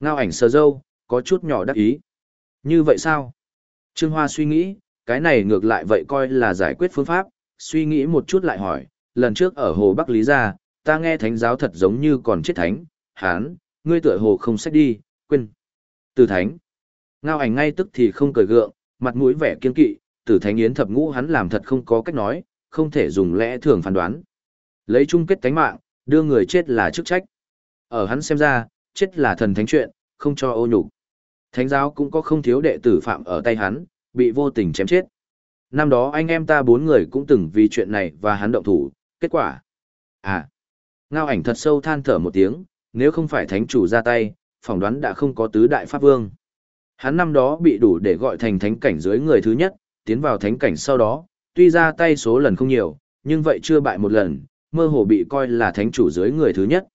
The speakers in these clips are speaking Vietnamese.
Ngao ảnh sờ dâu, có chút nhỏ đắc ý. Như vậy sao? Trương Hoa suy nghĩ, cái này ngược lại vậy coi là giải quyết phương pháp, suy nghĩ một chút lại hỏi, lần trước ở Hồ Bắc Lý Gia, ta nghe thánh giáo thật giống như còn chết thánh, hán, ngươi tựa hồ không sách đi, quên. Từ thánh. Ngao ảnh ngay tức thì không cười gượng, mặt mũi vẻ kiên kỵ, tử thánh yến thập ngũ hắn làm thật không có cách nói, không thể dùng lẽ thường phán đoán. Lấy chung kết tánh mạng, đưa người chết là chức trách. Ở hắn xem ra, chết là thần thánh chuyện, không cho ô nhục. Thánh giáo cũng có không thiếu đệ tử phạm ở tay hắn, bị vô tình chém chết. Năm đó anh em ta bốn người cũng từng vì chuyện này và hắn động thủ, kết quả. À, ngao ảnh thật sâu than thở một tiếng, nếu không phải thánh chủ ra tay, phỏng đoán đã không có tứ đại pháp vương. Hắn năm đó bị đủ để gọi thành thánh cảnh dưới người thứ nhất, tiến vào thánh cảnh sau đó, tuy ra tay số lần không nhiều, nhưng vậy chưa bại một lần, mơ hồ bị coi là thánh chủ dưới người thứ nhất.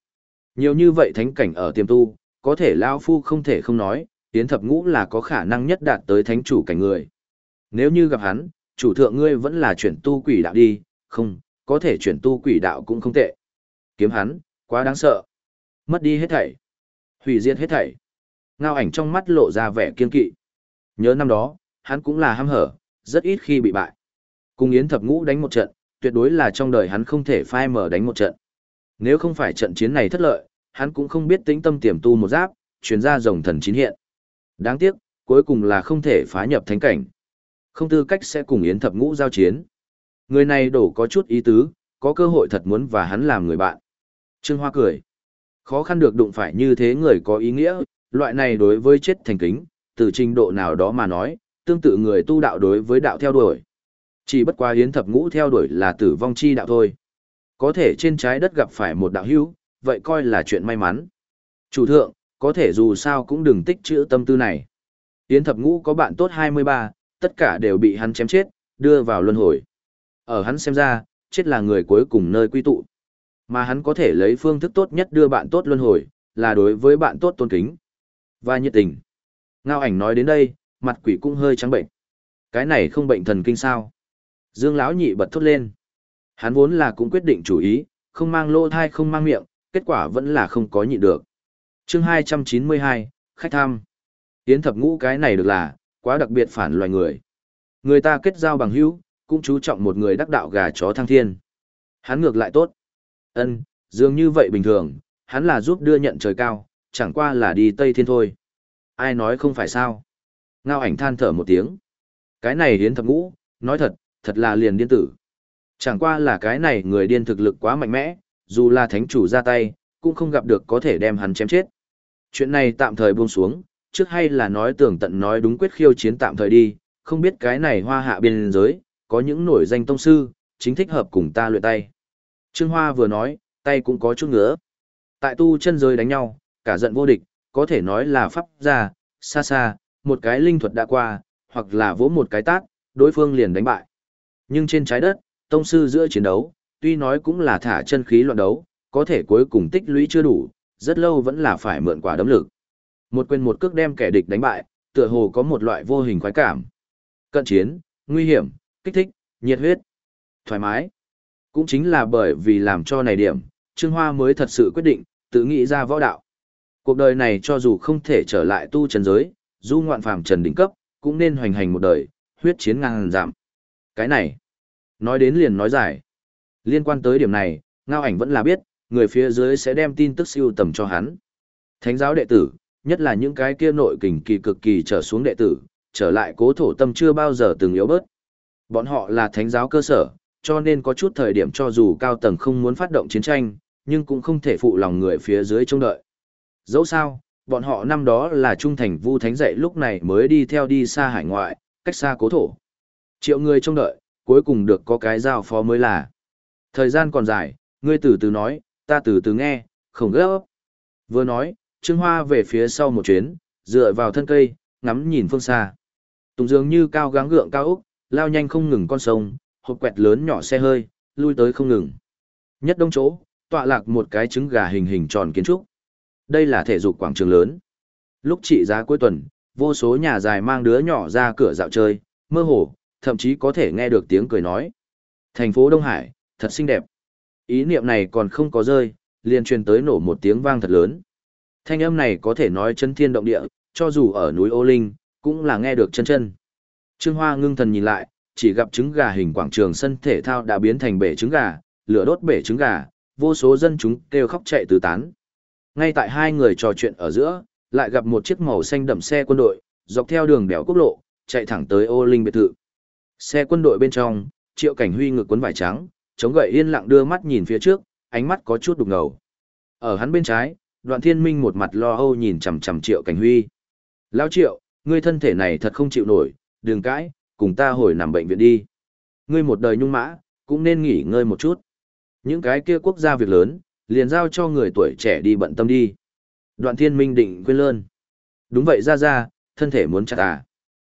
Nhiều như vậy thánh cảnh ở tiềm tu, có thể Lao Phu không thể không nói, yến thập ngũ là có khả năng nhất đạt tới thánh chủ cảnh người. Nếu như gặp hắn, chủ thượng ngươi vẫn là chuyển tu quỷ đạo đi, không, có thể chuyển tu quỷ đạo cũng không tệ. Kiếm hắn, quá đáng sợ. Mất đi hết thảy. Hủy diệt hết thảy. Ngao ảnh trong mắt lộ ra vẻ kiên kỵ. Nhớ năm đó, hắn cũng là ham hở, rất ít khi bị bại. Cùng Yến Thập Ngũ đánh một trận, tuyệt đối là trong đời hắn không thể phai mở đánh một trận. Nếu không phải trận chiến này thất lợi, hắn cũng không biết tính tâm tiềm tu một giáp, chuyển ra rồng thần chín hiện. Đáng tiếc, cuối cùng là không thể phá nhập thánh cảnh. Không tư cách sẽ cùng Yến Thập Ngũ giao chiến. Người này đổ có chút ý tứ, có cơ hội thật muốn và hắn làm người bạn. Trương Hoa cười. Khó khăn được đụng phải như thế người có ý nghĩa, loại này đối với chết thành kính, từ trình độ nào đó mà nói, tương tự người tu đạo đối với đạo theo đuổi. Chỉ bất quá Yến thập ngũ theo đuổi là tử vong chi đạo thôi. Có thể trên trái đất gặp phải một đạo hữu, vậy coi là chuyện may mắn. Chủ thượng, có thể dù sao cũng đừng tích trữ tâm tư này. Yến thập ngũ có bạn tốt 23, tất cả đều bị hắn chém chết, đưa vào luân hồi. Ở hắn xem ra, chết là người cuối cùng nơi quy tụ. Mà hắn có thể lấy phương thức tốt nhất đưa bạn tốt luân hồi, là đối với bạn tốt tôn kính. Và nhiệt tình. Ngao ảnh nói đến đây, mặt quỷ cũng hơi trắng bệnh. Cái này không bệnh thần kinh sao? Dương lão nhị bật thốt lên. Hắn vốn là cũng quyết định chủ ý, không mang lô thai không mang miệng, kết quả vẫn là không có nhịn được. Chương 292, khách thăm. Yến thập ngũ cái này được là, quá đặc biệt phản loài người. Người ta kết giao bằng hữu, cũng chú trọng một người đắc đạo gà chó thăng thiên. Hắn ngược lại tốt. Ân, dường như vậy bình thường, hắn là giúp đưa nhận trời cao, chẳng qua là đi Tây Thiên thôi. Ai nói không phải sao? Ngao ảnh than thở một tiếng. Cái này hiến thập ngũ, nói thật, thật là liền điên tử. Chẳng qua là cái này người điên thực lực quá mạnh mẽ, dù là thánh chủ ra tay, cũng không gặp được có thể đem hắn chém chết. Chuyện này tạm thời buông xuống, trước hay là nói tưởng tận nói đúng quyết khiêu chiến tạm thời đi, không biết cái này hoa hạ biên giới, có những nổi danh tông sư, chính thích hợp cùng ta luyện tay. Trương Hoa vừa nói, tay cũng có chút ngứa. Tại tu chân giới đánh nhau, cả giận vô địch, có thể nói là pháp ra, xa xa, một cái linh thuật đã qua, hoặc là vỗ một cái tát, đối phương liền đánh bại. Nhưng trên trái đất, tông sư giữa chiến đấu, tuy nói cũng là thả chân khí loạn đấu, có thể cuối cùng tích lũy chưa đủ, rất lâu vẫn là phải mượn quả đấm lực. Một quyền một cước đem kẻ địch đánh bại, tựa hồ có một loại vô hình khoái cảm. Cận chiến, nguy hiểm, kích thích, nhiệt huyết, thoải mái. Cũng chính là bởi vì làm cho này điểm, Trương Hoa mới thật sự quyết định, tự nghĩ ra võ đạo. Cuộc đời này cho dù không thể trở lại tu trần giới, du ngoạn phàm trần đỉnh cấp, cũng nên hoành hành một đời, huyết chiến ngang giảm. Cái này, nói đến liền nói dài. Liên quan tới điểm này, Ngao ảnh vẫn là biết, người phía dưới sẽ đem tin tức siêu tầm cho hắn. Thánh giáo đệ tử, nhất là những cái kia nội kình kỳ cực kỳ trở xuống đệ tử, trở lại cố thổ tâm chưa bao giờ từng yếu bớt. Bọn họ là thánh giáo cơ sở, cho nên có chút thời điểm cho dù cao tầng không muốn phát động chiến tranh, nhưng cũng không thể phụ lòng người phía dưới trông đợi. Dẫu sao, bọn họ năm đó là trung thành vu thánh dạy lúc này mới đi theo đi xa hải ngoại, cách xa cố thổ. Triệu người trông đợi, cuối cùng được có cái giao phó mới là. Thời gian còn dài, ngươi từ từ nói, ta từ từ nghe, không gấp. Vừa nói, Trương Hoa về phía sau một chuyến, dựa vào thân cây, ngắm nhìn phương xa. Tùng dường như cao gắng gượng cao úc, lao nhanh không ngừng con sông, hộp quẹt lớn nhỏ xe hơi, lui tới không ngừng. Nhất đông chỗ, tọa lạc một cái trứng gà hình hình tròn kiến trúc. Đây là thể dục quảng trường lớn. Lúc trị giá cuối tuần, vô số nhà dài mang đứa nhỏ ra cửa dạo chơi, mơ hồ, thậm chí có thể nghe được tiếng cười nói. Thành phố Đông Hải, thật xinh đẹp. Ý niệm này còn không có rơi, liền truyền tới nổ một tiếng vang thật lớn. Thanh âm này có thể nói chân thiên động địa, cho dù ở núi Ô Linh, cũng là nghe được chân chân. Trương Hoa ngưng thần nhìn lại, chỉ gặp trứng gà hình quảng trường sân thể thao đã biến thành bể trứng gà, lửa đốt bể trứng gà, vô số dân chúng kêu khóc chạy tứ tán. Ngay tại hai người trò chuyện ở giữa, lại gặp một chiếc màu xanh đậm xe quân đội, dọc theo đường đèo quốc lộ, chạy thẳng tới ô linh biệt thự. Xe quân đội bên trong, triệu cảnh huy ngực quấn vải trắng, chống gậy yên lặng đưa mắt nhìn phía trước, ánh mắt có chút đục ngầu. Ở hắn bên trái, đoạn thiên minh một mặt lo âu nhìn chằm chằm triệu cảnh huy. Lão triệu, ngươi thân thể này thật không chịu nổi, đừng cãi, cùng ta hồi nằm bệnh viện đi. Ngươi một đời nhung mã, cũng nên nghỉ ngơi một chút. Những cái kia quốc gia việc lớn, liền giao cho người tuổi trẻ đi bận tâm đi. Đoạn thiên minh định quên lơn. Đúng vậy ra ra, thân thể muốn chặt à.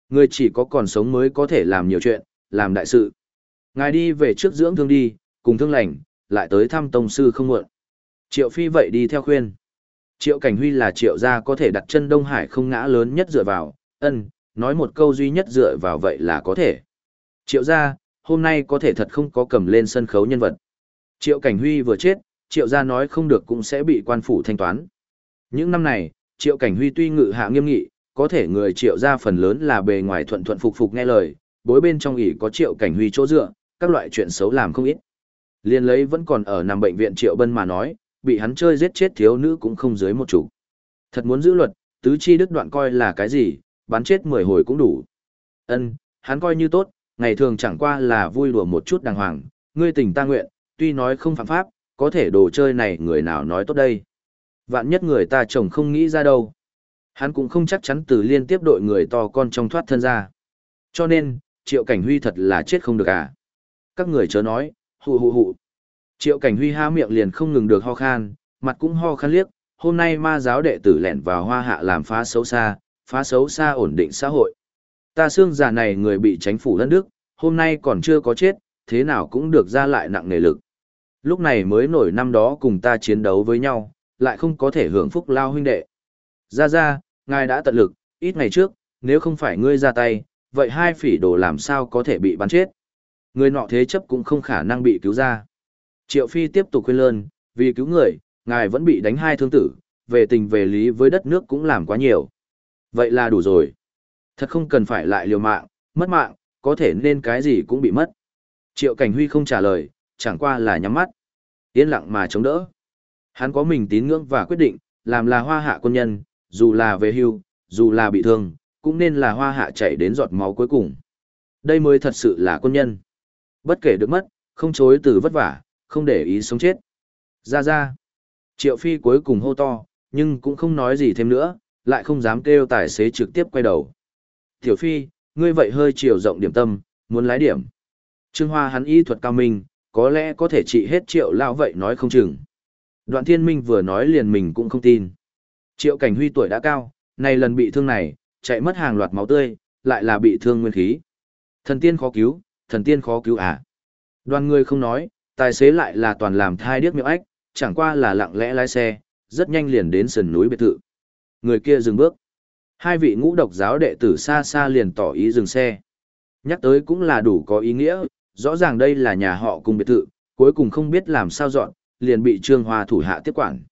Ngươi chỉ có còn sống mới có thể làm nhiều chuyện, làm đại sự. Ngài đi về trước dưỡng thương đi, cùng thương lành, lại tới thăm tông sư không muộn. Triệu Phi vậy đi theo khuyên. Triệu Cảnh Huy là triệu gia có thể đặt chân Đông Hải không ngã lớn nhất dựa vào, ân, nói một câu duy nhất dựa vào vậy là có thể. Triệu gia, hôm nay có thể thật không có cầm lên sân khấu nhân vật. Triệu Cảnh Huy vừa chết, triệu gia nói không được cũng sẽ bị quan phủ thanh toán. Những năm này, triệu cảnh huy tuy ngự hạ nghiêm nghị, có thể người triệu gia phần lớn là bề ngoài thuận thuận phục phục nghe lời, bối bên trong ỉ có triệu cảnh huy chỗ dựa, các loại chuyện xấu làm không ít. Liên lấy vẫn còn ở nằm bệnh viện triệu bân mà nói, bị hắn chơi giết chết thiếu nữ cũng không dưới một chủ. Thật muốn giữ luật, tứ chi đứt đoạn coi là cái gì, bắn chết mười hồi cũng đủ. Ân, hắn coi như tốt, ngày thường chẳng qua là vui đùa một chút đàng hoàng, ngươi tình ta nguyện, tuy nói không phạm pháp, có thể đồ chơi này người nào nói tốt đây. Vạn nhất người ta chồng không nghĩ ra đâu. Hắn cũng không chắc chắn từ liên tiếp đội người to con trong thoát thân ra. Cho nên, Triệu Cảnh Huy thật là chết không được à. Các người chớ nói, hụ hụ hụ. Triệu Cảnh Huy há miệng liền không ngừng được ho khan, mặt cũng ho khan liếc, hôm nay ma giáo đệ tử lẻn vào hoa hạ làm phá xấu xa, phá xấu xa ổn định xã hội. Ta xương giả này người bị tránh phủ đất nước, hôm nay còn chưa có chết, thế nào cũng được ra lại nặng nề lực. Lúc này mới nổi năm đó cùng ta chiến đấu với nhau, lại không có thể hưởng phúc lao huynh đệ. Ra ra, ngài đã tận lực, ít ngày trước, nếu không phải ngươi ra tay, vậy hai phỉ đồ làm sao có thể bị bắn chết. Người nọ thế chấp cũng không khả năng bị cứu ra. Triệu Phi tiếp tục khuyên lơn, vì cứu người, ngài vẫn bị đánh hai thương tử, về tình về lý với đất nước cũng làm quá nhiều. Vậy là đủ rồi. Thật không cần phải lại liều mạng, mất mạng, có thể nên cái gì cũng bị mất. Triệu Cảnh Huy không trả lời, chẳng qua là nhắm mắt. Yên lặng mà chống đỡ. Hắn có mình tín ngưỡng và quyết định, làm là hoa hạ quân nhân, dù là về hưu, dù là bị thương, cũng nên là hoa hạ chảy đến giọt máu cuối cùng. Đây mới thật sự là quân nhân. Bất kể được mất, không chối từ vất vả, không để ý sống chết. Ra ra. Triệu Phi cuối cùng hô to, nhưng cũng không nói gì thêm nữa, lại không dám kêu tài xế trực tiếp quay đầu. Tiểu Phi, ngươi vậy hơi chiều rộng điểm tâm, muốn lái điểm. Trương Hoa hắn y thuật cao minh, có lẽ có thể trị hết triệu lao vậy nói không chừng. Đoạn thiên minh vừa nói liền mình cũng không tin. Triệu cảnh huy tuổi đã cao, này lần bị thương này, chạy mất hàng loạt máu tươi, lại là bị thương nguyên khí. Thần tiên khó cứu, thần tiên khó cứu à. Đoàn người không nói, tài xế lại là toàn làm thai điếc miệng ách, chẳng qua là lặng lẽ lái xe, rất nhanh liền đến sườn núi biệt thự. Người kia dừng bước. Hai vị ngũ độc giáo đệ tử xa xa liền tỏ ý dừng xe. Nhắc tới cũng là đủ có ý nghĩa, rõ ràng đây là nhà họ cùng biệt thự, cuối cùng không biết làm sao dọn, liền bị Trương Hoa thủ hạ tiếp quản.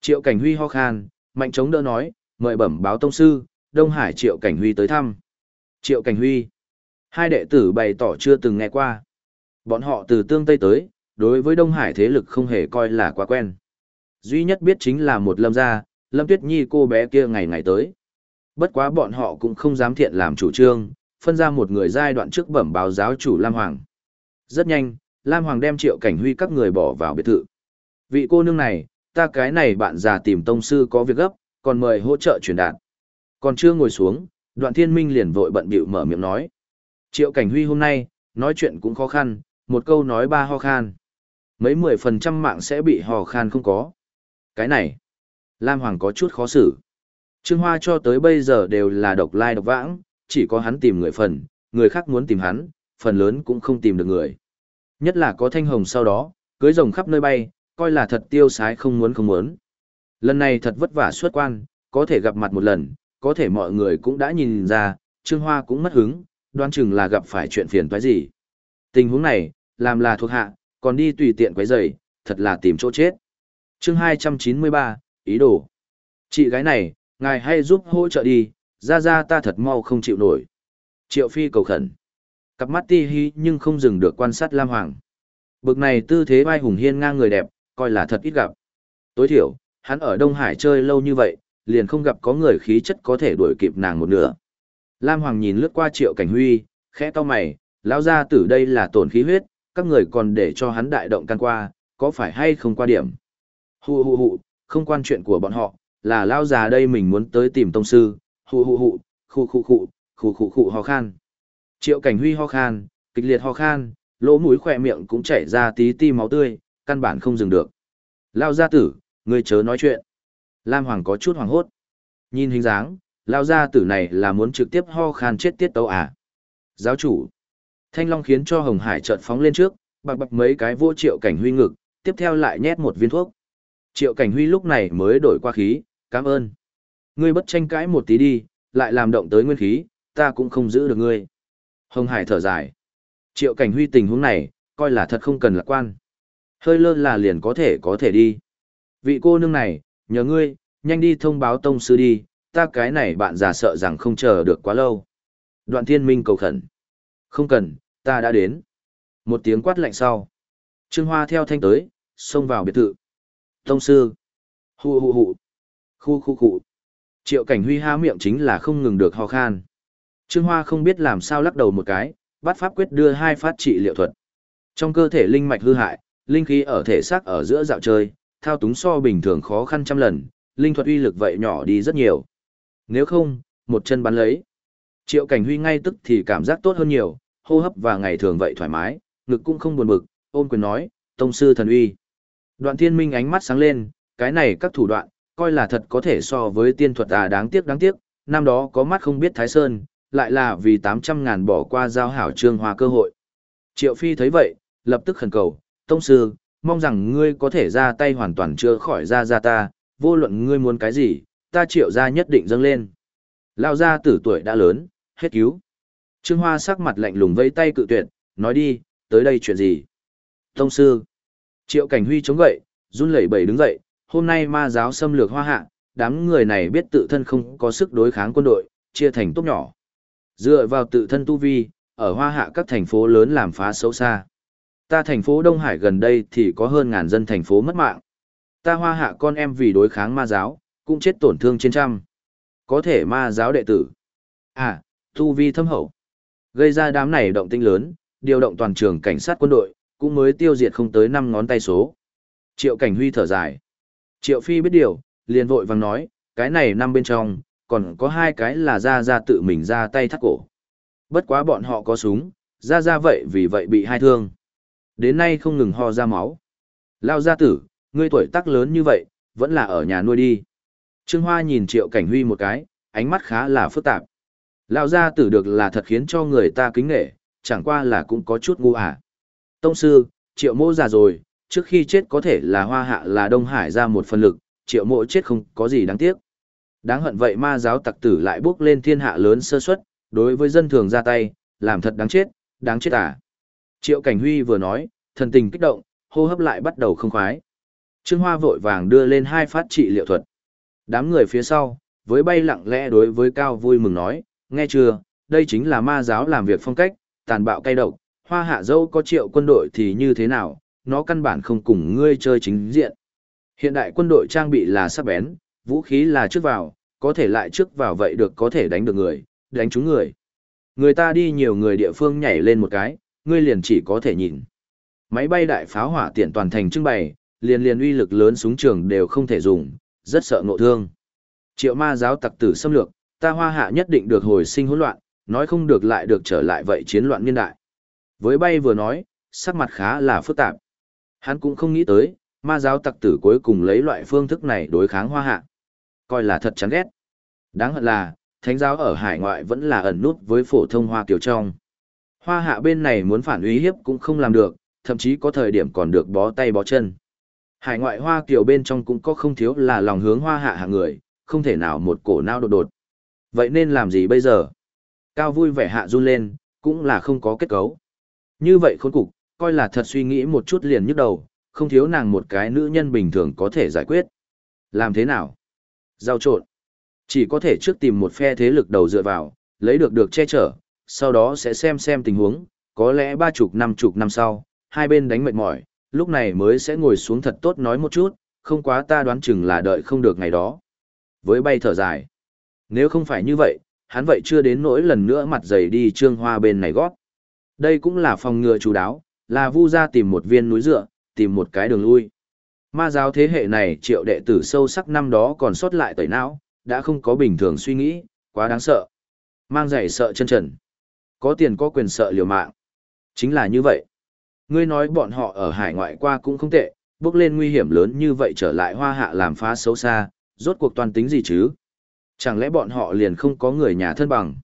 Triệu Cảnh Huy ho khan, mạnh chống đỡ nói, mời bẩm báo tông sư, Đông Hải Triệu Cảnh Huy tới thăm. Triệu Cảnh Huy. Hai đệ tử bày tỏ chưa từng nghe qua. Bọn họ từ tương Tây tới, đối với Đông Hải thế lực không hề coi là quá quen. Duy nhất biết chính là một lâm gia, lâm tuyết nhi cô bé kia ngày ngày tới. Bất quá bọn họ cũng không dám thiện làm chủ trương, phân ra một người giai đoạn trước bẩm báo giáo chủ Lam Hoàng. Rất nhanh, Lam Hoàng đem triệu cảnh huy các người bỏ vào biệt thự. Vị cô nương này, ta cái này bạn già tìm tông sư có việc gấp, còn mời hỗ trợ truyền đạt. Còn chưa ngồi xuống, đoạn thiên minh liền vội bận bịu mở miệng nói. Triệu cảnh huy hôm nay, nói chuyện cũng khó khăn, một câu nói ba ho khan. Mấy mười phần trăm mạng sẽ bị ho khan không có. Cái này, Lam Hoàng có chút khó xử. Trương Hoa cho tới bây giờ đều là độc lai độc vãng, chỉ có hắn tìm người phần, người khác muốn tìm hắn, phần lớn cũng không tìm được người. Nhất là có thanh hồng sau đó, cưới rồng khắp nơi bay, coi là thật tiêu sái không muốn không muốn. Lần này thật vất vả xuất quan, có thể gặp mặt một lần, có thể mọi người cũng đã nhìn ra, Trương Hoa cũng mất hứng, đoán chừng là gặp phải chuyện phiền toái gì. Tình huống này, làm là thuộc hạ, còn đi tùy tiện quấy rầy, thật là tìm chỗ chết. Chương 293, ý đồ. Chị gái này, ngài hay giúp hỗ trợ đi, ra ra ta thật mau không chịu nổi. Triệu Phi cầu khẩn. Cặp mắt ti hi nhưng không dừng được quan sát Lam Hoàng. Bực này tư thế vai hùng hiên ngang người đẹp, coi là thật ít gặp. Tối thiểu, hắn ở Đông Hải chơi lâu như vậy, liền không gặp có người khí chất có thể đuổi kịp nàng một nửa. Lam Hoàng nhìn lướt qua Triệu Cảnh Huy, khẽ to mày, lão ra tử đây là tổn khí huyết, các người còn để cho hắn đại động can qua, có phải hay không qua điểm. Hù hù hù, không quan chuyện của bọn họ, là lao già đây mình muốn tới tìm tông sư, hù hù hù, khu khu khu, khu khu khu ho khan. Triệu Cảnh Huy ho khan, kịch liệt ho khan, lỗ mũi khỏe miệng cũng chảy ra tí ti máu tươi, căn bản không dừng được. Lao gia tử, ngươi chớ nói chuyện. Lam Hoàng có chút hoàng hốt. Nhìn hình dáng, lao gia tử này là muốn trực tiếp ho khan chết tiết tấu à. Giáo chủ. Thanh Long khiến cho Hồng Hải chợt phóng lên trước, bạc bạc mấy cái vô triệu cảnh huy ngực, tiếp theo lại nhét một viên thuốc. Triệu cảnh huy lúc này mới đổi qua khí, cảm ơn. Ngươi bất tranh cãi một tí đi, lại làm động tới nguyên khí, ta cũng không giữ được ngươi. Hồng Hải thở dài. Triệu cảnh huy tình huống này, coi là thật không cần lạc quan. Hơi lơ là liền có thể có thể đi. Vị cô nương này, nhờ ngươi, nhanh đi thông báo tông sư đi, ta cái này bạn già sợ rằng không chờ được quá lâu. Đoạn thiên minh cầu khẩn. Không cần, ta đã đến. Một tiếng quát lạnh sau. Trương Hoa theo thanh tới, xông vào biệt thự. Tông sư. Hù hù hù. Khu khu khu. Triệu cảnh huy há miệng chính là không ngừng được ho khan. Trương Hoa không biết làm sao lắc đầu một cái, bắt pháp quyết đưa hai phát trị liệu thuật. Trong cơ thể linh mạch hư hại, linh khí ở thể xác ở giữa dạo chơi, thao túng so bình thường khó khăn trăm lần, linh thuật uy lực vậy nhỏ đi rất nhiều. Nếu không, một chân bắn lấy. Triệu Cảnh Huy ngay tức thì cảm giác tốt hơn nhiều, hô hấp và ngày thường vậy thoải mái, ngực cũng không buồn bực, ôn quyền nói, tông sư thần uy. Đoạn thiên minh ánh mắt sáng lên, cái này các thủ đoạn, coi là thật có thể so với tiên thuật à đáng tiếc đáng tiếc, năm đó có mắt không biết Thái Sơn, lại là vì 800 ngàn bỏ qua giao hảo trương hòa cơ hội. Triệu Phi thấy vậy, lập tức khẩn cầu, Tông Sư, mong rằng ngươi có thể ra tay hoàn toàn chữa khỏi ra ra ta, vô luận ngươi muốn cái gì, ta triệu ra nhất định dâng lên. Lao ra tử tuổi đã lớn, hết cứu. Trương Hoa sắc mặt lạnh lùng vây tay cự tuyệt, nói đi, tới đây chuyện gì? Tông Sư, Triệu Cảnh Huy chống gậy, run lẩy bẩy đứng dậy, hôm nay ma giáo xâm lược hoa hạ, đám người này biết tự thân không có sức đối kháng quân đội, chia thành tốt nhỏ. Dựa vào tự thân tu vi, ở hoa hạ các thành phố lớn làm phá xấu xa. Ta thành phố Đông Hải gần đây thì có hơn ngàn dân thành phố mất mạng. Ta hoa hạ con em vì đối kháng ma giáo, cũng chết tổn thương trên trăm. Có thể ma giáo đệ tử. À, tu vi thâm hậu. Gây ra đám này động tinh lớn, điều động toàn trường cảnh sát quân đội, cũng mới tiêu diệt không tới năm ngón tay số. Triệu Cảnh Huy thở dài. Triệu Phi biết điều, liền vội vàng nói, cái này năm bên trong, còn có hai cái là ra ra tự mình ra tay thắt cổ. Bất quá bọn họ có súng, ra ra vậy vì vậy bị hai thương. Đến nay không ngừng ho ra máu. Lao gia tử, ngươi tuổi tác lớn như vậy, vẫn là ở nhà nuôi đi. Trương Hoa nhìn Triệu Cảnh Huy một cái, ánh mắt khá là phức tạp. Lão gia tử được là thật khiến cho người ta kính nghệ, chẳng qua là cũng có chút ngu à. Tông sư, Triệu Mỗ già rồi, trước khi chết có thể là hoa hạ là Đông Hải ra một phần lực, Triệu mộ chết không có gì đáng tiếc. Đáng hận vậy ma giáo tặc tử lại bước lên thiên hạ lớn sơ suất, đối với dân thường ra tay, làm thật đáng chết, đáng chết à. Triệu Cảnh Huy vừa nói, thần tình kích động, hô hấp lại bắt đầu không khoái. Trương Hoa vội vàng đưa lên hai phát trị liệu thuật. Đám người phía sau, với bay lặng lẽ đối với Cao vui mừng nói, nghe chưa, đây chính là ma giáo làm việc phong cách, tàn bạo cay độc, hoa hạ dâu có triệu quân đội thì như thế nào, nó căn bản không cùng ngươi chơi chính diện. Hiện đại quân đội trang bị là sắc bén, vũ khí là trước vào, có thể lại trước vào vậy được có thể đánh được người, đánh trúng người. Người ta đi nhiều người địa phương nhảy lên một cái, ngươi liền chỉ có thể nhìn. Máy bay đại pháo hỏa tiện toàn thành trưng bày, liền liền uy lực lớn súng trường đều không thể dùng, rất sợ ngộ thương. Triệu ma giáo tặc tử xâm lược, ta hoa hạ nhất định được hồi sinh hỗn loạn, nói không được lại được trở lại vậy chiến loạn niên đại. Với bay vừa nói, sắc mặt khá là phức tạp. Hắn cũng không nghĩ tới, ma giáo tặc tử cuối cùng lấy loại phương thức này đối kháng hoa hạ. Coi là thật chán ghét. Đáng hận là, thánh giáo ở hải ngoại vẫn là ẩn nút với phổ thông hoa kiều trong. Hoa hạ bên này muốn phản uy hiếp cũng không làm được, thậm chí có thời điểm còn được bó tay bó chân. Hải ngoại hoa kiểu bên trong cũng có không thiếu là lòng hướng hoa hạ hạng người, không thể nào một cổ nao đột đột. Vậy nên làm gì bây giờ? Cao vui vẻ hạ run lên, cũng là không có kết cấu. Như vậy khốn cục, coi là thật suy nghĩ một chút liền nhức đầu, không thiếu nàng một cái nữ nhân bình thường có thể giải quyết. Làm thế nào? Giao trộn. Chỉ có thể trước tìm một phe thế lực đầu dựa vào, lấy được được che chở, sau đó sẽ xem xem tình huống, có lẽ ba chục năm chục năm sau, hai bên đánh mệt mỏi, lúc này mới sẽ ngồi xuống thật tốt nói một chút, không quá ta đoán chừng là đợi không được ngày đó. Với bay thở dài, nếu không phải như vậy, hắn vậy chưa đến nỗi lần nữa mặt dày đi trương hoa bên này gót. Đây cũng là phòng ngừa chú đáo, là vu ra tìm một viên núi dựa, tìm một cái đường lui. Ma giáo thế hệ này triệu đệ tử sâu sắc năm đó còn sót lại tẩy não, đã không có bình thường suy nghĩ, quá đáng sợ. Mang giày sợ chân trần. Có tiền có quyền sợ liều mạng. Chính là như vậy. Ngươi nói bọn họ ở hải ngoại qua cũng không tệ, bước lên nguy hiểm lớn như vậy trở lại hoa hạ làm phá xấu xa, rốt cuộc toàn tính gì chứ? Chẳng lẽ bọn họ liền không có người nhà thân bằng?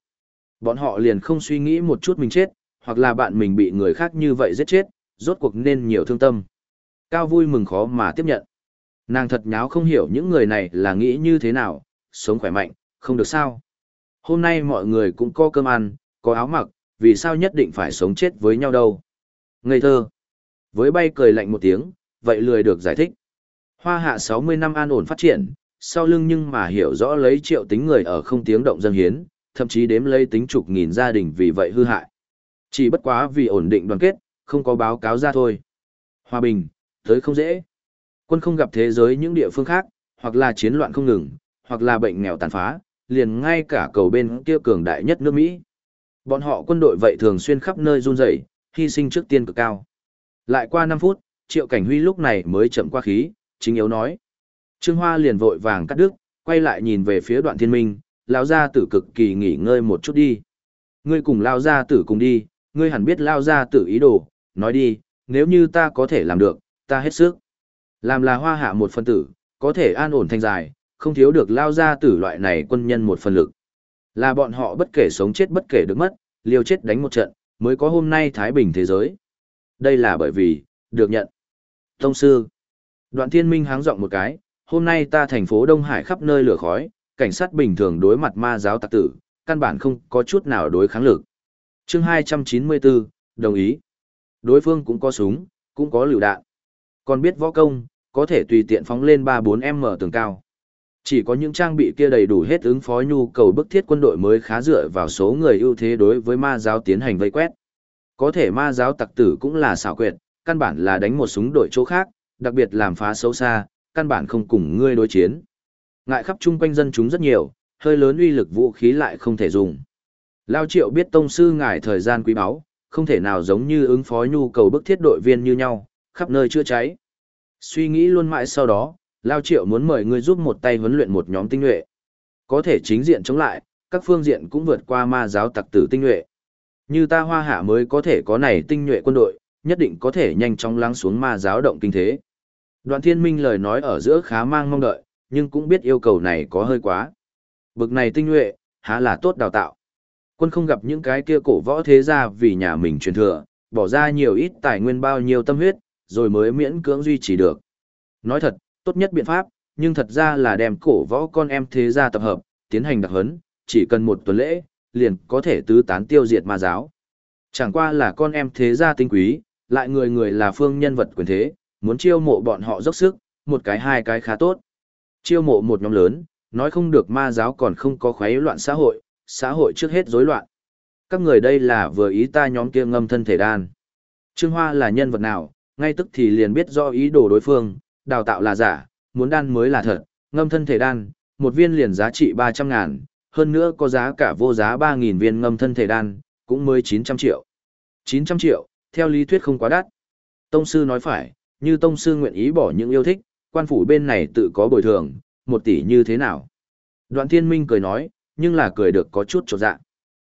Bọn họ liền không suy nghĩ một chút mình chết, hoặc là bạn mình bị người khác như vậy giết chết, rốt cuộc nên nhiều thương tâm. Cao vui mừng khó mà tiếp nhận. Nàng thật nháo không hiểu những người này là nghĩ như thế nào, sống khỏe mạnh, không được sao. Hôm nay mọi người cũng có cơm ăn, có áo mặc, vì sao nhất định phải sống chết với nhau đâu. Ngây thơ. Với bay cười lạnh một tiếng, vậy lười được giải thích. Hoa hạ 60 năm an ổn phát triển, sau lưng nhưng mà hiểu rõ lấy triệu tính người ở không tiếng động dân hiến, thậm chí đếm lấy tính chục nghìn gia đình vì vậy hư hại. Chỉ bất quá vì ổn định đoàn kết, không có báo cáo ra thôi. Hòa bình, tới không dễ. Quân không gặp thế giới những địa phương khác, hoặc là chiến loạn không ngừng, hoặc là bệnh nghèo tàn phá, liền ngay cả cầu bên kia cường đại nhất nước Mỹ. Bọn họ quân đội vậy thường xuyên khắp nơi run rẩy, hy sinh trước tiên cực cao. Lại qua 5 phút, Triệu Cảnh Huy lúc này mới chậm qua khí, chính yếu nói. Trương Hoa liền vội vàng cắt đứt, quay lại nhìn về phía đoạn thiên minh, lao gia tử cực kỳ nghỉ ngơi một chút đi. Ngươi cùng lao gia tử cùng đi, ngươi hẳn biết lao gia tử ý đồ, nói đi, nếu như ta có thể làm được, ta hết sức. Làm là hoa hạ một phân tử, có thể an ổn thanh dài, không thiếu được lao gia tử loại này quân nhân một phần lực. Là bọn họ bất kể sống chết bất kể được mất, liều chết đánh một trận, mới có hôm nay Thái Bình thế giới. Đây là bởi vì, được nhận. Tông sư. Đoạn thiên minh háng giọng một cái, hôm nay ta thành phố Đông Hải khắp nơi lửa khói, cảnh sát bình thường đối mặt ma giáo tặc tử, căn bản không có chút nào đối kháng lực. chương 294, đồng ý. Đối phương cũng có súng, cũng có lựu đạn. Còn biết võ công, có thể tùy tiện phóng lên 3-4M tường cao. Chỉ có những trang bị kia đầy đủ hết ứng phó nhu cầu bức thiết quân đội mới khá dựa vào số người ưu thế đối với ma giáo tiến hành vây quét. Có thể ma giáo tặc tử cũng là xảo quyệt, căn bản là đánh một súng đội chỗ khác, đặc biệt làm phá xấu xa, căn bản không cùng ngươi đối chiến. Ngại khắp chung quanh dân chúng rất nhiều, hơi lớn uy lực vũ khí lại không thể dùng. Lao triệu biết tông sư ngài thời gian quý báu, không thể nào giống như ứng phó nhu cầu bức thiết đội viên như nhau, khắp nơi chữa cháy. Suy nghĩ luôn mãi sau đó, Lao Triệu muốn mời ngươi giúp một tay huấn luyện một nhóm tinh nhuệ. Có thể chính diện chống lại, các phương diện cũng vượt qua ma giáo tặc tử tinh nhuệ. Như ta hoa hạ mới có thể có này tinh nhuệ quân đội, nhất định có thể nhanh chóng lắng xuống ma giáo động kinh thế. Đoạn thiên minh lời nói ở giữa khá mang mong đợi, nhưng cũng biết yêu cầu này có hơi quá. Bực này tinh nhuệ, há là tốt đào tạo. Quân không gặp những cái kia cổ võ thế gia vì nhà mình truyền thừa, bỏ ra nhiều ít tài nguyên bao nhiêu tâm huyết, rồi mới miễn cưỡng duy trì được. Nói thật, tốt nhất biện pháp, nhưng thật ra là đem cổ võ con em thế gia tập hợp, tiến hành đặc huấn, chỉ cần một tuần lễ, liền có thể tứ tán tiêu diệt ma giáo. Chẳng qua là con em thế gia tinh quý, lại người người là phương nhân vật quyền thế, muốn chiêu mộ bọn họ dốc sức, một cái hai cái khá tốt. Chiêu mộ một nhóm lớn, nói không được ma giáo còn không có khuấy loạn xã hội, xã hội trước hết rối loạn. Các người đây là vừa ý ta nhóm kia ngâm thân thể đan. Trương Hoa là nhân vật nào, ngay tức thì liền biết do ý đồ đối phương, đào tạo là giả, muốn đan mới là thật, ngâm thân thể đan, một viên liền giá trị 300 ngàn, hơn nữa có giá cả vô giá 3.000 viên ngâm thân thể đan, cũng mới 900 triệu. 900 triệu, theo lý thuyết không quá đắt. Tông sư nói phải, như tông sư nguyện ý bỏ những yêu thích, quan phủ bên này tự có bồi thường, một tỷ như thế nào. Đoạn thiên minh cười nói, nhưng là cười được có chút trột dạ.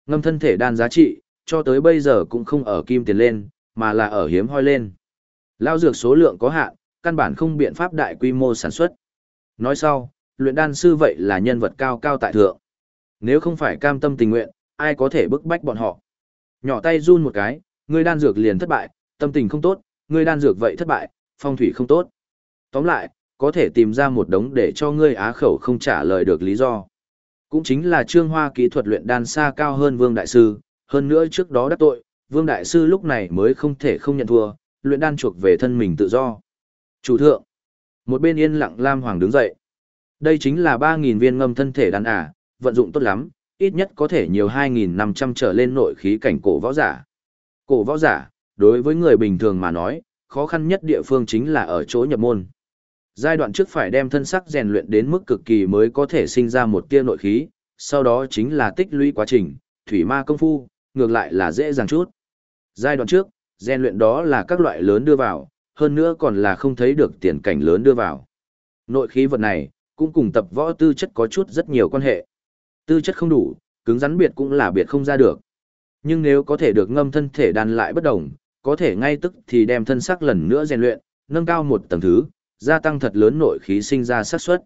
Ngâm thân thể đan giá trị, cho tới bây giờ cũng không ở kim tiền lên, mà là ở hiếm hoi lên. Lao dược số lượng có hạn, căn bản không biện pháp đại quy mô sản xuất. Nói sau, luyện đan sư vậy là nhân vật cao cao tại thượng. Nếu không phải cam tâm tình nguyện, ai có thể bức bách bọn họ. Nhỏ tay run một cái, người đan dược liền thất bại, tâm tình không tốt, người đan dược vậy thất bại, phong thủy không tốt. Tóm lại, có thể tìm ra một đống để cho ngươi á khẩu không trả lời được lý do. Cũng chính là trương hoa kỹ thuật luyện đan xa cao hơn Vương Đại Sư, hơn nữa trước đó đắc tội, Vương Đại Sư lúc này mới không thể không nhận thua, luyện đan chuộc về thân mình tự do. Chủ thượng. Một bên yên lặng Lam Hoàng đứng dậy. Đây chính là 3.000 viên ngâm thân thể đàn ả, vận dụng tốt lắm, ít nhất có thể nhiều 2.500 trở lên nội khí cảnh cổ võ giả. Cổ võ giả, đối với người bình thường mà nói, khó khăn nhất địa phương chính là ở chỗ nhập môn. Giai đoạn trước phải đem thân sắc rèn luyện đến mức cực kỳ mới có thể sinh ra một tia nội khí, sau đó chính là tích lũy quá trình, thủy ma công phu, ngược lại là dễ dàng chút. Giai đoạn trước, rèn luyện đó là các loại lớn đưa vào, hơn nữa còn là không thấy được tiền cảnh lớn đưa vào. Nội khí vật này, cũng cùng tập võ tư chất có chút rất nhiều quan hệ. Tư chất không đủ, cứng rắn biệt cũng là biệt không ra được. Nhưng nếu có thể được ngâm thân thể đàn lại bất đồng, có thể ngay tức thì đem thân sắc lần nữa rèn luyện, nâng cao một tầng thứ, gia tăng thật lớn nội khí sinh ra xác suất.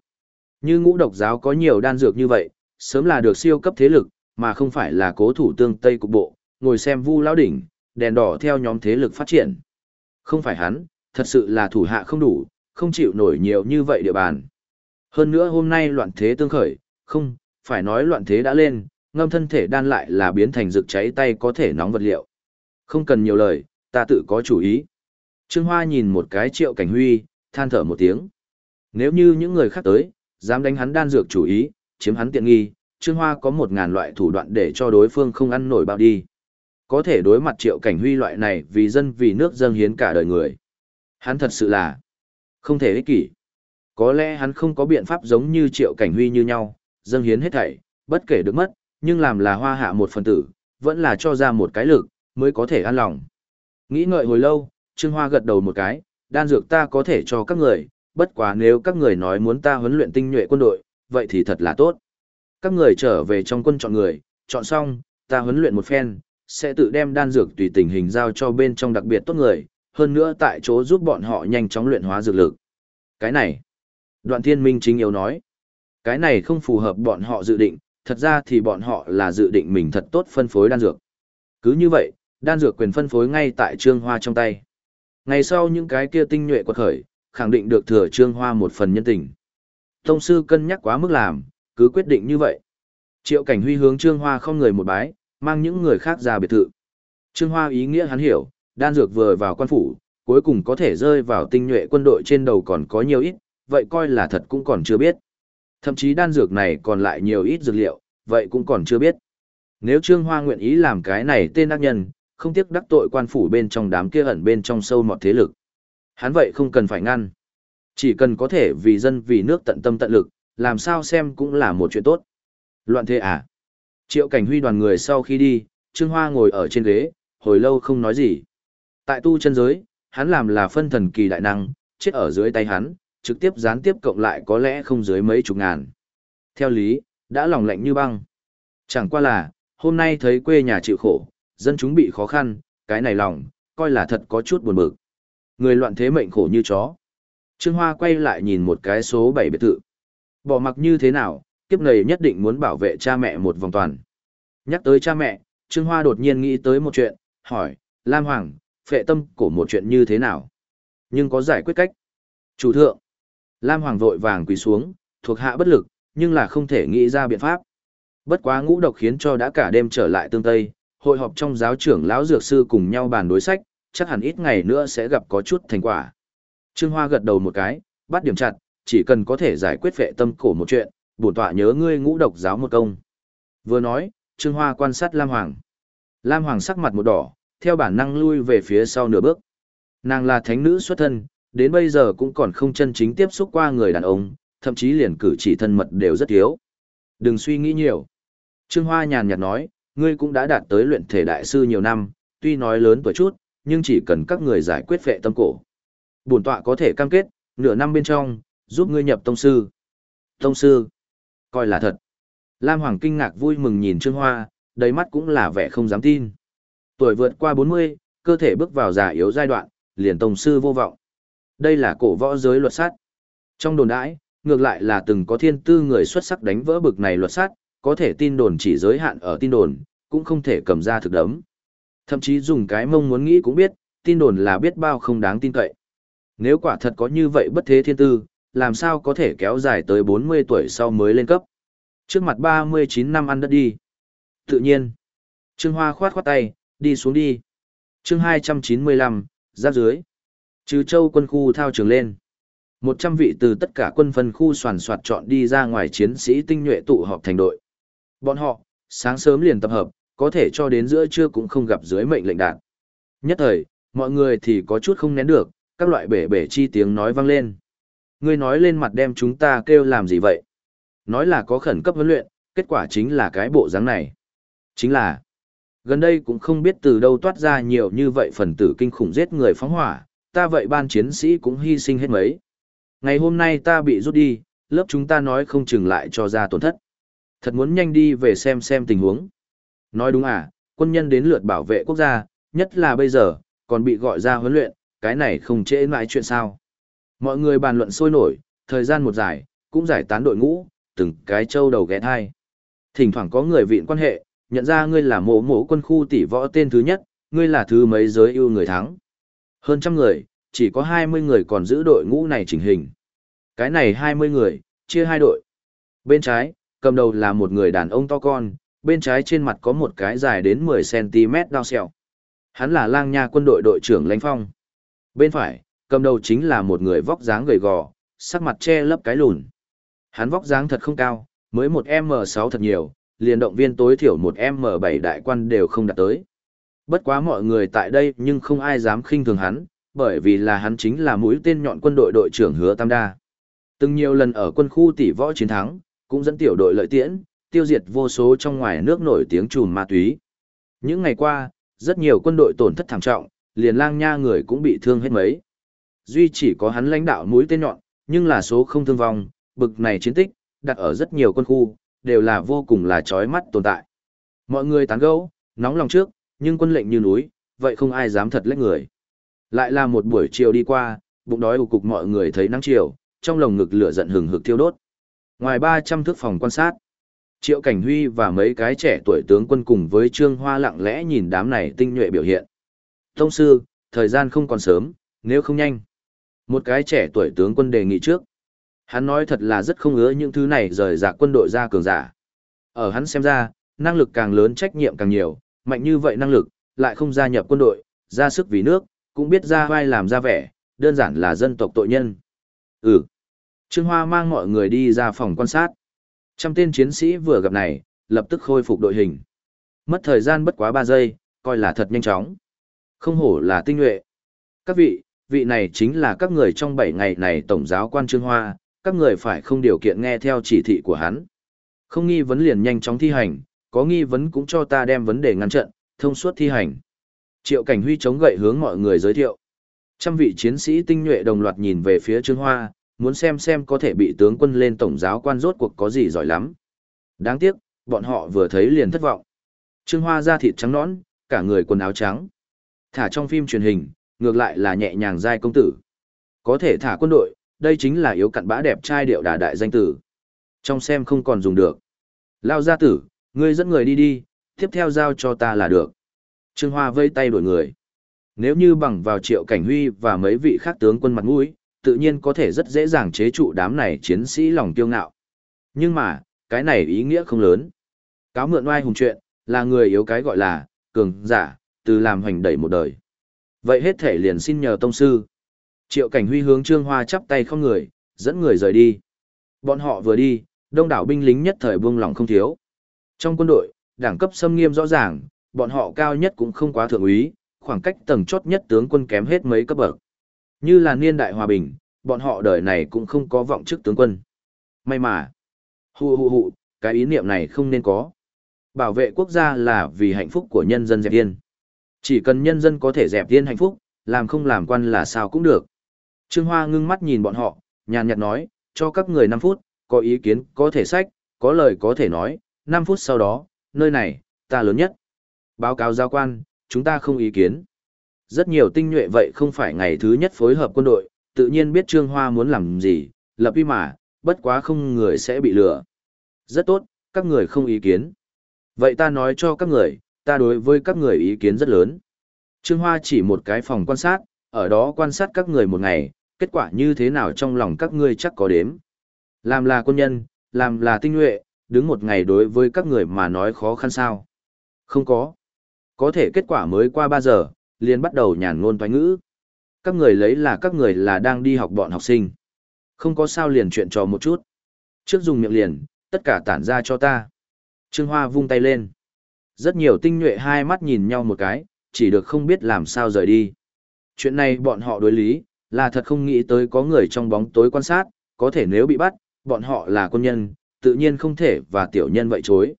Như ngũ độc giáo có nhiều đan dược như vậy, sớm là được siêu cấp thế lực, mà không phải là cố thủ tương Tây cục bộ, ngồi xem vu lão đỉnh, đèn đỏ theo nhóm thế lực phát triển. Không phải hắn, thật sự là thủ hạ không đủ, không chịu nổi nhiều như vậy địa bàn. Hơn nữa hôm nay loạn thế tương khởi, không, phải nói loạn thế đã lên, ngâm thân thể đan lại là biến thành rực cháy tay có thể nóng vật liệu. Không cần nhiều lời, ta tự có chủ ý. Trương Hoa nhìn một cái triệu cảnh huy, than thở một tiếng. Nếu như những người khác tới, dám đánh hắn đan dược chủ ý, chiếm hắn tiện nghi, Trương Hoa có một ngàn loại thủ đoạn để cho đối phương không ăn nổi bao đi. Có thể đối mặt triệu cảnh huy loại này vì dân vì nước dâng hiến cả đời người. Hắn thật sự là không thể ích kỷ. Có lẽ hắn không có biện pháp giống như triệu cảnh huy như nhau, dâng hiến hết thảy, bất kể được mất, nhưng làm là hoa hạ một phần tử, vẫn là cho ra một cái lực, mới có thể an lòng. Nghĩ ngợi hồi lâu, Trương Hoa gật đầu một cái, đan dược ta có thể cho các người, bất quá nếu các người nói muốn ta huấn luyện tinh nhuệ quân đội, vậy thì thật là tốt. Các người trở về trong quân chọn người, chọn xong, ta huấn luyện một phen, sẽ tự đem đan dược tùy tình hình giao cho bên trong đặc biệt tốt người, hơn nữa tại chỗ giúp bọn họ nhanh chóng luyện hóa dược lực. Cái này, đoạn thiên minh chính yếu nói, cái này không phù hợp bọn họ dự định, thật ra thì bọn họ là dự định mình thật tốt phân phối đan dược. Cứ như vậy, đan dược quyền phân phối ngay tại trương hoa trong tay. Ngày sau những cái kia tinh nhuệ quật khởi, khẳng định được thừa trương hoa một phần nhân tình. Tông sư cân nhắc quá mức làm, cứ quyết định như vậy. Triệu cảnh huy hướng trương hoa không người một bái, mang những người khác ra biệt thự. Trương hoa ý nghĩa hắn hiểu, đan dược vừa vào quan phủ, cuối cùng có thể rơi vào tinh nhuệ quân đội trên đầu còn có nhiều ít, vậy coi là thật cũng còn chưa biết. Thậm chí đan dược này còn lại nhiều ít dược liệu, vậy cũng còn chưa biết. Nếu Trương Hoa nguyện ý làm cái này tên ác nhân, không tiếc đắc tội quan phủ bên trong đám kia ẩn bên trong sâu mọt thế lực. Hắn vậy không cần phải ngăn. Chỉ cần có thể vì dân vì nước tận tâm tận lực, làm sao xem cũng là một chuyện tốt. Loạn thế à? Triệu cảnh huy đoàn người sau khi đi, Trương Hoa ngồi ở trên ghế, hồi lâu không nói gì. Tại tu chân giới, hắn làm là phân thần kỳ đại năng, chết ở dưới tay hắn, trực tiếp gián tiếp cộng lại có lẽ không dưới mấy chục ngàn. Theo lý, đã lòng lạnh như băng. Chẳng qua là, hôm nay thấy quê nhà chịu khổ, dân chúng bị khó khăn, cái này lòng, coi là thật có chút buồn bực. Người loạn thế mệnh khổ như chó. Trương Hoa quay lại nhìn một cái số 7 biệt thự. Bỏ mặc như thế nào, kiếp này nhất định muốn bảo vệ cha mẹ một vòng toàn. Nhắc tới cha mẹ, Trương Hoa đột nhiên nghĩ tới một chuyện, hỏi, Lam Hoàng, phệ tâm của một chuyện như thế nào? Nhưng có giải quyết cách. Chủ thượng. Lam Hoàng vội vàng quỳ xuống, thuộc hạ bất lực, nhưng là không thể nghĩ ra biện pháp. Bất quá ngũ độc khiến cho đã cả đêm trở lại tương tây, hội họp trong giáo trưởng lão dược sư cùng nhau bàn đối sách, chắc hẳn ít ngày nữa sẽ gặp có chút thành quả. Trương Hoa gật đầu một cái, bắt điểm chặt, chỉ cần có thể giải quyết vệ tâm cổ một chuyện, bổn tọa nhớ ngươi ngũ độc giáo một công. Vừa nói, Trương Hoa quan sát Lam Hoàng. Lam Hoàng sắc mặt một đỏ, theo bản năng lui về phía sau nửa bước. Nàng là thánh nữ xuất thân, đến bây giờ cũng còn không chân chính tiếp xúc qua người đàn ông, thậm chí liền cử chỉ thân mật đều rất thiếu. Đừng suy nghĩ nhiều. Trương Hoa nhàn nhạt nói, ngươi cũng đã đạt tới luyện thể đại sư nhiều năm, tuy nói lớn tuổi chút, nhưng chỉ cần các người giải quyết vệ tâm cổ. Bổn tọa có thể cam kết, nửa năm bên trong, giúp ngươi nhập tông sư. Tông sư, coi là thật. Lam Hoàng kinh ngạc vui mừng nhìn Trương Hoa, đầy mắt cũng là vẻ không dám tin. Tuổi vượt qua 40, cơ thể bước vào già yếu giai đoạn, liền tông sư vô vọng. Đây là cổ võ giới luật sát. Trong đồn đãi, ngược lại là từng có thiên tư người xuất sắc đánh vỡ bực này luật sát, có thể tin đồn chỉ giới hạn ở tin đồn, cũng không thể cầm ra thực đấm. Thậm chí dùng cái mông muốn nghĩ cũng biết, tin đồn là biết bao không đáng tin cậy. Nếu quả thật có như vậy bất thế thiên tư, làm sao có thể kéo dài tới 40 tuổi sau mới lên cấp. Trước mặt 39 năm ăn đất đi. Tự nhiên. Trương Hoa khoát khoát tay, đi xuống đi. chương 295, giáp dưới. Trừ châu quân khu thao trường lên. 100 vị từ tất cả quân phân khu soàn soạt chọn đi ra ngoài chiến sĩ tinh nhuệ tụ họp thành đội. Bọn họ, sáng sớm liền tập hợp, có thể cho đến giữa trưa cũng không gặp dưới mệnh lệnh đạn. Nhất thời, mọi người thì có chút không nén được, các loại bể bể chi tiếng nói vang lên. Ngươi nói lên mặt đem chúng ta kêu làm gì vậy? Nói là có khẩn cấp huấn luyện, kết quả chính là cái bộ dáng này. Chính là, gần đây cũng không biết từ đâu toát ra nhiều như vậy phần tử kinh khủng giết người phóng hỏa, ta vậy ban chiến sĩ cũng hy sinh hết mấy. Ngày hôm nay ta bị rút đi, lớp chúng ta nói không chừng lại cho ra tổn thất. Thật muốn nhanh đi về xem xem tình huống. Nói đúng à, quân nhân đến lượt bảo vệ quốc gia, nhất là bây giờ, còn bị gọi ra huấn luyện, cái này không trễ mãi chuyện sao. Mọi người bàn luận sôi nổi, thời gian một giải, cũng giải tán đội ngũ, từng cái châu đầu ghé thai. Thỉnh thoảng có người vịn quan hệ, nhận ra ngươi là mộ mộ quân khu tỷ võ tên thứ nhất, ngươi là thứ mấy giới ưu người thắng. Hơn trăm người, chỉ có 20 người còn giữ đội ngũ này chỉnh hình. Cái này 20 người, chia hai đội. Bên trái, cầm đầu là một người đàn ông to con, bên trái trên mặt có một cái dài đến 10cm đao sẹo. Hắn là lang nha quân đội đội trưởng Lãnh Phong. Bên phải, cầm đầu chính là một người vóc dáng gầy gò, sắc mặt che lấp cái lùn. Hắn vóc dáng thật không cao, mới một M6 thật nhiều, liền động viên tối thiểu một M7 đại quan đều không đạt tới. Bất quá mọi người tại đây nhưng không ai dám khinh thường hắn, bởi vì là hắn chính là mũi tên nhọn quân đội đội trưởng Hứa Tam Đa. Từng nhiều lần ở quân khu tỷ võ chiến thắng, cũng dẫn tiểu đội lợi tiễn, tiêu diệt vô số trong ngoài nước nổi tiếng trùm ma túy. Những ngày qua, rất nhiều quân đội tổn thất thảm trọng, liền lang nha người cũng bị thương hết mấy. Duy chỉ có hắn lãnh đạo mũi tên nhọn, nhưng là số không thương vong, bực này chiến tích, đặt ở rất nhiều quân khu, đều là vô cùng là chói mắt tồn tại. Mọi người tán gẫu, nóng lòng trước, nhưng quân lệnh như núi, vậy không ai dám thật lách người. Lại là một buổi chiều đi qua, bụng đói ủ cục mọi người thấy nắng chiều, trong lồng ngực lửa giận hừng hực thiêu đốt. Ngoài 300 thước phòng quan sát, Triệu Cảnh Huy và mấy cái trẻ tuổi tướng quân cùng với Trương Hoa lặng lẽ nhìn đám này tinh nhuệ biểu hiện. Tông sư, thời gian không còn sớm, nếu không nhanh. Một cái trẻ tuổi tướng quân đề nghị trước. Hắn nói thật là rất không ứa những thứ này rời rạc quân đội ra cường giả. Ở hắn xem ra, năng lực càng lớn trách nhiệm càng nhiều, mạnh như vậy năng lực, lại không gia nhập quân đội, ra sức vì nước, cũng biết ra vai làm ra vẻ, đơn giản là dân tộc tội nhân. Ừ. Trương Hoa mang mọi người đi ra phòng quan sát. Trăm tên chiến sĩ vừa gặp này, lập tức khôi phục đội hình. Mất thời gian bất quá 3 giây, coi là thật nhanh chóng. Không hổ là tinh nhuệ. Các vị, vị này chính là các người trong 7 ngày này Tổng giáo quan Trương Hoa, các người phải không điều kiện nghe theo chỉ thị của hắn. Không nghi vấn liền nhanh chóng thi hành, có nghi vấn cũng cho ta đem vấn đề ngăn chặn, thông suốt thi hành. Triệu Cảnh Huy chống gậy hướng mọi người giới thiệu. Trăm vị chiến sĩ tinh nhuệ đồng loạt nhìn về phía Trương Hoa, muốn xem xem có thể bị tướng quân lên tổng giáo quan rốt cuộc có gì giỏi lắm. Đáng tiếc, bọn họ vừa thấy liền thất vọng. Trương Hoa da thịt trắng nõn, cả người quần áo trắng. Thả trong phim truyền hình, ngược lại là nhẹ nhàng giai công tử. Có thể thả quân đội, đây chính là yếu cặn bã đẹp trai điệu đà đại danh tử. Trong xem không còn dùng được. Lao gia tử, ngươi dẫn người đi đi, tiếp theo giao cho ta là được. Trương Hoa vây tay đổi người. Nếu như bằng vào triệu cảnh huy và mấy vị khác tướng quân mặt mũi, tự nhiên có thể rất dễ dàng chế trụ đám này chiến sĩ lòng kiêu ngạo. Nhưng mà, cái này ý nghĩa không lớn. Cáo mượn oai hùng chuyện, là người yếu cái gọi là, cường, giả, từ làm hành đẩy một đời. Vậy hết thể liền xin nhờ tông sư. Triệu cảnh huy hướng trương hoa chắp tay không người, dẫn người rời đi. Bọn họ vừa đi, đông đảo binh lính nhất thời buông lòng không thiếu. Trong quân đội, đẳng cấp xâm nghiêm rõ ràng, bọn họ cao nhất cũng không quá thượng úy, khoảng cách tầng chốt nhất tướng quân kém hết mấy cấp bậc. Như là niên đại hòa bình, bọn họ đời này cũng không có vọng chức tướng quân. May mà, hù hù hù, cái ý niệm này không nên có. Bảo vệ quốc gia là vì hạnh phúc của nhân dân dẹp yên. Chỉ cần nhân dân có thể dẹp yên hạnh phúc, làm không làm quan là sao cũng được. Trương Hoa ngưng mắt nhìn bọn họ, nhàn nhạt nói, cho các người 5 phút, có ý kiến có thể sách, có lời có thể nói, 5 phút sau đó, nơi này, ta lớn nhất. Báo cáo giao quan, chúng ta không ý kiến. Rất nhiều tinh nhuệ vậy không phải ngày thứ nhất phối hợp quân đội, tự nhiên biết Trương Hoa muốn làm gì, lập uy mà, bất quá không người sẽ bị lừa. Rất tốt, các người không ý kiến. Vậy ta nói cho các người, ta đối với các người ý kiến rất lớn. Trương Hoa chỉ một cái phòng quan sát, ở đó quan sát các người một ngày, kết quả như thế nào trong lòng các ngươi chắc có đếm. Làm là quân nhân, làm là tinh nhuệ, đứng một ngày đối với các người mà nói khó khăn sao. Không có. Có thể kết quả mới qua 3 giờ, liền bắt đầu nhàn ngôn toái ngữ. Các người lấy là các người là đang đi học bọn học sinh. Không có sao liền chuyện trò một chút. Trước dùng miệng liền, tất cả tản ra cho ta. Trương Hoa vung tay lên. Rất nhiều tinh nhuệ hai mắt nhìn nhau một cái, chỉ được không biết làm sao rời đi. Chuyện này bọn họ đối lý, là thật không nghĩ tới có người trong bóng tối quan sát, có thể nếu bị bắt, bọn họ là quân nhân, tự nhiên không thể và tiểu nhân vậy chối.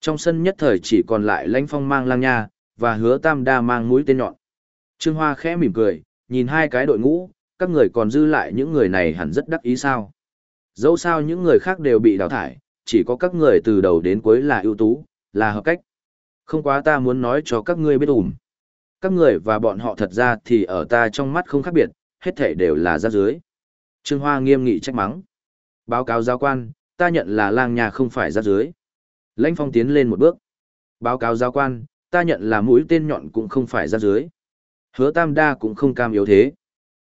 Trong sân nhất thời chỉ còn lại lãnh phong mang lang nha, và hứa tam đa mang mũi tên nhọn. Trương Hoa khẽ mỉm cười, nhìn hai cái đội ngũ, các người còn dư lại những người này hẳn rất đắc ý sao. Dẫu sao những người khác đều bị đào thải, chỉ có các người từ đầu đến cuối là ưu tú, là hợp cách. Không quá ta muốn nói cho các ngươi biết ủm. Các người và bọn họ thật ra thì ở ta trong mắt không khác biệt, hết thể đều là ra dưới. Trương Hoa nghiêm nghị trách mắng. Báo cáo giáo quan, ta nhận là lang nhà không phải ra dưới. Lãnh phong tiến lên một bước. Báo cáo giáo quan, ta nhận là mũi tên nhọn cũng không phải ra dưới. Hứa tam đa cũng không cam yếu thế.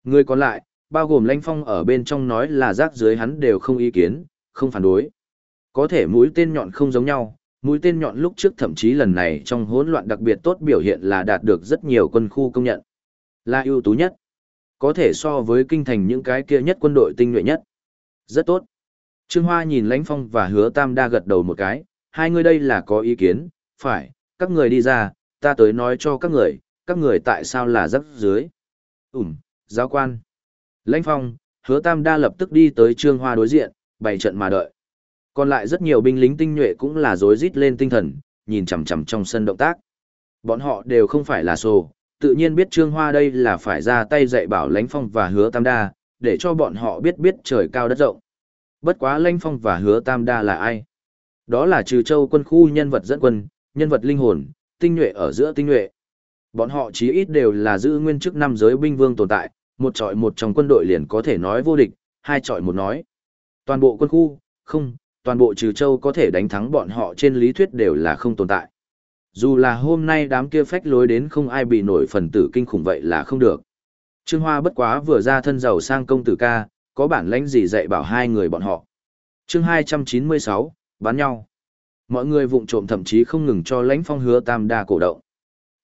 Người còn lại, bao gồm lãnh phong ở bên trong nói là rác dưới hắn đều không ý kiến, không phản đối. Có thể mũi tên nhọn không giống nhau, mũi tên nhọn lúc trước thậm chí lần này trong hỗn loạn đặc biệt tốt biểu hiện là đạt được rất nhiều quân khu công nhận. Là ưu tú nhất. Có thể so với kinh thành những cái kia nhất quân đội tinh nhuệ nhất. Rất tốt. Trương Hoa nhìn lãnh phong và hứa tam đa gật đầu một cái, hai người đây là có ý kiến, phải, các người đi ra, ta tới nói cho các người, các người tại sao là rắc dưới. Ừm, giáo quan. Lãnh phong, hứa tam đa lập tức đi tới trương hoa đối diện, bày trận mà đợi. Còn lại rất nhiều binh lính tinh nhuệ cũng là rối rít lên tinh thần, nhìn chằm chằm trong sân động tác. Bọn họ đều không phải là sồ, tự nhiên biết trương hoa đây là phải ra tay dạy bảo lãnh phong và hứa tam đa, để cho bọn họ biết biết trời cao đất rộng. Bất quá lãnh phong và hứa tam đa là ai? Đó là trừ châu quân khu nhân vật dẫn quân, nhân vật linh hồn, tinh nhuệ ở giữa tinh nhuệ. Bọn họ chí ít đều là giữ nguyên chức năm giới binh vương tồn tại, một trọi một trong quân đội liền có thể nói vô địch, hai trọi một nói. Toàn bộ quân khu, không, toàn bộ trừ châu có thể đánh thắng bọn họ trên lý thuyết đều là không tồn tại. Dù là hôm nay đám kia phách lối đến không ai bị nổi phần tử kinh khủng vậy là không được. Trương Hoa bất quá vừa ra thân giàu sang công tử ca, có bản lãnh gì dạy bảo hai người bọn họ. chương 296, bán nhau. Mọi người vụng trộm thậm chí không ngừng cho lãnh phong hứa tam đa cổ động.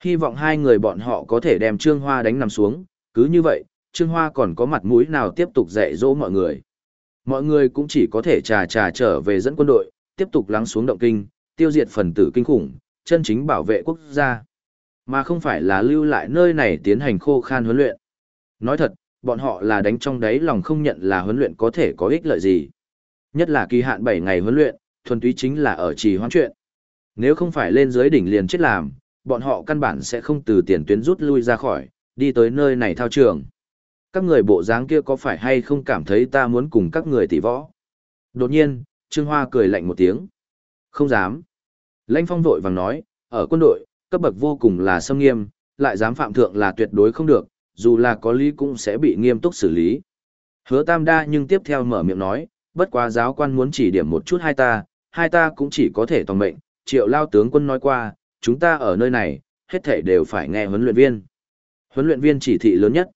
Hy vọng hai người bọn họ có thể đem Trương Hoa đánh nằm xuống, cứ như vậy, Trương Hoa còn có mặt mũi nào tiếp tục dạy dỗ mọi người. Mọi người cũng chỉ có thể trà trà trở về dẫn quân đội, tiếp tục lắng xuống động kinh, tiêu diệt phần tử kinh khủng, chân chính bảo vệ quốc gia. Mà không phải là lưu lại nơi này tiến hành khô khan huấn luyện. Nói thật, bọn họ là đánh trong đáy lòng không nhận là huấn luyện có thể có ích lợi gì. Nhất là kỳ hạn 7 ngày huấn luyện, thuần túy chính là ở trì hoãn chuyện. Nếu không phải lên dưới đỉnh liền chết làm, bọn họ căn bản sẽ không từ tiền tuyến rút lui ra khỏi, đi tới nơi này thao trường. Các người bộ dáng kia có phải hay không cảm thấy ta muốn cùng các người tỷ võ? Đột nhiên, Trương Hoa cười lạnh một tiếng. Không dám. Lãnh Phong vội vàng nói, ở quân đội, cấp bậc vô cùng là xâm nghiêm, lại dám phạm thượng là tuyệt đối không được, dù là có lý cũng sẽ bị nghiêm túc xử lý. Hứa Tam Đa nhưng tiếp theo mở miệng nói, bất quá giáo quan muốn chỉ điểm một chút hai ta, hai ta cũng chỉ có thể toàn mệnh, triệu lao tướng quân nói qua, chúng ta ở nơi này, hết thể đều phải nghe huấn luyện viên. Huấn luyện viên chỉ thị lớn nhất.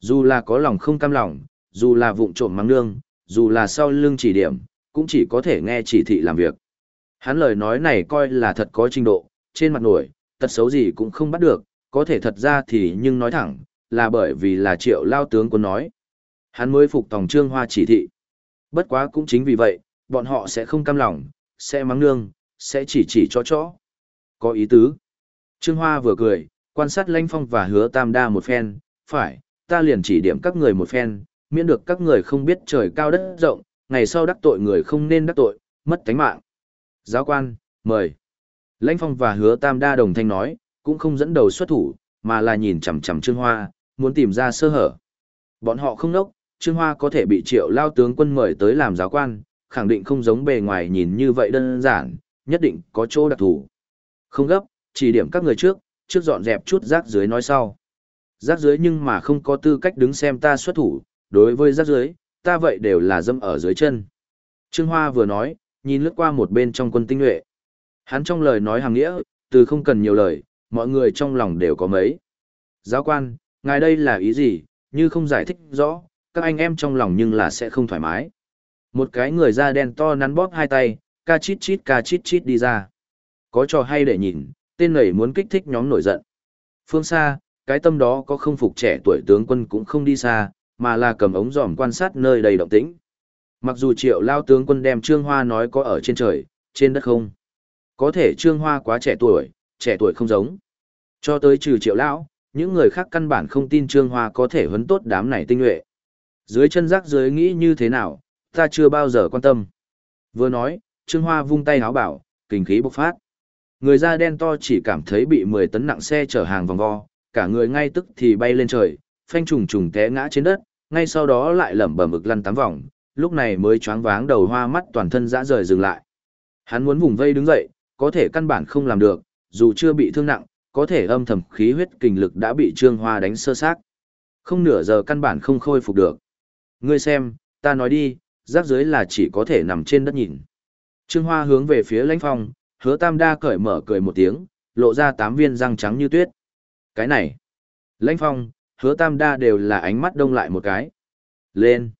Dù là có lòng không cam lòng, dù là vụng trộm mắng nương, dù là sau lưng chỉ điểm, cũng chỉ có thể nghe chỉ thị làm việc. Hắn lời nói này coi là thật có trình độ, trên mặt nổi, tật xấu gì cũng không bắt được, có thể thật ra thì nhưng nói thẳng, là bởi vì là triệu lao tướng quân nói. Hắn mới phục tòng trương hoa chỉ thị. Bất quá cũng chính vì vậy, bọn họ sẽ không cam lòng, sẽ mắng nương, sẽ chỉ chỉ cho chó. Có ý tứ. Trương Hoa vừa cười, quan sát Lanh Phong và hứa tam đa một phen, phải, ta liền chỉ điểm các người một phen, miễn được các người không biết trời cao đất rộng, ngày sau đắc tội người không nên đắc tội, mất tánh mạng. Giáo quan, mời. Lãnh Phong và Hứa Tam đa đồng thanh nói, cũng không dẫn đầu xuất thủ, mà là nhìn chằm chằm Trương Hoa, muốn tìm ra sơ hở. Bọn họ không nốc, Trương Hoa có thể bị Triệu Lao tướng quân mời tới làm giáo quan, khẳng định không giống bề ngoài nhìn như vậy đơn giản, nhất định có chỗ đặc thù. Không gấp, chỉ điểm các người trước, trước dọn dẹp chút rác dưới nói sau. Rác dưới nhưng mà không có tư cách đứng xem ta xuất thủ, đối với rác dưới, ta vậy đều là dâm ở dưới chân. Trương Hoa vừa nói, nhìn lướt qua một bên trong quân tinh nhuệ. Hắn trong lời nói hàng nghĩa, từ không cần nhiều lời, mọi người trong lòng đều có mấy. Giáo quan, ngài đây là ý gì, như không giải thích rõ, các anh em trong lòng nhưng là sẽ không thoải mái. Một cái người da đen to nắn bóp hai tay, ca chít chít ca chít chít đi ra. Có trò hay để nhìn, tên này muốn kích thích nhóm nổi giận. Phương xa, cái tâm đó có không phục trẻ tuổi tướng quân cũng không đi xa, mà là cầm ống dòm quan sát nơi đầy động tĩnh. Mặc dù triệu lao tướng quân đem Trương Hoa nói có ở trên trời, trên đất không. Có thể Trương Hoa quá trẻ tuổi, trẻ tuổi không giống. Cho tới trừ triệu lão, những người khác căn bản không tin Trương Hoa có thể huấn tốt đám này tinh nhuệ. Dưới chân rác dưới nghĩ như thế nào, ta chưa bao giờ quan tâm. Vừa nói, Trương Hoa vung tay háo bảo, kinh khí bộc phát. Người da đen to chỉ cảm thấy bị 10 tấn nặng xe chở hàng vòng vo, cả người ngay tức thì bay lên trời, phanh trùng trùng té ngã trên đất, ngay sau đó lại lẩm bẩm ực lăn tám vòng, lúc này mới choáng váng đầu hoa mắt toàn thân dã rời dừng lại. Hắn muốn vùng vây đứng dậy, có thể căn bản không làm được, dù chưa bị thương nặng, có thể âm thầm khí huyết kình lực đã bị Trương Hoa đánh sơ xác. Không nửa giờ căn bản không khôi phục được. Ngươi xem, ta nói đi, rác dưới là chỉ có thể nằm trên đất nhìn. Trương Hoa hướng về phía lãnh phong, hứa tam đa cởi mở cười một tiếng, lộ ra tám viên răng trắng như tuyết. Cái này, lãnh phong, hứa tam đa đều là ánh mắt đông lại một cái. Lên.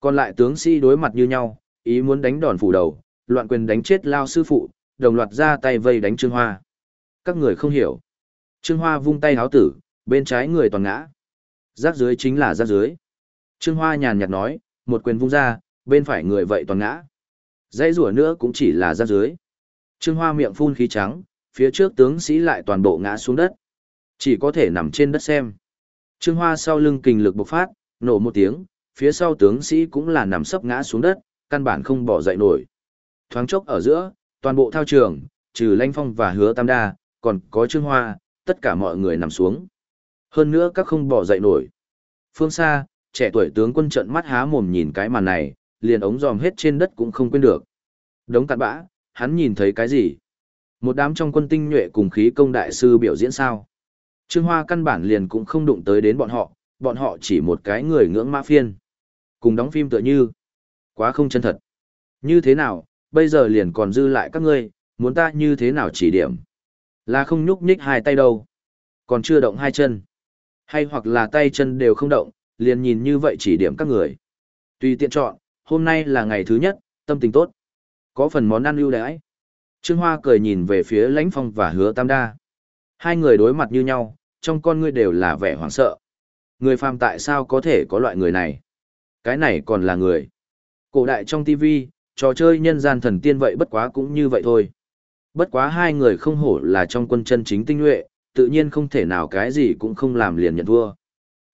Còn lại tướng sĩ đối mặt như nhau, ý muốn đánh đòn phủ đầu, loạn quyền đánh chết lao sư phụ, đồng loạt ra tay vây đánh Trương Hoa. Các người không hiểu. Trương Hoa vung tay háo tử, bên trái người toàn ngã. Rác dưới chính là rác dưới. Trương Hoa nhàn nhạt nói, một quyền vung ra, bên phải người vậy toàn ngã. Dãy rủa nữa cũng chỉ là rác dưới. Trương Hoa miệng phun khí trắng, phía trước tướng sĩ lại toàn bộ ngã xuống đất. Chỉ có thể nằm trên đất xem. Trương Hoa sau lưng kình lực bộc phát, nổ một tiếng, phía sau tướng sĩ cũng là nằm sấp ngã xuống đất, căn bản không bỏ dậy nổi. Thoáng chốc ở giữa, toàn bộ thao trường, trừ Lanh Phong và Hứa Tam Đa, còn có Trương Hoa, tất cả mọi người nằm xuống. Hơn nữa các không bỏ dậy nổi. Phương xa, trẻ tuổi tướng quân trận mắt há mồm nhìn cái màn này, liền ống giòm hết trên đất cũng không quên được. Đống cặn bã, hắn nhìn thấy cái gì? Một đám trong quân tinh nhuệ cùng khí công đại sư biểu diễn sao? Trương Hoa căn bản liền cũng không đụng tới đến bọn họ, bọn họ chỉ một cái người ngưỡng mã phiên. Cùng đóng phim tựa như. Quá không chân thật. Như thế nào, bây giờ liền còn dư lại các ngươi, muốn ta như thế nào chỉ điểm. Là không nhúc nhích hai tay đâu. Còn chưa động hai chân. Hay hoặc là tay chân đều không động, liền nhìn như vậy chỉ điểm các người. Tùy tiện chọn, hôm nay là ngày thứ nhất, tâm tình tốt. Có phần món ăn ưu đãi. Trương Hoa cười nhìn về phía Lãnh Phong và Hứa Tam Đa. Hai người đối mặt như nhau, trong con ngươi đều là vẻ hoảng sợ. Người phàm tại sao có thể có loại người này? Cái này còn là người. Cổ đại trong TV, trò chơi nhân gian thần tiên vậy bất quá cũng như vậy thôi. Bất quá hai người không hổ là trong quân chân chính tinh nhuệ, tự nhiên không thể nào cái gì cũng không làm liền nhận thua.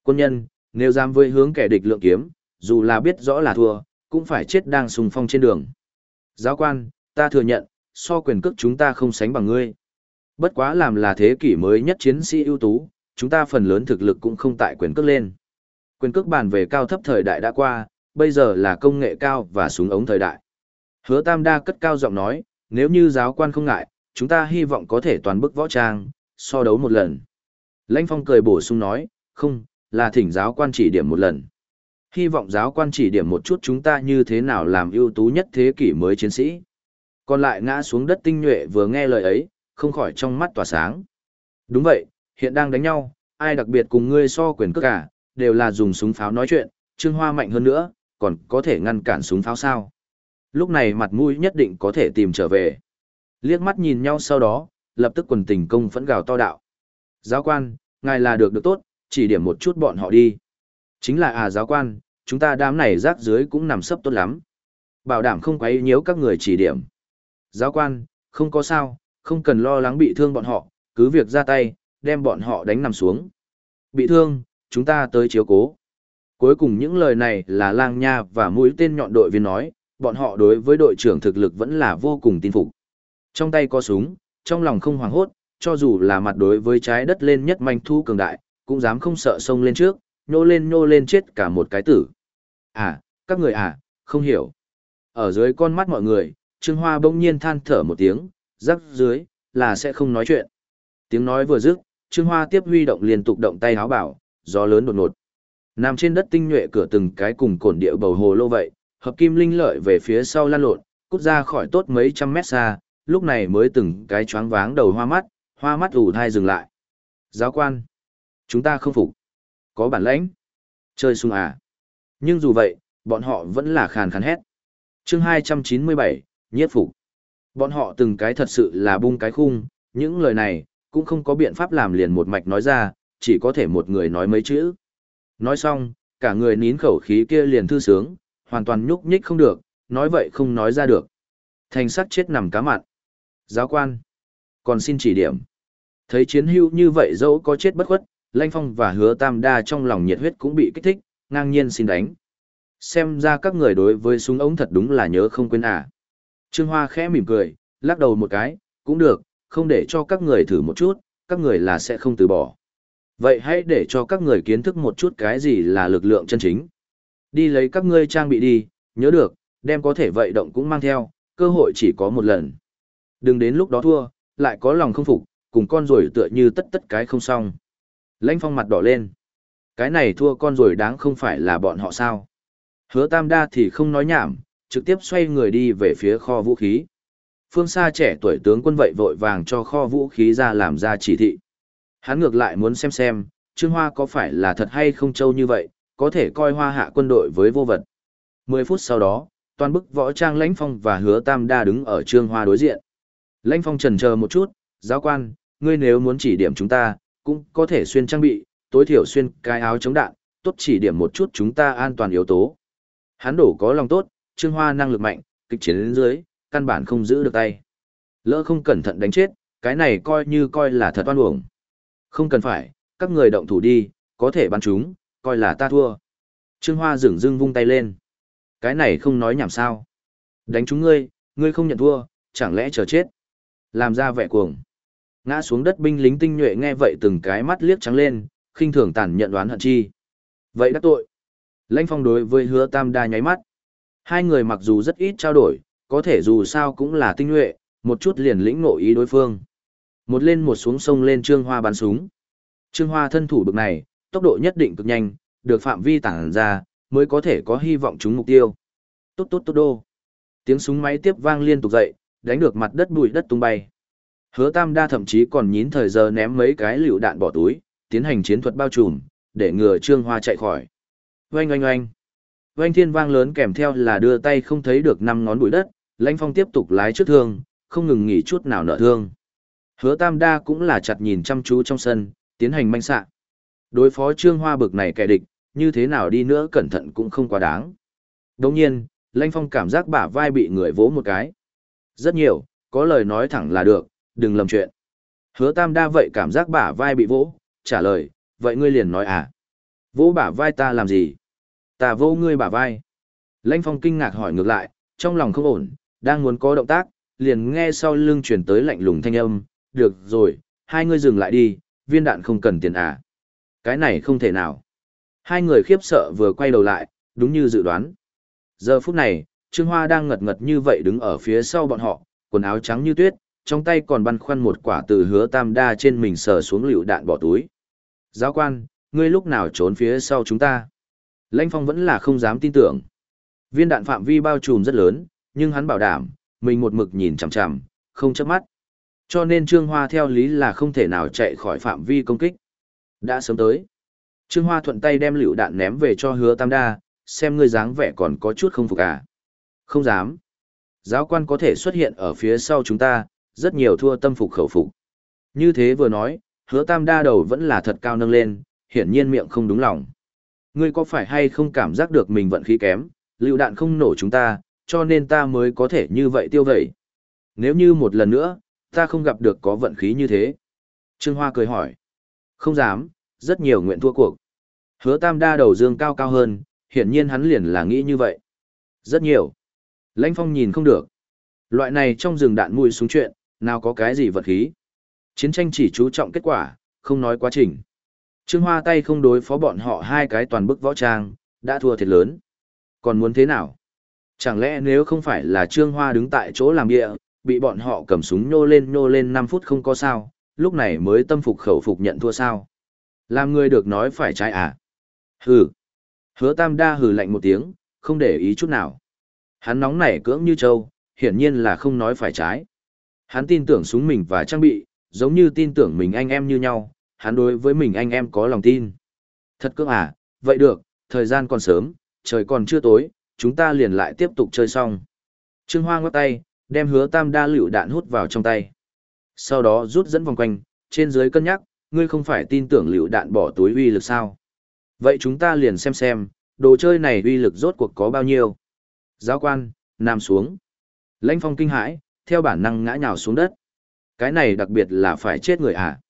Quân nhân, nếu dám với hướng kẻ địch lượng kiếm, dù là biết rõ là thua, cũng phải chết đang sùng phong trên đường. Giáo quan, ta thừa nhận, so quyền cước chúng ta không sánh bằng ngươi. Bất quá làm là thế kỷ mới nhất chiến sĩ ưu tú, chúng ta phần lớn thực lực cũng không tại quyền cước lên. Quyền cước bàn về cao thấp thời đại đã qua, bây giờ là công nghệ cao và súng ống thời đại. Hứa Tam Đa cất cao giọng nói, nếu như giáo quan không ngại, chúng ta hy vọng có thể toàn bức võ trang, so đấu một lần. Lãnh Phong cười bổ sung nói, không, là thỉnh giáo quan chỉ điểm một lần. Hy vọng giáo quan chỉ điểm một chút chúng ta như thế nào làm ưu tú nhất thế kỷ mới chiến sĩ. Còn lại ngã xuống đất tinh nhuệ vừa nghe lời ấy, không khỏi trong mắt tỏa sáng. Đúng vậy, hiện đang đánh nhau, ai đặc biệt cùng ngươi so quyền cước cả, đều là dùng súng pháo nói chuyện, Trương Hoa mạnh hơn nữa, còn có thể ngăn cản súng pháo sao. Lúc này mặt mũi nhất định có thể tìm trở về. Liếc mắt nhìn nhau sau đó, lập tức quần tình công phẫn gào to đạo. Giáo quan, ngài là được được tốt, chỉ điểm một chút bọn họ đi. Chính là à giáo quan, chúng ta đám này rác dưới cũng nằm sấp tốt lắm. Bảo đảm không quấy nhiễu các người chỉ điểm. Giáo quan, không có sao, không cần lo lắng bị thương bọn họ, cứ việc ra tay, đem bọn họ đánh nằm xuống. Bị thương, chúng ta tới chiếu cố. Cuối cùng những lời này là lang nha và mũi tên nhọn đội viên nói, bọn họ đối với đội trưởng thực lực vẫn là vô cùng tin phục. Trong tay có súng, trong lòng không hoảng hốt, cho dù là mặt đối với trái đất lên nhất manh thu cường đại, cũng dám không sợ sông lên trước, nhô lên nhô lên chết cả một cái tử. À, các người à, không hiểu. Ở dưới con mắt mọi người, Trương Hoa bỗng nhiên than thở một tiếng, rắc dưới, là sẽ không nói chuyện. Tiếng nói vừa dứt, Trương Hoa tiếp huy động liên tục động tay háo bảo, gió lớn đột ngột. Nằm trên đất tinh nhuệ cửa từng cái cùng cổn địa bầu hồ lô vậy, hợp kim linh lợi về phía sau lan lộn, cút ra khỏi tốt mấy trăm mét xa, lúc này mới từng cái choáng váng đầu hoa mắt, hoa mắt ủ thai dừng lại. Giáo quan, chúng ta không phục. Có bản lãnh. Chơi sung à. Nhưng dù vậy, bọn họ vẫn là khàn khàn hét. chương 297, nhiếp phục. Bọn họ từng cái thật sự là bung cái khung, những lời này, cũng không có biện pháp làm liền một mạch nói ra, chỉ có thể một người nói mấy chữ. Nói xong, Cả người nín khẩu khí kia liền thư sướng, hoàn toàn nhúc nhích không được, nói vậy không nói ra được. Thành sắc chết nằm cá mặn. Giáo quan, còn xin chỉ điểm. Thấy chiến hữu như vậy dẫu có chết bất khuất, Lanh Phong và Hứa Tam Đa trong lòng nhiệt huyết cũng bị kích thích, ngang nhiên xin đánh. Xem ra các người đối với súng ống thật đúng là nhớ không quên à. Trương Hoa khẽ mỉm cười, lắc đầu một cái, cũng được, không để cho các người thử một chút, các người là sẽ không từ bỏ. Vậy hãy để cho các người kiến thức một chút cái gì là lực lượng chân chính. Đi lấy các ngươi trang bị đi, nhớ được, đem có thể vậy động cũng mang theo, cơ hội chỉ có một lần. Đừng đến lúc đó thua, lại có lòng không phục, cùng con rồi tựa như tất tất cái không xong. Lãnh phong mặt đỏ lên. Cái này thua con rồi đáng không phải là bọn họ sao. Hứa tam đa thì không nói nhảm, trực tiếp xoay người đi về phía kho vũ khí. Phương xa trẻ tuổi tướng quân vậy vội vàng cho kho vũ khí ra làm ra chỉ thị. Hắn ngược lại muốn xem xem, Trương Hoa có phải là thật hay không trâu như vậy, có thể coi hoa hạ quân đội với vô vật. Mười phút sau đó, toàn bức võ trang lãnh phong và hứa tam đa đứng ở Trương Hoa đối diện. Lãnh phong trần chờ một chút, giáo quan, ngươi nếu muốn chỉ điểm chúng ta, cũng có thể xuyên trang bị, tối thiểu xuyên cái áo chống đạn, tốt chỉ điểm một chút chúng ta an toàn yếu tố. Hắn đổ có lòng tốt, Trương Hoa năng lực mạnh, kịch chiến đến dưới, căn bản không giữ được tay. Lỡ không cẩn thận đánh chết, cái này coi như coi là thật oan uổng. Không cần phải, các người động thủ đi, có thể bắn chúng, coi là ta thua. Trương Hoa dửng dưng vung tay lên. Cái này không nói nhảm sao. Đánh chúng ngươi, ngươi không nhận thua, chẳng lẽ chờ chết. Làm ra vẻ cuồng. Ngã xuống đất binh lính tinh nhuệ nghe vậy từng cái mắt liếc trắng lên, khinh thường tàn nhận đoán hận chi. Vậy đắc tội. Lãnh phong đối với hứa tam đa nháy mắt. Hai người mặc dù rất ít trao đổi, có thể dù sao cũng là tinh nhuệ, một chút liền lĩnh ngộ ý đối phương. Một lên một xuống sông lên Trương Hoa bắn súng. Trương Hoa thân thủ bực này, tốc độ nhất định cực nhanh, được phạm vi tản ra, mới có thể có hy vọng trúng mục tiêu. Tốt tốt tốt đô. Tiếng súng máy tiếp vang liên tục dậy, đánh được mặt đất bụi đất tung bay. Hứa Tam Đa thậm chí còn nhín thời giờ ném mấy cái lựu đạn bỏ túi, tiến hành chiến thuật bao trùm, để ngừa Trương Hoa chạy khỏi. Oanh oanh oanh. Oanh thiên vang lớn kèm theo là đưa tay không thấy được năm ngón bụi đất, Lãnh Phong tiếp tục lái trước thương, không ngừng nghỉ chút nào nợ thương. Hứa Tam Đa cũng là chặt nhìn chăm chú trong sân, tiến hành manh xạ. Đối phó Trương Hoa bực này kẻ địch, như thế nào đi nữa cẩn thận cũng không quá đáng. Đồng nhiên, Lanh Phong cảm giác bả vai bị người vỗ một cái. Rất nhiều, có lời nói thẳng là được, đừng lầm chuyện. Hứa Tam Đa vậy cảm giác bả vai bị vỗ, trả lời, vậy ngươi liền nói à. Vỗ bả vai ta làm gì? Ta vỗ ngươi bả vai. Lanh Phong kinh ngạc hỏi ngược lại, trong lòng không ổn, đang muốn có động tác, liền nghe sau lưng truyền tới lạnh lùng thanh âm, được rồi, hai ngươi dừng lại đi, viên đạn không cần tiền à. Cái này không thể nào. Hai người khiếp sợ vừa quay đầu lại, đúng như dự đoán. Giờ phút này, Trương Hoa đang ngật ngật như vậy đứng ở phía sau bọn họ, quần áo trắng như tuyết, trong tay còn băn khoăn một quả từ hứa tam đa trên mình sờ xuống lựu đạn bỏ túi. Giáo quan, ngươi lúc nào trốn phía sau chúng ta? Lãnh Phong vẫn là không dám tin tưởng. Viên đạn phạm vi bao trùm rất lớn, nhưng hắn bảo đảm, mình một mực nhìn chằm chằm, không chớp mắt. Cho nên Trương Hoa theo lý là không thể nào chạy khỏi phạm vi công kích. Đã sớm tới. Trương Hoa thuận tay đem lựu đạn ném về cho hứa tam đa, xem ngươi dáng vẻ còn có chút không phục à. Không dám. Giáo quan có thể xuất hiện ở phía sau chúng ta, rất nhiều thua tâm phục khẩu phục. Như thế vừa nói, hứa tam đa đầu vẫn là thật cao nâng lên, hiển nhiên miệng không đúng lòng. Ngươi có phải hay không cảm giác được mình vận khí kém, lựu đạn không nổ chúng ta, cho nên ta mới có thể như vậy tiêu vẩy. Nếu như một lần nữa, ta không gặp được có vận khí như thế. Trương Hoa cười hỏi. Không dám, rất nhiều nguyện thua cuộc. Hứa tam đa đầu dương cao cao hơn, hiển nhiên hắn liền là nghĩ như vậy. Rất nhiều. Lãnh phong nhìn không được. Loại này trong rừng đạn mùi xuống chuyện, nào có cái gì vật khí. Chiến tranh chỉ chú trọng kết quả, không nói quá trình. Trương Hoa tay không đối phó bọn họ hai cái toàn bức võ trang, đã thua thiệt lớn. Còn muốn thế nào? Chẳng lẽ nếu không phải là Trương Hoa đứng tại chỗ làm địa, bị bọn họ cầm súng nhô lên nhô lên 5 phút không có sao, lúc này mới tâm phục khẩu phục nhận thua sao? Làm người được nói phải trái à? Hừ. Hứa Tam Đa hừ lạnh một tiếng, không để ý chút nào. Hắn nóng nảy cưỡng như trâu, hiển nhiên là không nói phải trái. Hắn tin tưởng súng mình và trang bị, giống như tin tưởng mình anh em như nhau, hắn đối với mình anh em có lòng tin. Thật cưỡng à, vậy được, thời gian còn sớm, trời còn chưa tối, chúng ta liền lại tiếp tục chơi xong. Trương Hoa ngoắc tay, đem hứa tam đa lựu đạn hút vào trong tay. Sau đó rút dẫn vòng quanh, trên dưới cân nhắc, ngươi không phải tin tưởng lựu đạn bỏ túi uy lực sao. Vậy chúng ta liền xem xem, đồ chơi này uy lực rốt cuộc có bao nhiêu. Giáo quan, nằm xuống. Lãnh phong kinh hãi, theo bản năng ngã nhào xuống đất. Cái này đặc biệt là phải chết người à.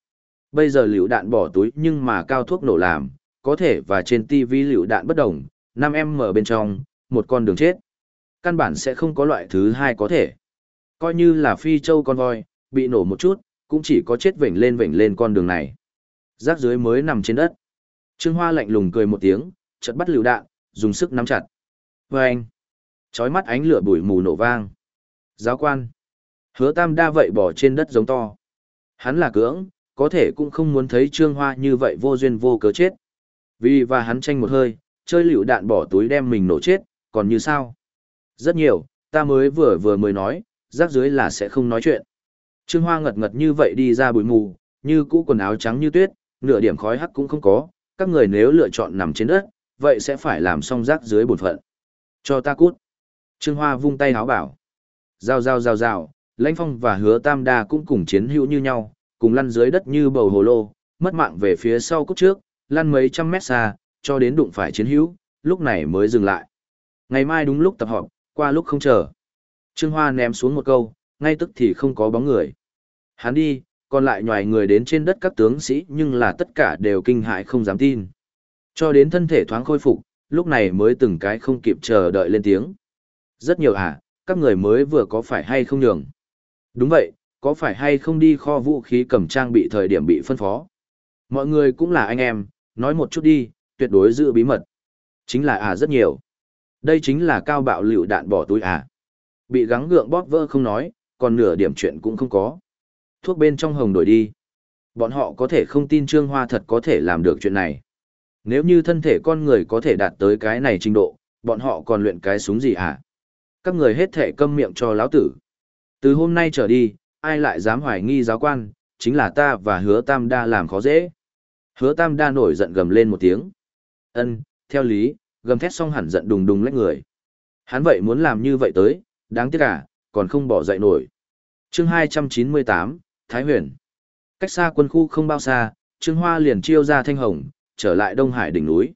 Bây giờ liều đạn bỏ túi nhưng mà cao thuốc nổ làm, có thể và trên tivi liều đạn bất đồng, 5M ở bên trong, một con đường chết. Căn bản sẽ không có loại thứ hai có thể. Coi như là phi châu con voi, bị nổ một chút, cũng chỉ có chết vểnh lên vểnh lên con đường này. Rác dưới mới nằm trên đất. Trương Hoa lạnh lùng cười một tiếng, chợt bắt liều đạn, dùng sức nắm chặt. Và anh, chói mắt ánh lửa bụi mù nổ vang. Giáo quan, hứa tam đa vậy bỏ trên đất giống to. Hắn là cưỡng, có thể cũng không muốn thấy Trương Hoa như vậy vô duyên vô cớ chết. Vì và hắn tranh một hơi, chơi liều đạn bỏ túi đem mình nổ chết, còn như sao? Rất nhiều, ta mới vừa vừa mới nói, rác dưới là sẽ không nói chuyện. Trương Hoa ngật ngật như vậy đi ra bụi mù, như cũ quần áo trắng như tuyết, nửa điểm khói hắc cũng không có, các người nếu lựa chọn nằm trên đất, vậy sẽ phải làm xong rác dưới bổn phận. Cho ta cút. Trương Hoa vung tay háo bảo. Rào rào rào rào, Lãnh Phong và Hứa Tam Đa cũng cùng chiến hữu như nhau, cùng lăn dưới đất như bầu hồ lô, mất mạng về phía sau cút trước, lăn mấy trăm mét xa, cho đến đụng phải chiến hữu, lúc này mới dừng lại. Ngày mai đúng lúc tập họp, qua lúc không chờ. Trương Hoa ném xuống một câu, ngay tức thì không có bóng người. Hắn đi, còn lại nhòi người đến trên đất các tướng sĩ nhưng là tất cả đều kinh hãi không dám tin. Cho đến thân thể thoáng khôi phục, lúc này mới từng cái không kịp chờ đợi lên tiếng. Rất nhiều à, các người mới vừa có phải hay không nhường. Đúng vậy, có phải hay không đi kho vũ khí cầm trang bị thời điểm bị phân phó. Mọi người cũng là anh em, nói một chút đi, tuyệt đối giữ bí mật. Chính là à rất nhiều. Đây chính là cao bạo liệu đạn bỏ túi à. Bị gắng gượng bóp vỡ không nói, còn nửa điểm chuyện cũng không có. Thuốc bên trong hồng đổi đi. Bọn họ có thể không tin Trương Hoa thật có thể làm được chuyện này. Nếu như thân thể con người có thể đạt tới cái này trình độ, bọn họ còn luyện cái súng gì hả? Các người hết thể câm miệng cho lão tử. Từ hôm nay trở đi, ai lại dám hoài nghi giáo quan, chính là ta và hứa tam đa làm khó dễ. Hứa tam đa nổi giận gầm lên một tiếng. ân theo lý, gầm thét xong hẳn giận đùng đùng lách người. Hắn vậy muốn làm như vậy tới, đáng tiếc cả, còn không bỏ dậy nổi. chương 298, Thái Huyền. Cách xa quân khu không bao xa, Trương Hoa liền chiêu ra Thanh Hồng, trở lại Đông Hải đỉnh núi.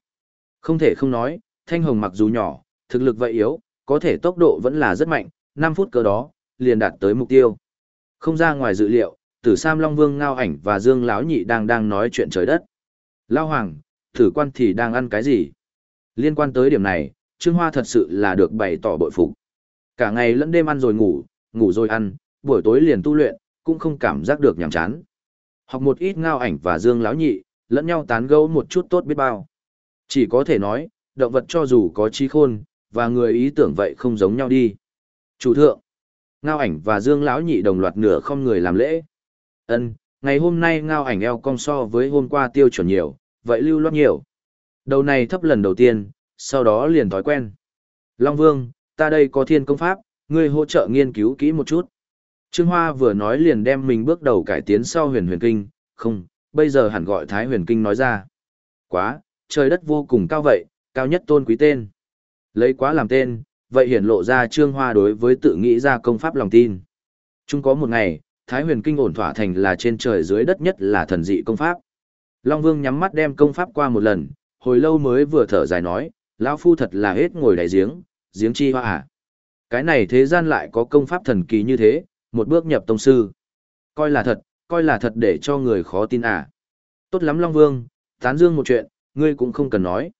Không thể không nói, Thanh Hồng mặc dù nhỏ, thực lực vậy yếu, có thể tốc độ vẫn là rất mạnh, 5 phút cơ đó, liền đạt tới mục tiêu. Không ra ngoài dự liệu, Tử Sam Long Vương Ngao Ảnh và Dương Lão Nhị đang đang nói chuyện trời đất. Lao Hoàng, thử quan thì đang ăn cái gì? Liên quan tới điểm này, Trương Hoa thật sự là được bày tỏ bội phục. Cả ngày lẫn đêm ăn rồi ngủ, ngủ rồi ăn, buổi tối liền tu luyện, cũng không cảm giác được nhàm chán. Học một ít ngao ảnh và dương láo nhị, lẫn nhau tán gẫu một chút tốt biết bao. Chỉ có thể nói, động vật cho dù có trí khôn, và người ý tưởng vậy không giống nhau đi. Chủ thượng, ngao ảnh và dương lão nhị đồng loạt nửa không người làm lễ. Ân, ngày hôm nay ngao ảnh eo cong so với hôm qua tiêu chuẩn nhiều, vậy lưu loát nhiều. Đầu này thấp lần đầu tiên, sau đó liền thói quen. Long Vương, ta đây có thiên công pháp, ngươi hỗ trợ nghiên cứu kỹ một chút. Trương Hoa vừa nói liền đem mình bước đầu cải tiến sau huyền huyền kinh, không, bây giờ hẳn gọi Thái huyền kinh nói ra. Quá, trời đất vô cùng cao vậy, cao nhất tôn quý tên. Lấy quá làm tên, vậy hiển lộ ra Trương Hoa đối với tự nghĩ ra công pháp lòng tin. Chung có một ngày, Thái huyền kinh ổn thỏa thành là trên trời dưới đất nhất là thần dị công pháp. Long Vương nhắm mắt đem công pháp qua một lần, hồi lâu mới vừa thở dài nói, lão phu thật là hết ngồi đáy giếng, giếng chi hoa à. Cái này thế gian lại có công pháp thần kỳ như thế, một bước nhập tông sư. Coi là thật, coi là thật để cho người khó tin à. Tốt lắm Long Vương, tán dương một chuyện, ngươi cũng không cần nói.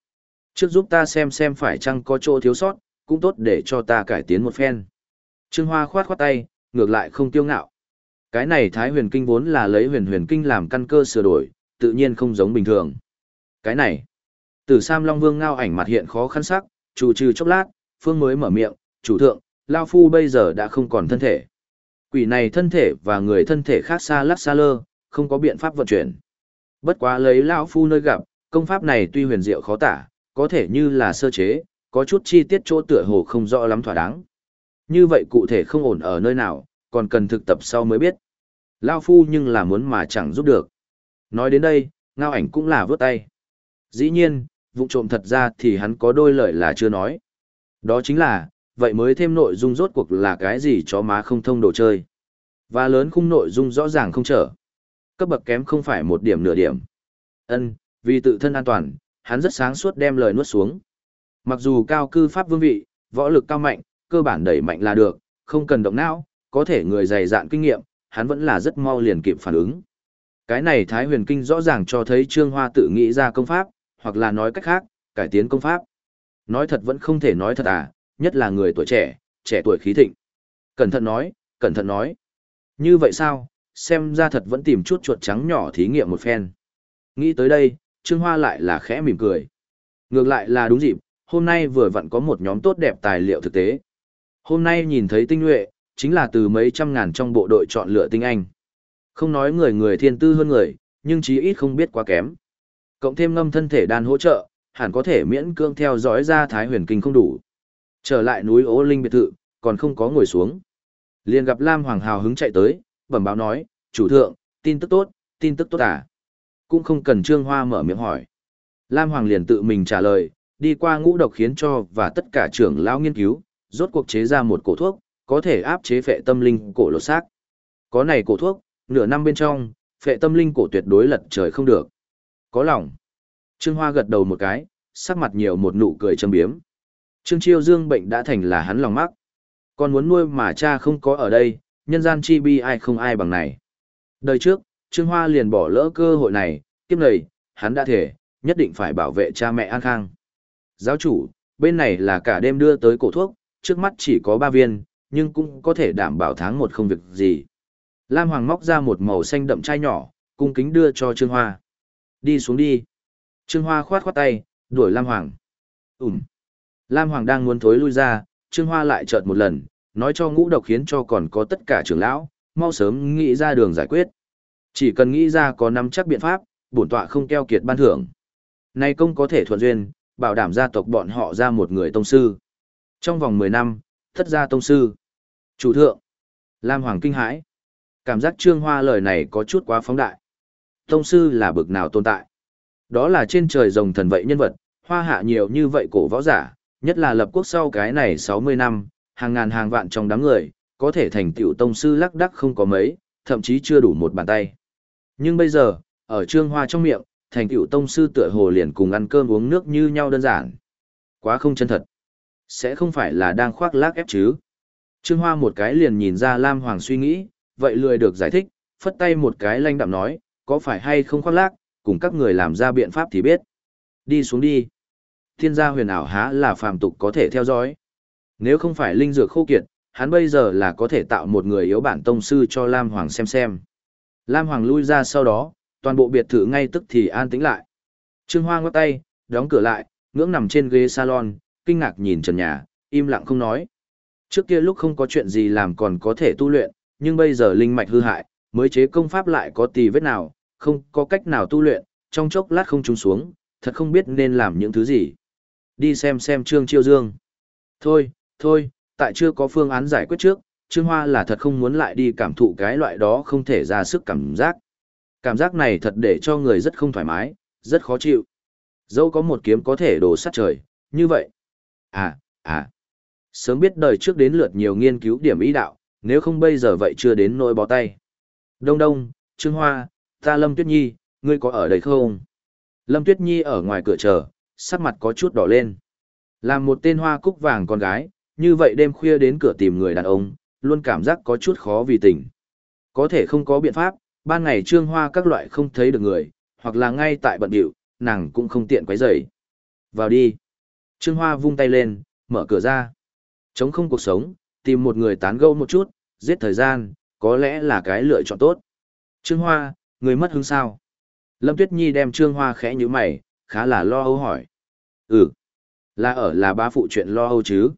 Trước giúp ta xem xem phải chăng có chỗ thiếu sót, cũng tốt để cho ta cải tiến một phen. Trương Hoa khoát khoát tay, ngược lại không tiêu ngạo. Cái này Thái huyền kinh vốn là lấy huyền huyền kinh làm căn cơ sửa đổi, tự nhiên không giống bình thường. Cái này, Tử Sam Long Vương ngao ảnh mặt hiện khó khăn sắc, chủ trừ chốc lát, Phương mới mở miệng, chủ thượng, Lao Phu bây giờ đã không còn thân thể. Quỷ này thân thể và người thân thể khác xa lắc xa lơ, không có biện pháp vận chuyển. Bất quá lấy Lao Phu nơi gặp, công pháp này tuy huyền diệu khó tả, có thể như là sơ chế, có chút chi tiết chỗ tựa hồ không rõ lắm thỏa đáng. Như vậy cụ thể không ổn ở nơi nào, còn cần thực tập sau mới biết. Lao Phu nhưng là muốn mà chẳng giúp được. Nói đến đây, ngao ảnh cũng là vớt tay. Dĩ nhiên, vụ trộm thật ra thì hắn có đôi lời là chưa nói. Đó chính là, vậy mới thêm nội dung rốt cuộc là cái gì cho má không thông đồ chơi. Và lớn khung nội dung rõ ràng không trở. Cấp bậc kém không phải một điểm nửa điểm. Ân, vì tự thân an toàn, hắn rất sáng suốt đem lời nuốt xuống. Mặc dù cao cư pháp vương vị, võ lực cao mạnh, cơ bản đẩy mạnh là được, không cần động não, có thể người dày dạn kinh nghiệm, hắn vẫn là rất mau liền kịp phản ứng. Cái này Thái Huyền Kinh rõ ràng cho thấy Trương Hoa tự nghĩ ra công pháp, hoặc là nói cách khác, cải tiến công pháp. Nói thật vẫn không thể nói thật à, nhất là người tuổi trẻ, trẻ tuổi khí thịnh. Cẩn thận nói, cẩn thận nói. Như vậy sao, xem ra thật vẫn tìm chút chuột trắng nhỏ thí nghiệm một phen. Nghĩ tới đây, Trương Hoa lại là khẽ mỉm cười. Ngược lại là đúng dịp, hôm nay vừa vặn có một nhóm tốt đẹp tài liệu thực tế. Hôm nay nhìn thấy tinh nhuệ, chính là từ mấy trăm ngàn trong bộ đội chọn lựa tinh anh. Không nói người người thiên tư hơn người, nhưng chí ít không biết quá kém. Cộng thêm ngâm thân thể đan hỗ trợ, hẳn có thể miễn cương theo dõi ra thái huyền kinh không đủ. Trở lại núi ố linh biệt thự, còn không có ngồi xuống. liền gặp Lam Hoàng hào hứng chạy tới, bẩm báo nói, chủ thượng, tin tức tốt, tin tức tốt à. Cũng không cần Trương Hoa mở miệng hỏi. Lam Hoàng liền tự mình trả lời, đi qua ngũ độc khiến cho và tất cả trưởng lão nghiên cứu, rốt cuộc chế ra một cổ thuốc, có thể áp chế phệ tâm linh cổ lột xác. Có này cổ thuốc, nửa năm bên trong, phệ tâm linh cổ tuyệt đối lật trời không được. Có lòng. Trương Hoa gật đầu một cái, sắc mặt nhiều một nụ cười châm biếm. Trương Chiêu Dương bệnh đã thành là hắn lòng mắc. Còn muốn nuôi mà cha không có ở đây, nhân gian chi bi ai không ai bằng này. Đời trước, Trương Hoa liền bỏ lỡ cơ hội này, kiếp này, hắn đã thể, nhất định phải bảo vệ cha mẹ an khang. Giáo chủ, bên này là cả đêm đưa tới cổ thuốc, trước mắt chỉ có 3 viên, nhưng cũng có thể đảm bảo tháng một không việc gì. Lam Hoàng móc ra một màu xanh đậm chai nhỏ, cung kính đưa cho Trương Hoa. Đi xuống đi. Trương Hoa khoát khoát tay, đuổi Lam Hoàng. Ừm. Lam Hoàng đang muốn thối lui ra, Trương Hoa lại chợt một lần, nói cho ngũ độc khiến cho còn có tất cả trưởng lão, mau sớm nghĩ ra đường giải quyết. Chỉ cần nghĩ ra có nắm chắc biện pháp, bổn tọa không keo kiệt ban thưởng. Nay công có thể thuận duyên, bảo đảm gia tộc bọn họ ra một người tông sư. Trong vòng 10 năm, thất gia tông sư. Chủ thượng. Lam Hoàng kinh hãi. Cảm giác Trương Hoa lời này có chút quá phóng đại. Tông sư là bực nào tồn tại? Đó là trên trời rồng thần vậy nhân vật, hoa hạ nhiều như vậy cổ võ giả, nhất là lập quốc sau cái này 60 năm, hàng ngàn hàng vạn trong đám người, có thể thành tiểu tông sư lắc đắc không có mấy, thậm chí chưa đủ một bàn tay. Nhưng bây giờ, ở trương hoa trong miệng, thành tiểu tông sư tựa hồ liền cùng ăn cơm uống nước như nhau đơn giản. Quá không chân thật. Sẽ không phải là đang khoác lác ép chứ. Trương Hoa một cái liền nhìn ra Lam Hoàng suy nghĩ, vậy lười được giải thích, phất tay một cái lanh đạm nói, có phải hay không khoác lác, cùng các người làm ra biện pháp thì biết. Đi xuống đi. Thiên gia huyền ảo há là phàm tục có thể theo dõi. Nếu không phải linh dược khô kiệt, hắn bây giờ là có thể tạo một người yếu bản tông sư cho Lam Hoàng xem xem. Lam Hoàng lui ra sau đó, toàn bộ biệt thự ngay tức thì an tĩnh lại. Trương Hoa ngắt tay, đóng cửa lại, ngưỡng nằm trên ghế salon, kinh ngạc nhìn trần nhà, im lặng không nói. Trước kia lúc không có chuyện gì làm còn có thể tu luyện, nhưng bây giờ linh mạch hư hại, mới chế công pháp lại có tì vết nào, không có cách nào tu luyện, trong chốc lát không trúng xuống, thật không biết nên làm những thứ gì. Đi xem xem Trương Chiêu Dương. Thôi, thôi, tại chưa có phương án giải quyết trước, Trương Hoa là thật không muốn lại đi cảm thụ cái loại đó không thể ra sức cảm giác. Cảm giác này thật để cho người rất không thoải mái, rất khó chịu. Dẫu có một kiếm có thể đổ sát trời, như vậy. À, à. Sớm biết đời trước đến lượt nhiều nghiên cứu điểm ý đạo, nếu không bây giờ vậy chưa đến nỗi bó tay. Đông đông, Trương Hoa, ta Lâm Tuyết Nhi, ngươi có ở đây không? Lâm Tuyết Nhi ở ngoài cửa chờ, sắc mặt có chút đỏ lên. Làm một tên hoa cúc vàng con gái, như vậy đêm khuya đến cửa tìm người đàn ông, luôn cảm giác có chút khó vì tình. Có thể không có biện pháp, ban ngày trương hoa các loại không thấy được người, hoặc là ngay tại bận điệu, nàng cũng không tiện quấy rầy. Vào đi. Trương hoa vung tay lên, mở cửa ra. Chống không cuộc sống, tìm một người tán gẫu một chút, giết thời gian, có lẽ là cái lựa chọn tốt. Trương hoa, người mất hứng sao? Lâm Tuyết Nhi đem Trương Hoa khẽ như mày, khá là lo âu hỏi. Ừ. Là ở là bá phụ chuyện lo âu chứ?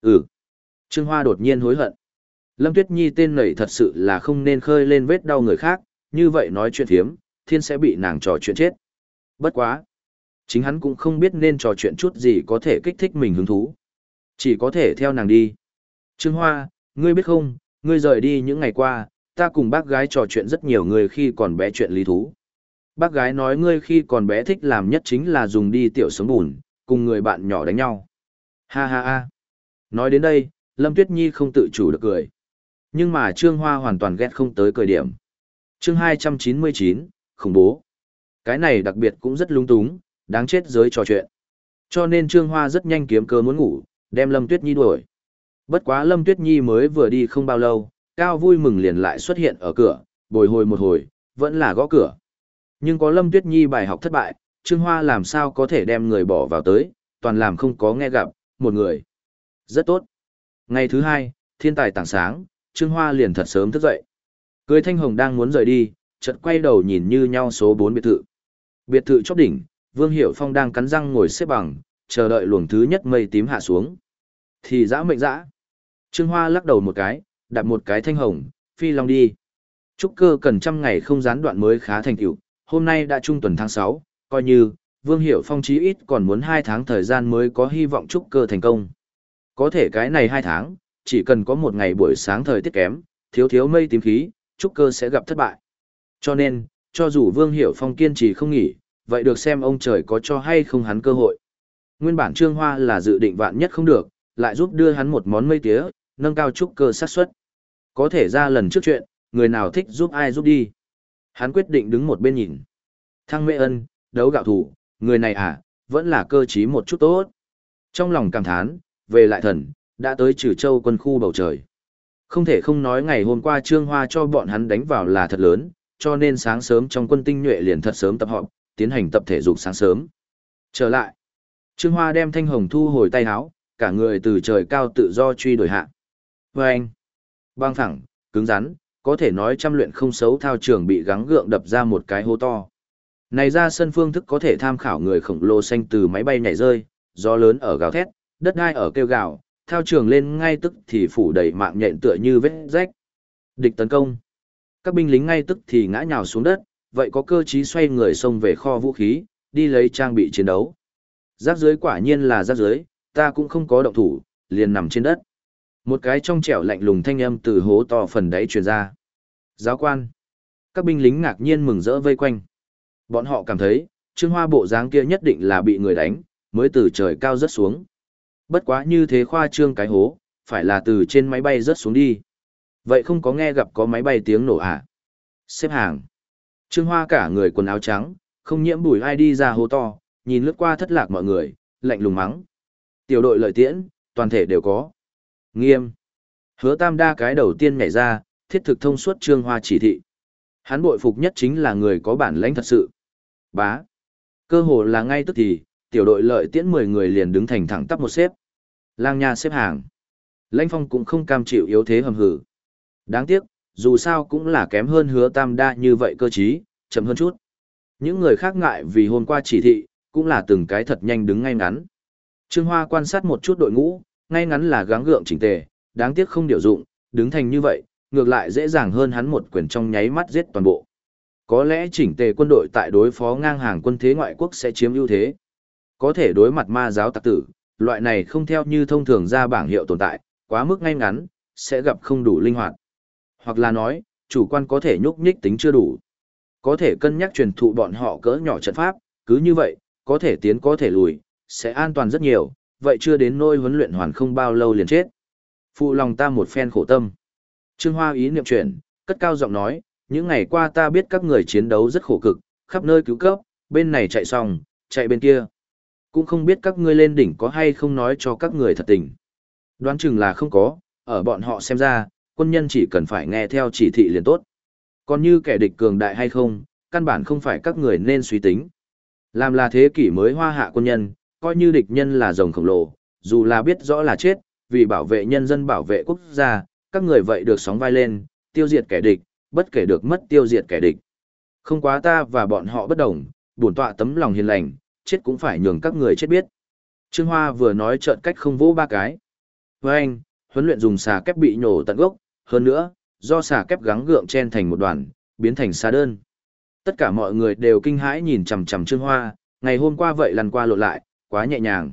Ừ. Trương Hoa đột nhiên hối hận. Lâm Tuyết Nhi tên này thật sự là không nên khơi lên vết đau người khác, như vậy nói chuyện thiếm, thiên sẽ bị nàng trò chuyện chết. Bất quá. Chính hắn cũng không biết nên trò chuyện chút gì có thể kích thích mình hứng thú. Chỉ có thể theo nàng đi. Trương Hoa, ngươi biết không, ngươi rời đi những ngày qua, ta cùng bác gái trò chuyện rất nhiều người khi còn bé chuyện lý thú. Bác gái nói ngươi khi còn bé thích làm nhất chính là dùng đi tiểu sống bùn, cùng người bạn nhỏ đánh nhau. Ha ha ha. Nói đến đây, Lâm Tuyết Nhi không tự chủ được cười. Nhưng mà Trương Hoa hoàn toàn ghét không tới cười điểm. Chương 299, khủng bố. Cái này đặc biệt cũng rất lung túng, đáng chết giới trò chuyện. Cho nên Trương Hoa rất nhanh kiếm cơ muốn ngủ, đem Lâm Tuyết Nhi đuổi. Bất quá Lâm Tuyết Nhi mới vừa đi không bao lâu, Cao vui mừng liền lại xuất hiện ở cửa, bồi hồi một hồi, vẫn là gõ cửa. Nhưng có Lâm Tuyết Nhi bài học thất bại, Trương Hoa làm sao có thể đem người bỏ vào tới, toàn làm không có nghe gặp, một người. Rất tốt. Ngày thứ hai, thiên tài tảng sáng, Trương Hoa liền thật sớm thức dậy. Cưới Thanh Hồng đang muốn rời đi, chợt quay đầu nhìn như nhau số 4 biệt thự. Biệt thự chóp đỉnh, Vương Hiểu Phong đang cắn răng ngồi xếp bằng, chờ đợi luồng thứ nhất mây tím hạ xuống. Thì dã mệnh dã. Trương Hoa lắc đầu một cái, đặt một cái thanh hồng, phi long đi. Trúc cơ cần trăm ngày không gián đoạn mới khá thành tựu, hôm nay đã trung tuần tháng 6, coi như, Vương Hiểu Phong chí ít còn muốn 2 tháng thời gian mới có hy vọng trúc cơ thành công. Có thể cái này 2 tháng, chỉ cần có một ngày buổi sáng thời tiết kém, thiếu thiếu mây tím khí, trúc cơ sẽ gặp thất bại. Cho nên, cho dù Vương Hiểu Phong kiên trì không nghỉ, vậy được xem ông trời có cho hay không hắn cơ hội. Nguyên bản Trương Hoa là dự định vạn nhất không được, lại giúp đưa hắn một món mây tía, nâng cao trúc cơ xác suất. Có thể ra lần trước chuyện, người nào thích giúp ai giúp đi. Hắn quyết định đứng một bên nhìn. Thăng mê ân, đấu gạo thủ, người này à, vẫn là cơ trí một chút tốt. Trong lòng cảm thán, về lại thần, đã tới trừ châu quân khu bầu trời. Không thể không nói ngày hôm qua Trương Hoa cho bọn hắn đánh vào là thật lớn, cho nên sáng sớm trong quân tinh nhuệ liền thật sớm tập họp, tiến hành tập thể dục sáng sớm. Trở lại, Trương Hoa đem thanh hồng thu hồi tay háo, cả người từ trời cao tự do truy đuổi hạ. Và anh, băng thẳng, cứng rắn, có thể nói trăm luyện không xấu thao trường bị gắng gượng đập ra một cái hố to. Này ra sân phương thức có thể tham khảo người khổng lồ xanh từ máy bay nhảy rơi, gió lớn ở gào thét, đất đai ở kêu gào, thao trường lên ngay tức thì phủ đầy mạng nhện tựa như vết rách. Địch tấn công. Các binh lính ngay tức thì ngã nhào xuống đất, vậy có cơ trí xoay người xông về kho vũ khí, đi lấy trang bị chiến đấu. Giáp dưới quả nhiên là giáp dưới, ta cũng không có động thủ, liền nằm trên đất. Một cái trong trẻo lạnh lùng thanh âm từ hố to phần đáy truyền ra. Giáo quan. Các binh lính ngạc nhiên mừng rỡ vây quanh. Bọn họ cảm thấy, Trương Hoa bộ dáng kia nhất định là bị người đánh, mới từ trời cao rớt xuống. Bất quá như thế khoa trương cái hố, phải là từ trên máy bay rớt xuống đi. Vậy không có nghe gặp có máy bay tiếng nổ à? Xếp hàng. Trương Hoa cả người quần áo trắng, không nhiễm bụi ai đi ra hố to, nhìn lướt qua thất lạc mọi người, lạnh lùng mắng. Tiểu đội lợi tiễn, toàn thể đều có. Nghiêm. Hứa tam đa cái đầu tiên nhảy ra, thiết thực thông suốt Trương Hoa chỉ thị. Hắn bội phục nhất chính là người có bản lãnh thật sự. Bá. Cơ hồ là ngay tức thì, tiểu đội lợi tiễn 10 người liền đứng thành thẳng tắp một xếp. Lang nha xếp hàng. Lãnh phong cũng không cam chịu yếu thế hầm hử. Đáng tiếc, dù sao cũng là kém hơn hứa tam đa như vậy cơ chí, chậm hơn chút. Những người khác ngại vì hôm qua chỉ thị, cũng là từng cái thật nhanh đứng ngay ngắn. Trương Hoa quan sát một chút đội ngũ, ngay ngắn là gắng gượng chỉnh tề, đáng tiếc không điều dụng, đứng thành như vậy, ngược lại dễ dàng hơn hắn một quyền trong nháy mắt giết toàn bộ. Có lẽ chỉnh tề quân đội tại đối phó ngang hàng quân thế ngoại quốc sẽ chiếm ưu thế. Có thể đối mặt ma giáo tặc tử, loại này không theo như thông thường ra bảng hiệu tồn tại, quá mức ngay ngắn, sẽ gặp không đủ linh hoạt. Hoặc là nói, chủ quan có thể nhúc nhích tính chưa đủ. Có thể cân nhắc truyền thụ bọn họ cỡ nhỏ trận pháp, cứ như vậy, có thể tiến có thể lùi, sẽ an toàn rất nhiều, vậy chưa đến nôi huấn luyện hoàn không bao lâu liền chết. Phụ lòng ta một phen khổ tâm. Trương Hoa ý niệm chuyển, cất cao giọng nói, những ngày qua ta biết các người chiến đấu rất khổ cực, khắp nơi cứu cấp, bên này chạy xong, chạy bên kia. Cũng không biết các ngươi lên đỉnh có hay không nói cho các người thật tình. Đoán chừng là không có, ở bọn họ xem ra, quân nhân chỉ cần phải nghe theo chỉ thị liền tốt. Còn như kẻ địch cường đại hay không, căn bản không phải các người nên suy tính. Làm là thế kỷ mới hoa hạ quân nhân, coi như địch nhân là rồng khổng lồ, dù là biết rõ là chết, vì bảo vệ nhân dân bảo vệ quốc gia, các người vậy được sóng vai lên, tiêu diệt kẻ địch, bất kể được mất tiêu diệt kẻ địch. Không quá ta và bọn họ bất đồng, bổn tọa tấm lòng hiền lành, chết cũng phải nhường các người chết biết. Trương Hoa vừa nói trợn cách không vỗ ba cái. Với anh, huấn luyện dùng xà kép bị nhổ tận gốc, hơn nữa, do xà kép gắng gượng chen thành một đoàn, biến thành xà đơn. Tất cả mọi người đều kinh hãi nhìn chằm chằm Trương Hoa, ngày hôm qua vậy lần qua lộn lại, quá nhẹ nhàng.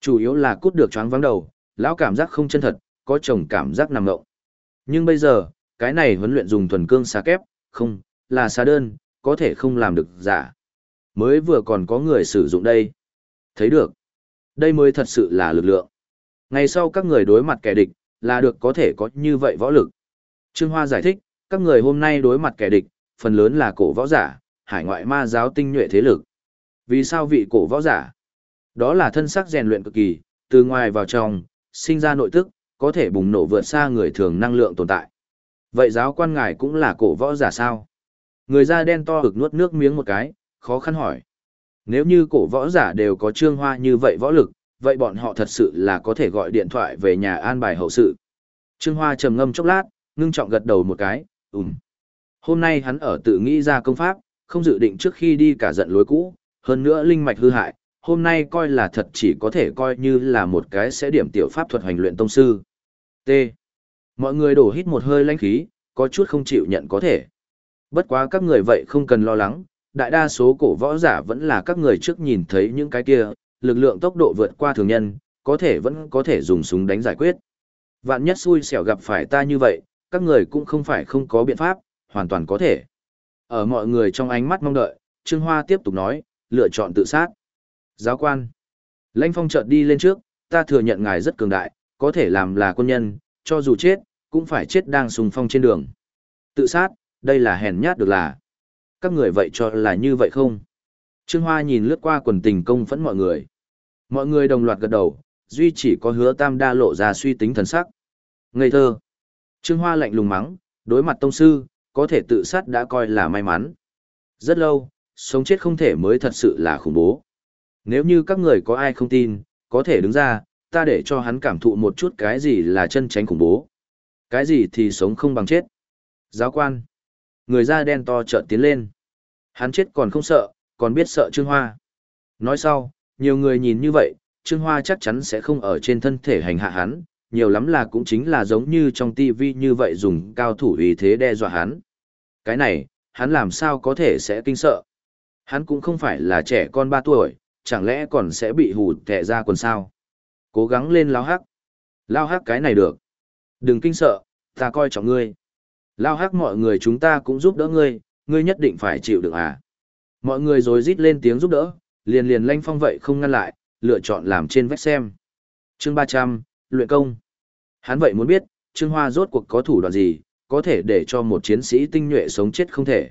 Chủ yếu là cút được choáng vắng đầu, lão cảm giác không chân thật, có chồng cảm giác nằm ngộng. Nhưng bây giờ, cái này huấn luyện dùng thuần cương xà kép, không, là xà đơn, có thể không làm được giả. Mới vừa còn có người sử dụng đây. Thấy được. Đây mới thật sự là lực lượng. Ngày sau các người đối mặt kẻ địch, là được có thể có như vậy võ lực. Trương Hoa giải thích, các người hôm nay đối mặt kẻ địch, phần lớn là cổ võ giả, hải ngoại ma giáo tinh nhuệ thế lực. Vì sao vị cổ võ giả? Đó là thân sắc rèn luyện cực kỳ, từ ngoài vào trong, sinh ra nội tức, có thể bùng nổ vượt xa người thường năng lượng tồn tại. Vậy giáo quan ngài cũng là cổ võ giả sao? Người da đen to ực nuốt nước miếng một cái, khó khăn hỏi. Nếu như cổ võ giả đều có trương hoa như vậy võ lực, vậy bọn họ thật sự là có thể gọi điện thoại về nhà an bài hậu sự. Trương Hoa trầm ngâm chốc lát, ngưng trọng gật đầu một cái, ừm. Hôm nay hắn ở tự nghĩ ra công pháp, không dự định trước khi đi cả giận lối cũ, hơn nữa linh mạch hư hại, hôm nay coi là thật chỉ có thể coi như là một cái sẽ điểm tiểu pháp thuật hành luyện tông sư. T. Mọi người đổ hít một hơi lãnh khí, có chút không chịu nhận có thể. Bất quá các người vậy không cần lo lắng, đại đa số cổ võ giả vẫn là các người trước nhìn thấy những cái kia, lực lượng tốc độ vượt qua thường nhân, có thể vẫn có thể dùng súng đánh giải quyết. Vạn nhất xui xẻo gặp phải ta như vậy, các người cũng không phải không có biện pháp, hoàn toàn có thể. Ở mọi người trong ánh mắt mong đợi, Trương Hoa tiếp tục nói, lựa chọn tự sát. Giáo quan. Lãnh phong chợt đi lên trước, ta thừa nhận ngài rất cường đại, có thể làm là quân nhân, cho dù chết, cũng phải chết đang sùng phong trên đường. Tự sát, đây là hèn nhát được là. Các người vậy cho là như vậy không? Trương Hoa nhìn lướt qua quần tình công phẫn mọi người. Mọi người đồng loạt gật đầu, duy chỉ có hứa tam đa lộ ra suy tính thần sắc. Ngây thơ. Trương Hoa lạnh lùng mắng, đối mặt tông sư, có thể tự sát đã coi là may mắn. Rất lâu, sống chết không thể mới thật sự là khủng bố. Nếu như các người có ai không tin, có thể đứng ra, ta để cho hắn cảm thụ một chút cái gì là chân tránh khủng bố. Cái gì thì sống không bằng chết. Giáo quan. Người da đen to trợn tiến lên. Hắn chết còn không sợ, còn biết sợ Trương Hoa. Nói sau, nhiều người nhìn như vậy, Trương Hoa chắc chắn sẽ không ở trên thân thể hành hạ hắn, nhiều lắm là cũng chính là giống như trong tivi như vậy dùng cao thủ ý thế đe dọa hắn. Cái này, hắn làm sao có thể sẽ kinh sợ. Hắn cũng không phải là trẻ con 3 tuổi, chẳng lẽ còn sẽ bị hù tẻ ra quần sao. Cố gắng lên lao hắc. Lao hắc cái này được. Đừng kinh sợ, ta coi trọng ngươi. Lao hắc mọi người chúng ta cũng giúp đỡ ngươi, ngươi nhất định phải chịu được à. Mọi người rồi rít lên tiếng giúp đỡ, liền liền lanh phong vậy không ngăn lại, lựa chọn làm trên vách xem. Chương 300, luyện công. Hắn vậy muốn biết, Trương Hoa rốt cuộc có thủ đoạn gì, có thể để cho một chiến sĩ tinh nhuệ sống chết không thể.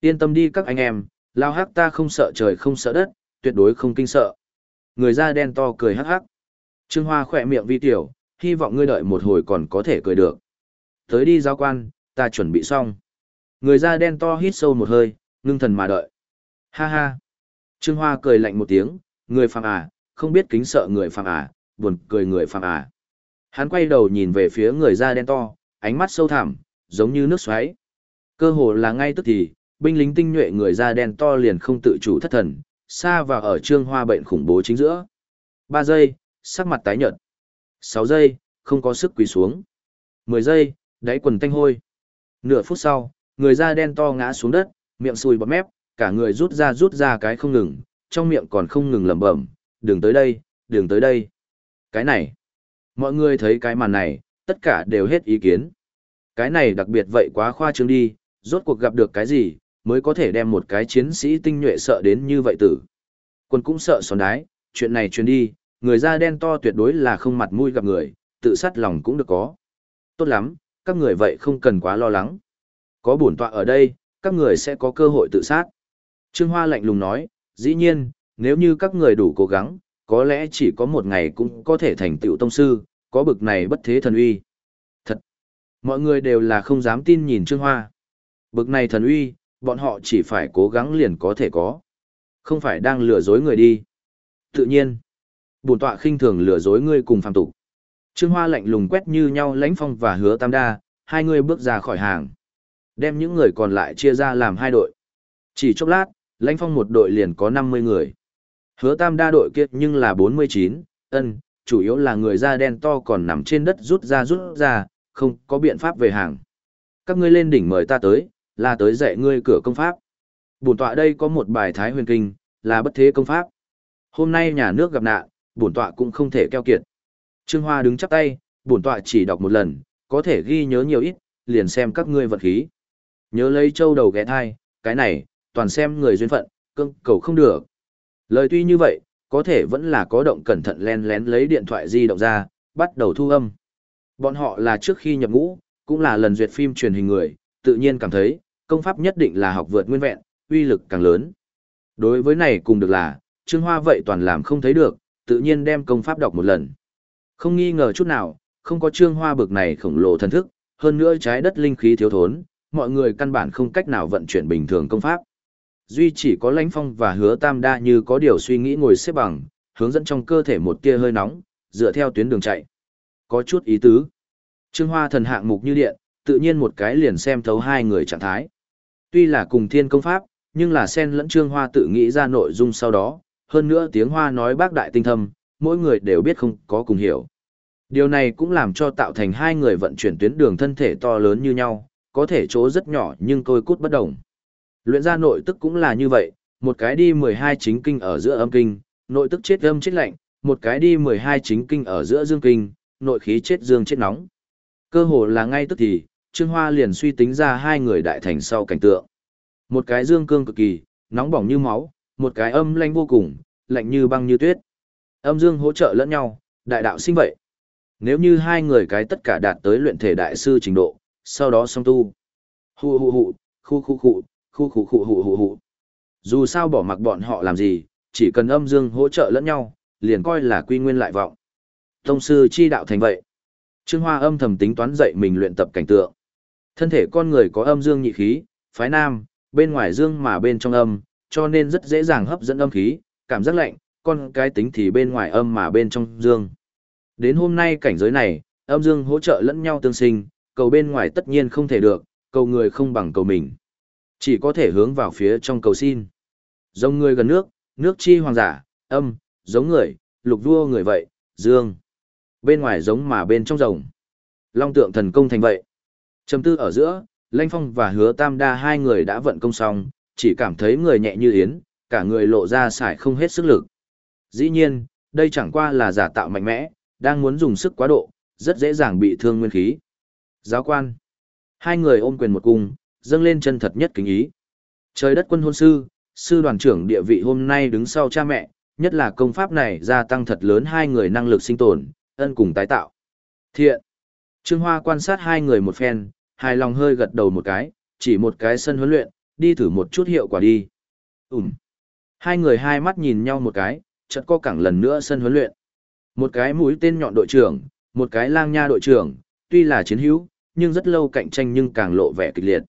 Yên tâm đi các anh em, lao hắc ta không sợ trời không sợ đất, tuyệt đối không kinh sợ. Người da đen to cười hắc hắc. Trương Hoa khỏe miệng vi tiểu, hy vọng ngươi đợi một hồi còn có thể cười được. Tới đi giáo quan, ta chuẩn bị xong. Người da đen to hít sâu một hơi, ngưng thần mà đợi. Ha ha. Trương Hoa cười lạnh một tiếng, người phàm à, không biết kính sợ người phàm à, buồn cười người phàm à. Hắn quay đầu nhìn về phía người da đen to, ánh mắt sâu thẳm, giống như nước xoáy. Cơ hồ là ngay tức thì, binh lính tinh nhuệ người da đen to liền không tự chủ thất thần, xa vào ở trương hoa bệnh khủng bố chính giữa. Ba giây, sắc mặt tái nhợt. Sáu giây, không có sức quỳ xuống. Mười giây, đáy quần tanh hôi. Nửa phút sau, người da đen to ngã xuống đất, miệng sùi bọt mép, cả người rút ra rút ra cái không ngừng, trong miệng còn không ngừng lẩm bẩm, đừng tới đây, đừng tới đây. Cái này, mọi người thấy cái màn này, tất cả đều hết ý kiến. Cái này đặc biệt vậy quá khoa trương đi, rốt cuộc gặp được cái gì, mới có thể đem một cái chiến sĩ tinh nhuệ sợ đến như vậy tử. Quân cũng sợ xón đái, chuyện này truyền đi, người da đen to tuyệt đối là không mặt mũi gặp người, tự sát lòng cũng được có. Tốt lắm, các người vậy không cần quá lo lắng. Có bổn tọa ở đây, các người sẽ có cơ hội tự sát. Trương Hoa lạnh lùng nói, dĩ nhiên, nếu như các người đủ cố gắng, có lẽ chỉ có một ngày cũng có thể thành tựu tông sư, có bực này bất thế thần uy. Thật! Mọi người đều là không dám tin nhìn Trương Hoa. Bực này thần uy, bọn họ chỉ phải cố gắng liền có thể có. Không phải đang lừa dối người đi. Tự nhiên, bổn tọa khinh thường lừa dối ngươi cùng phàm tục. Trương Hoa lạnh lùng quét như nhau lãnh phong và hứa tam đa, hai người bước ra khỏi hàng. Đem những người còn lại chia ra làm hai đội. Chỉ chốc lát, lãnh phong một đội liền có 50 người. Hứa tam đa đội kia nhưng là 49, ân, chủ yếu là người da đen to còn nằm trên đất rút ra rút ra, không có biện pháp về hàng. Các ngươi lên đỉnh mời ta tới, là tới dạy ngươi cửa công pháp. Bổn tọa đây có một bài thái huyền kinh, là bất thế công pháp. Hôm nay nhà nước gặp nạn, bổn tọa cũng không thể keo kiệt. Trương Hoa đứng chắp tay, bổn tọa chỉ đọc một lần, có thể ghi nhớ nhiều ít, liền xem các ngươi vật khí. Nhớ lấy châu đầu ghé thai, cái này, toàn xem người duyên phận, cưng cầu không được. Lời tuy như vậy, có thể vẫn là có động cẩn thận len lén lấy điện thoại di động ra, bắt đầu thu âm. Bọn họ là trước khi nhập ngũ, cũng là lần duyệt phim truyền hình người, tự nhiên cảm thấy, công pháp nhất định là học vượt nguyên vẹn, uy lực càng lớn. Đối với này cùng được là, Trương Hoa vậy toàn làm không thấy được, tự nhiên đem công pháp đọc một lần. Không nghi ngờ chút nào, không có Trương Hoa bực này khổng lồ thần thức, hơn nữa trái đất linh khí thiếu thốn, mọi người căn bản không cách nào vận chuyển bình thường công pháp. Duy chỉ có lãnh phong và hứa tam đa như có điều suy nghĩ ngồi xếp bằng, hướng dẫn trong cơ thể một tia hơi nóng, dựa theo tuyến đường chạy. Có chút ý tứ. Trương Hoa thần hạng mục như điện, tự nhiên một cái liền xem thấu hai người trạng thái. Tuy là cùng thiên công pháp, nhưng là sen lẫn Trương Hoa tự nghĩ ra nội dung sau đó, hơn nữa tiếng Hoa nói bác đại tinh thâm, mỗi người đều biết không có cùng hiểu. Điều này cũng làm cho tạo thành hai người vận chuyển tuyến đường thân thể to lớn như nhau, có thể chỗ rất nhỏ nhưng tôi cút bất đồng. Luyện ra nội tức cũng là như vậy, một cái đi 12 chính kinh ở giữa âm kinh, nội tức chết âm chết lạnh, một cái đi 12 chính kinh ở giữa dương kinh, nội khí chết dương chết nóng. Cơ hồ là ngay tức thì, Trương Hoa liền suy tính ra hai người đại thành sau cảnh tượng. Một cái dương cương cực kỳ, nóng bỏng như máu, một cái âm lanh vô cùng, lạnh như băng như tuyết. Âm dương hỗ trợ lẫn nhau, đại đạo sinh vậy. Nếu như hai người cái tất cả đạt tới luyện thể đại sư trình độ, sau đó song tu. Hù hù hù, khu khu khu, khu khu khu hù hù hù. Dù sao bỏ mặc bọn họ làm gì, chỉ cần âm dương hỗ trợ lẫn nhau, liền coi là quy nguyên lại vọng. Tông sư chi đạo thành vậy. Trương Hoa âm thầm tính toán dậy mình luyện tập cảnh tượng. Thân thể con người có âm dương nhị khí, phái nam, bên ngoài dương mà bên trong âm, cho nên rất dễ dàng hấp dẫn âm khí, cảm giác lạnh, con cái tính thì bên ngoài âm mà bên trong dương. Đến hôm nay cảnh giới này, âm dương hỗ trợ lẫn nhau tương sinh, cầu bên ngoài tất nhiên không thể được, cầu người không bằng cầu mình. Chỉ có thể hướng vào phía trong cầu xin. Giống người gần nước, nước chi hoàng giả, âm, giống người, lục vua người vậy, dương. Bên ngoài giống mà bên trong rồng. Long tượng thần công thành vậy. Trầm tư ở giữa, Lanh Phong và Hứa Tam Đa hai người đã vận công xong, chỉ cảm thấy người nhẹ như yến, cả người lộ ra xài không hết sức lực. Dĩ nhiên, đây chẳng qua là giả tạo mạnh mẽ, đang muốn dùng sức quá độ, rất dễ dàng bị thương nguyên khí. Giáo quan. Hai người ôm quyền một cung, dâng lên chân thật nhất kính ý. Trời đất quân hôn sư, sư đoàn trưởng địa vị hôm nay đứng sau cha mẹ, nhất là công pháp này gia tăng thật lớn hai người năng lực sinh tồn, ân cùng tái tạo. Thiện. Trương Hoa quan sát hai người một phen, hài lòng hơi gật đầu một cái, chỉ một cái sân huấn luyện, đi thử một chút hiệu quả đi. Ừm. Hai người hai mắt nhìn nhau một cái, chợt có cẳng lần nữa sân huấn luyện. Một cái mũi tên nhọn đội trưởng, một cái lang nha đội trưởng, tuy là chiến hữu, nhưng rất lâu cạnh tranh nhưng càng lộ vẻ kịch liệt.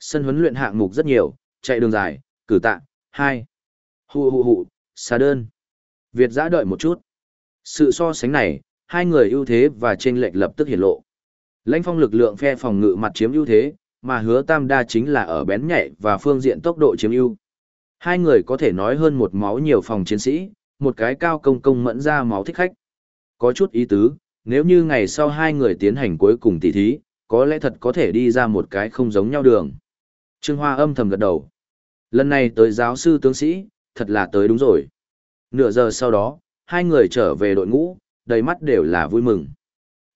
Sân huấn luyện hạng mục rất nhiều, chạy đường dài, cử tạ, hai. Hù hù hù, xa đơn. Việt giã đợi một chút. Sự so sánh này, hai người ưu thế và chênh lệch lập tức hiển lộ. Lãnh phong lực lượng phe phòng ngự mặt chiếm ưu thế, mà hứa tam đa chính là ở bén nhạy và phương diện tốc độ chiếm ưu. Hai người có thể nói hơn một máu nhiều phòng chiến sĩ, một cái cao công công mẫn ra máu thích khách. Có chút ý tứ, nếu như ngày sau hai người tiến hành cuối cùng tỷ thí, có lẽ thật có thể đi ra một cái không giống nhau đường. Trương Hoa âm thầm gật đầu. Lần này tới giáo sư tướng sĩ, thật là tới đúng rồi. Nửa giờ sau đó, hai người trở về đội ngũ, đầy mắt đều là vui mừng.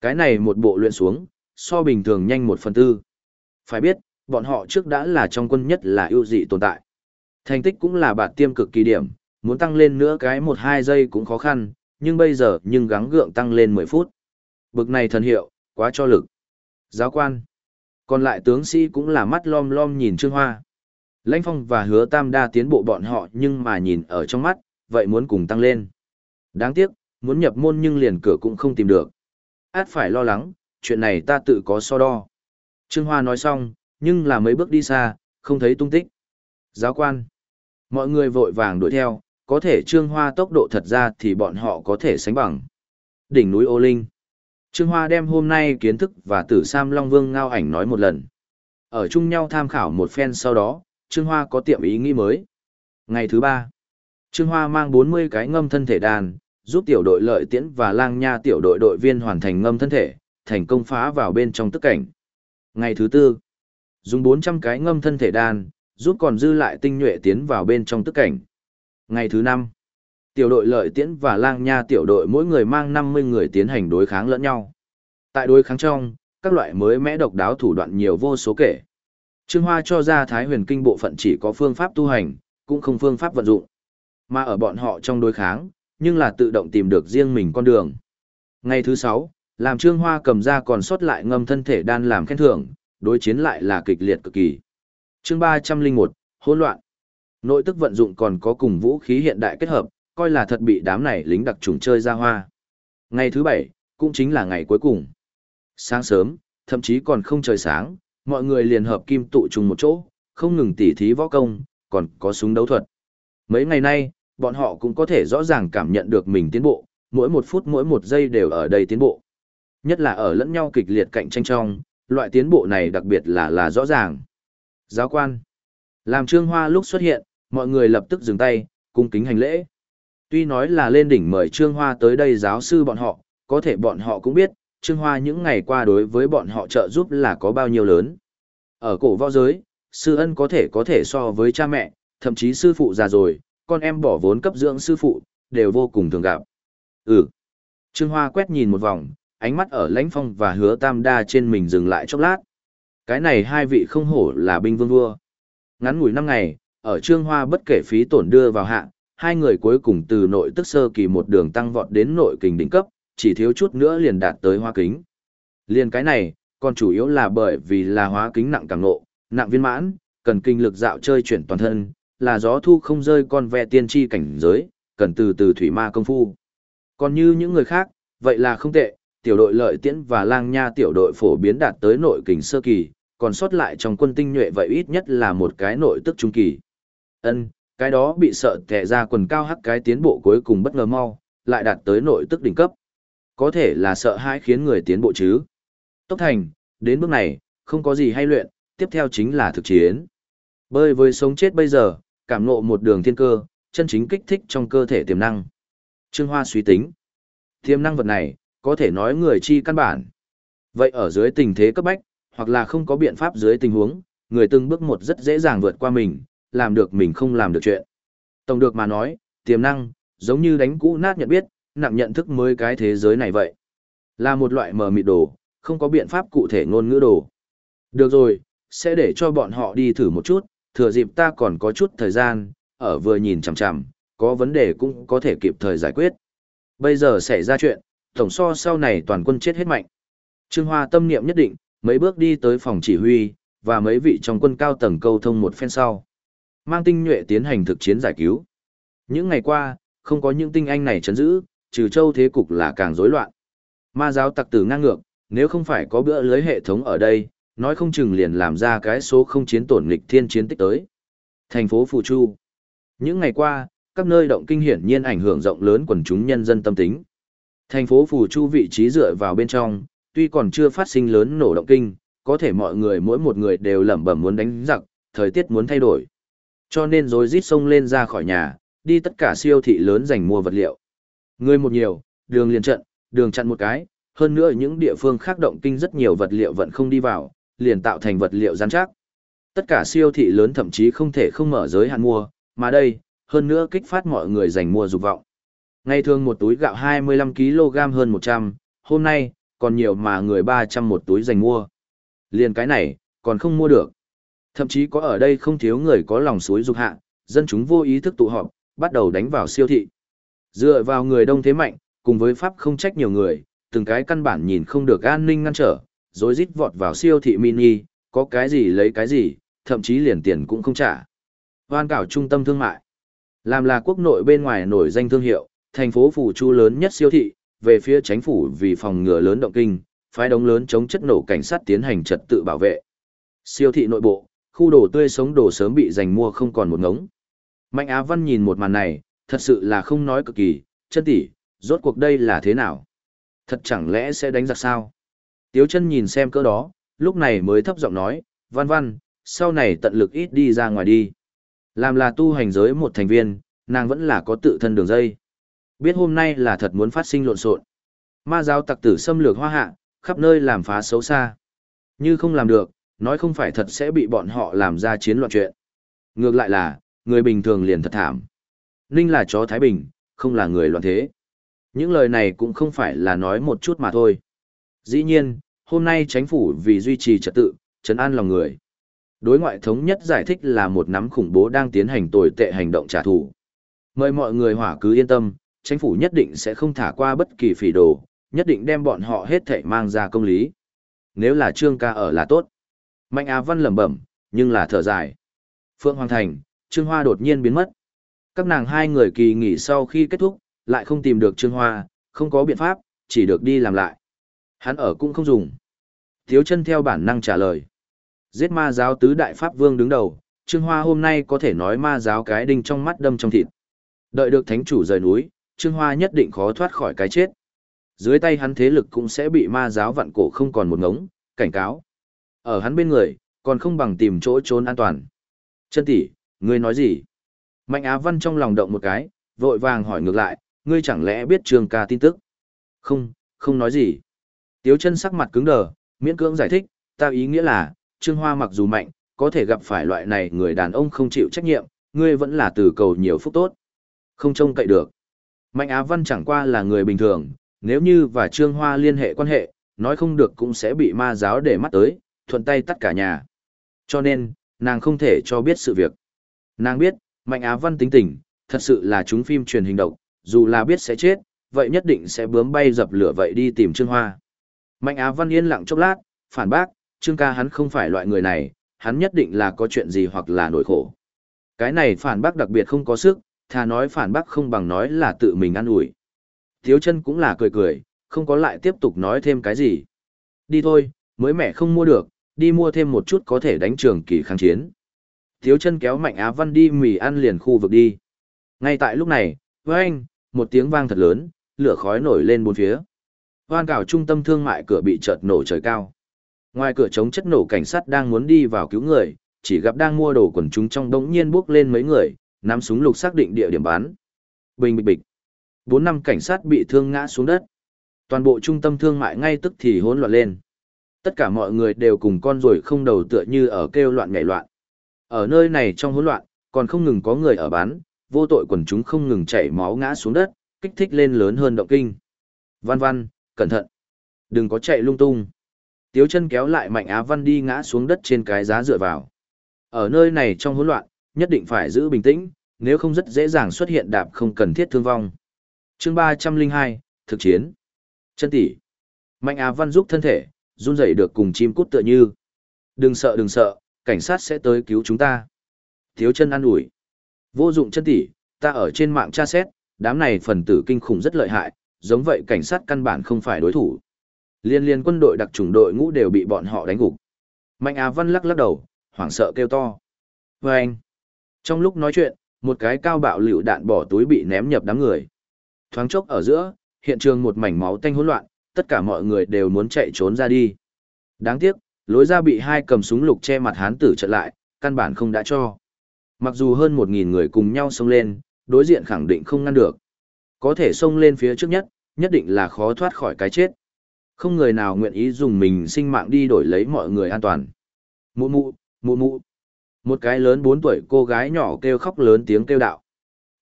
Cái này một bộ luyện xuống, so bình thường nhanh một phần tư. Phải biết, bọn họ trước đã là trong quân nhất là ưu dị tồn tại. Thành tích cũng là bạt tiêm cực kỳ điểm, muốn tăng lên nữa cái một hai giây cũng khó khăn, nhưng bây giờ nhưng gắng gượng tăng lên 10 phút. Bực này thần hiệu, quá cho lực. Giáo quan. Còn lại tướng sĩ cũng là mắt lom lom nhìn Trương Hoa. Lãnh Phong và Hứa Tam đa tiến bộ bọn họ nhưng mà nhìn ở trong mắt, vậy muốn cùng tăng lên. Đáng tiếc, muốn nhập môn nhưng liền cửa cũng không tìm được. Át phải lo lắng, chuyện này ta tự có so đo. Trương Hoa nói xong, nhưng là mấy bước đi xa, không thấy tung tích. Giáo quan. Mọi người vội vàng đuổi theo, có thể Trương Hoa tốc độ thật ra thì bọn họ có thể sánh bằng. Đỉnh núi Ô Linh. Trương Hoa đem hôm nay kiến thức và tử Sam Long Vương ngao ảnh nói một lần. Ở chung nhau tham khảo một phen sau đó, Trương Hoa có tiệm ý nghĩ mới. Ngày thứ ba, Trương Hoa mang 40 cái ngâm thân thể đàn, giúp tiểu đội lợi tiễn và lang nha tiểu đội đội viên hoàn thành ngâm thân thể, thành công phá vào bên trong tức cảnh. Ngày thứ tư, dùng 400 cái ngâm thân thể đan, giúp còn dư lại tinh nhuệ tiến vào bên trong tức cảnh. Ngày thứ năm, tiểu đội lợi tiễn và lang nha tiểu đội mỗi người mang 50 người tiến hành đối kháng lẫn nhau. Tại đối kháng trong, các loại mới mẽ độc đáo thủ đoạn nhiều vô số kể. Trương Hoa cho ra Thái huyền kinh bộ phận chỉ có phương pháp tu hành, cũng không phương pháp vận dụng. Mà ở bọn họ trong đối kháng, nhưng là tự động tìm được riêng mình con đường. Ngày thứ sáu, làm Trương Hoa cầm ra còn sót lại ngâm thân thể đan làm khen thưởng, đối chiến lại là kịch liệt cực kỳ. Chương ba trăm linh một hỗn loạn. Nội tức vận dụng còn có cùng vũ khí hiện đại kết hợp, coi là thật bị đám này lính đặc trùng chơi ra hoa. Ngày thứ bảy, cũng chính là ngày cuối cùng. Sáng sớm, thậm chí còn không trời sáng, mọi người liền hợp kim tụ trùng một chỗ, không ngừng tỉ thí võ công, còn có súng đấu thuật. Mấy ngày nay, bọn họ cũng có thể rõ ràng cảm nhận được mình tiến bộ, mỗi một phút mỗi một giây đều ở đây tiến bộ. Nhất là ở lẫn nhau kịch liệt cạnh tranh trong, loại tiến bộ này đặc biệt là là rõ ràng. Giáo quan. Làm Trương Hoa lúc xuất hiện, mọi người lập tức dừng tay, cung kính hành lễ. Tuy nói là lên đỉnh mời Trương Hoa tới đây giáo sư bọn họ, có thể bọn họ cũng biết, Trương Hoa những ngày qua đối với bọn họ trợ giúp là có bao nhiêu lớn. Ở cổ võ giới, sư ân có thể có thể so với cha mẹ, thậm chí sư phụ già rồi, con em bỏ vốn cấp dưỡng sư phụ, đều vô cùng thường gặp. Ừ. Trương Hoa quét nhìn một vòng, ánh mắt ở lãnh phong và hứa tam đa trên mình dừng lại chốc lát. Cái này hai vị không hổ là binh vương vua. Ngắn ngủi năm ngày, ở Trương Hoa bất kể phí tổn đưa vào hạng, hai người cuối cùng từ nội tức sơ kỳ một đường tăng vọt đến nội kình đỉnh cấp, chỉ thiếu chút nữa liền đạt tới hoa kính. Liên cái này, còn chủ yếu là bởi vì là hóa kính nặng càng nộ, nặng viên mãn, cần kinh lực dạo chơi chuyển toàn thân, là gió thu không rơi con ve tiên tri cảnh giới, cần từ từ thủy ma công phu. Còn như những người khác, vậy là không tệ, tiểu đội lợi tiễn và lang nha tiểu đội phổ biến đạt tới nội kình sơ kỳ, còn sót lại trong quân tinh nhuệ vậy ít nhất là một cái nội tức trung kỳ. Ân, cái đó bị sợ tệ ra quần cao hắc cái tiến bộ cuối cùng bất ngờ mau, lại đạt tới nội tức đỉnh cấp. Có thể là sợ hãi khiến người tiến bộ chứ. Tốc thành, đến bước này, không có gì hay luyện, tiếp theo chính là thực chiến. Bơi với sống chết bây giờ, cảm ngộ một đường thiên cơ, chân chính kích thích trong cơ thể tiềm năng. Trương Hoa suy tính. Tiềm năng vật này, có thể nói người chi căn bản. Vậy ở dưới tình thế cấp bách, hoặc là không có biện pháp dưới tình huống, người từng bước một rất dễ dàng vượt qua mình, làm được mình không làm được chuyện. Tổng được mà nói, tiềm năng, giống như đánh cũ nát nhận biết, nặng nhận thức mới cái thế giới này vậy. Là một loại mờ mịt đồ, không có biện pháp cụ thể ngôn ngữ đồ. Được rồi, sẽ để cho bọn họ đi thử một chút, thừa dịp ta còn có chút thời gian, ở vừa nhìn chằm chằm, có vấn đề cũng có thể kịp thời giải quyết. Bây giờ xảy ra chuyện, tổng so sau này toàn quân chết hết mạnh. Trương Hoa tâm niệm nhất định, mấy bước đi tới phòng chỉ huy, và mấy vị trong quân cao tầng câu thông một phen sau. Mang tinh nhuệ tiến hành thực chiến giải cứu. Những ngày qua, không có những tinh anh này chấn giữ, trừ châu thế cục là càng rối loạn. Ma giáo tặc tử ngang ngược, nếu không phải có bữa lưới hệ thống ở đây, nói không chừng liền làm ra cái số không chiến tổn nghịch thiên chiến tích tới. Thành phố Phù Chu. Những ngày qua, các nơi động kinh hiển nhiên ảnh hưởng rộng lớn quần chúng nhân dân tâm tính. Thành phố Phù Chu vị trí dựa vào bên trong, tuy còn chưa phát sinh lớn nổ động kinh, có thể mọi người mỗi một người đều lẩm bẩm muốn đánh giặc, thời tiết muốn thay đổi. Cho nên rồi rít sông lên ra khỏi nhà, đi tất cả siêu thị lớn dành mua vật liệu. Người một nhiều, đường liền trận, đường chặn một cái, hơn nữa những địa phương khác động kinh rất nhiều vật liệu vẫn không đi vào, liền tạo thành vật liệu gián chắc. Tất cả siêu thị lớn thậm chí không thể không mở giới hạn mua, mà đây, hơn nữa kích phát mọi người dành mua dục vọng. Ngày thường một túi gạo 25kg hơn 100, hôm nay, còn nhiều mà người 300 một túi dành mua. Liền cái này, còn không mua được. Thậm chí có ở đây không thiếu người có lòng suối dục hạ, dân chúng vô ý thức tụ họp, bắt đầu đánh vào siêu thị. Dựa vào người đông thế mạnh, cùng với pháp không trách nhiều người, từng cái căn bản nhìn không được an ninh ngăn trở, rồi rít vọt vào siêu thị mini, có cái gì lấy cái gì, thậm chí liền tiền cũng không trả. Hoan cảo trung tâm thương mại. Làm là quốc nội bên ngoài nổi danh thương hiệu, thành phố phủ chu lớn nhất siêu thị, về phía chính phủ vì phòng ngừa lớn động kinh, phái đống lớn chống chất nổ cảnh sát tiến hành trật tự bảo vệ. Siêu thị nội bộ, khu đồ tươi sống đồ sớm bị giành mua không còn một ngống. Mạnh Á Văn nhìn một màn này, thật sự là không nói cực kỳ, chân tỷ, rốt cuộc đây là thế nào? Thật chẳng lẽ sẽ đánh giặc sao? Tiếu chân nhìn xem cỡ đó, lúc này mới thấp giọng nói, văn văn, sau này tận lực ít đi ra ngoài đi. Làm là tu hành giới một thành viên, nàng vẫn là có tự thân đường dây. Biết hôm nay là thật muốn phát sinh lộn xộn. Ma giáo tặc tử xâm lược hoa hạ, khắp nơi làm phá xấu xa. Như không làm được, nói không phải thật sẽ bị bọn họ làm ra chiến loạn chuyện. Ngược lại là, người bình thường liền thật thảm. Ninh là chó Thái Bình, không là người loạn thế. Những lời này cũng không phải là nói một chút mà thôi. Dĩ nhiên, hôm nay chính phủ vì duy trì trật tự, trấn an lòng người. Đối ngoại thống nhất giải thích là một nắm khủng bố đang tiến hành tồi tệ hành động trả thù. Mời mọi người hỏa cứ yên tâm, chính phủ nhất định sẽ không thả qua bất kỳ phỉ đồ, nhất định đem bọn họ hết thảy mang ra công lý. Nếu là Trương ca ở là tốt. Mạnh Á Văn lẩm bẩm, nhưng là thở dài. Phượng Hoàng Thành, Trương Hoa đột nhiên biến mất. Các nàng hai người kỳ nghỉ sau khi kết thúc, lại không tìm được Trương Hoa, không có biện pháp, chỉ được đi làm lại. Hắn ở cũng không dùng. Thiếu chân theo bản năng trả lời. Giết ma giáo tứ đại pháp vương đứng đầu, Trương Hoa hôm nay có thể nói ma giáo cái đinh trong mắt đâm trong thịt. Đợi được thánh chủ rời núi, Trương Hoa nhất định khó thoát khỏi cái chết. Dưới tay hắn thế lực cũng sẽ bị ma giáo vặn cổ không còn một ngống, cảnh cáo. Ở hắn bên người, còn không bằng tìm chỗ trốn an toàn. Chân tỷ, ngươi nói gì? Mạnh Á Văn trong lòng động một cái, vội vàng hỏi ngược lại, ngươi chẳng lẽ biết Trương ca tin tức? Không, không nói gì. Tiếu chân sắc mặt cứng đờ, miễn cưỡng giải thích, ta ý nghĩa là, Trương Hoa mặc dù mạnh, có thể gặp phải loại này người đàn ông không chịu trách nhiệm, ngươi vẫn là từ cầu nhiều phúc tốt. Không trông cậy được. Mạnh Á Văn chẳng qua là người bình thường, nếu như và Trương Hoa liên hệ quan hệ, nói không được cũng sẽ bị ma giáo để mắt tới, thuận tay tắt cả nhà. Cho nên, nàng không thể cho biết sự việc. Nàng biết, Mạnh Á Văn tính tình, thật sự là chúng phim truyền hình độc, dù là biết sẽ chết, vậy nhất định sẽ bướm bay dập lửa vậy đi tìm Trương Hoa. Mạnh Á Văn yên lặng chốc lát, phản bác, Trương ca hắn không phải loại người này, hắn nhất định là có chuyện gì hoặc là nỗi khổ. Cái này phản bác đặc biệt không có sức, thà nói phản bác không bằng nói là tự mình ăn ủi. Thiếu chân cũng là cười cười, không có lại tiếp tục nói thêm cái gì. Đi thôi, mới mẹ không mua được, đi mua thêm một chút có thể đánh trường kỳ kháng chiến. Thiếu chân kéo Mạnh Á Văn đi mì ăn liền khu vực đi. Ngay tại lúc này, với anh, một tiếng vang thật lớn, lửa khói nổi lên bốn phía. Hoan cảo trung tâm thương mại cửa bị chợt nổ trời cao. Ngoài cửa chống chất nổ cảnh sát đang muốn đi vào cứu người, chỉ gặp đang mua đồ quần chúng trong đống nhiên bước lên mấy người, nắm súng lục xác định địa điểm bán. Bình bịch bịch. Bốn năm cảnh sát bị thương ngã xuống đất. Toàn bộ trung tâm thương mại ngay tức thì hỗn loạn lên. Tất cả mọi người đều cùng con rồi không đầu tựa như ở kêu loạn nhảy loạn. Ở nơi này trong hỗn loạn, còn không ngừng có người ở bán, vô tội quần chúng không ngừng chảy máu ngã xuống đất, kích thích lên lớn hơn động kinh. Văn văn, cẩn thận. Đừng có chạy lung tung. Tiếu chân kéo lại Mạnh Á Văn đi ngã xuống đất trên cái giá dựa vào. Ở nơi này trong hỗn loạn, nhất định phải giữ bình tĩnh, nếu không rất dễ dàng xuất hiện đạp không cần thiết thương vong. chương 302, thực chiến. Chân tỷ. Mạnh Á Văn giúp thân thể, run rẩy được cùng chim cút tựa như. Đừng sợ đừng sợ, cảnh sát sẽ tới cứu chúng ta. Thiếu chân ăn ủi. Vô dụng chân tỷ, ta ở trên mạng tra xét, đám này phần tử kinh khủng rất lợi hại, giống vậy cảnh sát căn bản không phải đối thủ. Liên liên quân đội đặc chủng đội ngũ đều bị bọn họ đánh gục. Mạnh Á Văn lắc lắc đầu, hoảng sợ kêu to. Vâng! anh. Trong lúc nói chuyện, một cái cao bạo liều đạn bỏ túi bị ném nhập đám người. Thoáng chốc ở giữa, hiện trường một mảnh máu tanh hỗn loạn, tất cả mọi người đều muốn chạy trốn ra đi. Đáng tiếc, lối ra bị hai cầm súng lục che mặt hán tử chặn lại, căn bản không đã cho. Mặc dù hơn một nghìn người cùng nhau xông lên, đối diện khẳng định không ngăn được. Có thể xông lên phía trước nhất, nhất định là khó thoát khỏi cái chết. Không người nào nguyện ý dùng mình sinh mạng đi đổi lấy mọi người an toàn. Mụ mụ, mụ mụ. Một cái lớn bốn tuổi cô gái nhỏ kêu khóc lớn tiếng kêu đạo.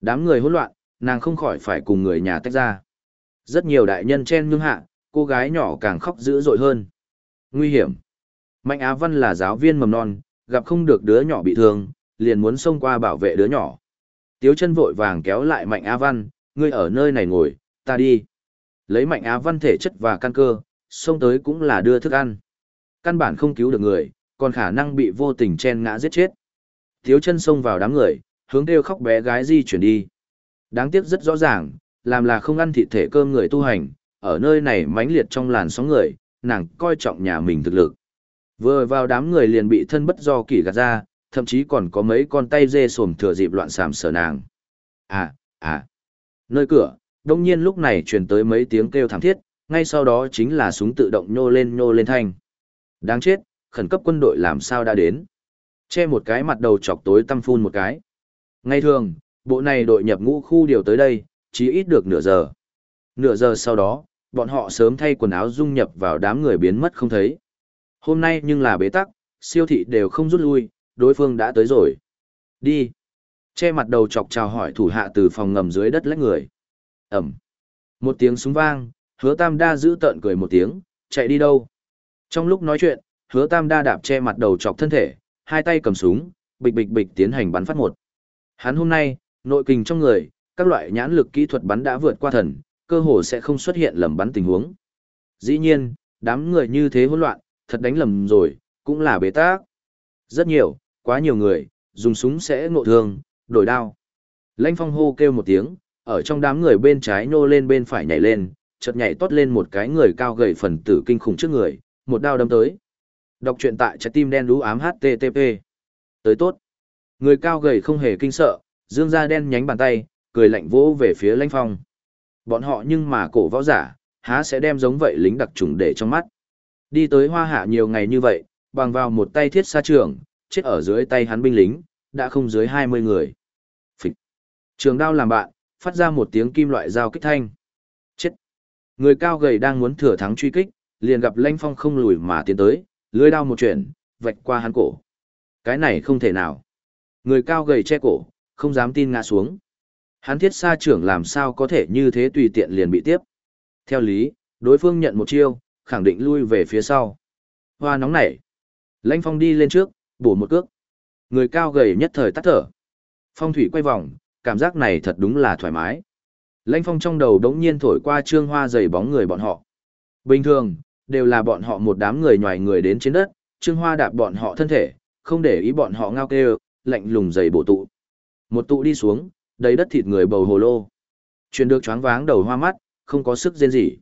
Đám người hỗn loạn, nàng không khỏi phải cùng người nhà tách ra. Rất nhiều đại nhân chen nhương hạ, cô gái nhỏ càng khóc dữ dội hơn. Nguy hiểm. Mạnh Á Văn là giáo viên mầm non, gặp không được đứa nhỏ bị thương, liền muốn xông qua bảo vệ đứa nhỏ. Tiếu chân vội vàng kéo lại Mạnh Á Văn, ngươi ở nơi này ngồi, ta đi. Lấy Mạnh Á Văn thể chất và căn cơ, xông tới cũng là đưa thức ăn. Căn bản không cứu được người, còn khả năng bị vô tình chen ngã giết chết. thiếu chân xông vào đám người, hướng kêu khóc bé gái di chuyển đi. Đáng tiếc rất rõ ràng, làm là không ăn thịt thể cơm người tu hành, ở nơi này mãnh liệt trong làn sóng người, nàng coi trọng nhà mình thực lực. Vừa vào đám người liền bị thân bất do kỷ gạt ra, thậm chí còn có mấy con tay dê sồm thừa dịp loạn sàm sở nàng. À, à. Nơi cửa, đông nhiên lúc này truyền tới mấy tiếng kêu thảm thiết, ngay sau đó chính là súng tự động nhô lên nhô lên thanh. Đáng chết, khẩn cấp quân đội làm sao đã đến. Che một cái mặt đầu chọc tối tăm phun một cái. Ngay thường, bộ này đội nhập ngũ khu điều tới đây, chỉ ít được nửa giờ. Nửa giờ sau đó, bọn họ sớm thay quần áo dung nhập vào đám người biến mất không thấy. Hôm nay nhưng là bế tắc, siêu thị đều không rút lui, đối phương đã tới rồi. Đi. Che mặt đầu chọc chào hỏi thủ hạ từ phòng ngầm dưới đất lách người. Ẩm. Một tiếng súng vang, hứa tam đa giữ tợn cười một tiếng, chạy đi đâu. Trong lúc nói chuyện, hứa tam đa đạp che mặt đầu chọc thân thể, hai tay cầm súng, bịch bịch bịch tiến hành bắn phát một. Hắn hôm nay, nội kình trong người, các loại nhãn lực kỹ thuật bắn đã vượt qua thần, cơ hồ sẽ không xuất hiện lầm bắn tình huống. Dĩ nhiên, đám người như thế hỗn loạn, thật đánh lầm rồi, cũng là bế tắc. Rất nhiều, quá nhiều người, dùng súng sẽ ngộ thương, đổi đao. Lãnh phong hô kêu một tiếng, ở trong đám người bên trái nô lên bên phải nhảy lên, chợt nhảy tót lên một cái người cao gầy phần tử kinh khủng trước người, một đao đâm tới. Đọc truyện tại trái tim đen đú ám HTTP. Tới tốt. Người cao gầy không hề kinh sợ, dương da đen nhánh bàn tay, cười lạnh vỗ về phía lãnh phong. Bọn họ nhưng mà cổ võ giả, há sẽ đem giống vậy lính đặc trùng để trong mắt. Đi tới hoa hạ nhiều ngày như vậy, bằng vào một tay thiết xa trường, chết ở dưới tay hắn binh lính, đã không dưới 20 người. Phịch. Trường đao làm bạn, phát ra một tiếng kim loại dao kích thanh. Chết. Người cao gầy đang muốn thừa thắng truy kích, liền gặp Lãnh Phong không lùi mà tiến tới, lưỡi đao một chuyển, vạch qua hắn cổ. Cái này không thể nào. Người cao gầy che cổ, không dám tin ngã xuống. Hắn thiết xa trưởng làm sao có thể như thế tùy tiện liền bị tiếp. Theo lý, đối phương nhận một chiêu, khẳng định lui về phía sau. Hoa nóng nảy. Lãnh Phong đi lên trước, bổ một cước. Người cao gầy nhất thời tắt thở. Phong thủy quay vòng, cảm giác này thật đúng là thoải mái. Lãnh Phong trong đầu đống nhiên thổi qua trương hoa dày bóng người bọn họ. Bình thường, đều là bọn họ một đám người nhòi người đến trên đất, trương hoa đạp bọn họ thân thể, không để ý bọn họ ngao kêu, lạnh lùng dày bổ tụ. Một tụ đi xuống, đầy đất thịt người bầu hồ lô. Truyền được choáng váng đầu hoa mắt, không có sức rên gì.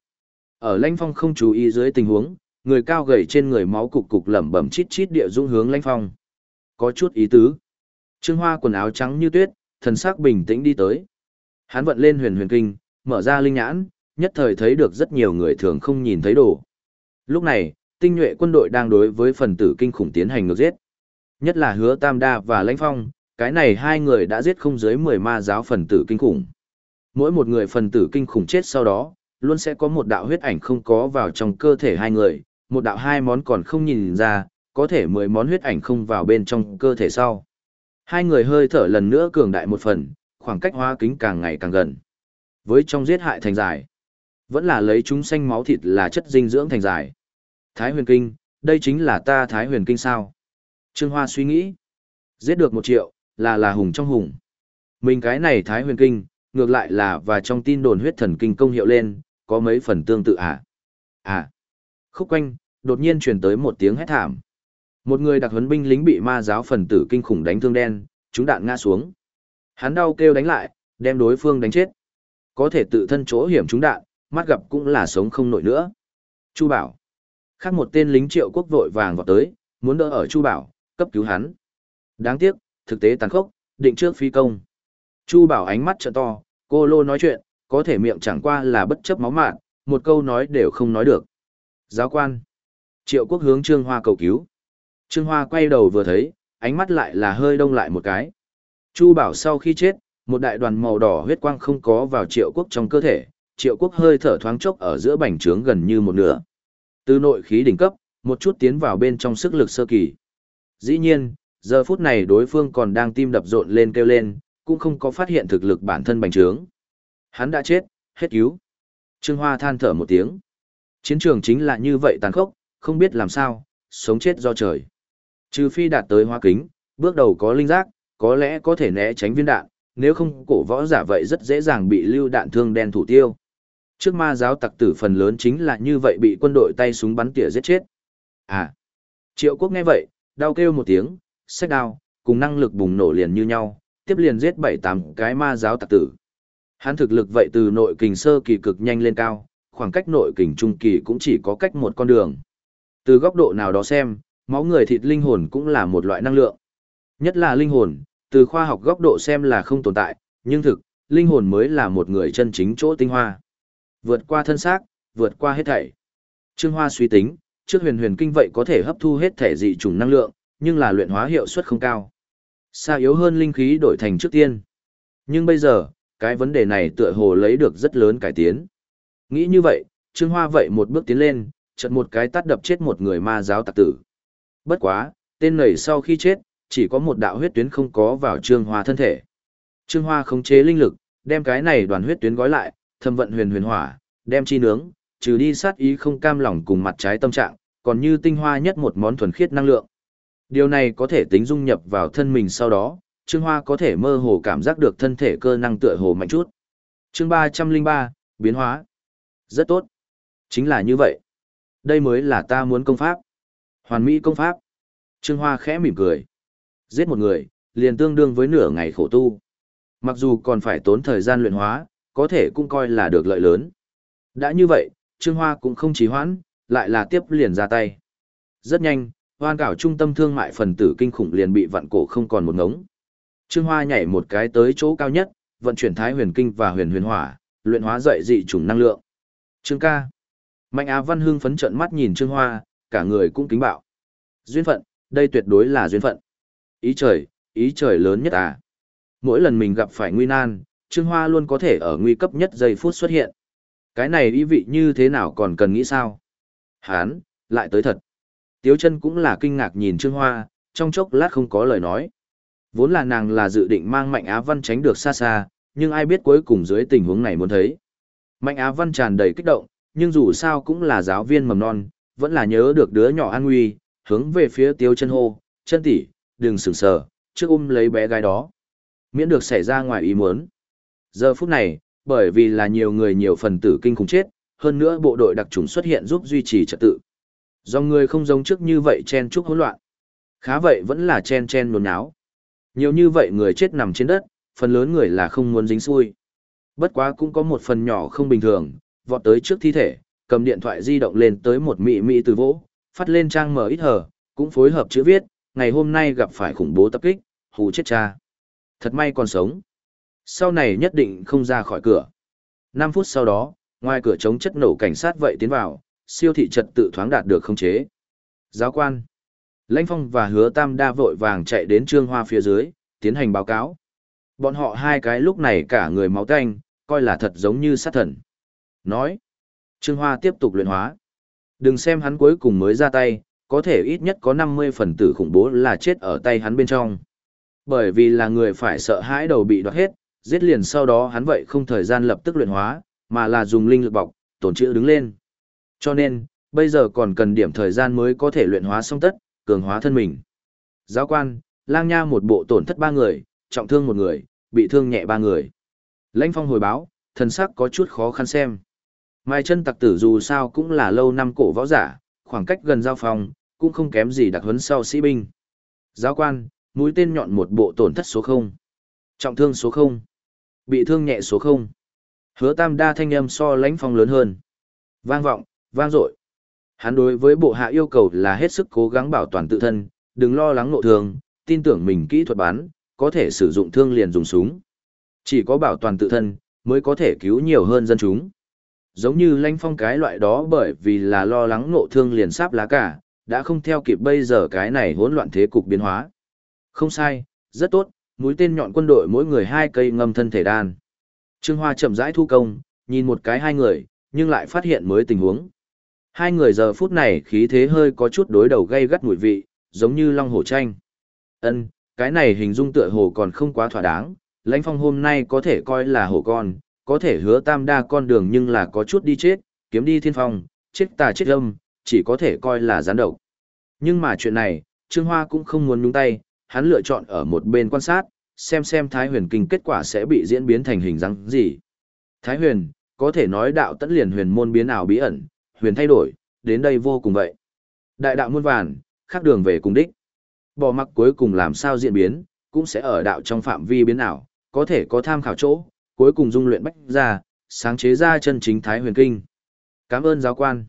Ở Lãnh Phong không chú ý dưới tình huống, người cao gầy trên người máu cục cục lẩm bẩm chít chít địa dung hướng Lãnh Phong. Có chút ý tứ. Trương Hoa quần áo trắng như tuyết, thần sắc bình tĩnh đi tới. Hắn vận lên huyền huyền kinh, mở ra linh nhãn, nhất thời thấy được rất nhiều người thường không nhìn thấy đồ. Lúc này, tinh nhuệ quân đội đang đối với phần tử kinh khủng tiến hành ngược giết. Nhất là hứa Tam Đa và Lãnh Phong, cái này hai người đã giết không dưới 10 ma giáo phần tử kinh khủng. Mỗi một người phần tử kinh khủng chết sau đó, luôn sẽ có một đạo huyết ảnh không có vào trong cơ thể hai người, một đạo hai món còn không nhìn ra, có thể 10 món huyết ảnh không vào bên trong cơ thể sau. Hai người hơi thở lần nữa cường đại một phần, khoảng cách hóa kính càng ngày càng gần. Với trong giết hại thành giải, vẫn là lấy chúng xanh máu thịt là chất dinh dưỡng thành giải. Thái huyền kinh, đây chính là ta thái huyền kinh sao? Trương Hoa suy nghĩ, giết được một triệu, là là hùng trong hùng. Mình cái này thái huyền kinh, ngược lại là và trong tin đồn huyết thần kinh công hiệu lên, có mấy phần tương tự à? À, khúc quanh, đột nhiên truyền tới một tiếng hét thảm. Một người đặc huấn binh lính bị ma giáo phần tử kinh khủng đánh thương đen, chúng đạn ngã xuống. Hắn đau kêu đánh lại, đem đối phương đánh chết. Có thể tự thân chỗ hiểm chúng đạn, mắt gặp cũng là sống không nổi nữa. Chu Bảo. Khác một tên lính triệu quốc vội vàng vào tới, muốn đỡ ở Chu Bảo, cấp cứu hắn. Đáng tiếc, thực tế tàn khốc, định trước phi công. Chu Bảo ánh mắt trợ to, cô lô nói chuyện, có thể miệng chẳng qua là bất chấp máu mạn, một câu nói đều không nói được. Giáo quan. Triệu quốc hướng Trương Hoa cầu cứu. Trương Hoa quay đầu vừa thấy, ánh mắt lại là hơi đông lại một cái. Chu Bảo sau khi chết, một đại đoàn màu đỏ huyết quang không có vào triệu quốc trong cơ thể, triệu quốc hơi thở thoáng chốc ở giữa bành trướng gần như một nửa. Từ nội khí đỉnh cấp, một chút tiến vào bên trong sức lực sơ kỳ. Dĩ nhiên, giờ phút này đối phương còn đang tim đập rộn lên kêu lên, cũng không có phát hiện thực lực bản thân bành trướng. Hắn đã chết, hết cứu. Trương Hoa than thở một tiếng. Chiến trường chính là như vậy tàn khốc, không biết làm sao, sống chết do trời. Trừ phi đạt tới hoa kính, bước đầu có linh giác, có lẽ có thể né tránh viên đạn, nếu không cổ võ giả vậy rất dễ dàng bị lưu đạn thương đen thủ tiêu. Trước ma giáo tặc tử phần lớn chính là như vậy bị quân đội tay súng bắn tỉa giết chết. À, triệu quốc nghe vậy, đau kêu một tiếng, sách đao, cùng năng lực bùng nổ liền như nhau, tiếp liền giết bảy tám cái ma giáo tặc tử. Hắn thực lực vậy từ nội kình sơ kỳ cực nhanh lên cao, khoảng cách nội kình trung kỳ cũng chỉ có cách một con đường. Từ góc độ nào đó xem, máu người thịt linh hồn cũng là một loại năng lượng. Nhất là linh hồn, từ khoa học góc độ xem là không tồn tại, nhưng thực, linh hồn mới là một người chân chính chỗ tinh hoa. Vượt qua thân xác, vượt qua hết thảy. Trương Hoa suy tính, trước huyền huyền kinh vậy có thể hấp thu hết thể dị trùng năng lượng, nhưng là luyện hóa hiệu suất không cao. Xa yếu hơn linh khí đổi thành trước tiên. Nhưng bây giờ, cái vấn đề này tựa hồ lấy được rất lớn cải tiến. Nghĩ như vậy, Trương Hoa vậy một bước tiến lên, chợt một cái tát đập chết một người ma giáo tặc tử. Bất quá, tên nầy sau khi chết, chỉ có một đạo huyết tuyến không có vào Trương Hoa thân thể. Trương Hoa khống chế linh lực, đem cái này đoàn huyết tuyến gói lại, thâm vận huyền huyền hỏa, đem chi nướng, trừ đi sát ý không cam lòng cùng mặt trái tâm trạng, còn như tinh hoa nhất một món thuần khiết năng lượng. Điều này có thể tính dung nhập vào thân mình sau đó, Trương Hoa có thể mơ hồ cảm giác được thân thể cơ năng tựa hồ mạnh chút. Chương 303, biến hóa. Rất tốt. Chính là như vậy. Đây mới là ta muốn công pháp. Hoàn mỹ công pháp. Trương Hoa khẽ mỉm cười. Giết một người, liền tương đương với nửa ngày khổ tu. Mặc dù còn phải tốn thời gian luyện hóa, có thể cũng coi là được lợi lớn. Đã như vậy, Trương Hoa cũng không trì hoãn, lại là tiếp liền ra tay. Rất nhanh, hoan cảo trung tâm thương mại phần tử kinh khủng liền bị vặn cổ không còn một ngống. Trương Hoa nhảy một cái tới chỗ cao nhất, vận chuyển thái huyền kinh và huyền huyền hỏa, luyện hóa dậy dị chủng năng lượng. Trương ca. Mạnh Á Văn hưng phấn trợn mắt nhìn Trương Hoa, cả người cũng kính bạo. Duyên phận, đây tuyệt đối là duyên phận. Ý trời, ý trời lớn nhất à. Mỗi lần mình gặp phải nguy nan, Trương Hoa luôn có thể ở nguy cấp nhất giây phút xuất hiện. Cái này ý vị như thế nào còn cần nghĩ sao? Hán, lại tới thật. Tiếu chân cũng là kinh ngạc nhìn Trương Hoa, trong chốc lát không có lời nói. Vốn là nàng là dự định mang Mạnh Á Văn tránh được xa xa, nhưng ai biết cuối cùng dưới tình huống này muốn thấy. Mạnh Á Văn tràn đầy kích động, nhưng dù sao cũng là giáo viên mầm non, vẫn là nhớ được đứa nhỏ an nguy, hướng về phía Tiếu chân hô, chân tỷ, đừng sừng sờ, trước ôm lấy bé gái đó. Miễn được xảy ra ngoài ý muốn. Giờ phút này, bởi vì là nhiều người nhiều phần tử kinh khủng chết, hơn nữa bộ đội đặc trùng xuất hiện giúp duy trì trật tự. Do người không giống trước như vậy chen chúc hỗn loạn. Khá vậy vẫn là chen chen nôn náo. Nhiều như vậy người chết nằm trên đất, phần lớn người là không muốn dính xui. Bất quá cũng có một phần nhỏ không bình thường, vọt tới trước thi thể, cầm điện thoại di động lên tới một mị mị từ vỗ, phát lên trang mở ít hờ, cũng phối hợp chữ viết, ngày hôm nay gặp phải khủng bố tập kích, hù chết cha. Thật may còn sống. Sau này nhất định không ra khỏi cửa. 5 phút sau đó, ngoài cửa chống chất nổ cảnh sát vậy tiến vào, siêu thị trật tự thoáng đạt được không chế. Giáo quan. Lãnh Phong và Hứa Tam đa vội vàng chạy đến Trương Hoa phía dưới, tiến hành báo cáo. Bọn họ hai cái lúc này cả người máu tanh, coi là thật giống như sát thần. Nói. Trương Hoa tiếp tục luyện hóa. Đừng xem hắn cuối cùng mới ra tay, có thể ít nhất có 50 phần tử khủng bố là chết ở tay hắn bên trong. Bởi vì là người phải sợ hãi đầu bị đoạt hết, giết liền sau đó hắn vậy không thời gian lập tức luyện hóa, mà là dùng linh lực bọc, tổn chữa đứng lên. Cho nên, bây giờ còn cần điểm thời gian mới có thể luyện hóa xong tất, cường hóa thân mình. Giáo quan, lang nha một bộ tổn thất ba người, trọng thương một người, bị thương nhẹ ba người. Lãnh phong hồi báo, thần sắc có chút khó khăn xem. Mai chân tặc tử dù sao cũng là lâu năm cổ võ giả, khoảng cách gần giao phòng, cũng không kém gì đặc huấn sau sĩ binh. Giáo quan, mũi tên nhọn một bộ tổn thất số 0. Trọng thương số 0. Bị thương nhẹ số không Hứa tam đa thanh âm so lãnh phong lớn hơn. Vang vọng, vang dội. Hắn đối với bộ hạ yêu cầu là hết sức cố gắng bảo toàn tự thân, đừng lo lắng nộ thương, tin tưởng mình kỹ thuật bán có thể sử dụng thương liền dùng súng. Chỉ có bảo toàn tự thân, mới có thể cứu nhiều hơn dân chúng. Giống như lãnh phong cái loại đó bởi vì là lo lắng nộ thương liền sáp lá cả, đã không theo kịp bây giờ cái này hỗn loạn thế cục biến hóa. Không sai, rất tốt, mũi tên nhọn quân đội mỗi người hai cây ngâm thân thể đan. Trương Hoa chậm rãi thu công, nhìn một cái hai người, nhưng lại phát hiện mới tình huống. Hai người giờ phút này khí thế hơi có chút đối đầu gây gắt mùi vị, giống như long hổ tranh. Ân, cái này hình dung tựa hồ còn không quá thỏa đáng, lãnh phong hôm nay có thể coi là hổ con, có thể hứa tam đa con đường nhưng là có chút đi chết, kiếm đi thiên phong, chết tà chết âm, chỉ có thể coi là gián độc. Nhưng mà chuyện này, Trương Hoa cũng không muốn nhúng tay, hắn lựa chọn ở một bên quan sát, xem xem Thái huyền kinh kết quả sẽ bị diễn biến thành hình dáng gì. Thái huyền, có thể nói đạo tẫn liền huyền môn biến ảo bí ẩn, huyền thay đổi, đến đây vô cùng vậy. Đại đạo muôn vàn, khác đường về cùng đích. Bỏ mặc cuối cùng làm sao diễn biến, cũng sẽ ở đạo trong phạm vi biến ảo, có thể có tham khảo chỗ, cuối cùng dung luyện bách ra, sáng chế ra chân chính Thái huyền kinh. Cảm ơn giáo quan.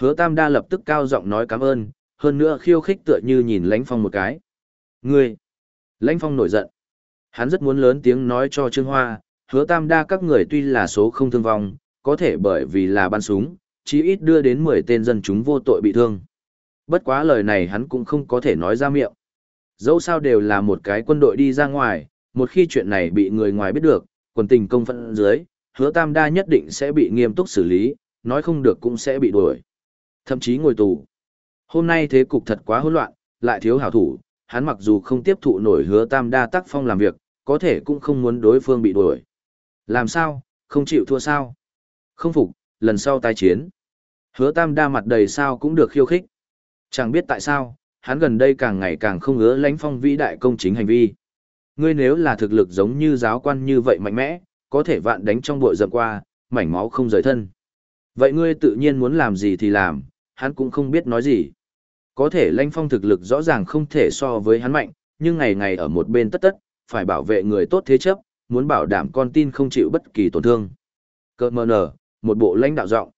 Hứa Tam Đa lập tức cao giọng nói cảm ơn, hơn nữa khiêu khích tựa như nhìn Lãnh Phong một cái. Ngươi! Lãnh Phong nổi giận. Hắn rất muốn lớn tiếng nói cho Trương Hoa, hứa Tam Đa các người tuy là số không thương vong, có thể bởi vì là bắn súng, chí ít đưa đến 10 tên dân chúng vô tội bị thương. Bất quá lời này hắn cũng không có thể nói ra miệng. Dẫu sao đều là một cái quân đội đi ra ngoài, một khi chuyện này bị người ngoài biết được, quần tình công phận dưới, hứa tam đa nhất định sẽ bị nghiêm túc xử lý, nói không được cũng sẽ bị đuổi. Thậm chí ngồi tù. Hôm nay thế cục thật quá hỗn loạn, lại thiếu hảo thủ, hắn mặc dù không tiếp thụ nổi hứa tam đa tác phong làm việc, có thể cũng không muốn đối phương bị đuổi. Làm sao, không chịu thua sao? Không phục, lần sau tái chiến. Hứa tam đa mặt đầy sao cũng được khiêu khích. Chẳng biết tại sao, hắn gần đây càng ngày càng không ngứa lãnh phong vĩ đại công chính hành vi. Ngươi nếu là thực lực giống như giáo quan như vậy mạnh mẽ, có thể vạn đánh trong bội dầm qua, mảnh máu không rời thân. Vậy ngươi tự nhiên muốn làm gì thì làm, hắn cũng không biết nói gì. Có thể lãnh phong thực lực rõ ràng không thể so với hắn mạnh, nhưng ngày ngày ở một bên tất tất, phải bảo vệ người tốt thế chấp, muốn bảo đảm con tin không chịu bất kỳ tổn thương. Cơ mờ nở, một bộ lãnh đạo giọng.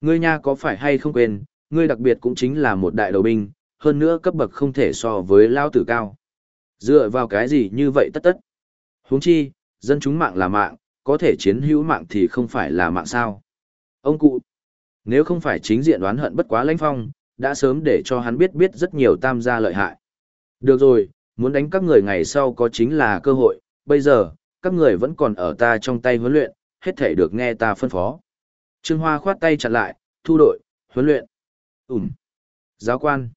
Ngươi nha có phải hay không quên, ngươi đặc biệt cũng chính là một đại đầu binh, hơn nữa cấp bậc không thể so với lao tử cao. Dựa vào cái gì như vậy tất tất. huống chi, dân chúng mạng là mạng, có thể chiến hữu mạng thì không phải là mạng sao. Ông cụ, nếu không phải chính diện đoán hận bất quá lãnh phong, đã sớm để cho hắn biết biết rất nhiều tam gia lợi hại. Được rồi, muốn đánh các người ngày sau có chính là cơ hội, bây giờ, các người vẫn còn ở ta trong tay huấn luyện, hết thể được nghe ta phân phó. Trương Hoa khoát tay chặn lại, thu đội, huấn luyện. Ừm. Giáo quan.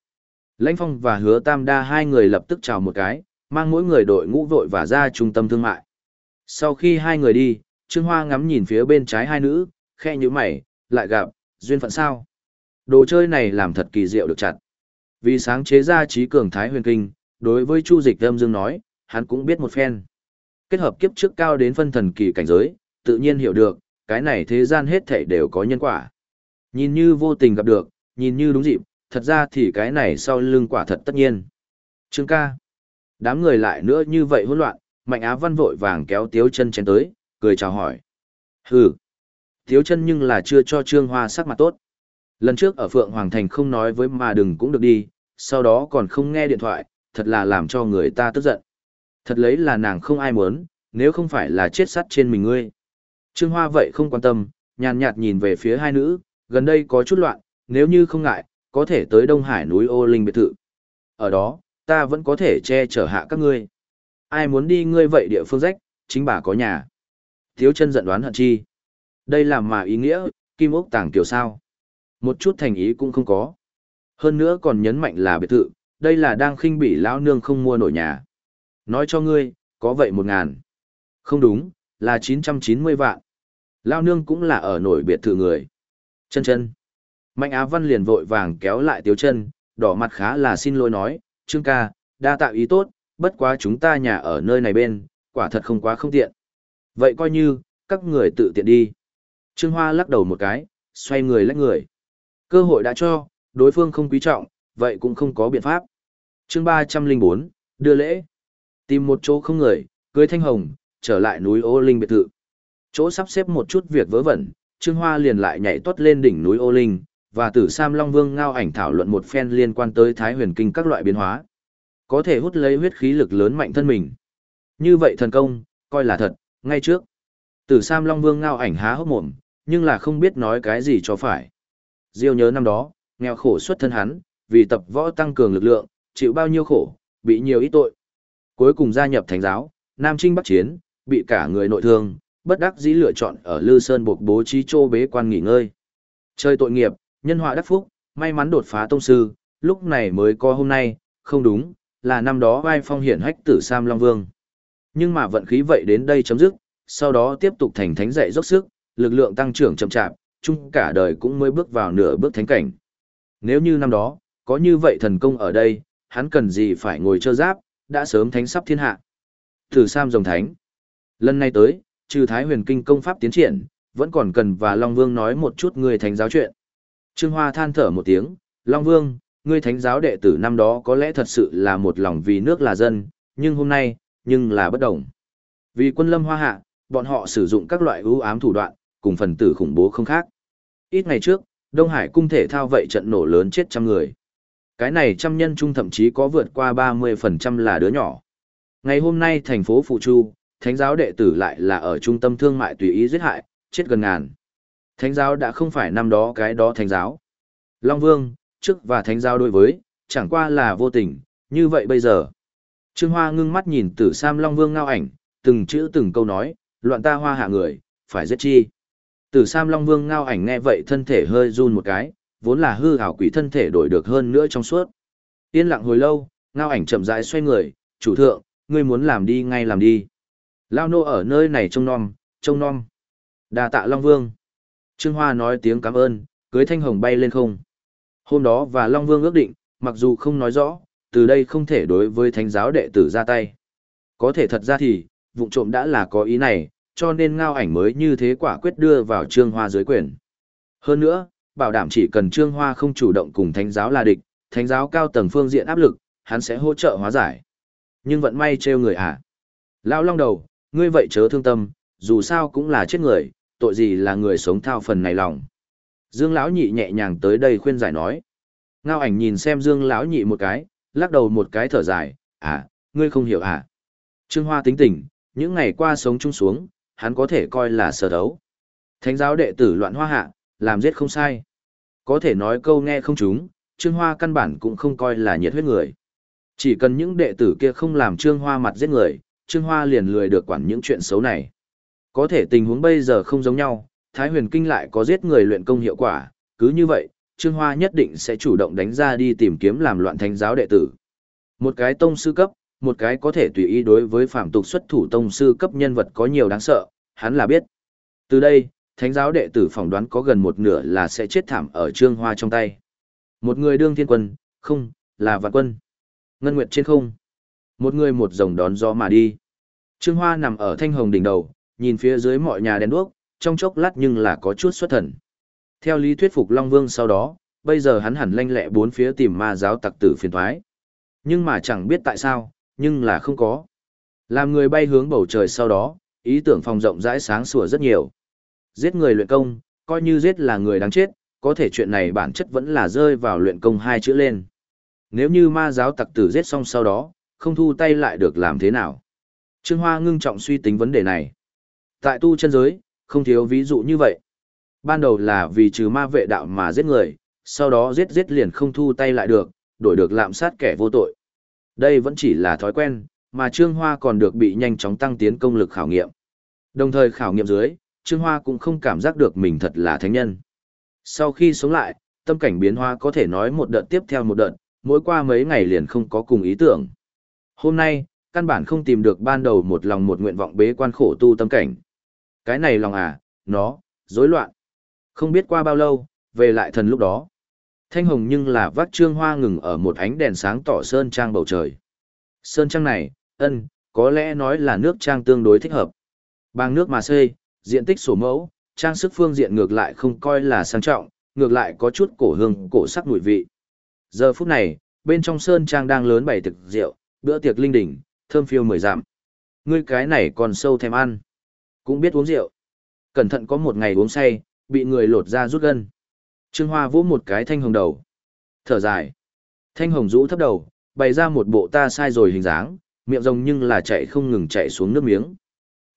Lãnh Phong và Hứa Tam Đa hai người lập tức chào một cái, mang mỗi người đội ngũ vội và ra trung tâm thương mại. Sau khi hai người đi, Trương Hoa ngắm nhìn phía bên trái hai nữ, khe như mày, lại gặp, duyên phận sao. Đồ chơi này làm thật kỳ diệu được chặt. Vì sáng chế ra trí cường thái huyền kinh, đối với Chu Dịch Âm Dương nói, hắn cũng biết một phen. Kết hợp kiếp trước cao đến phân thần kỳ cảnh giới, tự nhiên hiểu được, cái này thế gian hết thảy đều có nhân quả. Nhìn như vô tình gặp được, nhìn như đúng dịp, thật ra thì cái này sau lưng quả thật tất nhiên. Trương ca. Đám người lại nữa như vậy hỗn loạn, Mạnh Á Văn vội vàng kéo Tiếu chân chén tới, cười chào hỏi. Hừ. Tiếu chân nhưng là chưa cho Trương Hoa sắc mặt tốt. Lần trước ở Phượng Hoàng Thành không nói với mà đừng cũng được đi, sau đó còn không nghe điện thoại, thật là làm cho người ta tức giận. Thật lấy là nàng không ai muốn, nếu không phải là chết sắt trên mình ngươi. Trương Hoa vậy không quan tâm, nhàn nhạt nhìn về phía hai nữ, gần đây có chút loạn, nếu như không ngại, có thể tới Đông Hải núi ô linh biệt thự. Ở đó, ta vẫn có thể che chở hạ các ngươi. Ai muốn đi ngươi vậy địa phương rách, chính bà có nhà. Thiếu chân giận đoán hận chi. Đây là mà ý nghĩa, kim ốc tàng kiểu sao. Một chút thành ý cũng không có. Hơn nữa còn nhấn mạnh là biệt thự, đây là đang khinh bỉ lão nương không mua nổi nhà. Nói cho ngươi, có vậy một ngàn. Không đúng, là 990 vạn. Lão nương cũng là ở nổi biệt thự người. Chân chân. Mạnh Á Văn liền vội vàng kéo lại Tiếu chân, đỏ mặt khá là xin lỗi nói, Trương ca, đa tạo ý tốt, bất quá chúng ta nhà ở nơi này bên, quả thật không quá không tiện. Vậy coi như, các người tự tiện đi. Trương Hoa lắc đầu một cái, xoay người lách người. Cơ hội đã cho, đối phương không quý trọng, vậy cũng không có biện pháp. chương 304, đưa lễ. Tìm một chỗ không người, cưới thanh hồng, trở lại núi ô linh biệt thự. Chỗ sắp xếp một chút việc vớ vẩn, Trương Hoa liền lại nhảy tuất lên đỉnh núi ô linh, và tử Sam Long Vương ngao ảnh thảo luận một phen liên quan tới Thái huyền kinh các loại biến hóa. Có thể hút lấy huyết khí lực lớn mạnh thân mình. Như vậy thần công, coi là thật, ngay trước. Tử Sam Long Vương ngao ảnh há hốc mồm, nhưng là không biết nói cái gì cho phải. Diêu nhớ năm đó, nghèo khổ xuất thân hắn, vì tập võ tăng cường lực lượng, chịu bao nhiêu khổ, bị nhiều ít tội. Cuối cùng gia nhập thánh giáo, Nam Trinh Bắc Chiến, bị cả người nội thương, bất đắc dĩ lựa chọn ở Lư Sơn buộc bố trí chô bế quan nghỉ ngơi. Chơi tội nghiệp, nhân họa đắc phúc, may mắn đột phá tông sư, lúc này mới có hôm nay, không đúng, là năm đó vai phong hiển hách tử Sam Long Vương. Nhưng mà vận khí vậy đến đây chấm dứt, sau đó tiếp tục thành thánh dạy dốc sức, lực lượng tăng trưởng chậm chạp, chung cả đời cũng mới bước vào nửa bước thánh cảnh. Nếu như năm đó, có như vậy thần công ở đây, hắn cần gì phải ngồi chơ giáp, đã sớm thánh sắp thiên hạ. thử Sam rồng thánh. Lần này tới, trừ Thái huyền kinh công pháp tiến triển, vẫn còn cần và Long Vương nói một chút người thánh giáo chuyện. Trương Hoa than thở một tiếng, Long Vương, ngươi thánh giáo đệ tử năm đó có lẽ thật sự là một lòng vì nước là dân, nhưng hôm nay, nhưng là bất đồng. Vì quân lâm hoa hạ, bọn họ sử dụng các loại ưu ám thủ đoạn, cùng phần tử khủng bố không khác. Ít ngày trước, Đông Hải cung thể thao vậy trận nổ lớn chết trăm người. Cái này trăm nhân trung thậm chí có vượt qua 30% là đứa nhỏ. Ngày hôm nay thành phố Phụ Chu, thánh giáo đệ tử lại là ở trung tâm thương mại tùy ý giết hại, chết gần ngàn. Thánh giáo đã không phải năm đó cái đó thánh giáo. Long Vương, trước và thánh giáo đối với, chẳng qua là vô tình, như vậy bây giờ. Trương Hoa ngưng mắt nhìn tử Sam Long Vương ngao ảnh, từng chữ từng câu nói, loạn ta hoa hạ người, phải giết chi. Tử Sam Long Vương ngao ảnh nghe vậy thân thể hơi run một cái, vốn là hư ảo quỷ thân thể đổi được hơn nữa trong suốt. Yên lặng hồi lâu, ngao ảnh chậm rãi xoay người, chủ thượng, ngươi muốn làm đi ngay làm đi. Lao nô ở nơi này trông nom, trông nom. đà tạ Long Vương. Trương Hoa nói tiếng cảm ơn, cưới thanh hồng bay lên không. Hôm đó và Long Vương ước định, mặc dù không nói rõ, từ đây không thể đối với thánh giáo đệ tử ra tay. Có thể thật ra thì, vụ trộm đã là có ý này, cho nên ngao ảnh mới như thế quả quyết đưa vào Trương Hoa dưới quyền. Hơn nữa, bảo đảm chỉ cần Trương Hoa không chủ động cùng thánh giáo là địch, thánh giáo cao tầng phương diện áp lực, hắn sẽ hỗ trợ hóa giải. Nhưng vận may trêu người à? Lão long đầu, ngươi vậy chớ thương tâm, dù sao cũng là chết người, tội gì là người sống thao phần này lòng. Dương lão nhị nhẹ nhàng tới đây khuyên giải nói. Ngao ảnh nhìn xem Dương lão nhị một cái, lắc đầu một cái thở dài, à, ngươi không hiểu à. Trương Hoa tính tình, những ngày qua sống chung xuống, hắn có thể coi là sở đấu. Thánh giáo đệ tử loạn hoa hạ, làm giết không sai. Có thể nói câu nghe không chúng, Trương Hoa căn bản cũng không coi là nhiệt huyết người. Chỉ cần những đệ tử kia không làm Trương Hoa mặt giết người, Trương Hoa liền lười được quản những chuyện xấu này. Có thể tình huống bây giờ không giống nhau, Thái huyền kinh lại có giết người luyện công hiệu quả, cứ như vậy, Trương Hoa nhất định sẽ chủ động đánh ra đi tìm kiếm làm loạn thánh giáo đệ tử. Một cái tông sư cấp, một cái có thể tùy ý đối với phạm tục xuất thủ tông sư cấp nhân vật có nhiều đáng sợ, hắn là biết. Từ đây, thánh giáo đệ tử phỏng đoán có gần một nửa là sẽ chết thảm ở Trương Hoa trong tay. Một người đương thiên quân, không, là vạn quân. Ngân Nguyệt trên không. Một người một rồng đón gió mà đi. Trương Hoa nằm ở thanh hồng đỉnh đầu, nhìn phía dưới mọi nhà đèn đuốc, trong chốc lát nhưng là có chút xuất thần. Theo lý thuyết phục Long Vương sau đó, bây giờ hắn hẳn lanh lẹ bốn phía tìm ma giáo tặc tử phiền thoái. Nhưng mà chẳng biết tại sao, nhưng là không có. Làm người bay hướng bầu trời sau đó, ý tưởng phòng rộng rãi sáng sủa rất nhiều. Giết người luyện công, coi như giết là người đáng chết, có thể chuyện này bản chất vẫn là rơi vào luyện công hai chữ lên. Nếu như ma giáo tặc tử giết xong sau đó, không thu tay lại được làm thế nào? Trương Hoa ngưng trọng suy tính vấn đề này. Tại tu chân giới, không thiếu ví dụ như vậy. Ban đầu là vì trừ ma vệ đạo mà giết người, sau đó giết giết liền không thu tay lại được, đổi được lạm sát kẻ vô tội. Đây vẫn chỉ là thói quen, mà Trương Hoa còn được bị nhanh chóng tăng tiến công lực khảo nghiệm. Đồng thời khảo nghiệm dưới, Trương Hoa cũng không cảm giác được mình thật là thánh nhân. Sau khi sống lại, tâm cảnh biến hoa có thể nói một đợt tiếp theo một đợt, mỗi qua mấy ngày liền không có cùng ý tưởng. Hôm nay, căn bản không tìm được ban đầu một lòng một nguyện vọng bế quan khổ tu tâm cảnh. Cái này lòng à, nó, rối loạn. Không biết qua bao lâu, về lại thần lúc đó. Thanh hồng nhưng là vác trương hoa ngừng ở một ánh đèn sáng tỏ sơn trang bầu trời. Sơn trang này, ân, có lẽ nói là nước trang tương đối thích hợp. Bang nước mà xây, diện tích sổ mẫu, trang sức phương diện ngược lại không coi là sang trọng, ngược lại có chút cổ hương, cổ sắc mùi vị. Giờ phút này, bên trong sơn trang đang lớn bày thực rượu, bữa tiệc linh đỉnh, thơm phiêu mười giảm. Ngươi cái này còn sâu thèm ăn, cũng biết uống rượu. Cẩn thận có một ngày uống say, bị người lột ra rút gân. Trương Hoa vỗ một cái thanh hồng đầu. Thở dài. Thanh hồng rũ thấp đầu, bày ra một bộ ta sai rồi hình dáng, miệng rồng nhưng là chạy không ngừng chạy xuống nước miếng.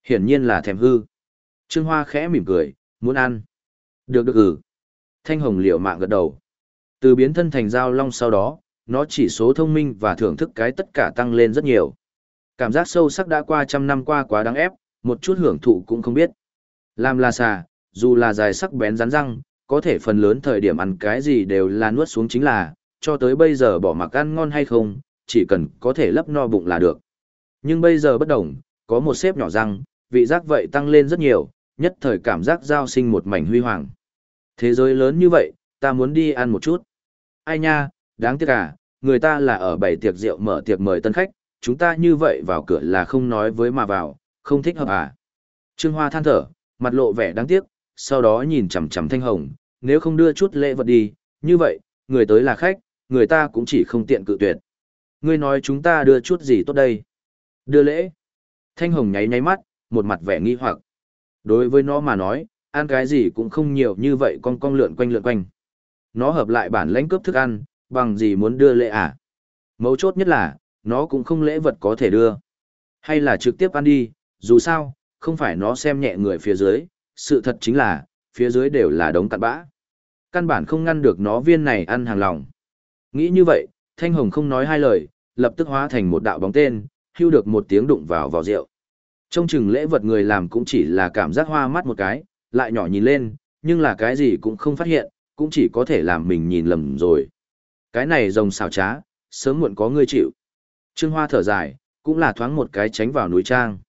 Hiển nhiên là thèm hư. Trương Hoa khẽ mỉm cười, muốn ăn. Được được ừ. Thanh hồng liều mạng gật đầu. Từ biến thân thành dao long sau đó, nó chỉ số thông minh và thưởng thức cái tất cả tăng lên rất nhiều. Cảm giác sâu sắc đã qua trăm năm qua quá đáng ép, một chút hưởng thụ cũng không biết. Làm là xà, dù là dài sắc bén rắn răng, có thể phần lớn thời điểm ăn cái gì đều là nuốt xuống chính là, cho tới bây giờ bỏ mặc ăn ngon hay không, chỉ cần có thể lấp no bụng là được. Nhưng bây giờ bất đồng, có một xếp nhỏ răng, vị giác vậy tăng lên rất nhiều, nhất thời cảm giác giao sinh một mảnh huy hoàng. Thế giới lớn như vậy, ta muốn đi ăn một chút. Ai nha, đáng tiếc à, người ta là ở bảy tiệc rượu mở tiệc mời tân khách, chúng ta như vậy vào cửa là không nói với mà vào, không thích hợp à. Trương Hoa than thở, mặt lộ vẻ đáng tiếc, sau đó nhìn chằm chằm Thanh Hồng, nếu không đưa chút lễ vật đi, như vậy, người tới là khách, người ta cũng chỉ không tiện cự tuyệt. Ngươi nói chúng ta đưa chút gì tốt đây? Đưa lễ. Thanh Hồng nháy nháy mắt, một mặt vẻ nghi hoặc. Đối với nó mà nói, ăn cái gì cũng không nhiều như vậy con con lượn quanh lượn quanh. Nó hợp lại bản lãnh cướp thức ăn, bằng gì muốn đưa lễ à? Mấu chốt nhất là, nó cũng không lễ vật có thể đưa. Hay là trực tiếp ăn đi, dù sao, không phải nó xem nhẹ người phía dưới, sự thật chính là, phía dưới đều là đống cặn bã. Căn bản không ngăn được nó viên này ăn hàng lòng. Nghĩ như vậy, Thanh Hồng không nói hai lời, lập tức hóa thành một đạo bóng tên, hưu được một tiếng đụng vào vào rượu. Trong chừng lễ vật người làm cũng chỉ là cảm giác hoa mắt một cái, lại nhỏ nhìn lên, nhưng là cái gì cũng không phát hiện, cũng chỉ có thể làm mình nhìn lầm rồi. Cái này rồng xào trá, sớm muộn có người chịu. Trương Hoa thở dài, cũng là thoáng một cái tránh vào núi trang.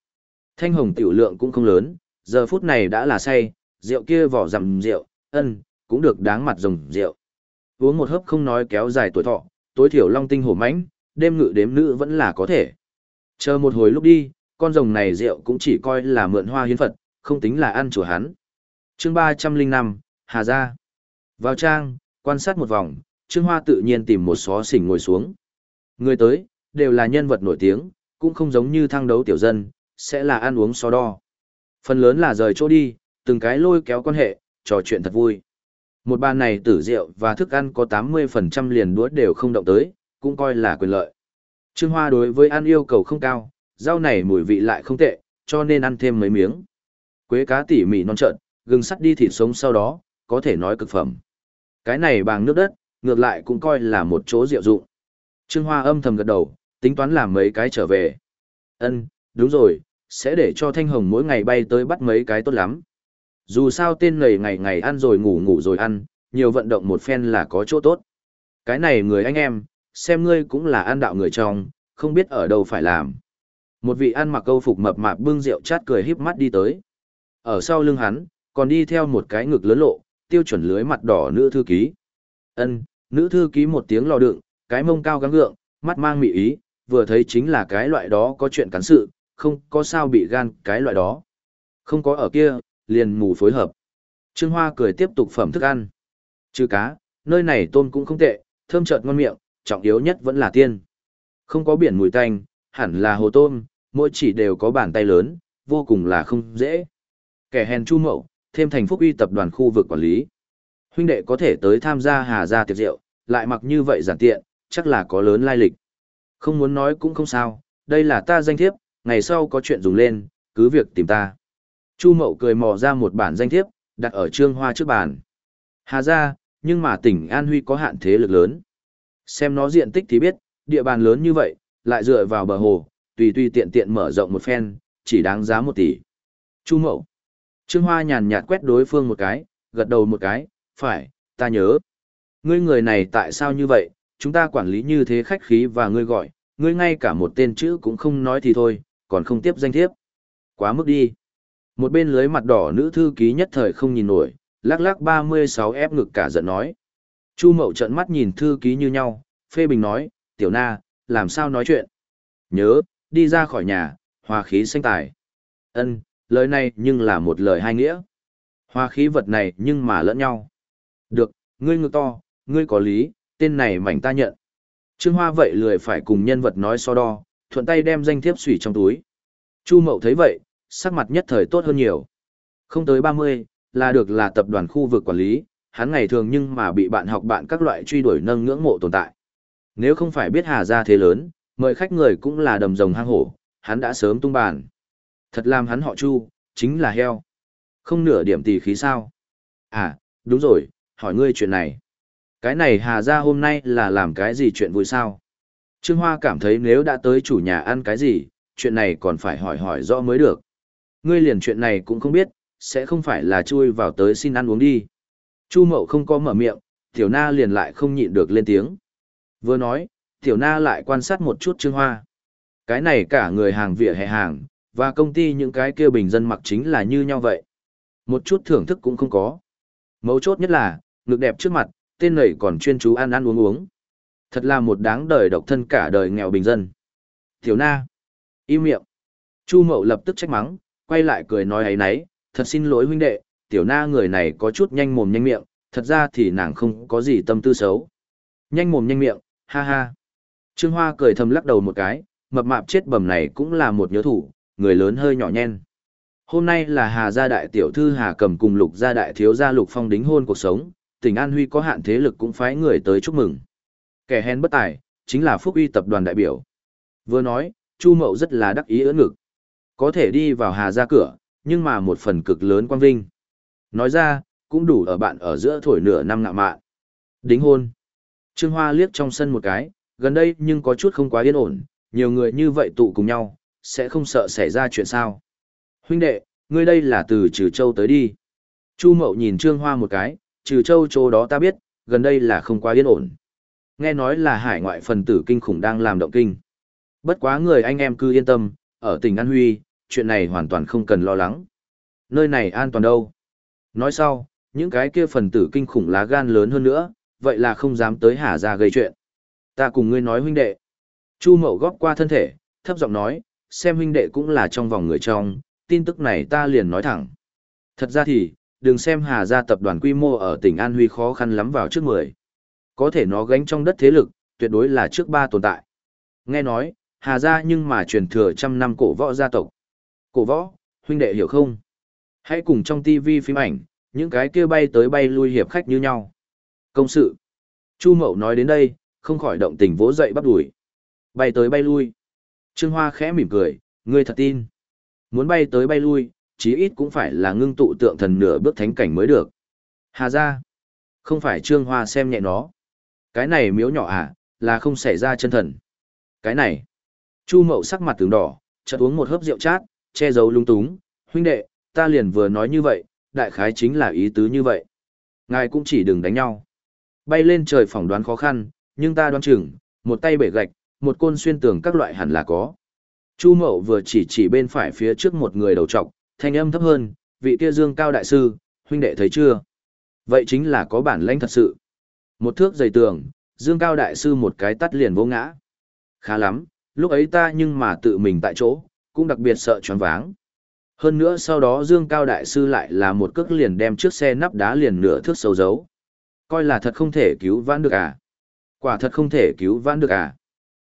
Thanh hồng tiểu lượng cũng không lớn, giờ phút này đã là say, rượu kia vỏ rằm rượu, ân, cũng được đáng mặt rồng rượu. Uống một hớp không nói kéo dài tuổi thọ, tối thiểu long tinh hổ mãnh, đêm ngự đếm nữ vẫn là có thể. Chờ một hồi lúc đi, con rồng này rượu cũng chỉ coi là mượn hoa hiến Phật, không tính là ăn chùa hắn. chương ba trăm linh năm Hà Gia. Vào trang, quan sát một vòng, Trương Hoa tự nhiên tìm một xó xỉnh ngồi xuống. Người tới, đều là nhân vật nổi tiếng, cũng không giống như thăng đấu tiểu dân, sẽ là ăn uống so đo. Phần lớn là rời chỗ đi, từng cái lôi kéo quan hệ, trò chuyện thật vui. Một bàn này tử rượu và thức ăn có 80% liền đũa đều không động tới, cũng coi là quyền lợi. Trương Hoa đối với ăn yêu cầu không cao, rau này mùi vị lại không tệ, cho nên ăn thêm mấy miếng. Quế cá tỉ mỉ non trợn, gừng sắt đi thịt sống sau đó, có thể nói cực phẩm. Cái này bằng nước đất, ngược lại cũng coi là một chỗ diệu dụng. Trương Hoa âm thầm gật đầu, tính toán làm mấy cái trở về. Ân, đúng rồi, sẽ để cho Thanh Hồng mỗi ngày bay tới bắt mấy cái tốt lắm. Dù sao tên này ngày ngày ăn rồi ngủ ngủ rồi ăn, nhiều vận động một phen là có chỗ tốt. Cái này người anh em, xem ngươi cũng là ăn đạo người trong, không biết ở đâu phải làm. Một vị ăn mặc câu phục mập mạp bưng rượu chát cười híp mắt đi tới. Ở sau lưng hắn, còn đi theo một cái ngực lớn lộ, tiêu chuẩn lưới mặt đỏ nữ thư ký. Ân, nữ thư ký một tiếng lò đựng, cái mông cao gắng gượng, mắt mang mị ý, vừa thấy chính là cái loại đó có chuyện cắn sự, không có sao bị gan cái loại đó. Không có ở kia, liền mù phối hợp. Trương Hoa cười tiếp tục phẩm thức ăn. Trừ cá, nơi này tôm cũng không tệ, thơm chợt ngon miệng, trọng yếu nhất vẫn là tiên. Không có biển mùi tanh, hẳn là hồ tôm, mỗi chỉ đều có bàn tay lớn, vô cùng là không dễ. Kẻ hèn chu mậu, thêm thành phúc uy tập đoàn khu vực quản lý. Huynh đệ có thể tới tham gia hà gia tiệc rượu, lại mặc như vậy giản tiện, chắc là có lớn lai lịch. Không muốn nói cũng không sao, đây là ta danh thiếp, ngày sau có chuyện dùng lên, cứ việc tìm ta. Chu Mậu cười mò ra một bản danh thiếp, đặt ở trương hoa trước bàn. Hà ra, nhưng mà tỉnh An Huy có hạn thế lực lớn. Xem nó diện tích thì biết, địa bàn lớn như vậy, lại dựa vào bờ hồ, tùy tùy tiện tiện mở rộng một phen, chỉ đáng giá một tỷ. Chu Mậu. Trương Hoa nhàn nhạt quét đối phương một cái, gật đầu một cái, phải, ta nhớ. Ngươi người này tại sao như vậy, chúng ta quản lý như thế khách khí và ngươi gọi, ngươi ngay cả một tên chữ cũng không nói thì thôi, còn không tiếp danh thiếp. Quá mức đi. Một bên lưới mặt đỏ nữ thư ký nhất thời không nhìn nổi, lắc lắc 36 ép ngực cả giận nói. Chu Mậu trợn mắt nhìn thư ký như nhau, phê bình nói, tiểu na, làm sao nói chuyện. Nhớ, đi ra khỏi nhà, hòa khí xanh tài. Ân, lời này nhưng là một lời hai nghĩa. Hòa khí vật này nhưng mà lẫn nhau. Được, ngươi ngực to, ngươi có lý, tên này mảnh ta nhận. Trương Hoa vậy lười phải cùng nhân vật nói so đo, thuận tay đem danh thiếp sủy trong túi. Chu Mậu thấy vậy, sắc mặt nhất thời tốt hơn nhiều. Không tới 30, là được là tập đoàn khu vực quản lý, hắn ngày thường nhưng mà bị bạn học bạn các loại truy đuổi nâng ngưỡng mộ tồn tại. Nếu không phải biết Hà gia thế lớn, mời khách người cũng là đầm rồng hang hổ, hắn đã sớm tung bàn. Thật làm hắn họ Chu, chính là heo. Không nửa điểm tỳ khí sao? À, đúng rồi, hỏi ngươi chuyện này. Cái này Hà gia hôm nay là làm cái gì chuyện vui sao? Trương Hoa cảm thấy nếu đã tới chủ nhà ăn cái gì, chuyện này còn phải hỏi hỏi rõ mới được. Ngươi liền chuyện này cũng không biết, sẽ không phải là chui vào tới xin ăn uống đi. Chu Mậu không có mở miệng, Tiểu Na liền lại không nhịn được lên tiếng. Vừa nói, Tiểu Na lại quan sát một chút Trương Hoa. Cái này cả người hàng vỉa hè hàng, và công ty những cái kia bình dân mặc chính là như nhau vậy. Một chút thưởng thức cũng không có. Mấu chốt nhất là, ngực đẹp trước mặt, tên này còn chuyên chú ăn ăn uống uống. Thật là một đáng đời độc thân cả đời nghèo bình dân. Tiểu Na. Im miệng. Chu Mậu lập tức trách mắng, quay lại cười nói ấy nấy, thật xin lỗi huynh đệ, tiểu na người này có chút nhanh mồm nhanh miệng, thật ra thì nàng không có gì tâm tư xấu. Nhanh mồm nhanh miệng, ha ha. Trương Hoa cười thầm lắc đầu một cái, mập mạp chết bầm này cũng là một nhớ thủ, người lớn hơi nhỏ nhen. Hôm nay là Hà gia đại tiểu thư Hà Cầm cùng Lục gia đại thiếu gia Lục Phong đính hôn cuộc sống, tỉnh An Huy có hạn thế lực cũng phái người tới chúc mừng. Kẻ hèn bất tài, chính là Phúc Uy tập đoàn đại biểu. Vừa nói, Chu Mậu rất là đắc ý ưỡn ngực. Có thể đi vào Hà ra cửa, nhưng mà một phần cực lớn quang vinh. Nói ra, cũng đủ ở bạn ở giữa thổi nửa năm ngạ mạn. Đính hôn. Trương Hoa liếc trong sân một cái, gần đây nhưng có chút không quá yên ổn, nhiều người như vậy tụ cùng nhau, sẽ không sợ xảy ra chuyện sao. Huynh đệ, ngươi đây là từ Trừ Châu tới đi. Chu Mậu nhìn Trương Hoa một cái, Trừ Châu chỗ đó ta biết, gần đây là không quá yên ổn. Nghe nói là hải ngoại phần tử kinh khủng đang làm động kinh. Bất quá người anh em cứ yên tâm, ở tỉnh An Huy, chuyện này hoàn toàn không cần lo lắng. Nơi này an toàn đâu. Nói sau, những cái kia phần tử kinh khủng lá gan lớn hơn nữa, vậy là không dám tới Hà ra gây chuyện. Ta cùng ngươi nói huynh đệ. Chu Mậu góp qua thân thể, thấp giọng nói, xem huynh đệ cũng là trong vòng người trong, tin tức này ta liền nói thẳng. Thật ra thì, đừng xem Hà gia tập đoàn quy mô ở tỉnh An Huy khó khăn lắm vào trước 10. Có thể nó gánh trong đất thế lực, tuyệt đối là trước ba tồn tại. Nghe nói, Hà gia nhưng mà truyền thừa trăm năm cổ võ gia tộc. Cổ võ, huynh đệ hiểu không? Hãy cùng trong tivi phim ảnh, những cái kia bay tới bay lui hiệp khách như nhau. Công sự. Chu Mậu nói đến đây, không khỏi động tình vỗ dậy bắt đuổi. Bay tới bay lui. Trương Hoa khẽ mỉm cười, ngươi thật tin. Muốn bay tới bay lui, chí ít cũng phải là ngưng tụ tượng thần nửa bước thánh cảnh mới được. Hà ra. Không phải Trương Hoa xem nhẹ nó. Cái này miếu nhỏ à, là không xảy ra chân thần. Cái này. Chu Mậu sắc mặt tướng đỏ, chợt uống một hớp rượu chát, che giấu lung túng. Huynh đệ, ta liền vừa nói như vậy, đại khái chính là ý tứ như vậy. Ngài cũng chỉ đừng đánh nhau. Bay lên trời phỏng đoán khó khăn, nhưng ta đoán chừng, một tay bể gạch, một côn xuyên tường các loại hẳn là có. Chu Mậu vừa chỉ chỉ bên phải phía trước một người đầu trọc, thanh âm thấp hơn, vị kia dương cao đại sư, huynh đệ thấy chưa? Vậy chính là có bản lãnh thật sự. Một thước dày tường, dương cao đại sư một cái tắt liền vô ngã. Khá lắm, lúc ấy ta nhưng mà tự mình tại chỗ, cũng đặc biệt sợ choáng váng. Hơn nữa sau đó Dương Cao Đại Sư lại là một cước liền đem chiếc xe nắp đá liền nửa thước sâu dấu. Coi là thật không thể cứu vãn được à? Quả thật không thể cứu vãn được à?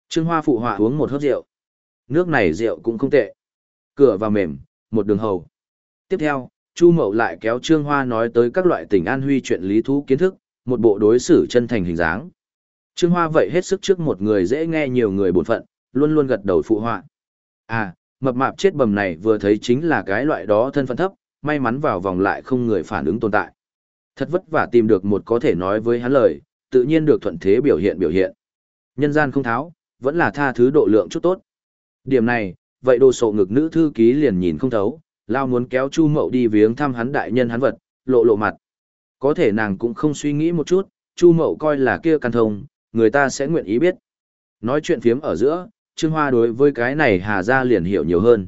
Trương Hoa phụ họa uống một hớp rượu. Nước này rượu cũng không tệ. Cửa vào mềm, một đường hầu. Tiếp theo, Chu Mậu lại kéo Trương Hoa nói tới các loại tình an huy chuyện lý thú kiến thức, một bộ đối xử chân thành hình dáng. Trương Hoa vậy hết sức trước một người dễ nghe nhiều người bổn phận, luôn luôn gật đầu phụ họa. À, mập mạp chết bầm này vừa thấy chính là cái loại đó thân phận thấp, may mắn vào vòng lại không người phản ứng tồn tại. Thật vất vả tìm được một có thể nói với hắn lời, tự nhiên được thuận thế biểu hiện biểu hiện. Nhân gian không tháo, vẫn là tha thứ độ lượng chút tốt. Điểm này, vậy đồ sộ ngực nữ thư ký liền nhìn không thấu, lao muốn kéo Chu Mậu đi viếng thăm hắn đại nhân hắn vật, lộ lộ mặt. Có thể nàng cũng không suy nghĩ một chút, Chu Mậu coi là kia căn thông, người ta sẽ nguyện ý biết. Nói chuyện phiếm ở giữa, Trương Hoa đối với cái này Hà Gia liền hiểu nhiều hơn.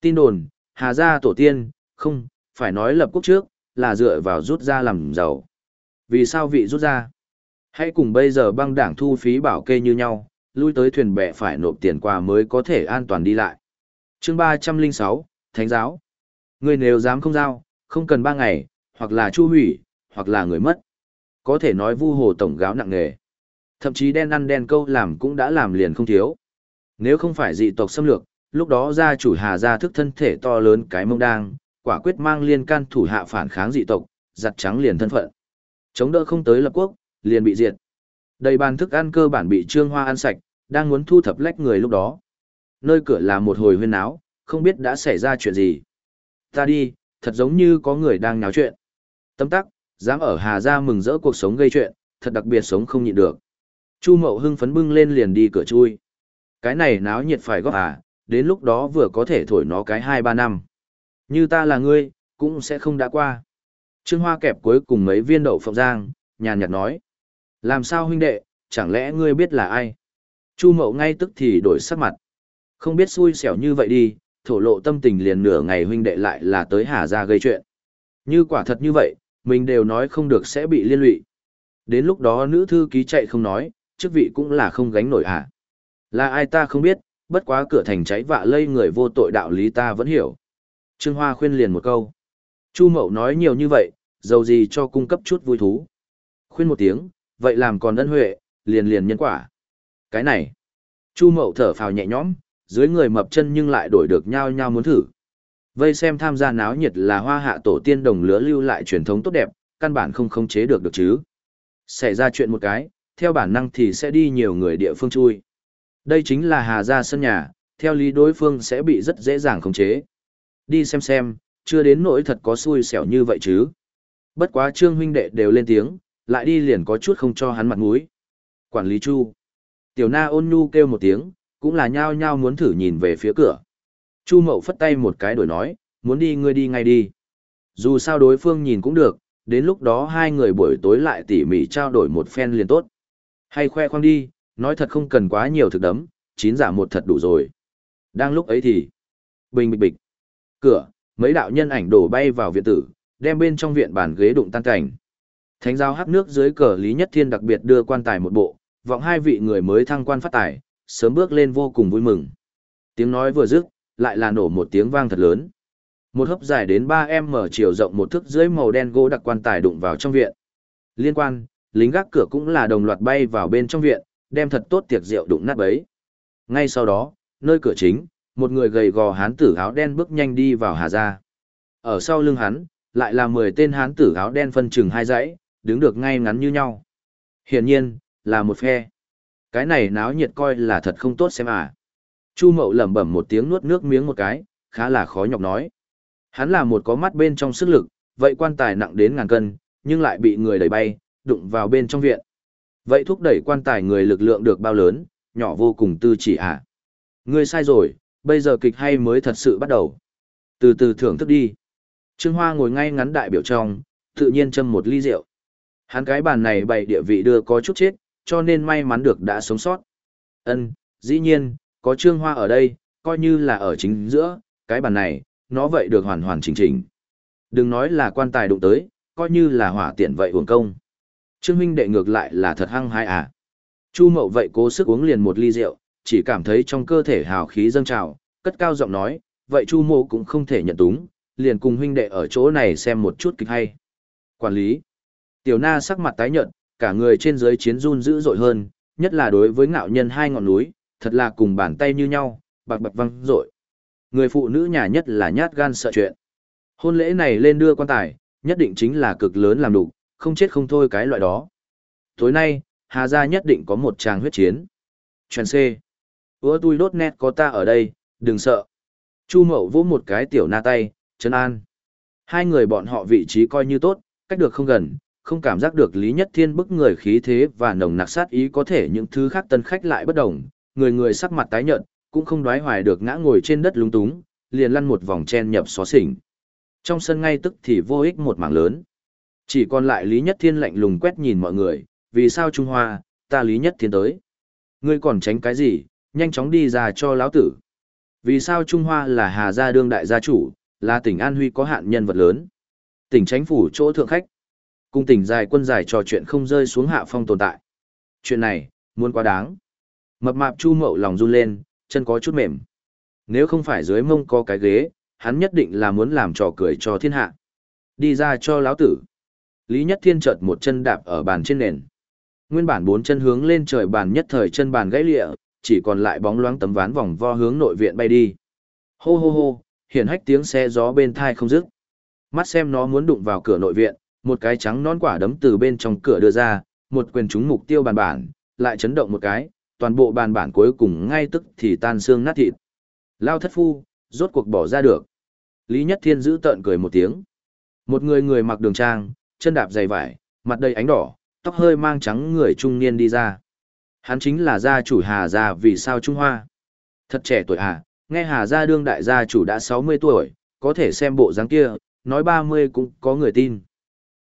Tin đồn, Hà Gia tổ tiên, không, phải nói lập quốc trước, là dựa vào rút ra làm giàu. Vì sao vị rút ra? Hãy cùng bây giờ băng đảng thu phí bảo kê như nhau, lui tới thuyền bè phải nộp tiền quà mới có thể an toàn đi lại. chương 306, Thánh giáo. Người nếu dám không giao, không cần 3 ngày, hoặc là chu hủy, hoặc là người mất. Có thể nói vu hồ tổng gáo nặng nghề. Thậm chí đen ăn đen câu làm cũng đã làm liền không thiếu. Nếu không phải dị tộc xâm lược, lúc đó gia chủ Hà gia thức thân thể to lớn cái mông đang, quả quyết mang liên can thủ hạ phản kháng dị tộc, giặt trắng liền thân phận. Chống đỡ không tới lập quốc, liền bị diệt. Đầy bàn thức ăn cơ bản bị Trương Hoa ăn sạch, đang muốn thu thập lách người lúc đó. Nơi cửa là một hồi huyên náo, không biết đã xảy ra chuyện gì. Ta đi, thật giống như có người đang náo chuyện. Tâm tắc, dám ở Hà Gia mừng rỡ cuộc sống gây chuyện, thật đặc biệt sống không nhịn được. Chu Mậu hưng phấn bưng lên liền đi cửa chui. Cái này náo nhiệt phải góp à, đến lúc đó vừa có thể thổi nó cái hai ba năm. Như ta là ngươi, cũng sẽ không đã qua. Trương Hoa kẹp cuối cùng mấy viên đậu phộng giang, nhàn nhạt nói. Làm sao huynh đệ, chẳng lẽ ngươi biết là ai? Chu Mậu ngay tức thì đổi sắc mặt. Không biết xui xẻo như vậy đi, thổ lộ tâm tình liền nửa ngày huynh đệ lại là tới Hà ra gây chuyện. Như quả thật như vậy, mình đều nói không được sẽ bị liên lụy. Đến lúc đó nữ thư ký chạy không nói, chức vị cũng là không gánh nổi à. Là ai ta không biết, bất quá cửa thành cháy vạ lây người vô tội đạo lý ta vẫn hiểu. Trương Hoa khuyên liền một câu. Chu Mậu nói nhiều như vậy, dầu gì cho cung cấp chút vui thú. Khuyên một tiếng, vậy làm còn ân huệ, liền liền nhân quả. Cái này, Chu Mậu thở phào nhẹ nhõm, dưới người mập chân nhưng lại đổi được nhau nhau muốn thử. Vây xem tham gia náo nhiệt là hoa hạ tổ tiên đồng lứa lưu lại truyền thống tốt đẹp, căn bản không khống chế được được chứ. Xảy ra chuyện một cái, theo bản năng thì sẽ đi nhiều người địa phương chui. Đây chính là Hà Gia sân nhà, theo lý đối phương sẽ bị rất dễ dàng khống chế. Đi xem xem, chưa đến nỗi thật có xui xẻo như vậy chứ. Bất quá trương huynh đệ đều lên tiếng, lại đi liền có chút không cho hắn mặt mũi. Quản lý Chu. Tiểu na ôn nhu kêu một tiếng, cũng là nhao nhao muốn thử nhìn về phía cửa. Chu mậu phất tay một cái đổi nói, muốn đi ngươi đi ngay đi. Dù sao đối phương nhìn cũng được, đến lúc đó hai người buổi tối lại tỉ mỉ trao đổi một phen liền tốt. Hay khoe khoang đi, nói thật không cần quá nhiều thực đấm, chín giả một thật đủ rồi. Đang lúc ấy thì, bình bịch bịch, cửa, mấy đạo nhân ảnh đổ bay vào viện tử, đem bên trong viện bàn ghế đụng tan cảnh. Thánh giáo hắc nước dưới cờ Lý Nhất Thiên đặc biệt đưa quan tài một bộ, vọng hai vị người mới thăng quan phát tài, sớm bước lên vô cùng vui mừng. Tiếng nói vừa dứt, lại là nổ một tiếng vang thật lớn. Một hấp dài đến 3 mở chiều rộng một thước dưới màu đen gỗ đặc quan tài đụng vào trong viện. Liên quan, lính gác cửa cũng là đồng loạt bay vào bên trong viện, đem thật tốt tiệc rượu đụng nát bấy. Ngay sau đó, nơi cửa chính, một người gầy gò hán tử áo đen bước nhanh đi vào Hà gia. Ở sau lưng hắn, lại là 10 tên hán tử áo đen phân chừng hai dãy, đứng được ngay ngắn như nhau. Hiển nhiên, là một phe. Cái này náo nhiệt coi là thật không tốt xem à. Chu Mậu lẩm bẩm một tiếng nuốt nước miếng một cái, khá là khó nhọc nói. Hắn là một có mắt bên trong sức lực, vậy quan tài nặng đến ngàn cân, nhưng lại bị người đẩy bay, đụng vào bên trong viện. Vậy thúc đẩy quan tài người lực lượng được bao lớn, nhỏ vô cùng tư chỉ à. Ngươi sai rồi, bây giờ kịch hay mới thật sự bắt đầu. Từ từ thưởng thức đi. Trương Hoa ngồi ngay ngắn đại biểu trong, tự nhiên châm một ly rượu. Hắn cái bàn này bày địa vị đưa có chút chết, cho nên may mắn được đã sống sót. Ân, dĩ nhiên, có Trương Hoa ở đây, coi như là ở chính giữa, cái bàn này, nó vậy được hoàn hoàn chỉnh chỉnh. Đừng nói là quan tài đụng tới, coi như là hỏa tiện vậy hưởng công. Trương huynh đệ ngược lại là thật hăng hái à. Chu mậu vậy cố sức uống liền một ly rượu, chỉ cảm thấy trong cơ thể hào khí dâng trào, cất cao giọng nói, vậy Chu mộ cũng không thể nhận túng, liền cùng huynh đệ ở chỗ này xem một chút kịch hay. Quản lý. Tiểu na sắc mặt tái nhợt, cả người trên dưới chiến run dữ dội hơn, nhất là đối với ngạo nhân hai ngọn núi, thật là cùng bàn tay như nhau, bạc bạc văng dội. Người phụ nữ nhà nhất là nhát gan sợ chuyện. Hôn lễ này lên đưa quan tài, nhất định chính là cực lớn làm đủ, không chết không thôi cái loại đó. Tối nay, Hà Gia nhất định có một tràng huyết chiến. Chuyện C. Ủa tôi đốt nét có ta ở đây, đừng sợ. Chu Mậu vỗ một cái tiểu na tay, chân an. Hai người bọn họ vị trí coi như tốt, cách được không gần, không cảm giác được Lý Nhất Thiên bức người khí thế và nồng nặc sát ý có thể những thứ khác tân khách lại bất đồng, người người sắc mặt tái nhợt, cũng không đoái hoài được ngã ngồi trên đất lúng túng, liền lăn một vòng chen nhập xó xỉnh. Trong sân ngay tức thì vô ích một mảng lớn. Chỉ còn lại Lý Nhất Thiên lạnh lùng quét nhìn mọi người, vì sao Trung Hoa, ta Lý Nhất Thiên tới. Ngươi còn tránh cái gì, nhanh chóng đi ra cho lão tử. Vì sao Trung Hoa là Hà Gia đương đại gia chủ, là tỉnh An Huy có hạn nhân vật lớn. Tỉnh chính phủ chỗ thượng khách. Cung tỉnh dài quân dài trò chuyện không rơi xuống hạ phong tồn tại. Chuyện này, muốn quá đáng. Mập mạp Chu Mậu lòng run lên, chân có chút mềm. Nếu không phải dưới mông có cái ghế, hắn nhất định là muốn làm trò cười cho thiên hạ. Đi ra cho lão tử. Lý Nhất Thiên chợt một chân đạp ở bàn trên nền. Nguyên bản bốn chân hướng lên trời bàn nhất thời chân bàn gãy lịa, chỉ còn lại bóng loáng tấm ván vòng vo hướng nội viện bay đi. Hô hô hô, hiển hách tiếng xe gió bên thai không dứt. Mắt xem nó muốn đụng vào cửa nội viện, một cái trắng non quả đấm từ bên trong cửa đưa ra, một quyền trúng mục tiêu bàn bản, lại chấn động một cái, toàn bộ bàn bản cuối cùng ngay tức thì tan xương nát thịt. Lao thất phu, rốt cuộc bỏ ra được. Lý Nhất Thiên giữ tợn cười một tiếng. Một người người mặc đường trang, chân đạp dày vải, mặt đầy ánh đỏ, tóc hơi mang trắng người trung niên đi ra. Hắn chính là gia chủ Hà Gia vì sao Trung Hoa. Thật trẻ tuổi Hà, nghe Hà Gia đương đại gia chủ đã 60 tuổi, có thể xem bộ dáng kia, nói 30 cũng có người tin.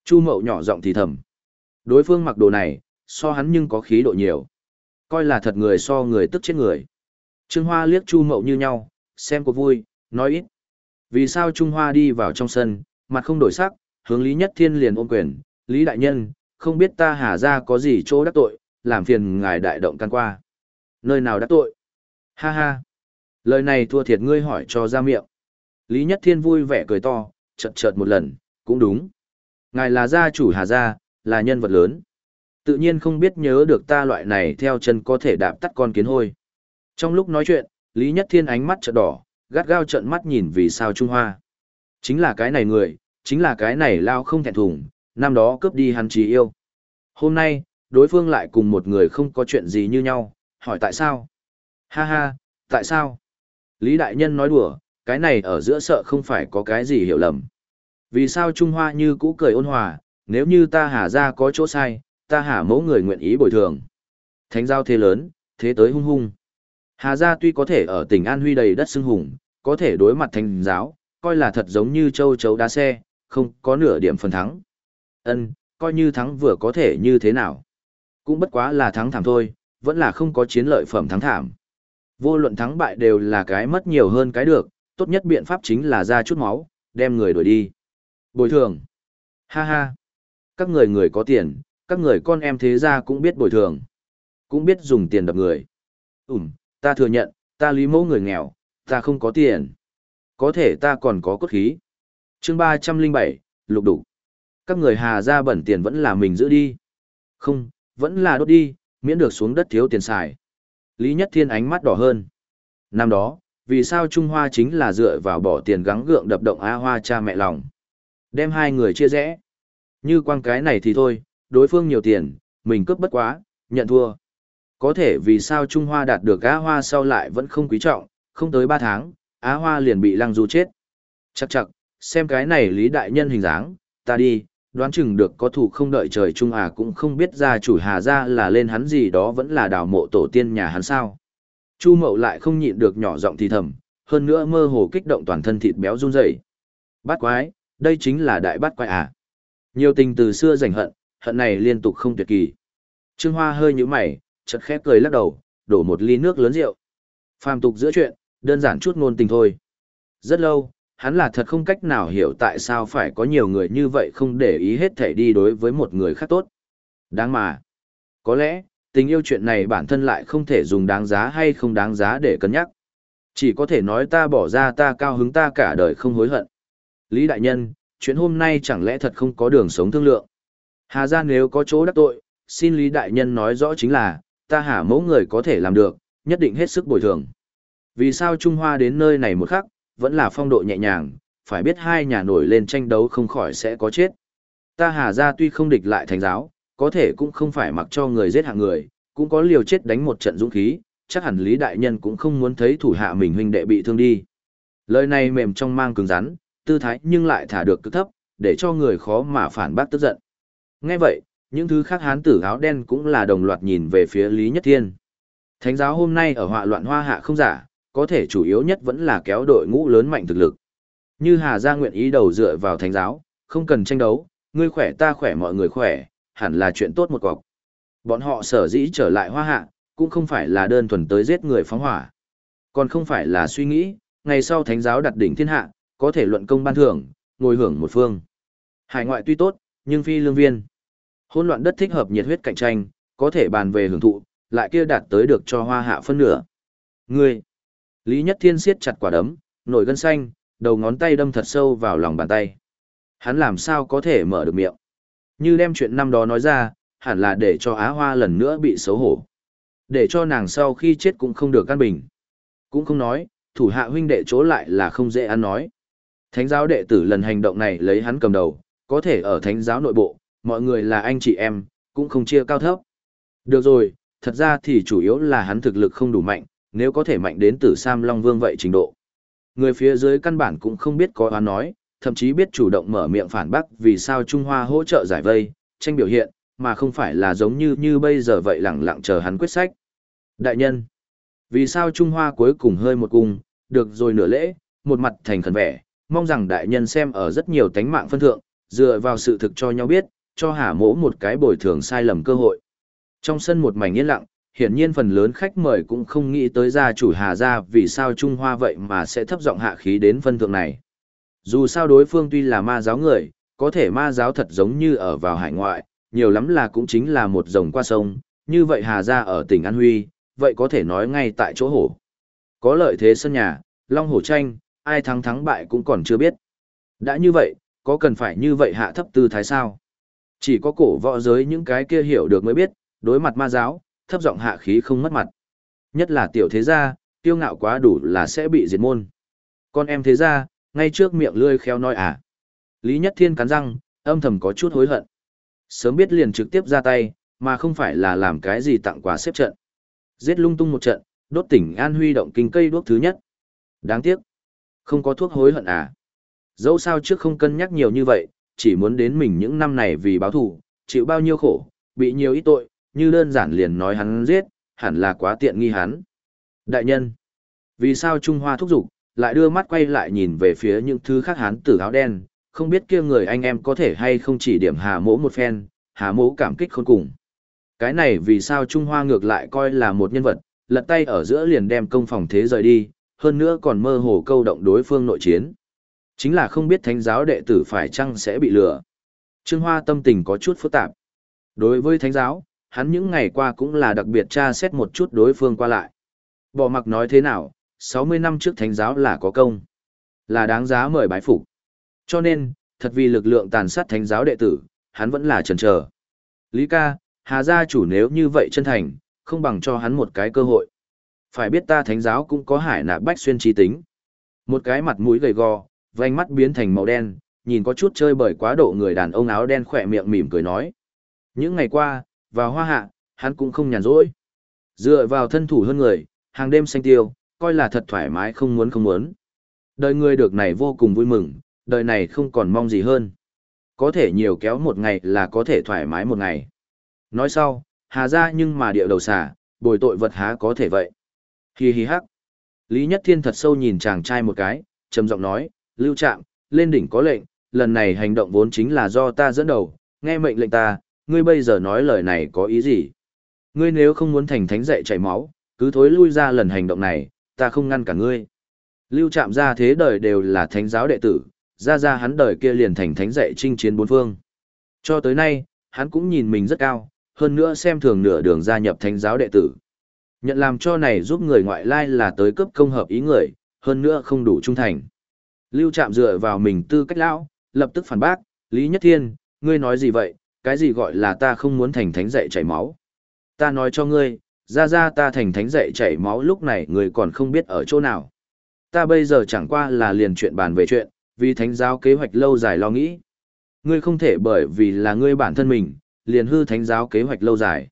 Chu Mậu nhỏ giọng thì thầm. Đối phương mặc đồ này, so hắn nhưng có khí độ nhiều. Coi là thật người so người tức chết người. Trương Hoa liếc Chu Mậu như nhau, xem có vui, nói ít. Vì sao Trung Hoa đi vào trong sân, mặt không đổi sắc, hướng Lý Nhất Thiên liền ôm quyền, Lý Đại Nhân, không biết ta hà ra có gì chỗ đắc tội, làm phiền ngài đại động can qua. Nơi nào đắc tội? Ha ha. Lời này thua thiệt ngươi hỏi cho ra miệng. Lý Nhất Thiên vui vẻ cười to, chợt chợt một lần, cũng đúng. Ngài là gia chủ Hà Gia, là nhân vật lớn. Tự nhiên không biết nhớ được ta loại này theo chân có thể đạp tắt con kiến hôi. Trong lúc nói chuyện, Lý Nhất Thiên ánh mắt trợn đỏ, gắt gao trợn mắt nhìn vì sao Trung Hoa. Chính là cái này người, chính là cái này lao không thẹn thùng, năm đó cướp đi hắn trí yêu. Hôm nay, đối phương lại cùng một người không có chuyện gì như nhau, hỏi tại sao? Ha ha, tại sao? Lý Đại Nhân nói đùa, cái này ở giữa sợ không phải có cái gì hiểu lầm. Vì sao Trung Hoa như cũ cười ôn hòa, nếu như ta hà ra có chỗ sai, ta hà mẫu người nguyện ý bồi thường. Thánh giao thế lớn, thế tới hung hung. Hà gia tuy có thể ở tỉnh An Huy đầy đất xưng hùng, có thể đối mặt thánh giáo, coi là thật giống như châu chấu đá xe, không có nửa điểm phần thắng. Ân, coi như thắng vừa có thể như thế nào. Cũng bất quá là thắng thảm thôi, vẫn là không có chiến lợi phẩm thắng thảm. Vô luận thắng bại đều là cái mất nhiều hơn cái được, tốt nhất biện pháp chính là ra chút máu, đem người đuổi đi. Bồi thường. Ha ha. Các người người có tiền, các người con em thế ra cũng biết bồi thường. Cũng biết dùng tiền đập người. Ừm, ta thừa nhận, ta lý mẫu người nghèo, ta không có tiền. Có thể ta còn có cốt khí chương ba trăm linh bảy lục đủ. Các người hà ra bẩn tiền vẫn là mình giữ đi. Không, vẫn là đốt đi, miễn được xuống đất thiếu tiền xài. Lý Nhất Thiên ánh mắt đỏ hơn. Năm đó, vì sao Trung Hoa chính là dựa vào bỏ tiền gắng gượng đập động Á Hoa cha mẹ lòng. Đem hai người chia rẽ. Như quang cái này thì thôi, đối phương nhiều tiền, mình cướp bất quá, nhận thua. Có thể vì sao Trung Hoa đạt được a Hoa sau lại vẫn không quý trọng, không tới 3 tháng, Á Hoa liền bị lăng du chết. Chắc chắc, xem cái này Lý Đại Nhân hình dáng, ta đi, đoán chừng được có thủ không đợi trời Trung à cũng không biết ra chủ Hà ra là lên hắn gì đó vẫn là đào mộ tổ tiên nhà hắn sao. Chu Mậu lại không nhịn được nhỏ giọng thì thầm, hơn nữa mơ hồ kích động toàn thân thịt béo run rẩy. Bát quái, đây chính là đại bát quái à. Nhiều tình từ xưa giành hận, hận này liên tục không tuyệt kỳ. Trương Hoa hơi nhíu mày, chợt khép cười lắc đầu, đổ một ly nước lớn rượu. Phàm tục giữa chuyện, đơn giản chút ngôn tình thôi. Rất lâu, hắn là thật không cách nào hiểu tại sao phải có nhiều người như vậy không để ý hết thể đi đối với một người khác tốt. Đáng mà. Có lẽ, tình yêu chuyện này bản thân lại không thể dùng đáng giá hay không đáng giá để cân nhắc. Chỉ có thể nói ta bỏ ra ta cao hứng ta cả đời không hối hận. Lý Đại Nhân, chuyện hôm nay chẳng lẽ thật không có đường sống thương lượng. Hà ra nếu có chỗ đắc tội, xin Lý Đại Nhân nói rõ chính là, ta hả mẫu người có thể làm được, nhất định hết sức bồi thường. Vì sao Trung Hoa đến nơi này một khắc, vẫn là phong độ nhẹ nhàng, phải biết hai nhà nổi lên tranh đấu không khỏi sẽ có chết. Ta hà ra tuy không địch lại thành giáo, có thể cũng không phải mặc cho người giết hạng người, cũng có liều chết đánh một trận dũng khí, chắc hẳn Lý Đại Nhân cũng không muốn thấy thủ hạ mình huynh đệ bị thương đi. Lời này mềm trong mang cứng rắn, tư thái nhưng lại thả được cực thấp, để cho người khó mà phản bác tức giận. Nghe vậy, những thứ khác hán tử áo đen cũng là đồng loạt nhìn về phía Lý Nhất Thiên. Thánh giáo hôm nay ở họa loạn hoa hạ không giả, có thể chủ yếu nhất vẫn là kéo đội ngũ lớn mạnh thực lực. Như Hà Gia nguyện ý đầu dựa vào thánh giáo, không cần tranh đấu, ngươi khỏe ta khỏe mọi người khỏe, hẳn là chuyện tốt một cọc. Bọn họ sở dĩ trở lại hoa hạ, cũng không phải là đơn thuần tới giết người phóng hỏa. Còn không phải là suy nghĩ, ngày sau thánh giáo đặt đỉnh thiên hạ, có thể luận công ban thưởng, ngồi hưởng một phương. Hải ngoại tuy tốt, nhưng phi lương viên. Hỗn loạn đất thích hợp nhiệt huyết cạnh tranh, có thể bàn về hưởng thụ, lại kia đạt tới được cho hoa hạ phân nửa. Ngươi, Lý Nhất Thiên siết chặt quả đấm, nổi gân xanh, đầu ngón tay đâm thật sâu vào lòng bàn tay. Hắn làm sao có thể mở được miệng? Như đem chuyện năm đó nói ra, hẳn là để cho Á Hoa lần nữa bị xấu hổ. Để cho nàng sau khi chết cũng không được căn bình. Cũng không nói, thủ hạ huynh đệ chỗ lại là không dễ ăn nói. Thánh giáo đệ tử lần hành động này lấy hắn cầm đầu, có thể ở thánh giáo nội bộ, mọi người là anh chị em, cũng không chia cao thấp. Được rồi, thật ra thì chủ yếu là hắn thực lực không đủ mạnh, nếu có thể mạnh đến tử Sam Long Vương vậy trình độ. Người phía dưới căn bản cũng không biết có oán nói, thậm chí biết chủ động mở miệng phản bác vì sao Trung Hoa hỗ trợ giải vây, tranh biểu hiện, mà không phải là giống như như bây giờ vậy lẳng lặng chờ hắn quyết sách. Đại nhân, vì sao Trung Hoa cuối cùng hơi một cung, được rồi nửa lễ, một mặt thành khẩn vẻ, mong rằng đại nhân xem ở rất nhiều tánh mạng phân thượng, dựa vào sự thực cho nhau biết, cho hả mỗ một cái bồi thường sai lầm cơ hội. Trong sân một mảnh yên lặng, hiển nhiên phần lớn khách mời cũng không nghĩ tới gia chủ Hà Gia vì sao Trung Hoa vậy mà sẽ thấp giọng hạ khí đến phân thượng này. Dù sao đối phương tuy là ma giáo người, có thể ma giáo thật giống như ở vào hải ngoại, nhiều lắm là cũng chính là một dòng qua sông, như vậy Hà Gia ở tỉnh An Huy, vậy có thể nói ngay tại chỗ hổ. Có lợi thế sân nhà, long hổ tranh, ai thắng thắng bại cũng còn chưa biết. Đã như vậy, có cần phải như vậy hạ thấp tư thái sao? Chỉ có cổ võ giới những cái kia hiểu được mới biết, đối mặt ma giáo, thấp giọng hạ khí không mất mặt. Nhất là tiểu thế gia, tiêu ngạo quá đủ là sẽ bị diệt môn. Con em thế gia, ngay trước miệng lươi khéo nói à. Lý Nhất Thiên cắn răng, âm thầm có chút hối hận. Sớm biết liền trực tiếp ra tay, mà không phải là làm cái gì tặng quà xếp trận. Giết lung tung một trận, đốt tỉnh An Huy động kinh cây đuốc thứ nhất. Đáng tiếc. Không có thuốc hối hận à. Dẫu sao trước không cân nhắc nhiều như vậy, chỉ muốn đến mình những năm này vì báo thù, chịu bao nhiêu khổ, bị nhiều ít tội, như đơn giản liền nói hắn giết, hẳn là quá tiện nghi hắn. Đại nhân, vì sao Trung Hoa thúc giục, lại đưa mắt quay lại nhìn về phía những thứ khác hắn tử áo đen, không biết kia người anh em có thể hay không chỉ điểm hà mỗ một phen, hà mỗ cảm kích khôn cùng. Cái này vì sao Trung Hoa ngược lại coi là một nhân vật, lật tay ở giữa liền đem công phòng thế rời đi, hơn nữa còn mơ hồ câu động đối phương nội chiến. Chính là không biết thánh giáo đệ tử phải chăng sẽ bị lừa. Trương Hoa tâm tình có chút phức tạp. Đối với thánh giáo, hắn những ngày qua cũng là đặc biệt tra xét một chút đối phương qua lại. Bỏ mặc nói thế nào, 60 năm trước thánh giáo là có công, là đáng giá mời bái phục. Cho nên, thật vì lực lượng tàn sát thánh giáo đệ tử, hắn vẫn là chần chờ. Lý ca, Hà gia chủ nếu như vậy chân thành, không bằng cho hắn một cái cơ hội. Phải biết ta thánh giáo cũng có hải nạp bách xuyên trí tính. Một cái mặt mũi gầy gò, vành mắt biến thành màu đen, nhìn có chút chơi bởi quá độ người đàn ông áo đen khỏe miệng mỉm cười nói. Những ngày qua, vào hoa hạ, hắn cũng không nhàn rỗi. Dựa vào thân thủ hơn người, hàng đêm xanh tiêu, coi là thật thoải mái không muốn không muốn. Đời người được này vô cùng vui mừng, đời này không còn mong gì hơn. Có thể nhiều kéo một ngày là có thể thoải mái một ngày. Nói sau, hà ra nhưng mà địa đầu xả, bồi tội vật há có thể vậy. Hi hi hắc. Lý Nhất Thiên thật sâu nhìn chàng trai một cái, trầm giọng nói, lưu trạm, lên đỉnh có lệnh, lần này hành động vốn chính là do ta dẫn đầu, nghe mệnh lệnh ta, ngươi bây giờ nói lời này có ý gì? Ngươi nếu không muốn thành thánh dạy chảy máu, cứ thối lui ra lần hành động này, ta không ngăn cả ngươi. Lưu Trạm gia thế đời đều là thánh giáo đệ tử, ra ra hắn đời kia liền thành thánh dạy chinh chiến bốn phương. Cho tới nay, hắn cũng nhìn mình rất cao, hơn nữa xem thường nửa đường gia nhập thánh giáo đệ tử. Nhận làm cho này giúp người ngoại lai là tới cấp công hợp ý người, hơn nữa không đủ trung thành. Lưu Trạm dựa vào mình tư cách lão, lập tức phản bác, Lý Nhất Thiên, ngươi nói gì vậy, cái gì gọi là ta không muốn thành thánh dạy chảy máu. Ta nói cho ngươi, ra ra ta thành thánh dạy chảy máu lúc này ngươi còn không biết ở chỗ nào. Ta bây giờ chẳng qua là liền chuyện bàn về chuyện, vì thánh giáo kế hoạch lâu dài lo nghĩ. Ngươi không thể bởi vì là ngươi bản thân mình, liền hư thánh giáo kế hoạch lâu dài.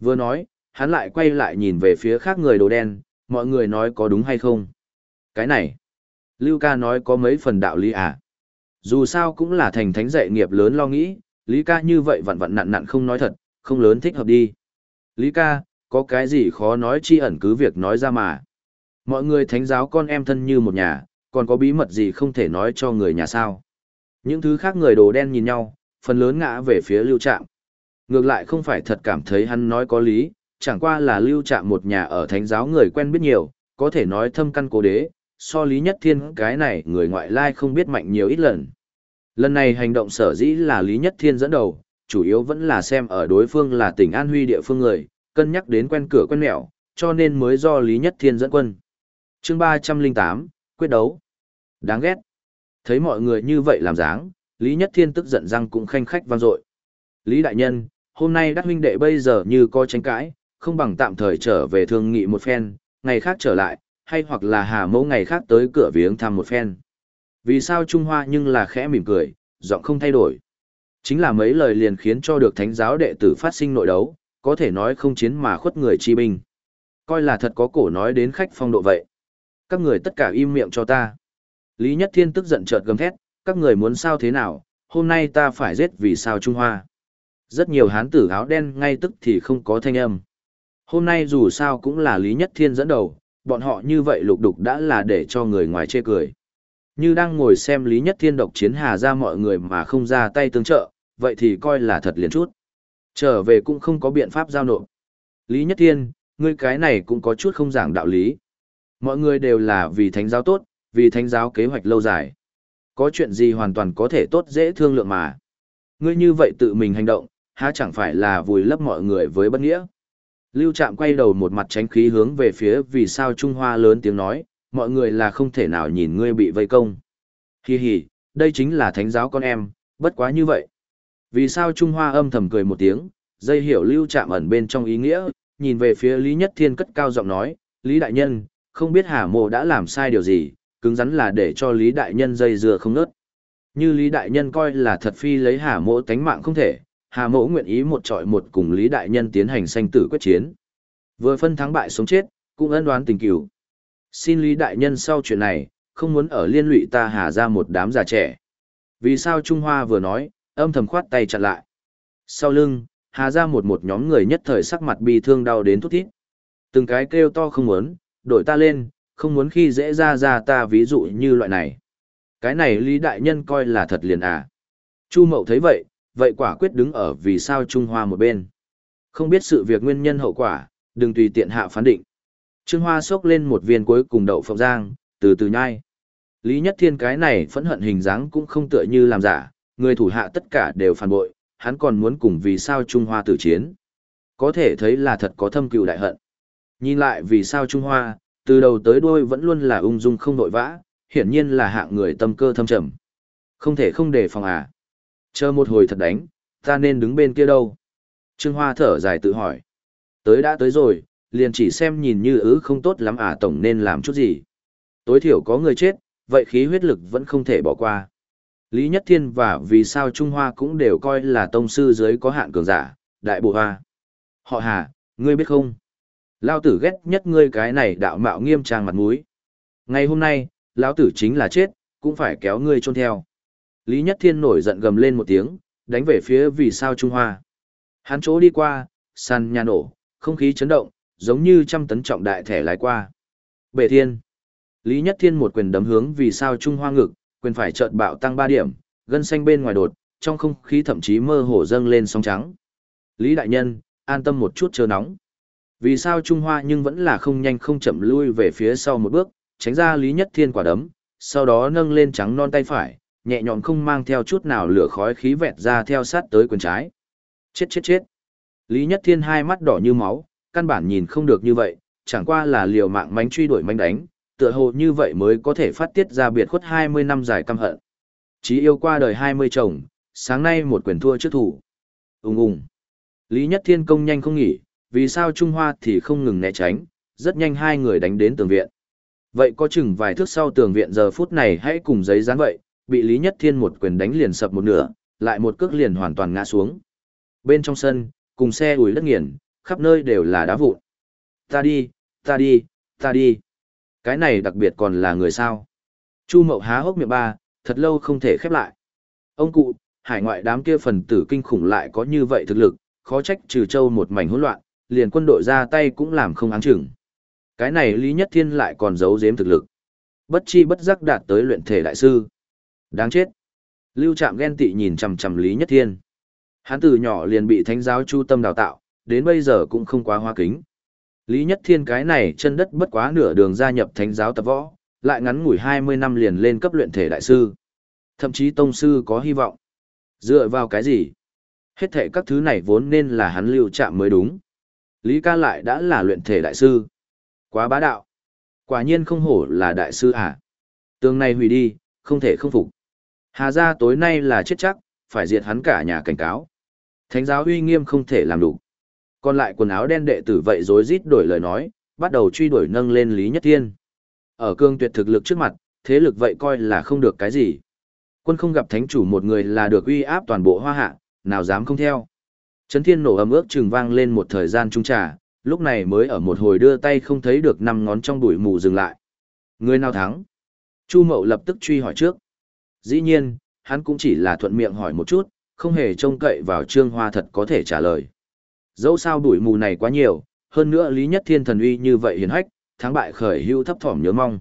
Vừa nói, hắn lại quay lại nhìn về phía khác người đồ đen, mọi người nói có đúng hay không. Cái này, Lưu ca nói có mấy phần đạo lý à. Dù sao cũng là thành thánh dạy nghiệp lớn lo nghĩ, Lý ca như vậy vặn vặn nặn nặn không nói thật, không lớn thích hợp đi. Lý ca, có cái gì khó nói chi ẩn cứ việc nói ra mà. Mọi người thánh giáo con em thân như một nhà, còn có bí mật gì không thể nói cho người nhà sao. Những thứ khác người đồ đen nhìn nhau, phần lớn ngã về phía lưu trạm. Ngược lại không phải thật cảm thấy hắn nói có lý, chẳng qua là lưu trạm một nhà ở thánh giáo người quen biết nhiều, có thể nói thâm căn cố đế, so lý nhất thiên cái này người ngoại lai không biết mạnh nhiều ít lần. Lần này hành động sở dĩ là lý nhất thiên dẫn đầu, chủ yếu vẫn là xem ở đối phương là tỉnh An Huy địa phương người, cân nhắc đến quen cửa quen mẹo, cho nên mới do lý nhất thiên dẫn quân. chương ba trăm linh tám quyết đấu. Đáng ghét. Thấy mọi người như vậy làm dáng, Lý Nhất Thiên tức giận răng cũng khanh khách vang dội. Lý Đại Nhân, hôm nay đắc huynh đệ bây giờ như có tranh cãi, không bằng tạm thời trở về thương nghị một phen, ngày khác trở lại, hay hoặc là hà mẫu ngày khác tới cửa viếng thăm một phen. Vì sao Trung Hoa nhưng là khẽ mỉm cười, giọng không thay đổi. Chính là mấy lời liền khiến cho được thánh giáo đệ tử phát sinh nội đấu, có thể nói không chiến mà khuất người chi binh. Coi là thật có cổ nói đến khách phong độ vậy. Các người tất cả im miệng cho ta. Lý Nhất Thiên tức giận chợt gầm thét, các người muốn sao thế nào, hôm nay ta phải giết vì sao Trung Hoa. Rất nhiều hán tử áo đen ngay tức thì không có thanh âm. Hôm nay dù sao cũng là Lý Nhất Thiên dẫn đầu, bọn họ như vậy lục đục đã là để cho người ngoài chê cười. Như đang ngồi xem Lý Nhất Thiên độc chiến hà ra mọi người mà không ra tay tương trợ, vậy thì coi là thật liền chút. Trở về cũng không có biện pháp giao nộp. Lý Nhất Thiên, ngươi cái này cũng có chút không giảng đạo lý. Mọi người đều là vì thánh giáo tốt, vì thánh giáo kế hoạch lâu dài. Có chuyện gì hoàn toàn có thể tốt dễ thương lượng mà. Ngươi như vậy tự mình hành động, há chẳng phải là vùi lấp mọi người với bất nghĩa. Lưu Trạm quay đầu một mặt tránh khí hướng về phía vì sao Trung Hoa lớn tiếng nói, mọi người là không thể nào nhìn ngươi bị vây công. Hi hi, đây chính là thánh giáo con em, bất quá như vậy. Vì sao Trung Hoa âm thầm cười một tiếng, dây hiểu Lưu chạm ẩn bên trong ý nghĩa, nhìn về phía Lý Nhất Thiên cất cao giọng nói, Lý Đại Nhân, không biết Hà Mộ đã làm sai điều gì, cứng rắn là để cho Lý Đại Nhân dây dưa không nớt. Như Lý Đại Nhân coi là thật phi lấy Hà Mộ tánh mạng không thể, Hà Mộ nguyện ý một trọi một cùng Lý Đại Nhân tiến hành sanh tử quyết chiến. Vừa phân thắng bại sống chết, cũng ân đoán tình cửu. Xin Lý Đại Nhân sau chuyện này, không muốn ở liên lụy ta hà ra một đám già trẻ. Vì sao Trung Hoa vừa nói, âm thầm khoát tay chặn lại. Sau lưng, hà ra một một nhóm người nhất thời sắc mặt bi thương đau đến thút thít. Từng cái kêu to không muốn, đổi ta lên, không muốn khi dễ ra ra ta ví dụ như loại này. Cái này Lý Đại Nhân coi là thật liền à. Chu Mậu thấy vậy, vậy quả quyết đứng ở vì sao Trung Hoa một bên. Không biết sự việc nguyên nhân hậu quả, đừng tùy tiện hạ phán định. Trương Hoa xốc lên một viên cuối cùng đậu phộng giang, từ từ nhai. Lý Nhất Thiên cái này phẫn hận hình dáng cũng không tựa như làm giả, người thủ hạ tất cả đều phản bội, hắn còn muốn cùng vì sao Trung Hoa tử chiến. Có thể thấy là thật có thâm cừu đại hận. Nhìn lại vì sao Trung Hoa, từ đầu tới đuôi vẫn luôn là ung dung không nội vã, hiển nhiên là hạng người tâm cơ thâm trầm. Không thể không đề phòng à. Chờ một hồi thật đánh, ta nên đứng bên kia đâu. Trương Hoa thở dài tự hỏi. Tới đã tới rồi, liền chỉ xem nhìn như ứ không tốt lắm à tổng nên làm chút gì. Tối thiểu có người chết, vậy khí huyết lực vẫn không thể bỏ qua. Lý Nhất Thiên và vì sao Trung Hoa cũng đều coi là tông sư dưới có hạn cường giả, đại bộ hoa. Họ hà, ngươi biết không? Lao tử ghét nhất ngươi cái này đạo mạo nghiêm trang mặt mũi. Ngày hôm nay, lão tử chính là chết, cũng phải kéo ngươi chôn theo. Lý Nhất Thiên nổi giận gầm lên một tiếng, đánh về phía vì sao Trung Hoa. Hắn chỗ đi qua, sàn nhà nổ, không khí chấn động, giống như trăm tấn trọng đại thẻ lái qua. Bệ thiên. Lý Nhất Thiên một quyền đấm hướng vì sao Trung Hoa ngực, quyền phải chợt bạo tăng 3 điểm, gân xanh bên ngoài đột, trong không khí thậm chí mơ hồ dâng lên sóng trắng. Lý Đại Nhân, an tâm một chút chờ nóng. Vì sao Trung Hoa nhưng vẫn là không nhanh không chậm lui về phía sau một bước, tránh ra Lý Nhất Thiên quả đấm, sau đó nâng lên trắng non tay phải, nhẹ nhõm không mang theo chút nào lửa khói khí vẹt ra theo sát tới quyền trái. Chết chết chết. Lý Nhất Thiên hai mắt đỏ như máu, căn bản nhìn không được như vậy, chẳng qua là liều mạng mánh truy đuổi mánh đánh, tựa hồ như vậy mới có thể phát tiết ra biệt khuất 20 năm dài căm hận. Chí yêu qua đời 20 chồng, sáng nay một quyền thua trước thủ. Ung ung. Lý Nhất Thiên công nhanh không nghỉ, vì sao Trung Hoa thì không ngừng né tránh, rất nhanh hai người đánh đến tường viện. Vậy có chừng vài thước sau tường viện giờ phút này hãy cùng giấy dán vậy, bị Lý Nhất Thiên một quyền đánh liền sập một nửa, lại một cước liền hoàn toàn ngã xuống. Bên trong sân, cùng xe ủi đất nghiền, khắp nơi đều là đá vụn. Ta đi, ta đi, ta đi. Cái này đặc biệt còn là người sao. Chu mậu há hốc miệng ba, thật lâu không thể khép lại. Ông cụ, hải ngoại đám kia phần tử kinh khủng lại có như vậy thực lực, khó trách trừ châu một mảnh hỗn loạn, liền quân đội ra tay cũng làm không áng chừng. Cái này Lý Nhất Thiên lại còn giấu giếm thực lực. Bất chi bất giác đạt tới luyện thể đại sư. Đáng chết. Lưu Trạm ghen tị nhìn chằm chằm Lý Nhất Thiên. Hắn từ nhỏ liền bị thánh giáo chu tâm đào tạo, đến bây giờ cũng không quá hoa kính. Lý Nhất Thiên cái này chân đất bất quá nửa đường gia nhập thánh giáo tập võ, lại ngắn ngủi 20 năm liền lên cấp luyện thể đại sư. Thậm chí tông sư có hy vọng. Dựa vào cái gì? Hết thể các thứ này vốn nên là hắn lưu chạm mới đúng. Lý ca lại đã là luyện thể đại sư. Quá bá đạo. Quả nhiên không hổ là đại sư à. Tương này hủy đi, không thể không phục. Hà gia tối nay là chết chắc, phải diệt hắn cả nhà cảnh cáo. Thánh giáo uy nghiêm không thể làm đủ. Còn lại quần áo đen đệ tử vậy rối rít đổi lời nói, bắt đầu truy đuổi nâng lên Lý Nhất Thiên. Ở cương tuyệt thực lực trước mặt, thế lực vậy coi là không được cái gì. Quân không gặp thánh chủ một người là được uy áp toàn bộ hoa hạ, nào dám không theo. Trấn thiên nổ ấm ước trừng vang lên một thời gian trung trà, lúc này mới ở một hồi đưa tay không thấy được năm ngón trong bụi mù dừng lại. Người nào thắng? Chu Mậu lập tức truy hỏi trước. Dĩ nhiên, hắn cũng chỉ là thuận miệng hỏi một chút, không hề trông cậy vào Trương Hoa thật có thể trả lời. Dẫu sao đuổi mù này quá nhiều, hơn nữa Lý Nhất Thiên thần uy như vậy hiền hách, thắng bại khởi hưu thấp thỏm nhớ mong.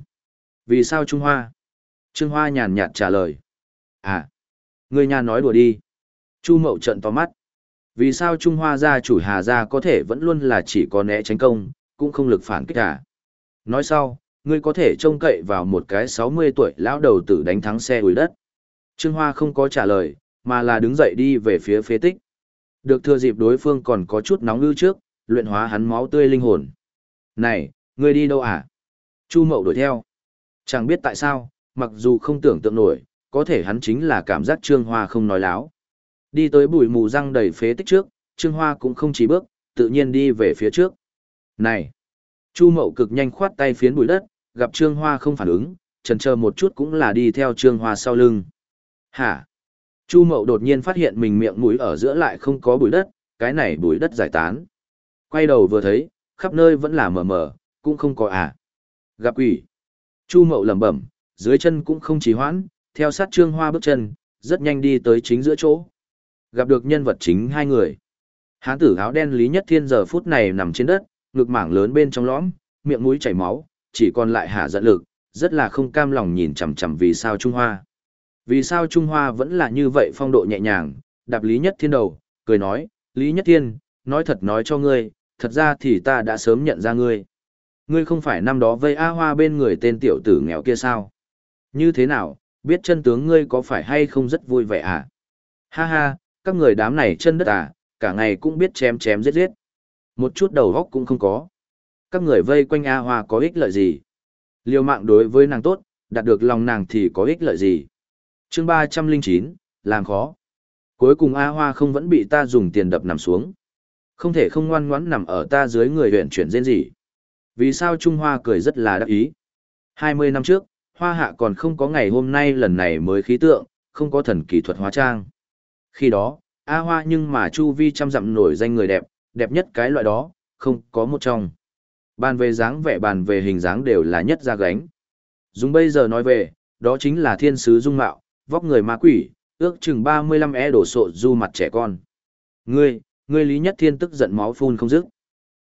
Vì sao Trung Hoa? Trương Hoa nhàn nhạt trả lời. À, người nhà nói đùa đi. Chu Mậu trận to mắt. Vì sao Trung Hoa gia chủ Hà gia có thể vẫn luôn là chỉ có né tránh công, cũng không lực phản kích cả. Nói sau, ngươi có thể trông cậy vào một cái 60 tuổi lão đầu tử đánh thắng xe đuổi đất. Trương Hoa không có trả lời, mà là đứng dậy đi về phía phế tích. Được thừa dịp đối phương còn có chút nóng ư trước, luyện hóa hắn máu tươi linh hồn. Này, ngươi đi đâu à? Chu Mậu đuổi theo. Chẳng biết tại sao, mặc dù không tưởng tượng nổi, có thể hắn chính là cảm giác Trương Hoa không nói láo. Đi tới bụi mù răng đầy phế tích trước, Trương Hoa cũng không chỉ bước, tự nhiên đi về phía trước. Này! Chu Mậu cực nhanh khoát tay phiến bụi đất, gặp Trương Hoa không phản ứng, chần chờ một chút cũng là đi theo Trương Hoa sau lưng. Hả? Chu Mậu đột nhiên phát hiện mình miệng mũi ở giữa lại không có bụi đất, cái này bụi đất giải tán. Quay đầu vừa thấy, khắp nơi vẫn là mờ mờ, cũng không có à. Gặp quỷ. Chu Mậu lẩm bẩm, dưới chân cũng không trì hoãn, theo sát Trương Hoa bước chân, rất nhanh đi tới chính giữa chỗ. Gặp được nhân vật chính hai người. Hán tử áo đen Lý Nhất Thiên giờ phút này nằm trên đất, ngực mảng lớn bên trong lõm, miệng mũi chảy máu, chỉ còn lại hạ giận lực, rất là không cam lòng nhìn chằm chằm vì sao Trung Hoa. Vì sao Trung Hoa vẫn là như vậy phong độ nhẹ nhàng, đạp Lý Nhất Thiên đầu, cười nói, Lý Nhất Thiên, nói thật nói cho ngươi, thật ra thì ta đã sớm nhận ra ngươi. Ngươi không phải năm đó vây A Hoa bên người tên tiểu tử nghèo kia sao? Như thế nào, biết chân tướng ngươi có phải hay không rất vui vẻ à? Ha ha, các người đám này chân đất à, cả ngày cũng biết chém chém giết giết. Một chút đầu góc cũng không có. Các người vây quanh A Hoa có ích lợi gì? Liều mạng đối với nàng tốt, đạt được lòng nàng thì có ích lợi gì? Chương ba trăm linh chín làm khó. Cuối cùng A Hoa không vẫn bị ta dùng tiền đập nằm xuống. Không thể không ngoan ngoãn nằm ở ta dưới người huyện chuyển rên gì. Vì sao Trung Hoa cười rất là đắc ý. 20 năm trước, Hoa Hạ còn không có ngày hôm nay lần này mới khí tượng, không có thần kỳ thuật hóa trang. Khi đó, A Hoa nhưng mà Chu Vi trăm dặm nổi danh người đẹp, đẹp nhất cái loại đó, không có một trong. Bàn về dáng vẻ bàn về hình dáng đều là nhất ra gánh. Dùng bây giờ nói về, đó chính là thiên sứ dung mạo, vóc người ma quỷ, ước chừng 35 e đổ sộ du mặt trẻ con. Ngươi, ngươi Lý Nhất Thiên tức giận máu phun không dứt.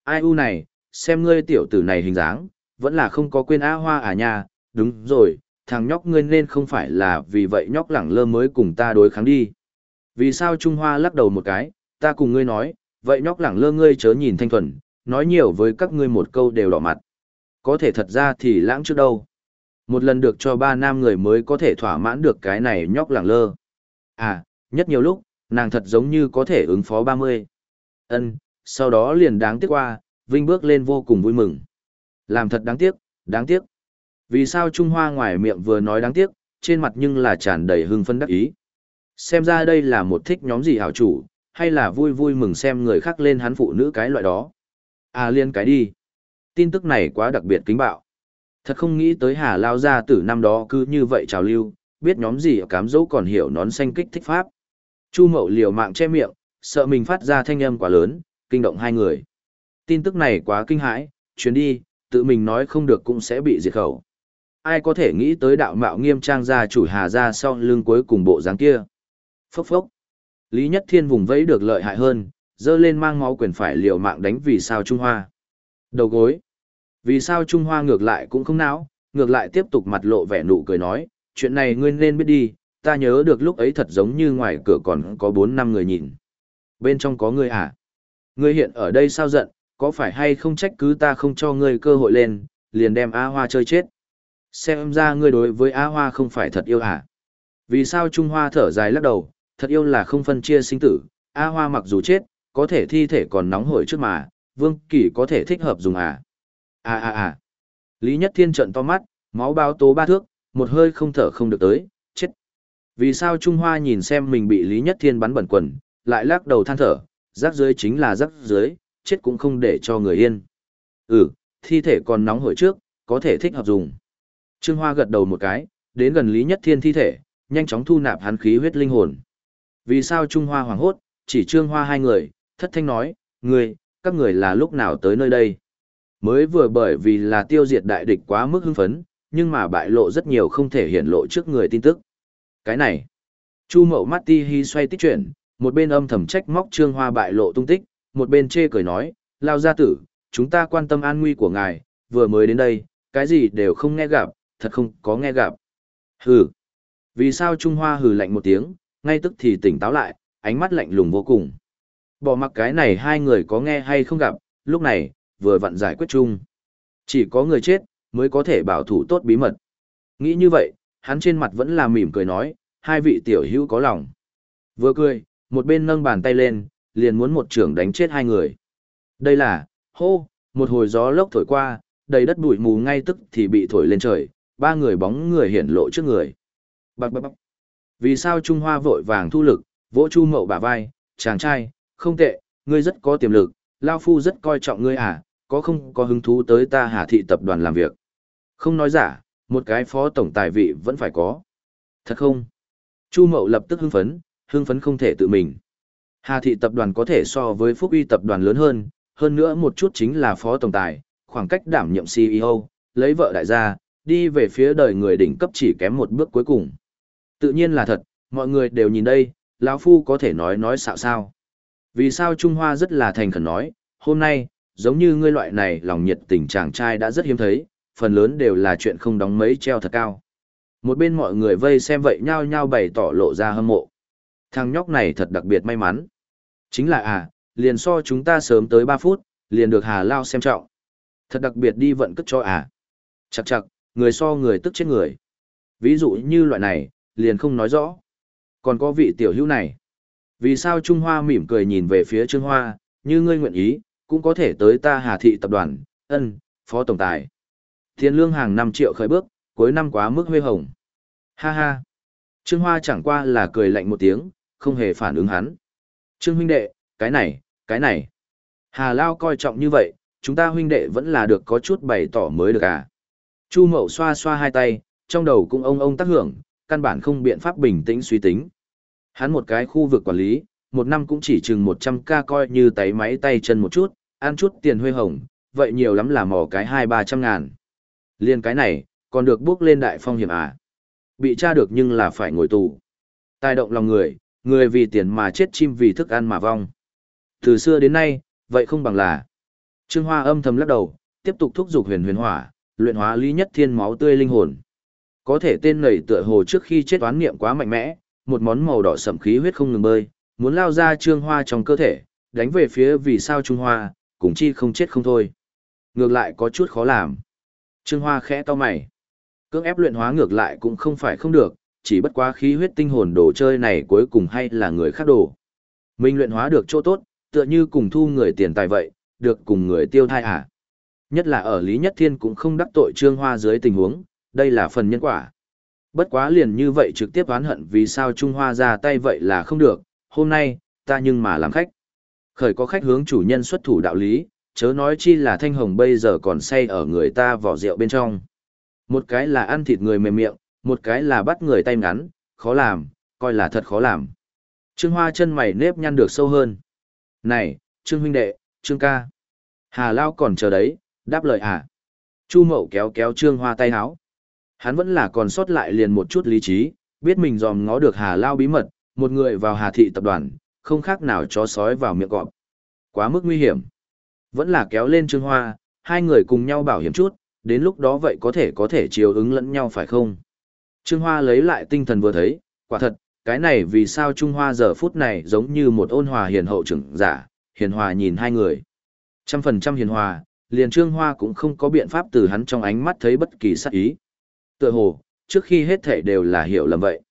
Ai u này, xem ngươi tiểu tử này hình dáng, vẫn là không có quên á Hoa à nha, đúng rồi, thằng nhóc ngươi nên không phải là vì vậy nhóc lẳng lơ mới cùng ta đối kháng đi. Vì sao Trung Hoa lắc đầu một cái, ta cùng ngươi nói, vậy nhóc lẳng lơ ngươi chớ nhìn thanh thuần, nói nhiều với các ngươi một câu đều đỏ mặt. Có thể thật ra thì lãng trước đâu. Một lần được cho ba nam người mới có thể thỏa mãn được cái này nhóc lẳng lơ. À, nhất nhiều lúc, nàng thật giống như có thể ứng phó 30. Ân, sau đó liền đáng tiếc qua, Vinh bước lên vô cùng vui mừng. Làm thật đáng tiếc, đáng tiếc. Vì sao Trung Hoa ngoài miệng vừa nói đáng tiếc, trên mặt nhưng là tràn đầy hưng phấn đắc ý. Xem ra đây là một thích nhóm gì hảo chủ, hay là vui vui mừng xem người khác lên hắn phụ nữ cái loại đó. À liên cái đi. Tin tức này quá đặc biệt kính bạo. Thật không nghĩ tới Hà Lao ra từ năm đó cứ như vậy trào lưu, biết nhóm gì ở cám dỗ còn hiểu nón xanh kích thích pháp. Chu mậu liều mạng che miệng, sợ mình phát ra thanh âm quá lớn, kinh động hai người. Tin tức này quá kinh hãi, chuyến đi, tự mình nói không được cũng sẽ bị diệt khẩu. Ai có thể nghĩ tới đạo mạo nghiêm trang gia chủ Hà ra sau lưng cuối cùng bộ dáng kia. Phốc phốc. Lý Nhất Thiên vùng vẫy được lợi hại hơn, dơ lên mang máu quyền phải liều mạng đánh vì sao Trung Hoa. Đầu gối. Vì sao Trung Hoa ngược lại cũng không não, ngược lại tiếp tục mặt lộ vẻ nụ cười nói, chuyện này ngươi nên biết đi, ta nhớ được lúc ấy thật giống như ngoài cửa còn có 4 năm người nhìn. Bên trong có ngươi à? Ngươi hiện ở đây sao giận, có phải hay không trách cứ ta không cho ngươi cơ hội lên, liền đem A Hoa chơi chết. Xem ra ngươi đối với A Hoa không phải thật yêu à? Vì sao Trung Hoa thở dài lắc đầu, thật yêu là không phân chia sinh tử, A Hoa mặc dù chết, có thể thi thể còn nóng hổi trước mà, Vương Kỳ có thể thích hợp dùng à? À à à. Lý Nhất Thiên trận to mắt, máu bao tố ba thước, một hơi không thở không được tới, chết. Vì sao Trung Hoa nhìn xem mình bị Lý Nhất Thiên bắn bẩn quần, lại lắc đầu than thở, rác dưới chính là rác dưới, chết cũng không để cho người yên. Ừ, thi thể còn nóng hổi trước, có thể thích hợp dùng. Trương Hoa gật đầu một cái, đến gần Lý Nhất Thiên thi thể, nhanh chóng thu nạp hắn khí huyết linh hồn. Vì sao Trung Hoa hoàng hốt, chỉ Trương Hoa hai người, thất thanh nói, người, các người là lúc nào tới nơi đây? Mới vừa bởi vì là tiêu diệt đại địch quá mức hưng phấn, nhưng mà bại lộ rất nhiều không thể hiển lộ trước người tin tức. Cái này, Chu Mậu mắt ti hi xoay tích chuyển, một bên âm thầm trách móc Trương Hoa bại lộ tung tích, một bên chê cười nói, lao gia tử, chúng ta quan tâm an nguy của ngài, vừa mới đến đây, cái gì đều không nghe gặp, thật không có nghe gặp. Hừ. Vì sao Trung Hoa hừ lạnh một tiếng, ngay tức thì tỉnh táo lại, ánh mắt lạnh lùng vô cùng. Bỏ mặc cái này hai người có nghe hay không gặp, lúc này, vừa vặn giải quyết chung. Chỉ có người chết, mới có thể bảo thủ tốt bí mật. Nghĩ như vậy, hắn trên mặt vẫn là mỉm cười nói, hai vị tiểu hữu có lòng. Vừa cười, một bên nâng bàn tay lên, liền muốn một trưởng đánh chết hai người. Đây là, hô, một hồi gió lốc thổi qua, đầy đất bụi mù ngay tức thì bị thổi lên trời, ba người bóng người hiển lộ trước người. Bạc bạc bạc. Vì sao Trung Hoa vội vàng thu lực, vỗ Chu Mậu bả vai, chàng trai, không tệ, ngươi rất có tiềm lực, Lao Phu rất coi trọng ngươi à, có không có hứng thú tới ta Hà Thị tập đoàn làm việc. Không nói giả, một cái phó tổng tài vị vẫn phải có. Thật không? Chu Mậu lập tức hưng phấn, hưng phấn không thể tự mình. Hà Thị tập đoàn có thể so với Phúc Uy tập đoàn lớn hơn, hơn nữa một chút chính là phó tổng tài, khoảng cách đảm nhiệm CEO, lấy vợ đại gia, đi về phía đời người đỉnh cấp chỉ kém một bước cuối cùng. Tự nhiên là thật, mọi người đều nhìn đây, lão phu có thể nói nói xạo sao. Vì sao Trung Hoa rất là thành khẩn nói, hôm nay, giống như ngươi loại này lòng nhiệt tình chàng trai đã rất hiếm thấy, phần lớn đều là chuyện không đóng mấy treo thật cao. Một bên mọi người vây xem vậy nhao nhao bày tỏ lộ ra hâm mộ. Thằng nhóc này thật đặc biệt may mắn. Chính là à, liền so chúng ta sớm tới 3 phút, liền được Hà Lao xem trọng. Thật đặc biệt đi vận cất cho à. Chặt chặt, người so người tức chết người. Ví dụ như loại này, liền không nói rõ. Còn có vị tiểu hữu này. Vì sao Trung Hoa mỉm cười nhìn về phía Trương Hoa, như ngươi nguyện ý, cũng có thể tới ta Hà Thị Tập đoàn, ân, phó tổng tài. Thiên lương hàng 5 triệu khởi bước, cuối năm quá mức huê hồng. Ha ha. Trương Hoa chẳng qua là cười lạnh một tiếng, không hề phản ứng hắn. Trương huynh đệ, cái này, cái này. Hà Lao coi trọng như vậy, chúng ta huynh đệ vẫn là được có chút bày tỏ mới được à. Chu Mậu xoa xoa hai tay, trong đầu cũng ông ông tác hưởng, căn bản không biện pháp bình tĩnh suy tính. Hắn một cái khu vực quản lý, một năm cũng chỉ chừng 100 ca coi như tay máy tay chân một chút, ăn chút tiền huê hồng, vậy nhiều lắm là mò cái hai ba trăm ngàn. Liên cái này, còn được bước lên đại phong hiểm à. Bị tra được nhưng là phải ngồi tù. Tai động lòng người, người vì tiền mà chết chim vì thức ăn mà vong. Từ xưa đến nay, vậy không bằng là. Trương Hoa âm thầm lắc đầu, tiếp tục thúc giục huyền huyền hỏa, luyện hóa lý nhất thiên máu tươi linh hồn. Có thể tên nảy tựa hồ trước khi chết toán niệm quá mạnh mẽ, một món màu đỏ sẫm khí huyết không ngừng bơi, muốn lao ra Trương Hoa trong cơ thể, đánh về phía vì sao Trung Hoa, cùng chi không chết không thôi. Ngược lại có chút khó làm. Trương Hoa khẽ to mày. Cưỡng ép luyện hóa ngược lại cũng không phải không được, chỉ bất quá khí huyết tinh hồn đồ chơi này cuối cùng hay là người khác đồ. Mình luyện hóa được chỗ tốt, tựa như cùng thu người tiền tài vậy, được cùng người tiêu thai à. Nhất là ở Lý Nhất Thiên cũng không đắc tội Trương Hoa dưới tình huống, đây là phần nhân quả. Bất quá liền như vậy trực tiếp oán hận vì sao Trung Hoa ra tay vậy là không được, hôm nay, ta nhưng mà làm khách. Khởi có khách hướng chủ nhân xuất thủ đạo lý, chớ nói chi là thanh hồng bây giờ còn say ở người ta vỏ rượu bên trong. Một cái là ăn thịt người mềm miệng, một cái là bắt người tay ngắn, khó làm, coi là thật khó làm. Trương Hoa chân mày nếp nhăn được sâu hơn. Này, Trương huynh đệ, Trương ca. Hà Lao còn chờ đấy, đáp lời à. Chu Mậu kéo kéo Trương Hoa tay háo. Hắn vẫn là còn sót lại liền một chút lý trí, biết mình dòm ngó được Hà Lao bí mật, một người vào Hà Thị tập đoàn, không khác nào chó sói vào miệng cọp. Quá mức nguy hiểm. Vẫn là kéo lên Trương Hoa, hai người cùng nhau bảo hiểm chút, đến lúc đó vậy có thể có thể chiều ứng lẫn nhau phải không? Trương Hoa lấy lại tinh thần vừa thấy, quả thật, cái này vì sao Trung Hoa giờ phút này giống như một ôn hòa hiền hậu trưởng giả, hiền hòa nhìn hai người. Trăm phần trăm hiền hòa, liền Trương Hoa cũng không có biện pháp từ hắn trong ánh mắt thấy bất kỳ sát ý. Tựa hồ, trước khi hết thể đều là hiểu lầm vậy.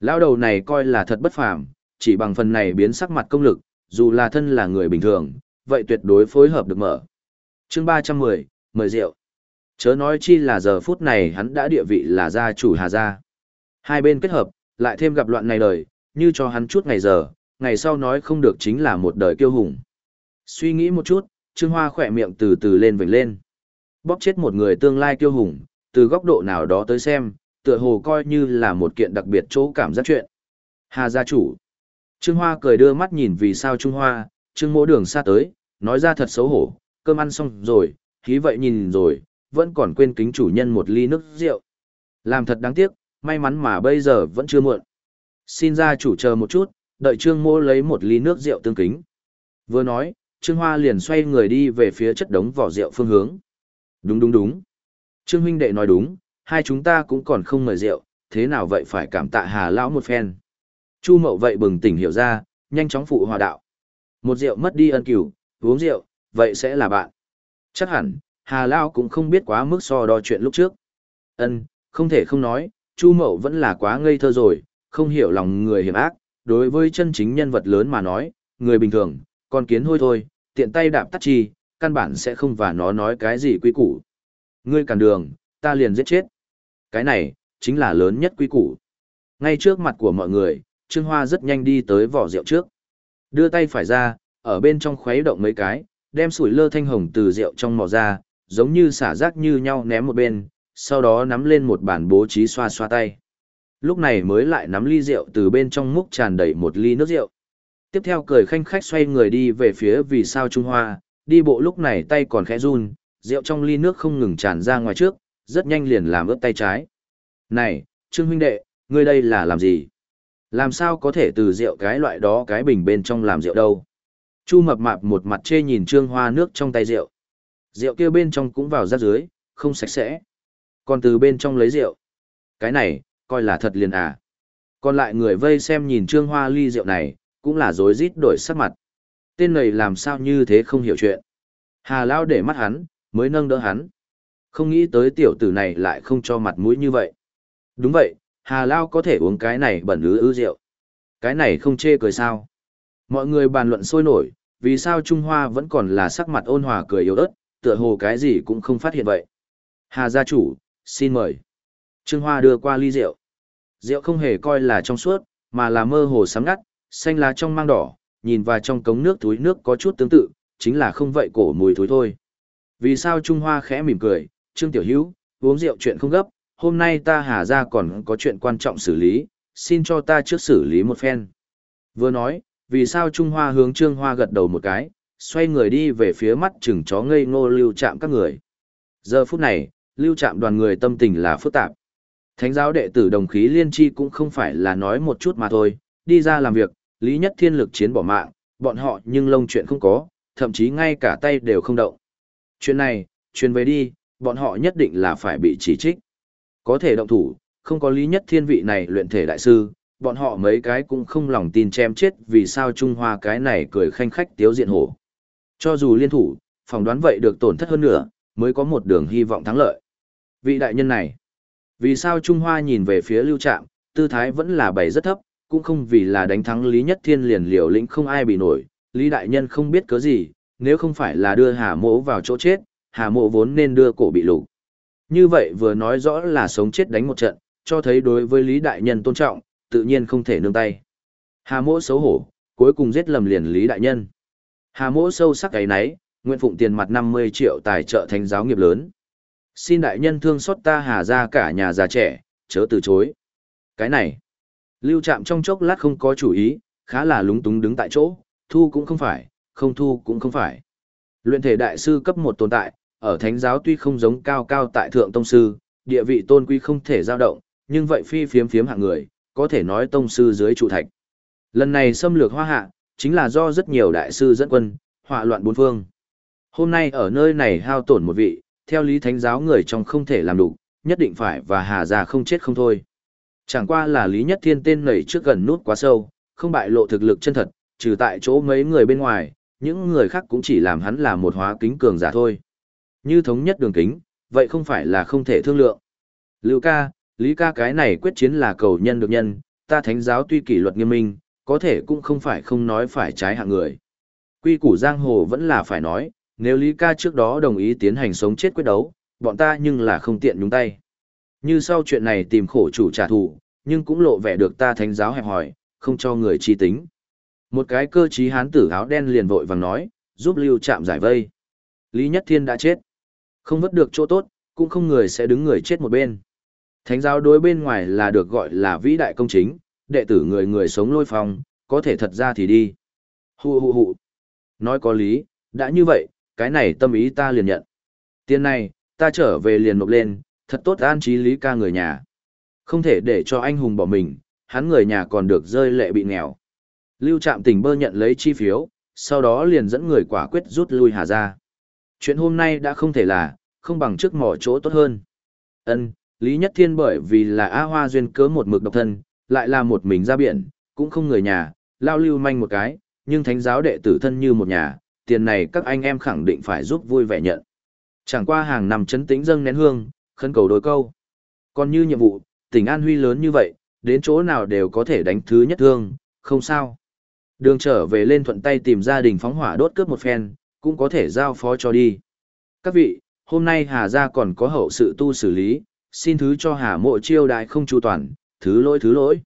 Lao đầu này coi là thật bất phàm, chỉ bằng phần này biến sắc mặt công lực, dù là thân là người bình thường, vậy tuyệt đối phối hợp được mở. chương 310, mời rượu. Chớ nói chi là giờ phút này hắn đã địa vị là gia chủ Hà Gia. Hai bên kết hợp, lại thêm gặp loạn này đời, như cho hắn chút ngày giờ, ngày sau nói không được chính là một đời kiêu hùng. Suy nghĩ một chút, Trương Hoa khỏe miệng từ từ lên vểnh lên. Bóp chết một người tương lai kiêu hùng, từ góc độ nào đó tới xem, tựa hồ coi như là một kiện đặc biệt chỗ cảm giác chuyện. Hà gia chủ. Trương Hoa cười đưa mắt nhìn vì sao Trung Hoa, Trương mỗ đường xa tới, nói ra thật xấu hổ, cơm ăn xong rồi, khí vậy nhìn rồi, vẫn còn quên kính chủ nhân một ly nước rượu. Làm thật đáng tiếc, may mắn mà bây giờ vẫn chưa muộn. Xin gia chủ chờ một chút, đợi Trương mỗ lấy một ly nước rượu tương kính. Vừa nói, Trương Hoa liền xoay người đi về phía chất đống vỏ rượu phương hướng. Đúng đúng đúng. Trương huynh đệ nói đúng, hai chúng ta cũng còn không mời rượu, thế nào vậy phải cảm tạ Hà lão một phen. Chu Mậu vậy bừng tỉnh hiểu ra, nhanh chóng phụ hòa đạo. Một rượu mất đi ân cửu, uống rượu, vậy sẽ là bạn. Chắc hẳn, Hà Lão cũng không biết quá mức so đo chuyện lúc trước. Ân, không thể không nói, Chu Mậu vẫn là quá ngây thơ rồi, không hiểu lòng người hiểm ác, đối với chân chính nhân vật lớn mà nói, người bình thường, con kiến hôi thôi, tiện tay đạp tắt chi, căn bản sẽ không và nó nói cái gì quy củ. Ngươi cản đường, ta liền giết chết. Cái này, chính là lớn nhất quy củ. Ngay trước mặt của mọi người, Trương Hoa rất nhanh đi tới vỏ rượu trước. Đưa tay phải ra, ở bên trong khuấy động mấy cái, đem sủi lơ thanh hồng từ rượu trong mò ra, giống như xả rác như nhau ném một bên, sau đó nắm lên một bản bố trí xoa xoa tay. Lúc này mới lại nắm ly rượu từ bên trong múc tràn đầy một ly nước rượu. Tiếp theo cười khanh khách xoay người đi về phía vì sao Trung Hoa, đi bộ lúc này tay còn khẽ run, rượu trong ly nước không ngừng tràn ra ngoài trước, rất nhanh liền làm ướt tay trái. Này, Trương huynh đệ, ngươi đây là làm gì? Làm sao có thể từ rượu cái loại đó cái bình bên trong làm rượu đâu? Chu mập mạp một mặt chê nhìn Trương Hoa nước trong tay rượu. Rượu kia bên trong cũng vào ra dưới, không sạch sẽ. Còn từ bên trong lấy rượu. Cái này, coi là thật liền à. Còn lại người vây xem nhìn Trương Hoa ly rượu này, cũng là rối rít đổi sắc mặt. Tên này làm sao như thế không hiểu chuyện. Hà Lao để mắt hắn, mới nâng đỡ hắn. Không nghĩ tới tiểu tử này lại không cho mặt mũi như vậy. Đúng vậy, Hà Lao có thể uống cái này bẩn ứ ứ rượu. Cái này không chê cười sao. Mọi người bàn luận sôi nổi, vì sao Trung Hoa vẫn còn là sắc mặt ôn hòa cười yếu ớt, tựa hồ cái gì cũng không phát hiện vậy. Hà gia chủ, xin mời. Trương Hoa đưa qua ly rượu. Rượu không hề coi là trong suốt, mà là mơ hồ sắm ngắt, xanh lá trong mang đỏ, nhìn vào trong cống nước túi nước có chút tương tự, chính là không vậy cổ mùi thối thôi. Vì sao Trung Hoa khẽ mỉm cười, Trương Tiểu Hữu, uống rượu chuyện không gấp, hôm nay ta hà ra còn có chuyện quan trọng xử lý, xin cho ta trước xử lý một phen. Vừa nói, vì sao Trung Hoa hướng Trương Hoa gật đầu một cái, xoay người đi về phía mắt chừng chó ngây ngô lưu chạm các người. Giờ phút này, lưu chạm đoàn người tâm tình là phức tạp. Thánh giáo đệ tử đồng khí liên chi cũng không phải là nói một chút mà thôi, đi ra làm việc, Lý Nhất Thiên lực chiến bỏ mạng, bọn họ nhưng lông chuyện không có, thậm chí ngay cả tay đều không động. Chuyện này, truyền về đi, bọn họ nhất định là phải bị chỉ trích. Có thể động thủ, không có Lý Nhất Thiên vị này luyện thể đại sư, bọn họ mấy cái cũng không lòng tin chém chết vì sao Trung Hoa cái này cười khanh khách tiếu diện hổ. Cho dù liên thủ, phỏng đoán vậy được tổn thất hơn nữa, mới có một đường hy vọng thắng lợi. Vị đại nhân này, vì sao Trung Hoa nhìn về phía lưu trạm, tư thái vẫn là bày rất thấp, cũng không vì là đánh thắng Lý Nhất Thiên liền liều lĩnh không ai bị nổi, Lý đại nhân không biết cớ gì, nếu không phải là đưa Hà Mộ vào chỗ chết, Hà Mộ vốn nên đưa cổ bị lục. Như vậy vừa nói rõ là sống chết đánh một trận, cho thấy đối với Lý đại nhân tôn trọng, tự nhiên không thể nương tay. Hà Mộ xấu hổ, cuối cùng giết lầm liền Lý đại nhân. Hà Mộ sâu sắc cái nấy, nguyện phụng tiền mặt 50 triệu tài trợ thành giáo nghiệp lớn. Xin đại nhân thương xót ta hà ra cả nhà già trẻ, chớ từ chối. Cái này, lưu trạm trong chốc lát không có chủ ý, khá là lúng túng đứng tại chỗ, thu cũng không phải, không thu cũng không phải. Luyện thể đại sư cấp một tồn tại, ở thánh giáo tuy không giống cao cao tại thượng tông sư, địa vị tôn quý không thể dao động, nhưng vậy phi phiếm phiếm hạng người, có thể nói tông sư dưới trụ thạch. Lần này xâm lược hoa hạ, chính là do rất nhiều đại sư dẫn quân, họa loạn bốn phương. Hôm nay ở nơi này hao tổn một vị, theo lý thánh giáo người trong không thể làm đủ, nhất định phải và hà già không chết không thôi. Chẳng qua là lý nhất thiên tên nảy trước gần nút quá sâu, không bại lộ thực lực chân thật, trừ tại chỗ mấy người bên ngoài, những người khác cũng chỉ làm hắn là một hóa kính cường giả thôi. Như thống nhất đường kính, vậy không phải là không thể thương lượng. Lưu ca, lý ca cái này quyết chiến là cầu nhân được nhân, ta thánh giáo tuy kỷ luật nghiêm minh, có thể cũng không phải không nói phải trái hạng người. Quy củ giang hồ vẫn là phải nói, nếu Lý ca trước đó đồng ý tiến hành sống chết quyết đấu, bọn ta nhưng là không tiện nhúng tay. Như sau chuyện này tìm khổ chủ trả thù, nhưng cũng lộ vẻ được ta thánh giáo hẹp hỏi, không cho người chi tính. Một cái cơ trí hán tử áo đen liền vội vàng nói, giúp lưu chạm giải vây. Lý Nhất Thiên đã chết. Không vất được chỗ tốt, cũng không người sẽ đứng người chết một bên. Thánh giáo đối bên ngoài là được gọi là vĩ đại công chính, đệ tử người người sống lôi phong, có thể thật ra thì đi. Hù hù hù. Nói có lý, đã như vậy, cái này tâm ý ta liền nhận. Tiền này, ta trở về liền nộp lên, thật tốt an trí lý ca người nhà. Không thể để cho anh hùng bỏ mình, hắn người nhà còn được rơi lệ bị nghèo. Lưu Trạm Tỉnh bơ nhận lấy chi phiếu, sau đó liền dẫn người quả quyết rút lui Hà ra. Chuyện hôm nay đã không thể là, không bằng trước mỏ chỗ tốt hơn. Ân, Lý Nhất Thiên bởi vì là A Hoa duyên cớ một mực độc thân, lại là một mình ra biển, cũng không người nhà, lao lưu manh một cái, nhưng thánh giáo đệ tử thân như một nhà, tiền này các anh em khẳng định phải giúp vui vẻ nhận. Chẳng qua hàng năm chấn tĩnh dâng nén hương, khấn cầu đôi câu. Còn như nhiệm vụ, tỉnh An Huy lớn như vậy, đến chỗ nào đều có thể đánh thứ nhất thương, không sao. Đường trở về lên thuận tay tìm gia đình phóng hỏa đốt cướp một phen, cũng có thể giao phó cho đi. Các vị, hôm nay Hà Gia còn có hậu sự tu xử lý, xin thứ cho Hà mộ chiêu đại không chu toàn, thứ lỗi thứ lỗi.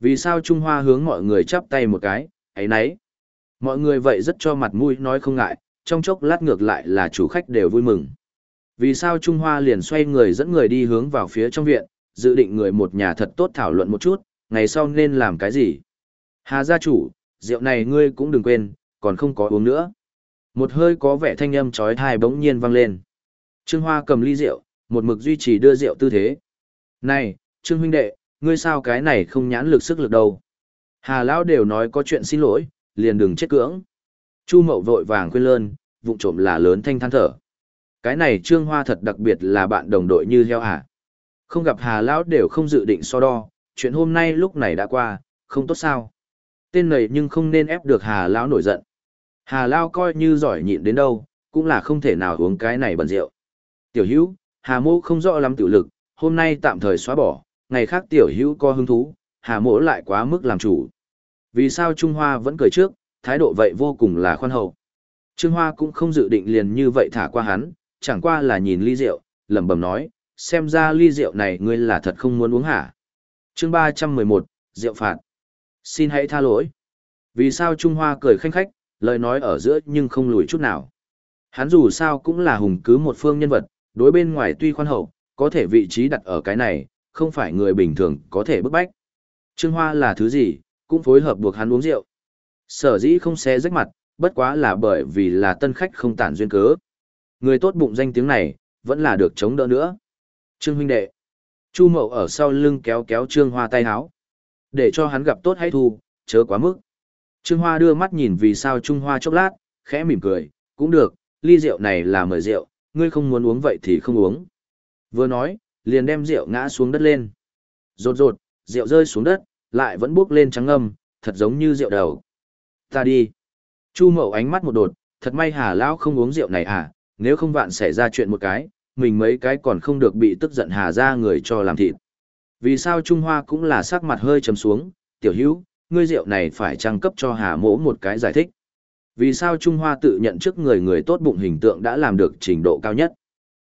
Vì sao Trung Hoa hướng mọi người chắp tay một cái, ấy nấy. Mọi người vậy rất cho mặt mũi nói không ngại, trong chốc lát ngược lại là chủ khách đều vui mừng. Vì sao Trung Hoa liền xoay người dẫn người đi hướng vào phía trong viện, dự định người một nhà thật tốt thảo luận một chút, ngày sau nên làm cái gì. Hà gia chủ, rượu này ngươi cũng đừng quên, còn không có uống nữa. Một hơi có vẻ thanh âm trói thai bỗng nhiên vang lên. Trương Hoa cầm ly rượu, một mực duy trì đưa rượu tư thế. Này, Trương huynh đệ, ngươi sao cái này không nhãn lực sức lực đâu. Hà Lão đều nói có chuyện xin lỗi, liền đừng chết cưỡng. Chu Mậu vội vàng khuyên lơn, vụng trộm là lớn thanh than thở. Cái này Trương Hoa thật đặc biệt là bạn đồng đội như heo hả. Không gặp Hà Lão đều không dự định so đo, chuyện hôm nay lúc này đã qua, không tốt sao. Tên này nhưng không nên ép được Hà Lão nổi giận. Hà Lão coi như giỏi nhịn đến đâu, cũng là không thể nào uống cái này bẩn rượu. Tiểu hữu, Hà Mô không rõ lắm tiểu lực, hôm nay tạm thời xóa bỏ, ngày khác tiểu hữu có hứng thú, Hà Mỗ lại quá mức làm chủ. Vì sao Trung Hoa vẫn cười trước, thái độ vậy vô cùng là khoan hậu. Trương Hoa cũng không dự định liền như vậy thả qua hắn, chẳng qua là nhìn ly rượu, lẩm bẩm nói, xem ra ly rượu này ngươi là thật không muốn uống hả. chương 311, rượu phạt. Xin hãy tha lỗi. Vì sao Trung Hoa cười khanh khách, lời nói ở giữa nhưng không lùi chút nào. Hắn dù sao cũng là hùng cứ một phương nhân vật, đối bên ngoài tuy khoan hậu, có thể vị trí đặt ở cái này, không phải người bình thường có thể bức bách. Trương Hoa là thứ gì, cũng phối hợp buộc hắn uống rượu. Sở dĩ không xé rách mặt, bất quá là bởi vì là tân khách không tản duyên cớ. Người tốt bụng danh tiếng này, vẫn là được chống đỡ nữa. Trương huynh đệ. Chu Mậu ở sau lưng kéo kéo Trương Hoa tay háo. Để cho hắn gặp tốt hay thu, chớ quá mức. Trương Hoa đưa mắt nhìn vì sao Trung Hoa chốc lát, khẽ mỉm cười, cũng được, ly rượu này là mời rượu, ngươi không muốn uống vậy thì không uống. Vừa nói, liền đem rượu ngã xuống đất lên. Rột rột, rượu rơi xuống đất, lại vẫn bước lên trắng âm, thật giống như rượu đầu. Ta đi. Chu Mậu ánh mắt một đột, thật may Hà Lão không uống rượu này à, nếu không vạn xảy ra chuyện một cái, mình mấy cái còn không được bị tức giận Hà ra người cho làm thịt. Vì sao Trung Hoa cũng là sắc mặt hơi trầm xuống, tiểu hữu, ngươi rượu này phải trang cấp cho Hà mỗ một cái giải thích. Vì sao Trung Hoa tự nhận trước người người tốt bụng hình tượng đã làm được trình độ cao nhất.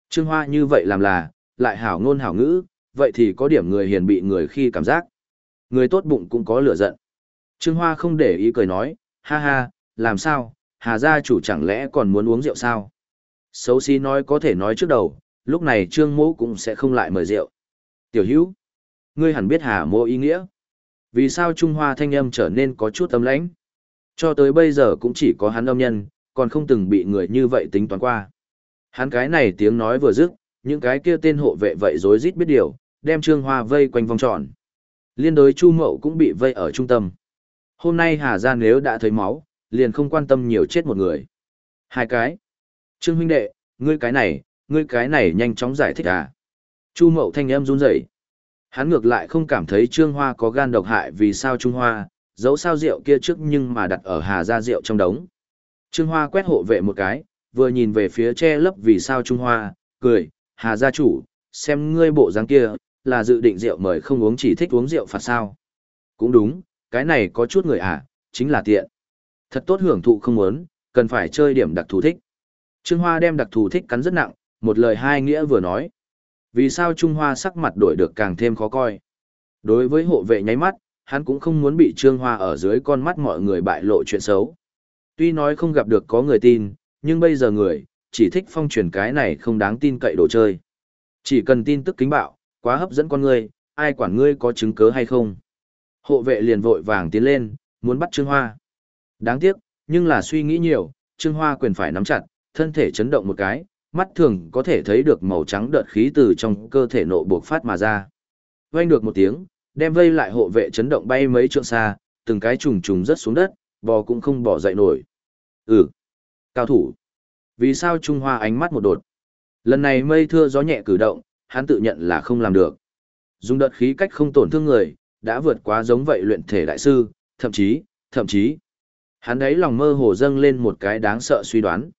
Trương Hoa như vậy làm là, lại hảo ngôn hảo ngữ, vậy thì có điểm người hiền bị người khi cảm giác. Người tốt bụng cũng có lửa giận. Trương Hoa không để ý cười nói, ha ha, làm sao, Hà gia chủ chẳng lẽ còn muốn uống rượu sao? Xấu xí nói có thể nói trước đầu, lúc này Trương Mỗ cũng sẽ không lại mời rượu. Tiểu hữu, ngươi hẳn biết Hà Mô ý nghĩa. Vì sao Trung Hoa thanh âm trở nên có chút âm lãnh? Cho tới bây giờ cũng chỉ có hắn âm nhân, còn không từng bị người như vậy tính toán qua. Hắn cái này tiếng nói vừa dứt, những cái kia tên hộ vệ vậy rối rít biết điều, đem Trương Hoa vây quanh vòng tròn. Liên đối Chu Mậu cũng bị vây ở trung tâm. Hôm nay Hà Gia nếu đã thấy máu, liền không quan tâm nhiều chết một người. Hai cái. Trương huynh đệ, ngươi cái này, ngươi cái này nhanh chóng giải thích à. Chu Mậu thanh âm run rẩy. Hắn ngược lại không cảm thấy Trương Hoa có gan độc hại vì sao Trung Hoa, giấu sao rượu kia trước nhưng mà đặt ở Hà Gia rượu trong đống. Trương Hoa quét hộ vệ một cái, vừa nhìn về phía che lấp vì sao Trung Hoa, cười, Hà Gia chủ, xem ngươi bộ dáng kia, là dự định rượu mời không uống chỉ thích uống rượu phạt sao. Cũng đúng, cái này có chút người à, chính là tiện. Thật tốt hưởng thụ không muốn, cần phải chơi điểm đặc thù thích. Trương Hoa đem đặc thù thích cắn rất nặng, một lời hai nghĩa vừa nói. Vì sao Trung Hoa sắc mặt đổi được càng thêm khó coi. Đối với hộ vệ nháy mắt, hắn cũng không muốn bị Trương Hoa ở dưới con mắt mọi người bại lộ chuyện xấu. Tuy nói không gặp được có người tin, nhưng bây giờ người, chỉ thích phong truyền cái này không đáng tin cậy đồ chơi. Chỉ cần tin tức kính bạo, quá hấp dẫn con người ai quản ngươi có chứng cứ hay không. Hộ vệ liền vội vàng tiến lên, muốn bắt Trương Hoa. Đáng tiếc, nhưng là suy nghĩ nhiều, Trương Hoa quyền phải nắm chặt, thân thể chấn động một cái, mắt thường có thể thấy được màu trắng đợt khí từ trong cơ thể nộ buộc phát mà ra. Vang được một tiếng, đem vây lại hộ vệ chấn động bay mấy trượng xa, từng cái trùng trùng rất xuống đất, bò cũng không bỏ dậy nổi. Ừ, cao thủ. Vì sao Trung Hoa ánh mắt một đột? Lần này mây thưa gió nhẹ cử động, hắn tự nhận là không làm được. Dùng đợt khí cách không tổn thương người, đã vượt quá giống vậy luyện thể đại sư, thậm chí, thậm chí. Hắn đấy lòng mơ hồ dâng lên một cái đáng sợ suy đoán.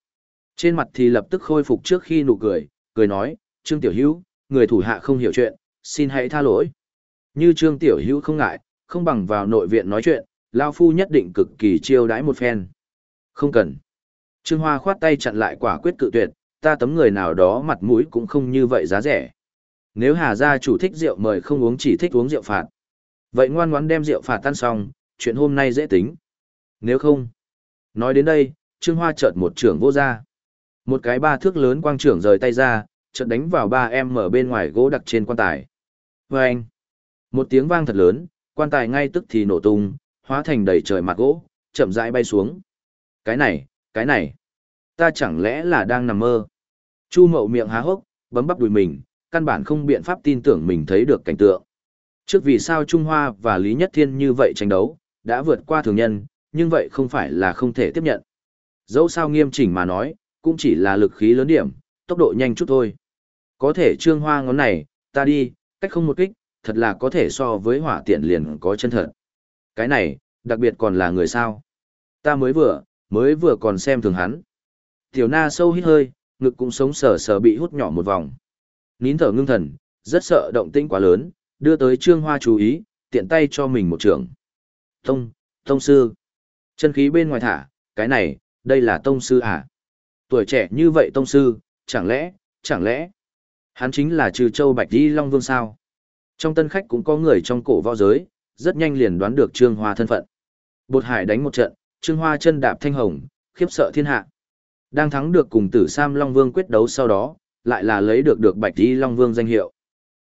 Trên mặt thì lập tức khôi phục trước khi nụ cười, cười nói, Trương Tiểu Hữu, người thủ hạ không hiểu chuyện, xin hãy tha lỗi. Như Trương Tiểu Hữu không ngại, không bằng vào nội viện nói chuyện, Lao Phu nhất định cực kỳ chiêu đãi một phen. Không cần. Trương Hoa khoát tay chặn lại quả quyết cự tuyệt, ta tấm người nào đó mặt mũi cũng không như vậy giá rẻ. Nếu Hà gia chủ thích rượu mời không uống chỉ thích uống rượu phạt. Vậy ngoan ngoãn đem rượu phạt tan xong, chuyện hôm nay dễ tính. Nếu không. Nói đến đây, Trương Hoa chợt một trưởng vô ra. Một cái ba thước lớn quang trưởng rời tay ra, trận đánh vào ba em ở bên ngoài gỗ đặc trên quan tài. Và anh. Một tiếng vang thật lớn, quan tài ngay tức thì nổ tung, hóa thành đầy trời mặt gỗ, chậm rãi bay xuống. Cái này, cái này, ta chẳng lẽ là đang nằm mơ? Chu mậu miệng há hốc, bấm bắp đùi mình, căn bản không biện pháp tin tưởng mình thấy được cảnh tượng. Trước vì sao Trung Hoa và Lý Nhất Thiên như vậy tranh đấu, đã vượt qua thường nhân, nhưng vậy không phải là không thể tiếp nhận. Dẫu sao nghiêm chỉnh mà nói, cũng chỉ là lực khí lớn điểm, tốc độ nhanh chút thôi. Có thể trương hoa ngón này, ta đi, cách không một kích, thật là có thể so với hỏa tiện liền có chân thật. Cái này, đặc biệt còn là người sao. Ta mới vừa, mới vừa còn xem thường hắn. Tiểu na sâu hít hơi, ngực cũng sống sờ sờ bị hút nhỏ một vòng. Nín thở ngưng thần, rất sợ động tĩnh quá lớn, đưa tới trương hoa chú ý, tiện tay cho mình một trường. Tông, tông sư. Chân khí bên ngoài thả, cái này, đây là tông sư à? Tuổi trẻ như vậy tông sư, chẳng lẽ, chẳng lẽ, hắn chính là trừ châu Bạch Di Long Vương sao? Trong tân khách cũng có người trong cổ võ giới, rất nhanh liền đoán được Trương Hoa thân phận. Bột Hải đánh một trận, Trương Hoa chân đạp thanh hồng, khiếp sợ thiên hạ. Đang thắng được cùng Tử Sam Long Vương quyết đấu sau đó, lại là lấy được được Bạch Y Long Vương danh hiệu.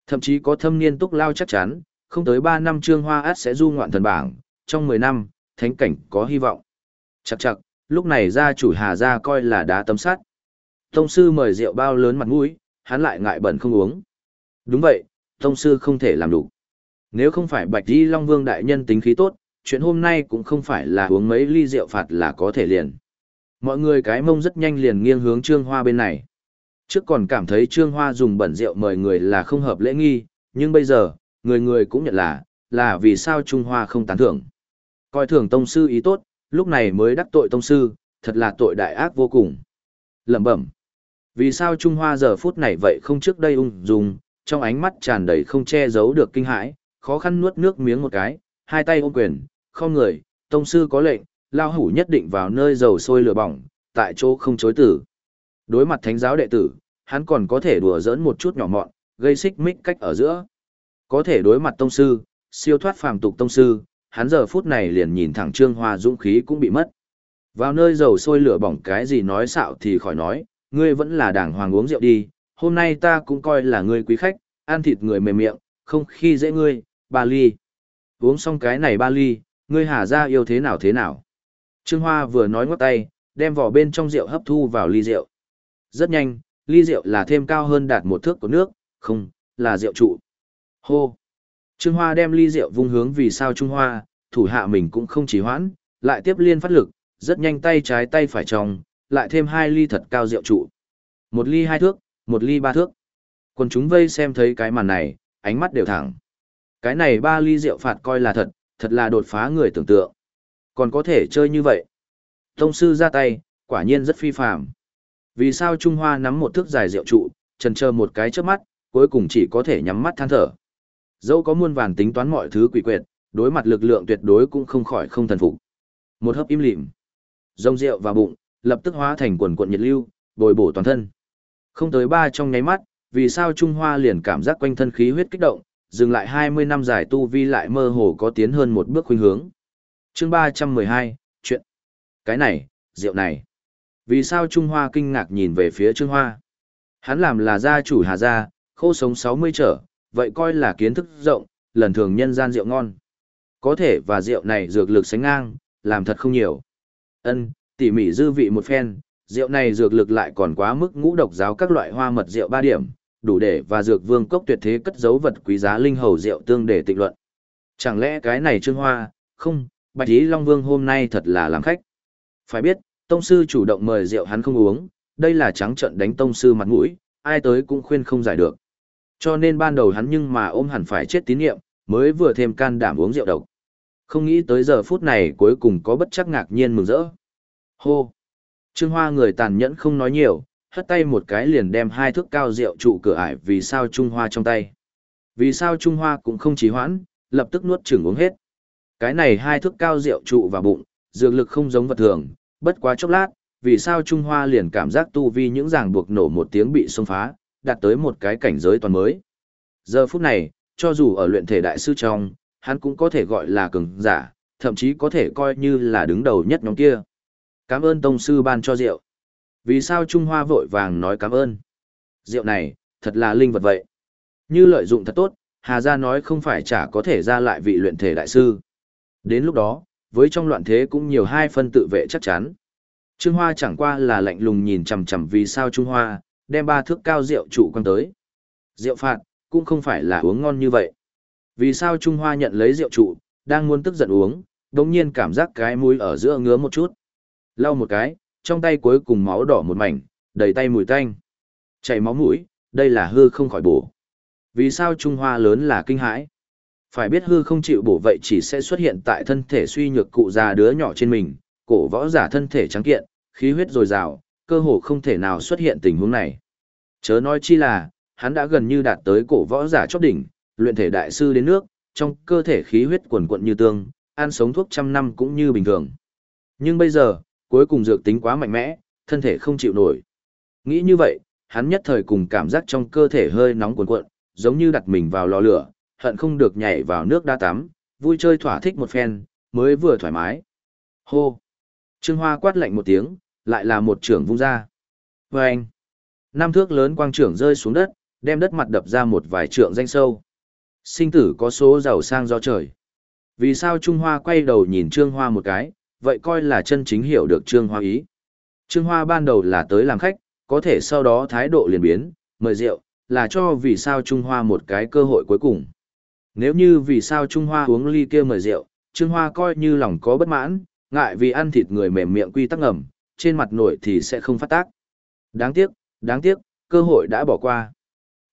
Thậm chí có thâm niên túc lao chắc chắn, không tới 3 năm Trương Hoa át sẽ du ngoạn thần bảng, trong 10 năm, thánh cảnh có hy vọng. chặt chặt lúc này gia chủ Hà gia coi là đá tấm sắt. Tông sư mời rượu bao lớn mặt mũi, hắn lại ngại bẩn không uống. Đúng vậy, tông sư không thể làm đủ. Nếu không phải Bạch Di Long Vương đại nhân tính khí tốt, chuyện hôm nay cũng không phải là uống mấy ly rượu phạt là có thể liền. Mọi người cái mông rất nhanh liền nghiêng hướng Trương Hoa bên này. Trước còn cảm thấy Trương Hoa dùng bẩn rượu mời người là không hợp lễ nghi, nhưng bây giờ, người người cũng nhận là, là vì sao Trung Hoa không tán thưởng. Coi thường tông sư ý tốt, lúc này mới đắc tội tông sư, thật là tội đại ác vô cùng. Lẩm bẩm. Vì sao Trung Hoa giờ phút này vậy không trước đây ung dung, trong ánh mắt tràn đầy không che giấu được kinh hãi, khó khăn nuốt nước miếng một cái, hai tay ôm quyền, không người, tông sư có lệnh, lao hủ nhất định vào nơi dầu sôi lửa bỏng, tại chỗ không chối tử. Đối mặt thánh giáo đệ tử, hắn còn có thể đùa giỡn một chút nhỏ mọn, gây xích mích cách ở giữa. Có thể đối mặt tông sư, siêu thoát phàm tục tông sư, hắn giờ phút này liền nhìn thẳng Trương Hoa dũng khí cũng bị mất. Vào nơi dầu sôi lửa bỏng cái gì nói xạo thì khỏi nói, ngươi vẫn là đảng hoàng uống rượu đi, hôm nay ta cũng coi là ngươi quý khách, ăn thịt người mềm miệng, không khi dễ ngươi, ba ly. Uống xong cái này ba ly, ngươi hà ra yêu thế nào thế nào. Trương Hoa vừa nói ngoắc tay, đem vỏ bên trong rượu hấp thu vào ly rượu. Rất nhanh, ly rượu là thêm cao hơn đạt một thước của nước, không, là rượu trụ. Hô! Trương Hoa đem ly rượu vung hướng vì sao Trung Hoa, thủ hạ mình cũng không chỉ hoãn, lại tiếp liên phát lực, rất nhanh tay trái tay phải trong, lại thêm hai ly thật cao rượu trụ. Một ly hai thước, một ly ba thước. Còn chúng vây xem thấy cái màn này, ánh mắt đều thẳng. Cái này ba ly rượu phạt coi là thật, thật là đột phá người tưởng tượng. Còn có thể chơi như vậy. Tông sư ra tay, quả nhiên rất phi phàm. Vì sao Trung Hoa nắm một thước dài rượu trụ, trần chờ một cái trước mắt, cuối cùng chỉ có thể nhắm mắt than thở. Dẫu có muôn vàn tính toán mọi thứ quỷ quyệt, đối mặt lực lượng tuyệt đối cũng không khỏi không thần phục. Một hớp im lìm, rông rượu vào bụng, lập tức hóa thành quần cuộn nhiệt lưu, bồi bổ toàn thân. Không tới ba trong nháy mắt, vì sao Trung Hoa liền cảm giác quanh thân khí huyết kích động, dừng lại 20 năm dài tu vi lại mơ hồ có tiến hơn một bước khuynh hướng. Chương 312, chuyện. Cái này, rượu này. Vì sao Trung Hoa kinh ngạc nhìn về phía Trương Hoa? Hắn làm là gia chủ Hà Gia, khô sống 60 trở, vậy coi là kiến thức rộng, lần thường nhân gian rượu ngon. Có thể và rượu này dược lực sánh ngang, làm thật không nhiều. Ân, tỉ mỉ dư vị một phen, rượu này dược lực lại còn quá mức ngũ độc giáo các loại hoa mật rượu ba điểm, đủ để và dược vương cốc tuyệt thế cất giấu vật quý giá linh hầu rượu tương để tịnh luận. Chẳng lẽ cái này Trương Hoa, không, Bạch Ý Long Vương hôm nay thật là làm khách. Phải biết, tông sư chủ động mời rượu hắn không uống, đây là trắng trận đánh tông sư mặt mũi, ai tới cũng khuyên không giải được. Cho nên ban đầu hắn nhưng mà ôm hẳn phải chết tín nhiệm, mới vừa thêm can đảm uống rượu độc. Không nghĩ tới giờ phút này cuối cùng có bất chắc ngạc nhiên mừng rỡ. Hô! Trương Hoa người tàn nhẫn không nói nhiều, hất tay một cái liền đem hai thước cao rượu trụ cửa ải vì sao Trung Hoa trong tay. Vì sao Trung Hoa cũng không trì hoãn, lập tức nuốt chửng uống hết. Cái này hai thước cao rượu trụ vào bụng, dược lực không giống vật thường, bất quá chốc lát, vì sao Trung Hoa liền cảm giác tu vi những ràng buộc nổ một tiếng bị xông phá, đạt tới một cái cảnh giới toàn mới. Giờ phút này, cho dù ở luyện thể đại sư trong, hắn cũng có thể gọi là cường giả, thậm chí có thể coi như là đứng đầu nhất nhóm kia. Cảm ơn tông sư ban cho rượu. Vì sao Trung Hoa vội vàng nói cảm ơn? Rượu này, thật là linh vật vậy. Như lợi dụng thật tốt, Hà Gia nói không phải chả có thể ra lại vị luyện thể đại sư. Đến lúc đó, với trong loạn thế cũng nhiều hai phân tự vệ chắc chắn. Trương Hoa chẳng qua là lạnh lùng nhìn chằm chằm vì sao Trung Hoa, đem ba thước cao rượu trụ quăng tới. Rượu phạt, cũng không phải là uống ngon như vậy. Vì sao Trung Hoa nhận lấy rượu trụ, đang muốn tức giận uống, đồng nhiên cảm giác cái mũi ở giữa ngứa một chút. Lau một cái, trong tay cuối cùng máu đỏ một mảnh, đầy tay mùi tanh. Chảy máu mũi, đây là hư không khỏi bổ. Vì sao Trung Hoa lớn là kinh hãi? Phải biết hư không chịu bổ vậy chỉ sẽ xuất hiện tại thân thể suy nhược cụ già đứa nhỏ trên mình, cổ võ giả thân thể trắng kiện, khí huyết dồi dào, cơ hồ không thể nào xuất hiện tình huống này. Chớ nói chi là, hắn đã gần như đạt tới cổ võ giả chót đỉnh, luyện thể đại sư đến nước, trong cơ thể khí huyết quần quận như tương, ăn sống thuốc trăm năm cũng như bình thường. Nhưng bây giờ, cuối cùng dược tính quá mạnh mẽ, thân thể không chịu nổi. Nghĩ như vậy, hắn nhất thời cùng cảm giác trong cơ thể hơi nóng cuồn cuộn, giống như đặt mình vào lò lửa, hận không được nhảy vào nước đá tắm, vui chơi thỏa thích một phen, mới vừa thoải mái. Hô! Trương Hoa quát lạnh một tiếng, lại là một trưởng vung ra. Và anh, năm thước lớn quang trưởng rơi xuống đất, đem đất mặt đập ra một vài trượng danh sâu. Sinh tử có số giàu sang do trời. Vì sao Trung Hoa quay đầu nhìn Trương Hoa một cái, vậy coi là chân chính hiểu được Trương Hoa ý. Trương Hoa ban đầu là tới làm khách, có thể sau đó thái độ liền biến, mời rượu, là cho vì sao Trung Hoa một cái cơ hội cuối cùng. Nếu như vì sao Trung Hoa uống ly kia mời rượu, Trương Hoa coi như lòng có bất mãn, ngại vì ăn thịt người mềm miệng quy tắc ngầm, trên mặt nổi thì sẽ không phát tác. Đáng tiếc, đáng tiếc, cơ hội đã bỏ qua.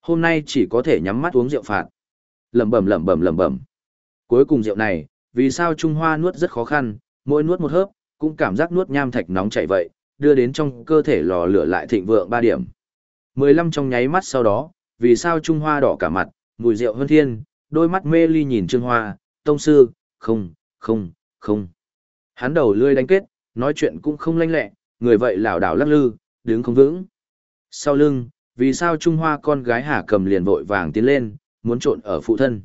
Hôm nay chỉ có thể nhắm mắt uống rượu phạt. Lẩm bẩm lẩm bẩm lẩm bẩm. Cuối cùng rượu này, vì sao Trung Hoa nuốt rất khó khăn, mỗi nuốt một hớp, cũng cảm giác nuốt nham thạch nóng chảy vậy, đưa đến trong cơ thể lò lửa lại thịnh vượng ba điểm. 15 trong nháy mắt sau đó, vì sao Trung Hoa đỏ cả mặt, mùi rượu hơn thiên, đôi mắt mê ly nhìn Trương Hoa, tông sư, không, không, không. Hắn đầu lươi đánh kết, nói chuyện cũng không lanh lẹ, người vậy lảo đảo lắc lư, đứng không vững. Sau lưng, vì sao Trung Hoa con gái Hà cầm liền vội vàng tiến lên, muốn trộn ở phụ thân.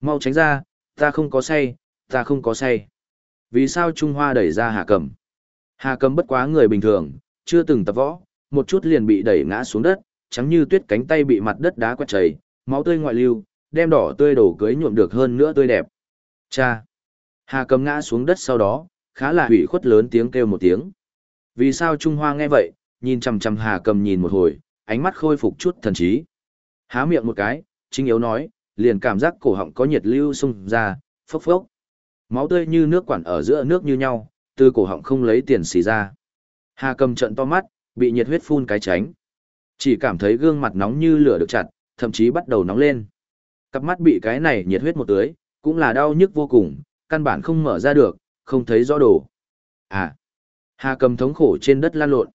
Mau tránh ra, ta không có say, ta không có say. Vì sao Trung Hoa đẩy ra Hà cầm? Hà cầm bất quá người bình thường, chưa từng tập võ, một chút liền bị đẩy ngã xuống đất, trắng như tuyết cánh tay bị mặt đất đá quẹt chảy, máu tươi ngoại lưu, đem đỏ tươi đổ cưới nhuộm được hơn nữa tươi đẹp. Cha! Hà cầm ngã xuống đất sau đó, khá là hủy khuất lớn tiếng kêu một tiếng. Vì sao Trung Hoa nghe vậy, nhìn chằm chằm Hà cầm nhìn một hồi, ánh mắt khôi phục chút thần trí. Há miệng một cái, chính yếu nói, liền cảm giác cổ họng có nhiệt lưu xung ra, phốc phốc. Máu tươi như nước quản ở giữa nước như nhau, từ cổ họng không lấy tiền xì ra. Hà cầm trận to mắt, bị nhiệt huyết phun cái tránh. Chỉ cảm thấy gương mặt nóng như lửa được chặt, thậm chí bắt đầu nóng lên. Cặp mắt bị cái này nhiệt huyết một tưới, cũng là đau nhức vô cùng, căn bản không mở ra được, không thấy rõ đồ. À, Hà cầm thống khổ trên đất lan lộn.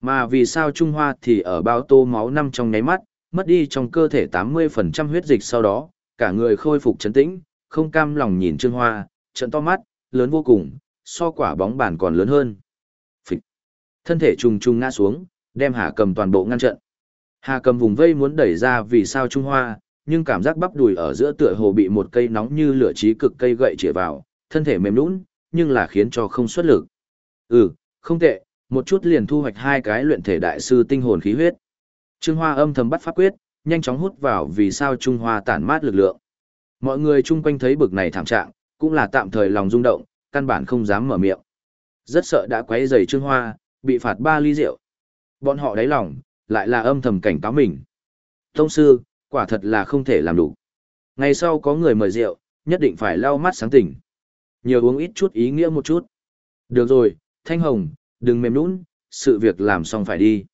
Mà vì sao Trung Hoa thì ở bao tô máu năm trong nháy mắt, mất đi trong cơ thể 80% huyết dịch sau đó, cả người khôi phục chấn tĩnh, không cam lòng nhìn Trương Hoa, trận to mắt, lớn vô cùng, so quả bóng bàn còn lớn hơn. Phịch. Thân thể trùng trùng ngã xuống, đem Hà cầm toàn bộ ngăn trận. Hà cầm vùng vây muốn đẩy ra vì sao Trung Hoa, nhưng cảm giác bắp đùi ở giữa tựa hồ bị một cây nóng như lửa trí cực cây gậy chĩa vào, thân thể mềm nũng nhưng là khiến cho không xuất lực. Ừ, không tệ, một chút liền thu hoạch hai cái luyện thể đại sư tinh hồn khí huyết. Trương Hoa âm thầm bắt pháp quyết, nhanh chóng hút vào vì sao Trung Hoa tản mát lực lượng. Mọi người chung quanh thấy bực này thảm trạng, cũng là tạm thời lòng rung động, căn bản không dám mở miệng. Rất sợ đã quấy rầy Trương Hoa, bị phạt ba ly rượu. Bọn họ đáy lòng, lại là âm thầm cảnh cáo mình. Tông sư, quả thật là không thể làm đủ. Ngày sau có người mời rượu, nhất định phải lau mắt sáng tỉnh. Nhiều uống ít chút ý nghĩa một chút. Được rồi, Thanh Hồng, đừng mềm nũng, sự việc làm xong phải đi.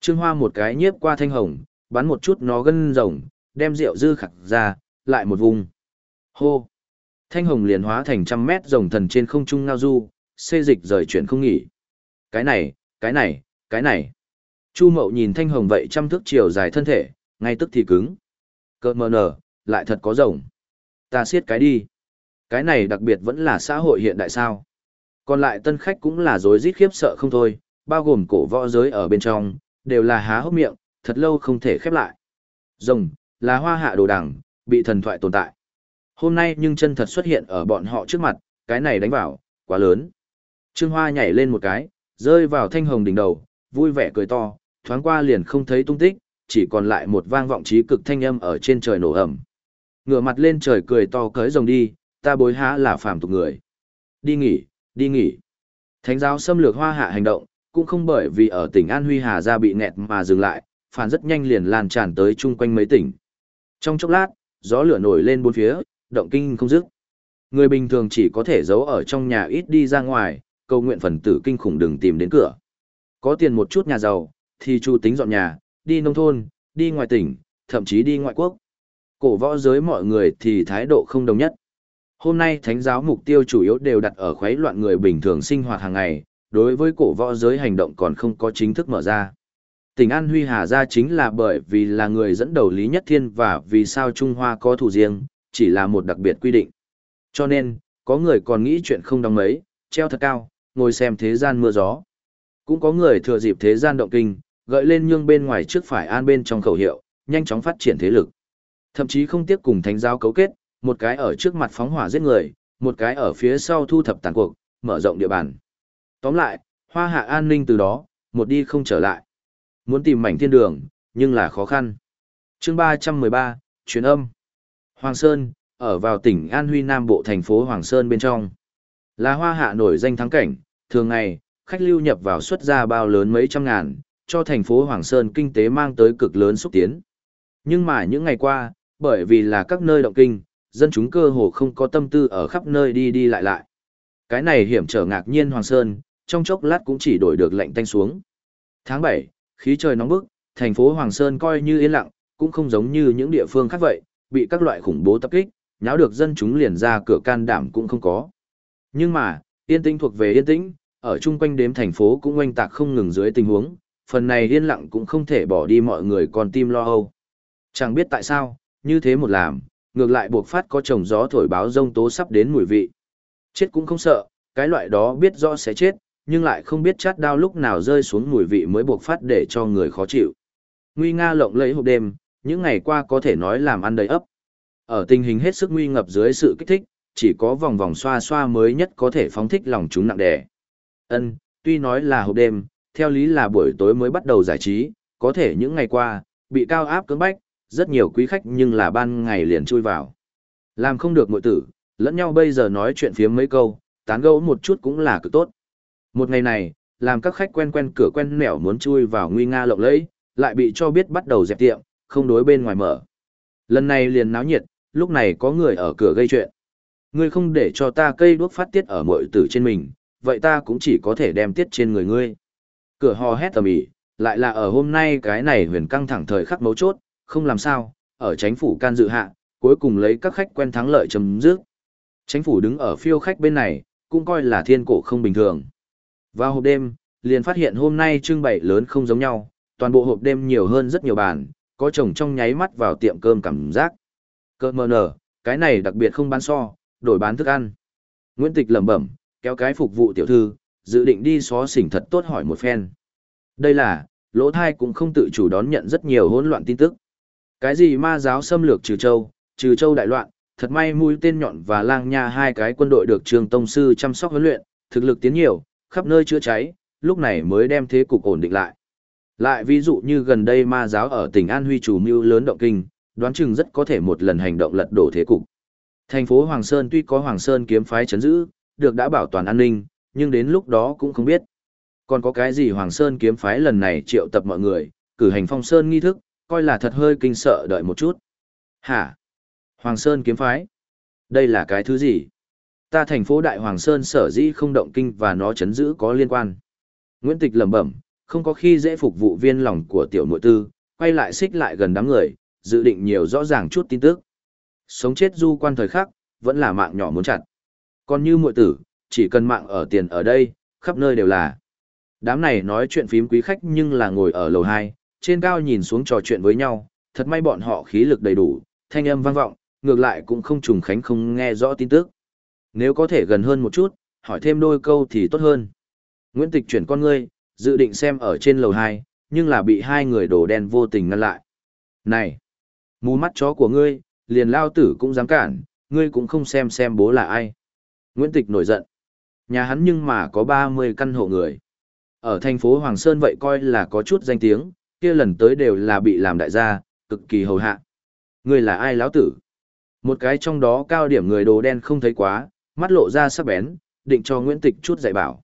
Trương Hoa một cái nhiếp qua Thanh Hồng, bắn một chút nó gân rồng, đem rượu dư khặt ra, lại một vùng. Hô! Thanh Hồng liền hóa thành trăm mét rồng thần trên không trung ngao du, xê dịch rời chuyển không nghỉ. Cái này, cái này, cái này. Chu Mậu nhìn Thanh Hồng vậy trăm thước chiều dài thân thể, ngay tức thì cứng. Cơ mờ nở, lại thật có rồng. Ta siết cái đi. Cái này đặc biệt vẫn là xã hội hiện đại sao. Còn lại tân khách cũng là rối rít khiếp sợ không thôi, bao gồm cổ võ giới ở bên trong, đều là há hốc miệng, thật lâu không thể khép lại. Rồng, là hoa hạ đồ đằng, bị thần thoại tồn tại. Hôm nay nhưng chân thật xuất hiện ở bọn họ trước mặt, cái này đánh vào, quá lớn. Trương Hoa nhảy lên một cái, rơi vào thanh hồng đỉnh đầu, vui vẻ cười to, thoáng qua liền không thấy tung tích, chỉ còn lại một vang vọng trí cực thanh âm ở trên trời nổ ầm, Ngửa mặt lên trời cười to cởi rồng đi, ta bối há là phàm tục người. Đi nghỉ, đi nghỉ. Thánh giáo xâm lược hoa hạ hành động, cũng không bởi vì ở tỉnh An Huy Hà ra bị nghẹt mà dừng lại, phản rất nhanh liền lan tràn tới chung quanh mấy tỉnh. Trong chốc lát, gió lửa nổi lên bốn phía, động kinh không dứt. Người bình thường chỉ có thể giấu ở trong nhà ít đi ra ngoài, cầu nguyện phần tử kinh khủng đừng tìm đến cửa. Có tiền một chút nhà giàu, thì chu tính dọn nhà, đi nông thôn, đi ngoài tỉnh, thậm chí đi ngoại quốc. Cổ võ giới mọi người thì thái độ không đồng nhất. Hôm nay thánh giáo mục tiêu chủ yếu đều đặt ở khuấy loạn người bình thường sinh hoạt hàng ngày, đối với cổ võ giới hành động còn không có chính thức mở ra. Tỉnh An Huy Hà ra chính là bởi vì là người dẫn đầu Lý Nhất Thiên và vì sao Trung Hoa có thủ riêng, chỉ là một đặc biệt quy định. Cho nên, có người còn nghĩ chuyện không đóng mấy, treo thật cao, ngồi xem thế gian mưa gió. Cũng có người thừa dịp thế gian động kinh, gợi lên nhương bên ngoài trước phải an bên trong khẩu hiệu, nhanh chóng phát triển thế lực. Thậm chí không tiếc cùng thánh giáo cấu kết, một cái ở trước mặt phóng hỏa giết người, một cái ở phía sau thu thập tàn cuộc, mở rộng địa bàn. Tóm lại, hoa hạ an ninh từ đó, một đi không trở lại. Muốn tìm mảnh thiên đường, nhưng là khó khăn. chương 313, chuyến âm. Hoàng Sơn, ở vào tỉnh An Huy Nam Bộ thành phố Hoàng Sơn bên trong. Là hoa hạ nổi danh thắng cảnh, thường ngày, khách lưu nhập vào xuất ra bao lớn mấy trăm ngàn, cho thành phố Hoàng Sơn kinh tế mang tới cực lớn xúc tiến. Nhưng mà những ngày qua, bởi vì là các nơi động kinh, dân chúng cơ hồ không có tâm tư ở khắp nơi đi đi lại lại. Cái này hiểm trở ngạc nhiên Hoàng Sơn, trong chốc lát cũng chỉ đổi được lệnh tanh xuống. Tháng 7, khí trời nóng bức, thành phố Hoàng Sơn coi như yên lặng, cũng không giống như những địa phương khác vậy, bị các loại khủng bố tập kích, nháo được dân chúng liền ra cửa can đảm cũng không có. Nhưng mà, yên tĩnh thuộc về yên tĩnh, ở chung quanh đếm thành phố cũng oanh tạc không ngừng dưới tình huống, phần này yên lặng cũng không thể bỏ đi mọi người còn tim lo âu. Chẳng biết tại sao, như thế một làm, ngược lại buộc phát có trồng gió thổi báo rông tố sắp đến mùi vị. Chết cũng không sợ, cái loại đó biết rõ sẽ chết, nhưng lại không biết chát đao lúc nào rơi xuống mùi vị mới buộc phát để cho người khó chịu. Nguy nga lộng lẫy hộp đêm, những ngày qua có thể nói làm ăn đầy ấp. Ở tình hình hết sức nguy ngập dưới sự kích thích, chỉ có vòng vòng xoa xoa mới nhất có thể phóng thích lòng chúng nặng đẻ. Ân, tuy nói là hộp đêm, theo lý là buổi tối mới bắt đầu giải trí, có thể những ngày qua, bị cao áp cưỡng bách, rất nhiều quý khách nhưng là ban ngày liền chui vào. Làm không được mội tử, lẫn nhau bây giờ nói chuyện phiếm mấy câu, tán gẫu một chút cũng là cực tốt. Một ngày này, làm các khách quen quen cửa quen nẻo muốn chui vào nguy nga lộng lẫy, lại bị cho biết bắt đầu dẹp tiệm, không đối bên ngoài mở. Lần này liền náo nhiệt, lúc này có người ở cửa gây chuyện. Ngươi không để cho ta cây đuốc phát tiết ở mội tử trên mình, vậy ta cũng chỉ có thể đem tiết trên người ngươi. Cửa hò hét tầm ỉ lại là ở hôm nay cái này huyền căng thẳng thời khắc mấu chốt, không làm sao, ở chính phủ can dự hạ, cuối cùng lấy các khách quen thắng lợi chấm dứt. Chính phủ đứng ở phiêu khách bên này, cũng coi là thiên cổ không bình thường. Vào hộp đêm, liền phát hiện hôm nay trưng bày lớn không giống nhau, toàn bộ hộp đêm nhiều hơn rất nhiều bàn, có chồng trong nháy mắt vào tiệm cơm cảm giác. Cơ mờ nở, cái này đặc biệt không bán so, đổi bán thức ăn. Nguyễn Tịch lẩm bẩm, kéo cái phục vụ tiểu thư, dự định đi xó xỉnh thật tốt hỏi một phen. Đây là, lỗ thai cũng không tự chủ đón nhận rất nhiều hỗn loạn tin tức. Cái gì ma giáo xâm lược trừ châu, trừ châu đại loạn, thật may mũi tên nhọn và lang nha hai cái quân đội được trường tông sư chăm sóc huấn luyện, thực lực tiến nhiều, khắp nơi chữa cháy, lúc này mới đem thế cục ổn định lại. Lại ví dụ như gần đây ma giáo ở tỉnh An Huy chủ mưu lớn động kinh, đoán chừng rất có thể một lần hành động lật đổ thế cục. Thành phố Hoàng Sơn tuy có Hoàng Sơn kiếm phái chấn giữ, được đã bảo toàn an ninh, nhưng đến lúc đó cũng không biết. Còn có cái gì Hoàng Sơn kiếm phái lần này triệu tập mọi người, cử hành phong sơn nghi thức, coi là thật hơi kinh sợ đợi một chút. Hả? Hoàng Sơn kiếm phái? Đây là cái thứ gì? Ta thành phố Đại Hoàng Sơn sở dĩ không động kinh và nó chấn giữ có liên quan. Nguyễn Tịch lẩm bẩm, không có khi dễ phục vụ viên lòng của tiểu nội tư, quay lại xích lại gần đám người, dự định nhiều rõ ràng chút tin tức. Sống chết du quan thời khắc, vẫn là mạng nhỏ muốn chặt. Còn như muội tử, chỉ cần mạng ở tiền ở đây, khắp nơi đều là. Đám này nói chuyện phím quý khách nhưng là ngồi ở lầu 2, trên cao nhìn xuống trò chuyện với nhau, thật may bọn họ khí lực đầy đủ, thanh âm vang vọng, ngược lại cũng không trùng khánh không nghe rõ tin tức. Nếu có thể gần hơn một chút, hỏi thêm đôi câu thì tốt hơn. Nguyễn Tịch chuyển con ngươi, dự định xem ở trên lầu 2, nhưng là bị hai người đồ đen vô tình ngăn lại. Này! Mù mắt chó của ngươi, liền lao tử cũng dám cản, ngươi cũng không xem xem bố là ai. Nguyễn Tịch nổi giận. Nhà hắn nhưng mà có 30 căn hộ người. Ở thành phố Hoàng Sơn vậy coi là có chút danh tiếng, kia lần tới đều là bị làm đại gia, cực kỳ hầu hạ. Ngươi là ai lão tử? Một cái trong đó cao điểm người đồ đen không thấy quá, mắt lộ ra sắc bén, định cho Nguyễn Tịch chút dạy bảo.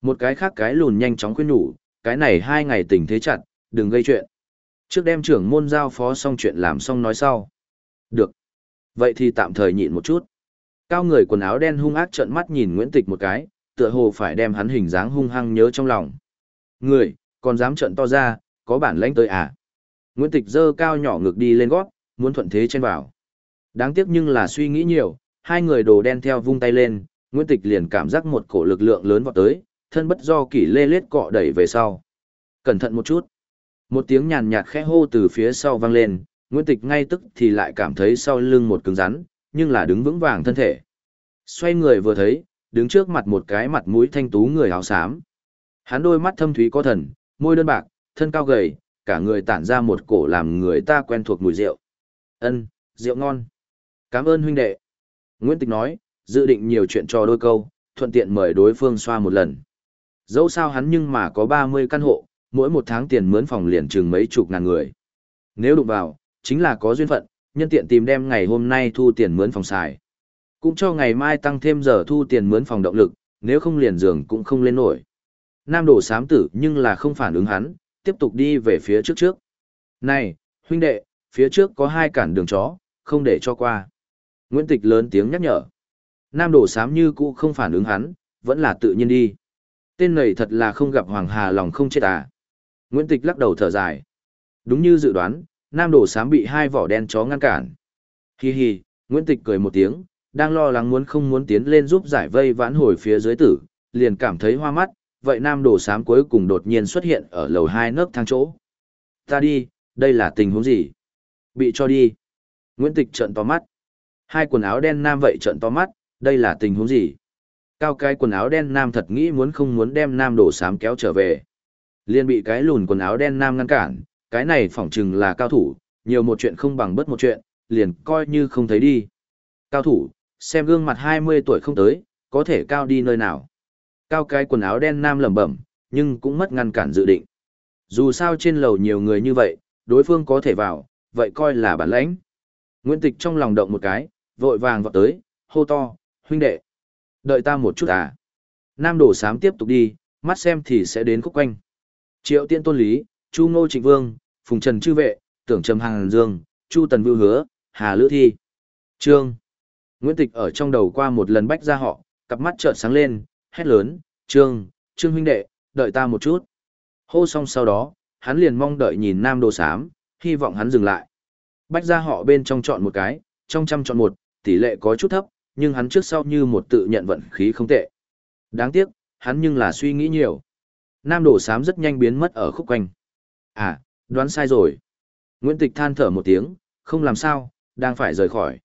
Một cái khác cái lùn nhanh chóng khuyên nhủ, cái này hai ngày tình thế chặt, đừng gây chuyện. Trước đem trưởng môn giao phó xong chuyện làm xong nói sau. Được. Vậy thì tạm thời nhịn một chút. Cao người quần áo đen hung ác trợn mắt nhìn Nguyễn Tịch một cái, tựa hồ phải đem hắn hình dáng hung hăng nhớ trong lòng. Người, còn dám trợn to ra, có bản lãnh tới à? Nguyễn Tịch dơ cao nhỏ ngực đi lên gót, muốn thuận thế chen vào. Đáng tiếc nhưng là suy nghĩ nhiều, hai người đồ đen theo vung tay lên, Nguyễn Tịch liền cảm giác một cổ lực lượng lớn vọt tới, thân bất do kỷ lê lết cọ đẩy về sau. Cẩn thận một chút. Một tiếng nhàn nhạt khẽ hô từ phía sau vang lên, Nguyễn Tịch ngay tức thì lại cảm thấy sau lưng một cứng rắn, nhưng là đứng vững vàng thân thể. Xoay người vừa thấy, đứng trước mặt một cái mặt mũi thanh tú người áo xám. Hắn đôi mắt thâm thúy có thần, môi đơn bạc, thân cao gầy, cả người tản ra một cổ làm người ta quen thuộc mùi rượu. Ân, rượu ngon. Cảm ơn huynh đệ. Nguyễn Tịch nói, dự định nhiều chuyện cho đôi câu, thuận tiện mời đối phương xoa một lần. Dẫu sao hắn nhưng mà có 30 căn hộ, mỗi một tháng tiền mướn phòng liền chừng mấy chục ngàn người. Nếu đụng vào, chính là có duyên phận, nhân tiện tìm đem ngày hôm nay thu tiền mướn phòng xài. Cũng cho ngày mai tăng thêm giờ thu tiền mướn phòng động lực, nếu không liền giường cũng không lên nổi. Nam đổ sám tử nhưng là không phản ứng hắn, tiếp tục đi về phía trước trước. Này, huynh đệ, phía trước có hai cản đường chó, không để cho qua. Nguyễn Tịch lớn tiếng nhắc nhở. Nam đổ sám như cũ không phản ứng hắn, vẫn là tự nhiên đi. Tên này thật là không gặp Hoàng Hà lòng không chết à. Nguyễn Tịch lắc đầu thở dài. Đúng như dự đoán, Nam đổ sám bị hai vỏ đen chó ngăn cản. Hi hi, Nguyễn Tịch cười một tiếng, đang lo lắng muốn không muốn tiến lên giúp giải vây vãn hồi phía dưới tử, liền cảm thấy hoa mắt, vậy nam đồ sám cuối cùng đột nhiên xuất hiện ở lầu hai nấc thang chỗ. Ta đi, đây là tình huống gì? Bị cho đi. Nguyễn Tịch trợn to mắt. Hai quần áo đen nam vậy trợn to mắt, đây là tình huống gì? Cao cái quần áo đen nam thật nghĩ muốn không muốn đem nam đồ sám kéo trở về. Liên bị cái lùn quần áo đen nam ngăn cản, cái này phỏng chừng là cao thủ, nhiều một chuyện không bằng bất một chuyện, liền coi như không thấy đi. Cao thủ, xem gương mặt 20 tuổi không tới, có thể cao đi nơi nào. Cao cái quần áo đen nam lẩm bẩm, nhưng cũng mất ngăn cản dự định. Dù sao trên lầu nhiều người như vậy, đối phương có thể vào, vậy coi là bản lãnh. Nguyễn Tịch trong lòng động một cái, vội vàng vọt tới, hô to, huynh đệ. Đợi ta một chút à. Nam đổ sám tiếp tục đi, mắt xem thì sẽ đến khúc quanh. Triệu tiên tôn lý, Chu Ngô Trịnh Vương, Phùng Trần Chư Vệ, Tưởng Trầm Hàng Dương, Chu Tần Vưu Hứa, Hà Lữ Thi. Trương. Nguyễn Tịch ở trong đầu qua một lần bách ra họ, cặp mắt trợn sáng lên, hét lớn, Trương, Trương huynh đệ, đợi ta một chút. Hô xong sau đó, hắn liền mong đợi nhìn nam đồ sám, hy vọng hắn dừng lại. Bách ra họ bên trong chọn một cái, trong trăm chọn một, tỷ lệ có chút thấp, nhưng hắn trước sau như một tự nhận vận khí không tệ. Đáng tiếc, hắn nhưng là suy nghĩ nhiều. Nam đồ sám rất nhanh biến mất ở khúc quanh. À, đoán sai rồi. Nguyễn Tịch than thở một tiếng, không làm sao, đang phải rời khỏi.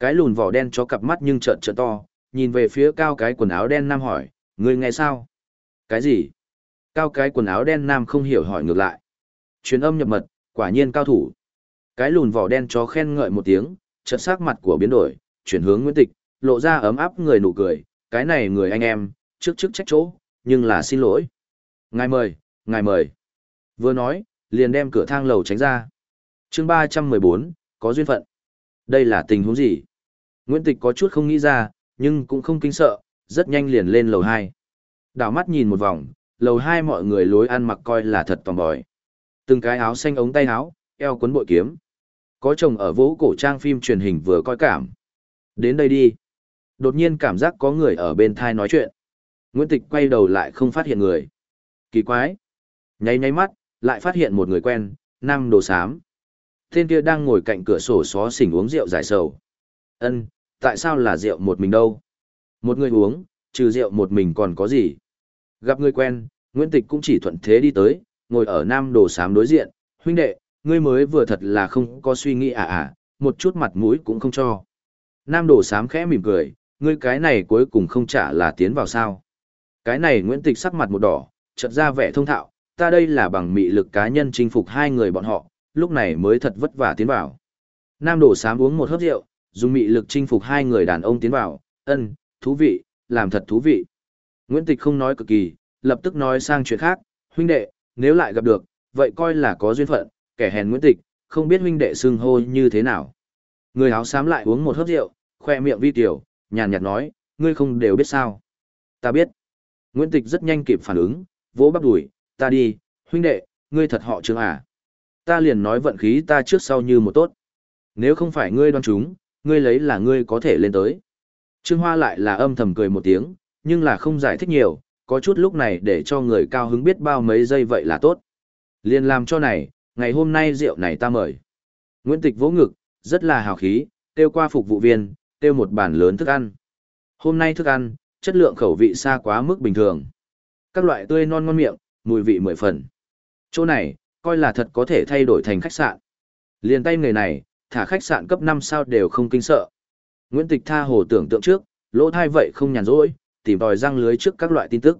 Cái lùn vỏ đen cho cặp mắt nhưng trợn trợn to, nhìn về phía cao cái quần áo đen nam hỏi, ngươi nghe sao? Cái gì? Cao cái quần áo đen nam không hiểu hỏi ngược lại. Truyền âm nhập mật, quả nhiên cao thủ. Cái lùn vỏ đen chó khen ngợi một tiếng, chợt sắc mặt của biến đổi, chuyển hướng Nguyễn Tịch, lộ ra ấm áp người nụ cười, cái này người anh em, trước trước trách chỗ, nhưng là xin lỗi. Ngài mời, ngài mời. Vừa nói, liền đem cửa thang lầu tránh ra. chương 314, có duyên phận. Đây là tình huống gì? Nguyễn Tịch có chút không nghĩ ra, nhưng cũng không kinh sợ, rất nhanh liền lên lầu 2. Đảo mắt nhìn một vòng, lầu 2 mọi người lối ăn mặc coi là thật tòng bòi. Từng cái áo xanh ống tay áo, eo cuốn bội kiếm. Có chồng ở vỗ cổ trang phim truyền hình vừa coi cảm. Đến đây đi. Đột nhiên cảm giác có người ở bên thai nói chuyện. Nguyễn Tịch quay đầu lại không phát hiện người. Kỳ quái. Nháy nháy mắt, lại phát hiện một người quen, nam đồ sám. Tên kia đang ngồi cạnh cửa sổ xó xỉnh uống rượu giải sầu. Ân, tại sao là rượu một mình đâu? Một người uống, trừ rượu một mình còn có gì? Gặp người quen, Nguyễn Tịch cũng chỉ thuận thế đi tới, ngồi ở nam đồ sám đối diện, huynh đệ, ngươi mới vừa thật là không có suy nghĩ à à, một chút mặt mũi cũng không cho. Nam đồ sám khẽ mỉm cười, ngươi cái này cuối cùng không trả là tiến vào sao. Cái này Nguyễn Tịch sắc mặt một đỏ, chợt ra vẻ thông thạo, ta đây là bằng mị lực cá nhân chinh phục hai người bọn họ, lúc này mới thật vất vả tiến vào. Nam đồ sám uống một hớp rượu, dùng mị lực chinh phục hai người đàn ông tiến vào, ân, thú vị, làm thật thú vị. Nguyễn Tịch không nói cực kỳ, lập tức nói sang chuyện khác, huynh đệ, nếu lại gặp được, vậy coi là có duyên phận, kẻ hèn Nguyễn Tịch, không biết huynh đệ xưng hô như thế nào. Người áo xám lại uống một hớp rượu, khoe miệng vi tiểu, nhàn nhạt nói, ngươi không đều biết sao. Ta biết. Nguyễn Tịch rất nhanh kịp phản ứng, vỗ bắp đùi, ta đi, huynh đệ, ngươi thật họ trương à. Ta liền nói vận khí ta trước sau như một tốt. Nếu không phải ngươi đoan chúng, ngươi lấy là ngươi có thể lên tới. Trương Hoa lại là âm thầm cười một tiếng, nhưng là không giải thích nhiều, có chút lúc này để cho người cao hứng biết bao mấy giây vậy là tốt. Liên làm cho này, ngày hôm nay rượu này ta mời. Nguyễn Tịch vỗ ngực, rất là hào khí, tiêu qua phục vụ viên, tiêu một bàn lớn thức ăn. Hôm nay thức ăn, chất lượng khẩu vị xa quá mức bình thường. Các loại tươi non ngon miệng, mùi vị mười phần. Chỗ này, coi là thật có thể thay đổi thành khách sạn. Liên tay người này, thả khách sạn cấp 5 sao đều không kinh sợ. Nguyễn Tịch tha hồ tưởng tượng trước, lỗ thai vậy không nhàn rỗi, tìm tòi răng lưới trước các loại tin tức.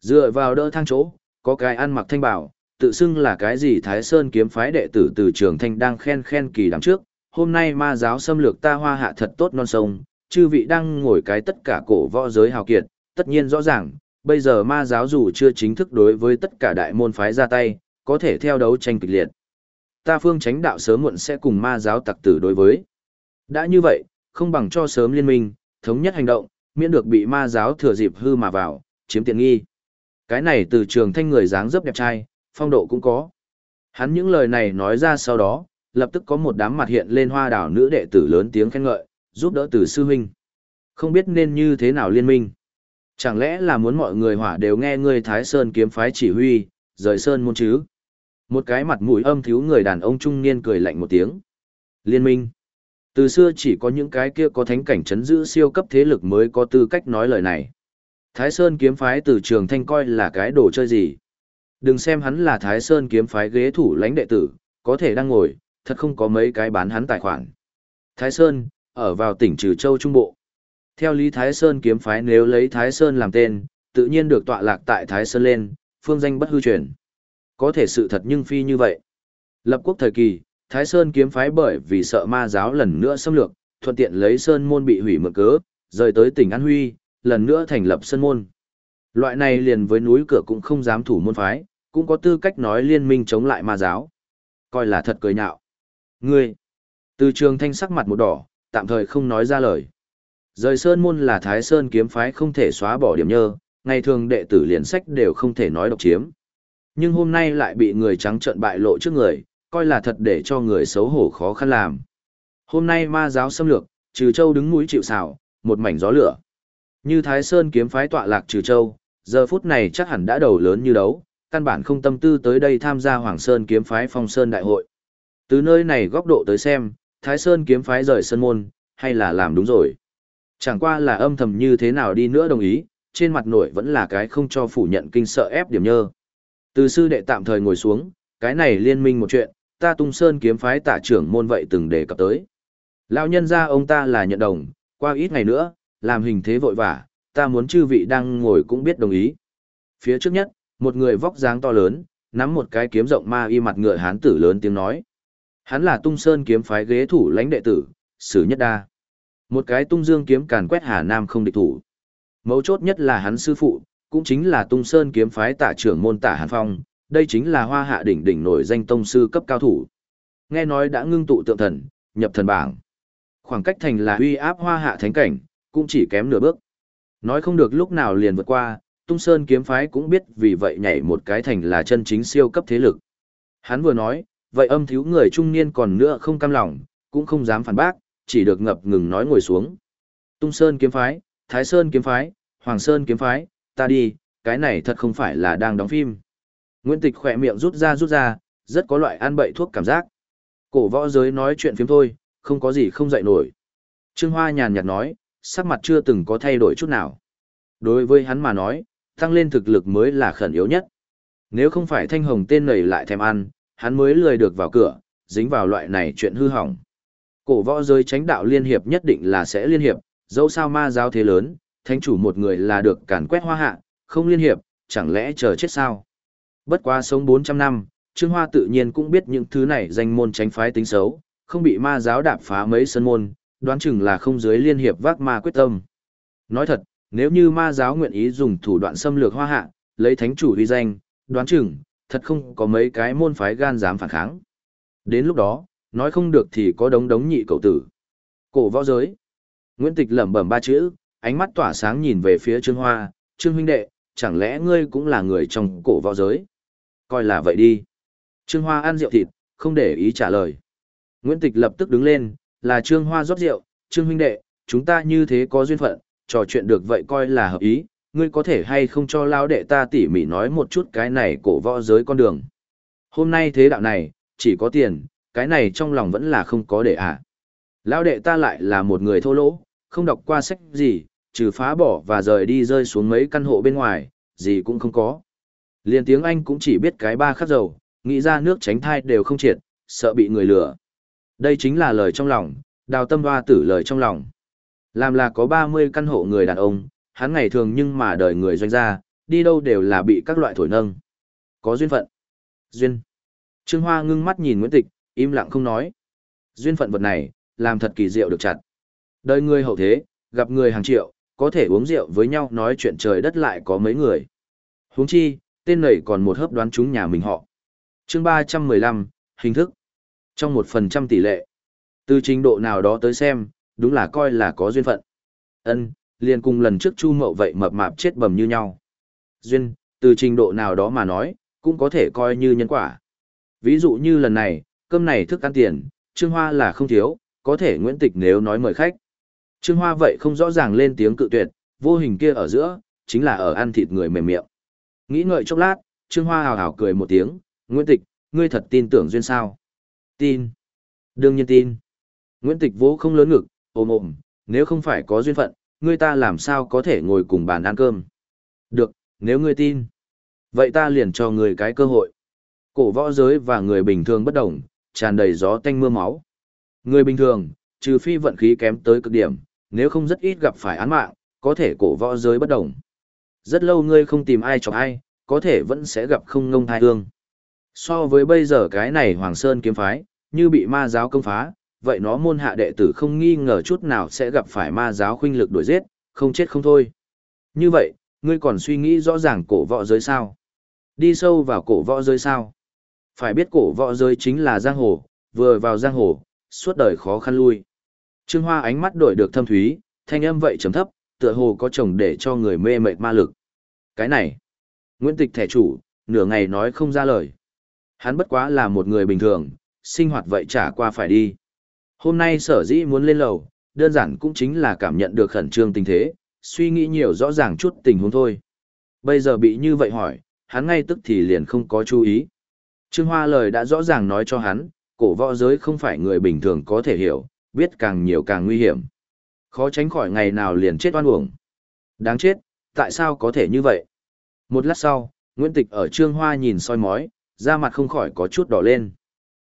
Dựa vào đỡ thang chỗ, có cái ăn mặc thanh bảo, tự xưng là cái gì Thái Sơn kiếm phái đệ tử từ trường thanh đang khen khen kỳ đằng trước. Hôm nay ma giáo xâm lược ta hoa hạ thật tốt non sông, chư vị đang ngồi cái tất cả cổ võ giới hào kiệt, tất nhiên rõ ràng, bây giờ ma giáo dù chưa chính thức đối với tất cả đại môn phái ra tay, có thể theo đấu tranh kịch liệt. Ta phương tránh đạo sớm muộn sẽ cùng ma giáo tặc tử đối với. Đã như vậy, không bằng cho sớm liên minh, thống nhất hành động, miễn được bị ma giáo thừa dịp hư mà vào, chiếm tiện nghi. Cái này từ trường thanh người dáng dấp đẹp trai, phong độ cũng có. Hắn những lời này nói ra sau đó, lập tức có một đám mặt hiện lên hoa đảo nữ đệ tử lớn tiếng khen ngợi, giúp đỡ từ sư huynh. Không biết nên như thế nào liên minh. Chẳng lẽ là muốn mọi người hỏa đều nghe ngươi Thái Sơn kiếm phái chỉ huy, rời Sơn môn chứ? Một cái mặt mũi âm thiếu người đàn ông trung niên cười lạnh một tiếng. Liên minh. Từ xưa chỉ có những cái kia có thánh cảnh chấn giữ siêu cấp thế lực mới có tư cách nói lời này. Thái Sơn kiếm phái từ trường thanh coi là cái đồ chơi gì. Đừng xem hắn là Thái Sơn kiếm phái ghế thủ lãnh đệ tử, có thể đang ngồi, thật không có mấy cái bán hắn tài khoản. Thái Sơn, ở vào tỉnh Trừ Châu Trung Bộ. Theo Lý Thái Sơn kiếm phái nếu lấy Thái Sơn làm tên, tự nhiên được tọa lạc tại Thái Sơn lên, phương danh bất hư truyền. Có thể sự thật nhưng phi như vậy. Lập quốc thời kỳ, Thái Sơn kiếm phái bởi vì sợ ma giáo lần nữa xâm lược, thuận tiện lấy Sơn môn bị hủy mượn cớ, rời tới tỉnh An Huy, lần nữa thành lập Sơn môn. Loại này liền với núi cửa cũng không dám thủ môn phái, cũng có tư cách nói liên minh chống lại ma giáo. Coi là thật cười nhạo. Ngươi! Từ trường thanh sắc mặt một đỏ, tạm thời không nói ra lời. Rời Sơn môn là Thái Sơn kiếm phái không thể xóa bỏ điểm nhơ, ngày thường đệ tử liền sách đều không thể nói độc chiếm. Nhưng hôm nay lại bị người trắng trợn bại lộ trước người, coi là thật để cho người xấu hổ khó khăn làm. Hôm nay ma giáo xâm lược, trừ châu đứng núi chịu sào, một mảnh gió lửa. Như Thái Sơn kiếm phái tọa lạc trừ châu, giờ phút này chắc hẳn đã đầu lớn như đấu, căn bản không tâm tư tới đây tham gia Hoàng Sơn kiếm phái phong sơn đại hội. Từ nơi này góc độ tới xem, Thái Sơn kiếm phái rời sân môn, hay là làm đúng rồi. Chẳng qua là âm thầm như thế nào đi nữa đồng ý, trên mặt nổi vẫn là cái không cho phủ nhận kinh sợ ép điểm nhơ. Từ sư đệ tạm thời ngồi xuống, cái này liên minh một chuyện, ta tung sơn kiếm phái tả trưởng môn vậy từng đề cập tới. Lão nhân ra ông ta là nhận đồng, qua ít ngày nữa, làm hình thế vội vã, ta muốn chư vị đang ngồi cũng biết đồng ý. Phía trước nhất, một người vóc dáng to lớn, nắm một cái kiếm rộng ma y mặt ngựa hán tử lớn tiếng nói. Hắn là tung sơn kiếm phái ghế thủ lãnh đệ tử, sử nhất đa. Một cái tung dương kiếm càn quét Hà Nam không địch thủ. Mấu chốt nhất là hắn sư phụ, cũng chính là tung sơn kiếm phái tả trưởng môn tả Hàn Phong, đây chính là hoa hạ đỉnh đỉnh nổi danh tông sư cấp cao thủ. Nghe nói đã ngưng tụ tượng thần, nhập thần bảng. Khoảng cách thành là uy áp hoa hạ thánh cảnh, cũng chỉ kém nửa bước. Nói không được lúc nào liền vượt qua, tung sơn kiếm phái cũng biết vì vậy nhảy một cái thành là chân chính siêu cấp thế lực. Hắn vừa nói, vậy âm thiếu người trung niên còn nữa không cam lòng, cũng không dám phản bác, chỉ được ngập ngừng nói ngồi xuống. Tung Sơn kiếm phái, Thái Sơn kiếm phái, Hoàng Sơn kiếm phái, ta đi, cái này thật không phải là đang đóng phim. Nguyễn Tịch khỏe miệng rút ra rút ra, rất có loại ăn bậy thuốc cảm giác. Cổ võ giới nói chuyện phim thôi, không có gì không dậy nổi. Trương Hoa nhàn nhạt nói, sắc mặt chưa từng có thay đổi chút nào. Đối với hắn mà nói, tăng lên thực lực mới là khẩn yếu nhất. Nếu không phải thanh hồng tên nầy lại thèm ăn, hắn mới lười được vào cửa, dính vào loại này chuyện hư hỏng. Cổ võ giới tránh đạo liên hiệp nhất định là sẽ liên hiệp, dẫu sao ma giáo thế lớn, thánh chủ một người là được càn quét hoa hạ, không liên hiệp, chẳng lẽ chờ chết sao? Bất quá sống 400 năm, Trương Hoa tự nhiên cũng biết những thứ này danh môn tránh phái tính xấu, không bị ma giáo đạp phá mấy sân môn, đoán chừng là không dưới liên hiệp vác ma quyết tâm. Nói thật, nếu như ma giáo nguyện ý dùng thủ đoạn xâm lược hoa hạ, lấy thánh chủ uy danh, đoán chừng, thật không có mấy cái môn phái gan dám phản kháng. Đến lúc đó, nói không được thì có đống đống nhị cậu tử. Cổ võ giới. Nguyễn Tịch lẩm bẩm ba chữ, ánh mắt tỏa sáng nhìn về phía Trương Hoa, Trương huynh đệ, chẳng lẽ ngươi cũng là người trong cổ võ giới? Coi là vậy đi. Trương Hoa ăn rượu thịt, không để ý trả lời. Nguyễn Tịch lập tức đứng lên, là Trương Hoa rót rượu, Trương huynh đệ, chúng ta như thế có duyên phận, trò chuyện được vậy coi là hợp ý, ngươi có thể hay không cho lao đệ ta tỉ mỉ nói một chút cái này cổ võ giới con đường. Hôm nay thế đạo này, chỉ có tiền, cái này trong lòng vẫn là không có để à. Lão đệ ta lại là một người thô lỗ, không đọc qua sách gì, trừ phá bỏ và rời đi rơi xuống mấy căn hộ bên ngoài, gì cũng không có. Liên tiếng Anh cũng chỉ biết cái ba khắc dầu, nghĩ ra nước tránh thai đều không triệt, sợ bị người lừa. Đây chính là lời trong lòng, đào tâm hoa tử lời trong lòng. Làm là có 30 căn hộ người đàn ông, hắn ngày thường nhưng mà đời người doanh gia, đi đâu đều là bị các loại thổi nâng. Có duyên phận. Duyên. Trương Hoa ngưng mắt nhìn Nguyễn Tịch, im lặng không nói. Duyên phận vật này, làm thật kỳ diệu được chặt. Đời người hậu thế, gặp người hàng triệu, có thể uống rượu với nhau nói chuyện trời đất lại có mấy người. Huống chi, tên này còn một hớp đoán chúng nhà mình họ. chương 315, hình thức. Trong một phần trăm tỷ lệ. Từ trình độ nào đó tới xem, đúng là coi là có duyên phận. ân liền cùng lần trước chu mậu vậy mập mạp chết bầm như nhau. Duyên, từ trình độ nào đó mà nói, cũng có thể coi như nhân quả. Ví dụ như lần này, cơm này thức ăn tiền, Trương Hoa là không thiếu, có thể Nguyễn Tịch nếu nói mời khách. Trương Hoa vậy không rõ ràng lên tiếng cự tuyệt, vô hình kia ở giữa, chính là ở ăn thịt người mềm miệng. Nghĩ ngợi chốc lát, Trương Hoa hào hào cười một tiếng, Nguyễn Tịch, ngươi thật tin tưởng duyên sao? Tin. Đương nhiên tin. Nguyễn Tịch vỗ không lớn ngực, ôm ôm, nếu không phải có duyên phận, ngươi ta làm sao có thể ngồi cùng bàn ăn cơm. Được, nếu ngươi tin. Vậy ta liền cho ngươi cái cơ hội. Cổ võ giới và người bình thường bất đồng, tràn đầy gió tanh mưa máu. Người bình thường, trừ phi vận khí kém tới cực điểm, nếu không rất ít gặp phải án mạng, có thể cổ võ giới bất đồng. Rất lâu ngươi không tìm ai cho ai, có thể vẫn sẽ gặp không ngông thai hương. So với bây giờ cái này Hoàng Sơn kiếm phái, như bị ma giáo công phá, vậy nó môn hạ đệ tử không nghi ngờ chút nào sẽ gặp phải ma giáo khuynh lực đuổi giết, không chết không thôi. Như vậy, ngươi còn suy nghĩ rõ ràng cổ võ giới sao? Đi sâu vào cổ võ giới sao? Phải biết cổ võ giới chính là giang hồ, vừa vào giang hồ, suốt đời khó khăn lui. Trương Hoa ánh mắt đổi được thâm thúy, thanh âm vậy trầm thấp, tựa hồ có chồng để cho người mê mệt ma lực. Cái này, Nguyễn Tịch thẻ chủ, nửa ngày nói không ra lời. Hắn bất quá là một người bình thường, sinh hoạt vậy trả qua phải đi. Hôm nay sở dĩ muốn lên lầu, đơn giản cũng chính là cảm nhận được khẩn trương tình thế, suy nghĩ nhiều rõ ràng chút tình huống thôi. Bây giờ bị như vậy hỏi, hắn ngay tức thì liền không có chú ý. Trương Hoa lời đã rõ ràng nói cho hắn, cổ võ giới không phải người bình thường có thể hiểu, biết càng nhiều càng nguy hiểm. Khó tránh khỏi ngày nào liền chết oan uổng. Đáng chết, tại sao có thể như vậy? Một lát sau, Nguyễn Tịch ở Trương Hoa nhìn soi mói, da mặt không khỏi có chút đỏ lên.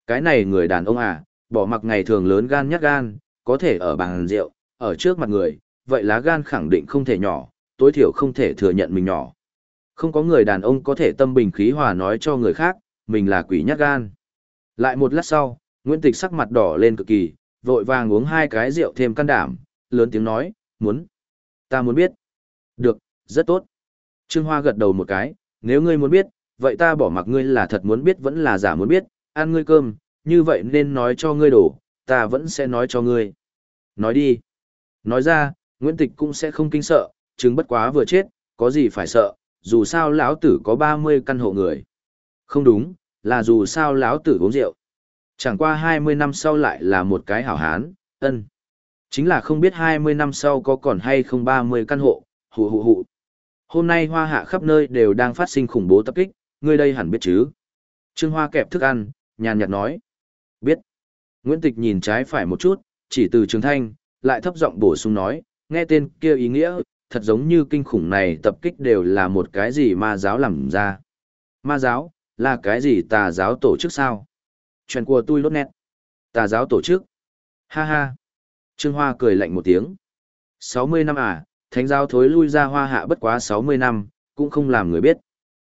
Cái này người đàn ông à, bỏ mặc ngày thường lớn gan nhát gan, có thể ở bàn rượu, ở trước mặt người, vậy lá gan khẳng định không thể nhỏ, tối thiểu không thể thừa nhận mình nhỏ. Không có người đàn ông có thể tâm bình khí hòa nói cho người khác, mình là quỷ nhát gan. Lại một lát sau, Nguyễn Tịch sắc mặt đỏ lên cực kỳ, vội vàng uống hai cái rượu thêm can đảm, lớn tiếng nói, muốn. Ta muốn biết. Được, rất tốt. Trương Hoa gật đầu một cái, nếu ngươi muốn biết, vậy ta bỏ mặc ngươi là thật muốn biết vẫn là giả muốn biết, ăn ngươi cơm, như vậy nên nói cho ngươi đổ, ta vẫn sẽ nói cho ngươi. Nói đi. Nói ra, Nguyễn Tịch cũng sẽ không kinh sợ, chứng bất quá vừa chết, có gì phải sợ, dù sao lão tử có 30 căn hộ người. Không đúng, là dù sao lão tử uống rượu. Chẳng qua 20 năm sau lại là một cái hảo hán, ân. Chính là không biết 20 năm sau có còn hay không 30 căn hộ, hụ hụ hụ. Hôm nay hoa hạ khắp nơi đều đang phát sinh khủng bố tập kích, ngươi đây hẳn biết chứ. Trương Hoa kẹp thức ăn, nhàn nhạt nói. Biết. Nguyễn Tịch nhìn trái phải một chút, chỉ từ trường thanh, lại thấp giọng bổ sung nói, nghe tên kia ý nghĩa, thật giống như kinh khủng này tập kích đều là một cái gì ma giáo làm ra. Ma giáo, là cái gì tà giáo tổ chức sao? Chuyện của tôi lốt nét. Tà giáo tổ chức. Ha ha. Trương Hoa cười lạnh một tiếng. 60 năm à, thánh giáo thối lui ra hoa hạ bất quá 60 năm, cũng không làm người biết.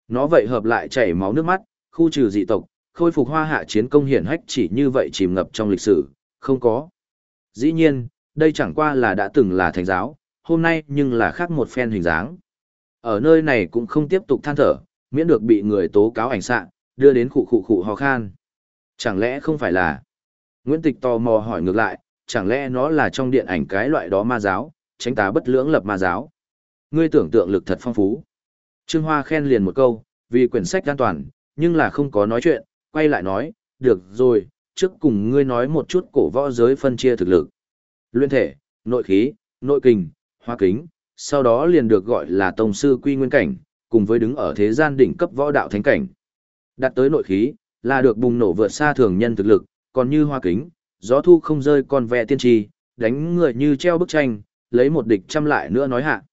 Nó vậy hợp lại chảy máu nước mắt, khu trừ dị tộc, khôi phục hoa hạ chiến công hiển hách chỉ như vậy chìm ngập trong lịch sử, không có. Dĩ nhiên, đây chẳng qua là đã từng là thánh giáo, hôm nay nhưng là khác một phen hình dáng. Ở nơi này cũng không tiếp tục than thở, miễn được bị người tố cáo ảnh sạ, đưa đến khụ khụ khụ ho khan. Chẳng lẽ không phải là? Nguyễn Tịch tò mò hỏi ngược lại, chẳng lẽ nó là trong điện ảnh cái loại đó ma giáo, tránh tá bất lưỡng lập ma giáo? Ngươi tưởng tượng lực thật phong phú. Trương Hoa khen liền một câu, vì quyển sách an toàn, nhưng là không có nói chuyện, quay lại nói, được rồi, trước cùng ngươi nói một chút cổ võ giới phân chia thực lực. Luyện thể, nội khí, nội kình, hoa kính, sau đó liền được gọi là tông sư quy nguyên cảnh, cùng với đứng ở thế gian đỉnh cấp võ đạo thánh cảnh. Đạt tới nội khí, là được bùng nổ vượt xa thường nhân thực lực, còn như hoa kính, gió thu không rơi còn vẽ tiên tri, đánh người như treo bức tranh, lấy một địch trăm lại nữa nói hạ.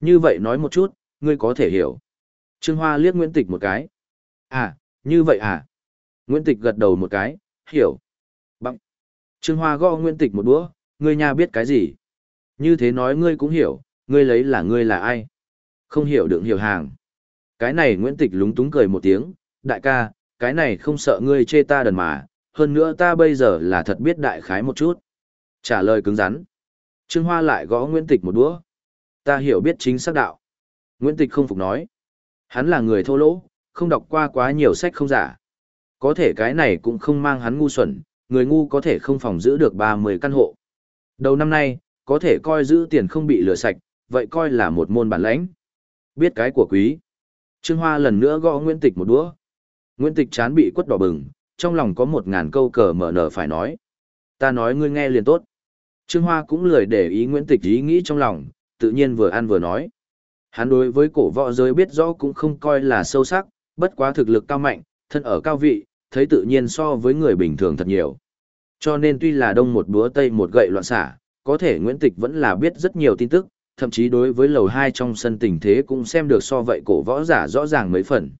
Như vậy nói một chút, ngươi có thể hiểu. Trương Hoa liếc Nguyễn Tịch một cái. À, như vậy à? Nguyễn Tịch gật đầu một cái, hiểu. Bằng. Trương Hoa gõ Nguyễn Tịch một đũa. ngươi nhà biết cái gì? Như thế nói ngươi cũng hiểu, ngươi lấy là ngươi là ai? Không hiểu đựng hiểu hàng. Cái này Nguyễn Tịch lúng túng cười một tiếng, đại ca, cái này không sợ ngươi chê ta đần mà, hơn nữa ta bây giờ là thật biết đại khái một chút. Trả lời cứng rắn. Trương Hoa lại gõ Nguyễn Tịch một đũa. Ta hiểu biết chính xác đạo. Nguyễn Tịch không phục nói. Hắn là người thô lỗ, không đọc qua quá nhiều sách không giả. Có thể cái này cũng không mang hắn ngu xuẩn, người ngu có thể không phòng giữ được 30 căn hộ. Đầu năm nay, có thể coi giữ tiền không bị lừa sạch, vậy coi là một môn bản lãnh. Biết cái của quý. Trương Hoa lần nữa gõ Nguyễn Tịch một đũa. Nguyễn Tịch chán bị quất đỏ bừng, trong lòng có một ngàn câu cờ mở nở phải nói. Ta nói ngươi nghe liền tốt. Trương Hoa cũng lười để ý Nguyễn Tịch ý nghĩ trong lòng, tự nhiên vừa ăn vừa nói. Hắn đối với cổ võ giới biết rõ cũng không coi là sâu sắc, bất quá thực lực cao mạnh, thân ở cao vị, thấy tự nhiên so với người bình thường thật nhiều. Cho nên tuy là đông một búa tây một gậy loạn xả, có thể Nguyễn Tịch vẫn là biết rất nhiều tin tức, thậm chí đối với lầu hai trong sân tình thế cũng xem được so vậy cổ võ giả rõ ràng mấy phần.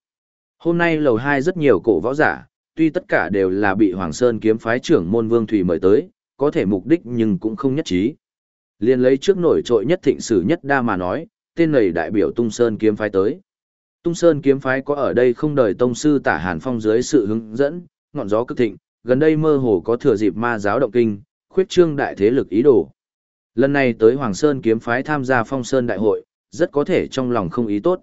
Hôm nay lầu 2 rất nhiều cổ võ giả, tuy tất cả đều là bị Hoàng Sơn kiếm phái trưởng môn Vương Thủy mời tới, có thể mục đích nhưng cũng không nhất trí. Liên lấy trước nổi trội nhất thịnh sử nhất đa mà nói, tên này đại biểu Tung Sơn kiếm phái tới. Tung Sơn kiếm phái có ở đây không đời tông sư tả Hàn Phong dưới sự hướng dẫn, ngọn gió cực thịnh, gần đây mơ hồ có thừa dịp ma giáo động kinh, khuyết trương đại thế lực ý đồ. Lần này tới Hoàng Sơn kiếm phái tham gia Phong Sơn đại hội, rất có thể trong lòng không ý tốt.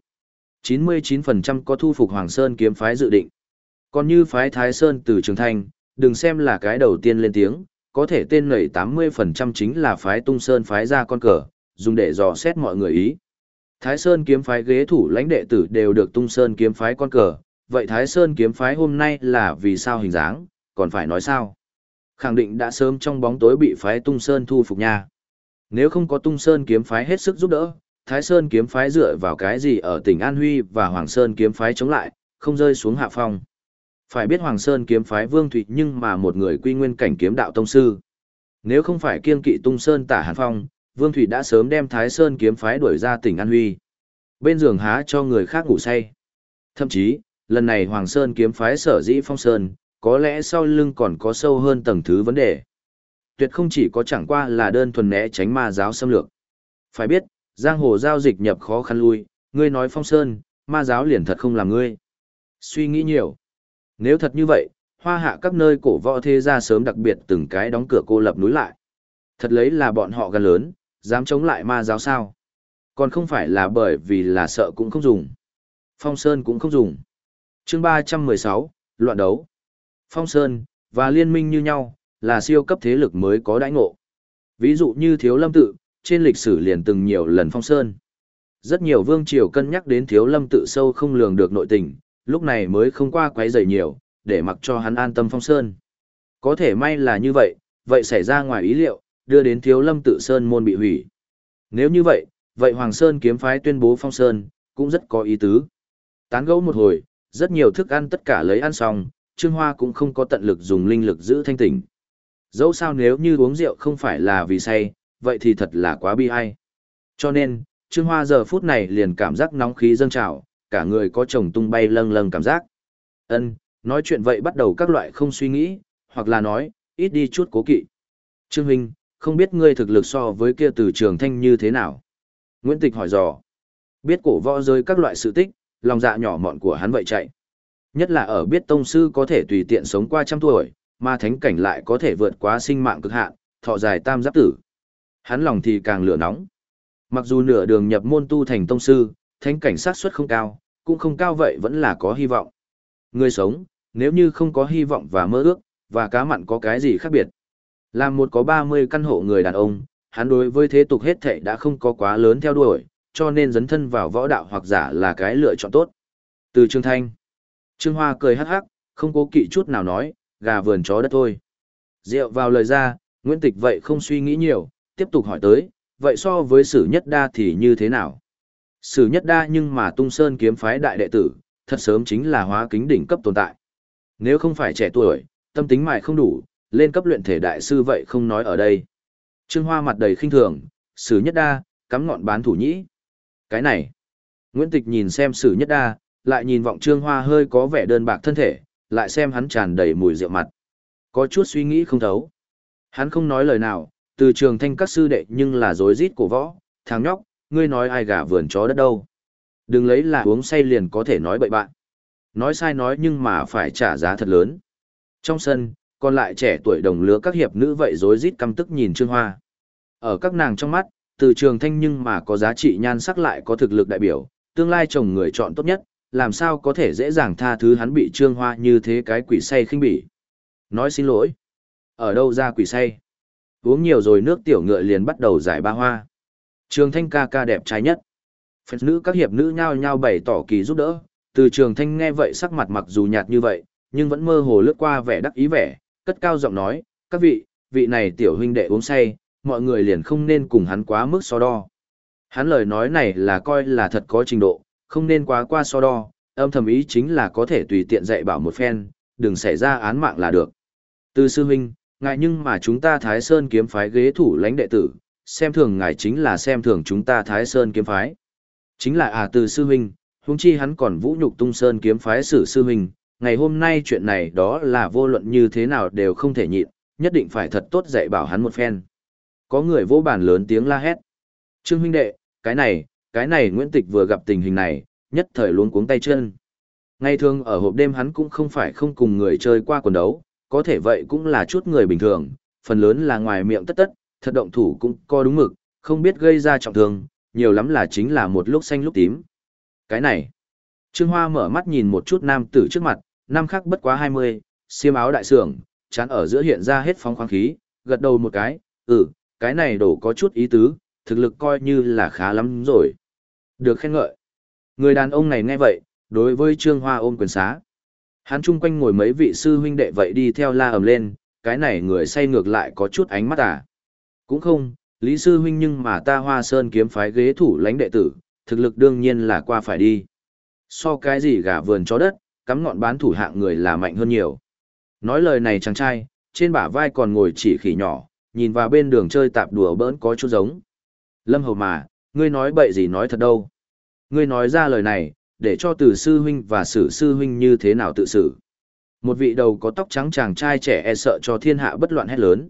99% có thu phục Hoàng Sơn kiếm phái dự định. Còn như phái Thái Sơn từ Trường Thanh, đừng xem là cái đầu tiên lên tiếng, có thể tên nảy 80% chính là phái Tung Sơn phái ra con cờ, dùng để dò xét mọi người ý. Thái Sơn kiếm phái ghế thủ lãnh đệ tử đều được Tung Sơn kiếm phái con cờ, vậy Thái Sơn kiếm phái hôm nay là vì sao hình dáng, còn phải nói sao? Khẳng định đã sớm trong bóng tối bị phái Tung Sơn thu phục nha. Nếu không có Tung Sơn kiếm phái hết sức giúp đỡ, Thái Sơn kiếm phái dựa vào cái gì ở tỉnh An Huy và Hoàng Sơn kiếm phái chống lại, không rơi xuống hạ phong. Phải biết Hoàng Sơn kiếm phái Vương Thụy nhưng mà một người quy nguyên cảnh kiếm đạo tông sư. Nếu không phải kiên kỵ Tung Sơn tả Hàn Phong, Vương Thụy đã sớm đem Thái Sơn kiếm phái đuổi ra tỉnh An Huy. Bên giường há cho người khác ngủ say. Thậm chí, lần này Hoàng Sơn kiếm phái sở dĩ phong sơn, có lẽ sau lưng còn có sâu hơn tầng thứ vấn đề. Tuyệt không chỉ có chẳng qua là đơn thuần né tránh ma giáo xâm lược. Phải biết, giang hồ giao dịch nhập khó khăn lui, ngươi nói phong sơn, ma giáo liền thật không làm ngươi. Suy nghĩ nhiều. Nếu thật như vậy, hoa hạ các nơi cổ võ thế gia sớm đặc biệt từng cái đóng cửa cô lập núi lại. Thật lấy là bọn họ gần lớn, dám chống lại ma giáo sao. Còn không phải là bởi vì là sợ cũng không dùng. Phong Sơn cũng không dùng. chương 316, loạn đấu. Phong Sơn, và liên minh như nhau, là siêu cấp thế lực mới có đãi ngộ. Ví dụ như Thiếu Lâm Tự, trên lịch sử liền từng nhiều lần Phong Sơn. Rất nhiều vương triều cân nhắc đến Thiếu Lâm Tự sâu không lường được nội tình, lúc này mới không qua quấy rầy nhiều, để mặc cho hắn an tâm Phong Sơn. Có thể may là như vậy, vậy xảy ra ngoài ý liệu, đưa đến Thiếu Lâm Tự Sơn môn bị hủy. Nếu như vậy, vậy Hoàng Sơn kiếm phái tuyên bố Phong Sơn, cũng rất có ý tứ. Tán gẫu một hồi, rất nhiều thức ăn tất cả lấy ăn xong, Trương Hoa cũng không có tận lực dùng linh lực giữ thanh tỉnh. Dẫu sao nếu như uống rượu không phải là vì say, vậy thì thật là quá bi ai. Cho nên, Trương Hoa giờ phút này liền cảm giác nóng khí dâng trào, cả người có chồng tung bay lâng lâng cảm giác. Ân, nói chuyện vậy bắt đầu các loại không suy nghĩ, hoặc là nói, ít đi chút cố kỵ. Trương Huynh, không biết ngươi thực lực so với kia từ trường thanh như thế nào? Nguyễn Tịch hỏi dò. Biết cổ võ rơi các loại sự tích, lòng dạ nhỏ mọn của hắn vậy chạy. Nhất là ở biết tông sư có thể tùy tiện sống qua trăm tuổi, mà thánh cảnh lại có thể vượt qua sinh mạng cực hạn, thọ dài tam giáp tử. Hắn lòng thì càng lửa nóng. Mặc dù nửa đường nhập môn tu thành tông sư, thánh cảnh sát suất không cao, cũng không cao vậy vẫn là có hy vọng. Người sống, nếu như không có hy vọng và mơ ước, và cá mặn có cái gì khác biệt. Làm một có 30 căn hộ người đàn ông, hắn đối với thế tục hết thảy đã không có quá lớn theo đuổi, cho nên dấn thân vào võ đạo hoặc giả là cái lựa chọn tốt. Từ Trương Thanh, Trương Hoa cười hắc hắc, không cố kỵ chút nào nói, gà vườn chó đất thôi. Rượu vào lời ra, Nguyễn Tịch vậy không suy nghĩ nhiều, tiếp tục hỏi tới, vậy so với sử nhất đa thì như thế nào? Sử nhất đa nhưng mà tung sơn kiếm phái đại đệ tử, thật sớm chính là hóa kính đỉnh cấp tồn tại. Nếu không phải trẻ tuổi, tâm tính mại không đủ, lên cấp luyện thể đại sư vậy không nói ở đây. Trương Hoa mặt đầy khinh thường, sử nhất đa, cắm ngọn bán thủ nhĩ. Cái này, Nguyễn Tịch nhìn xem sử nhất đa, lại nhìn vọng Trương Hoa hơi có vẻ đơn bạc thân thể, lại xem hắn tràn đầy mùi rượu mặt. Có chút suy nghĩ không thấu. Hắn không nói lời nào, từ trường thanh các sư đệ nhưng là rối rít cổ võ, thằng nhóc, ngươi nói ai gả vườn chó đất đâu. Đừng lấy là uống say liền có thể nói bậy bạn. Nói sai nói nhưng mà phải trả giá thật lớn. Trong sân, còn lại trẻ tuổi đồng lứa các hiệp nữ vậy rối rít căm tức nhìn Trương Hoa. Ở các nàng trong mắt, từ trường thanh nhưng mà có giá trị nhan sắc lại có thực lực đại biểu, tương lai chồng người chọn tốt nhất, làm sao có thể dễ dàng tha thứ hắn bị trương hoa như thế cái quỷ say khinh bỉ. Nói xin lỗi. Ở đâu ra quỷ say? Uống nhiều rồi nước tiểu ngựa liền bắt đầu giải ba hoa. Trường thanh ca ca đẹp trai nhất. Phật nữ các hiệp nữ nhao nhao bày tỏ kỳ giúp đỡ, từ trường thanh nghe vậy sắc mặt mặc dù nhạt như vậy, nhưng vẫn mơ hồ lướt qua vẻ đắc ý vẻ, cất cao giọng nói, các vị, vị này tiểu huynh đệ uống say, mọi người liền không nên cùng hắn quá mức so đo. Hắn lời nói này là coi là thật có trình độ, không nên quá qua so đo, âm thầm ý chính là có thể tùy tiện dạy bảo một phen, đừng xảy ra án mạng là được. Từ sư huynh, ngại nhưng mà chúng ta Thái Sơn kiếm phái ghế thủ lãnh đệ tử, xem thường ngài chính là xem thường chúng ta Thái Sơn kiếm phái. Chính là à từ sư huynh, huống chi hắn còn vũ nhục tung sơn kiếm phái sử sư huynh, ngày hôm nay chuyện này đó là vô luận như thế nào đều không thể nhịn, nhất định phải thật tốt dạy bảo hắn một phen. Có người vô bàn lớn tiếng la hét. Trương huynh đệ, cái này, cái này Nguyễn Tịch vừa gặp tình hình này, nhất thời luống cuống tay chân. Ngày thường ở hộp đêm hắn cũng không phải không cùng người chơi qua quần đấu, có thể vậy cũng là chút người bình thường, phần lớn là ngoài miệng tất tất, thật động thủ cũng có đúng mực, không biết gây ra trọng thương, nhiều lắm là chính là một lúc xanh lúc tím. Cái này, Trương Hoa mở mắt nhìn một chút nam tử trước mặt, nam khắc bất quá 20, xiêm áo đại sưởng, chán ở giữa hiện ra hết phóng khoáng khí, gật đầu một cái, ừ, cái này đổ có chút ý tứ, thực lực coi như là khá lắm rồi. Được khen ngợi. Người đàn ông này nghe vậy, đối với Trương Hoa ôm quyền xá. Hắn chung quanh ngồi mấy vị sư huynh đệ vậy đi theo la ầm lên, cái này người say ngược lại có chút ánh mắt à. Cũng không, Lý sư huynh nhưng mà ta Hoa Sơn kiếm phái ghế thủ lãnh đệ tử, thực lực đương nhiên là qua phải đi. So cái gì gà vườn chó đất, cắm ngọn bán thủ hạng người là mạnh hơn nhiều. Nói lời này chàng trai, trên bả vai còn ngồi chỉ khỉ nhỏ, nhìn vào bên đường chơi tạp đùa bỡn có chút giống. Lâm hầu mà, ngươi nói bậy gì nói thật đâu. Ngươi nói ra lời này, để cho từ sư huynh và sử sư huynh như thế nào tự xử. Một vị đầu có tóc trắng chàng trai trẻ e sợ cho thiên hạ bất loạn hét lớn.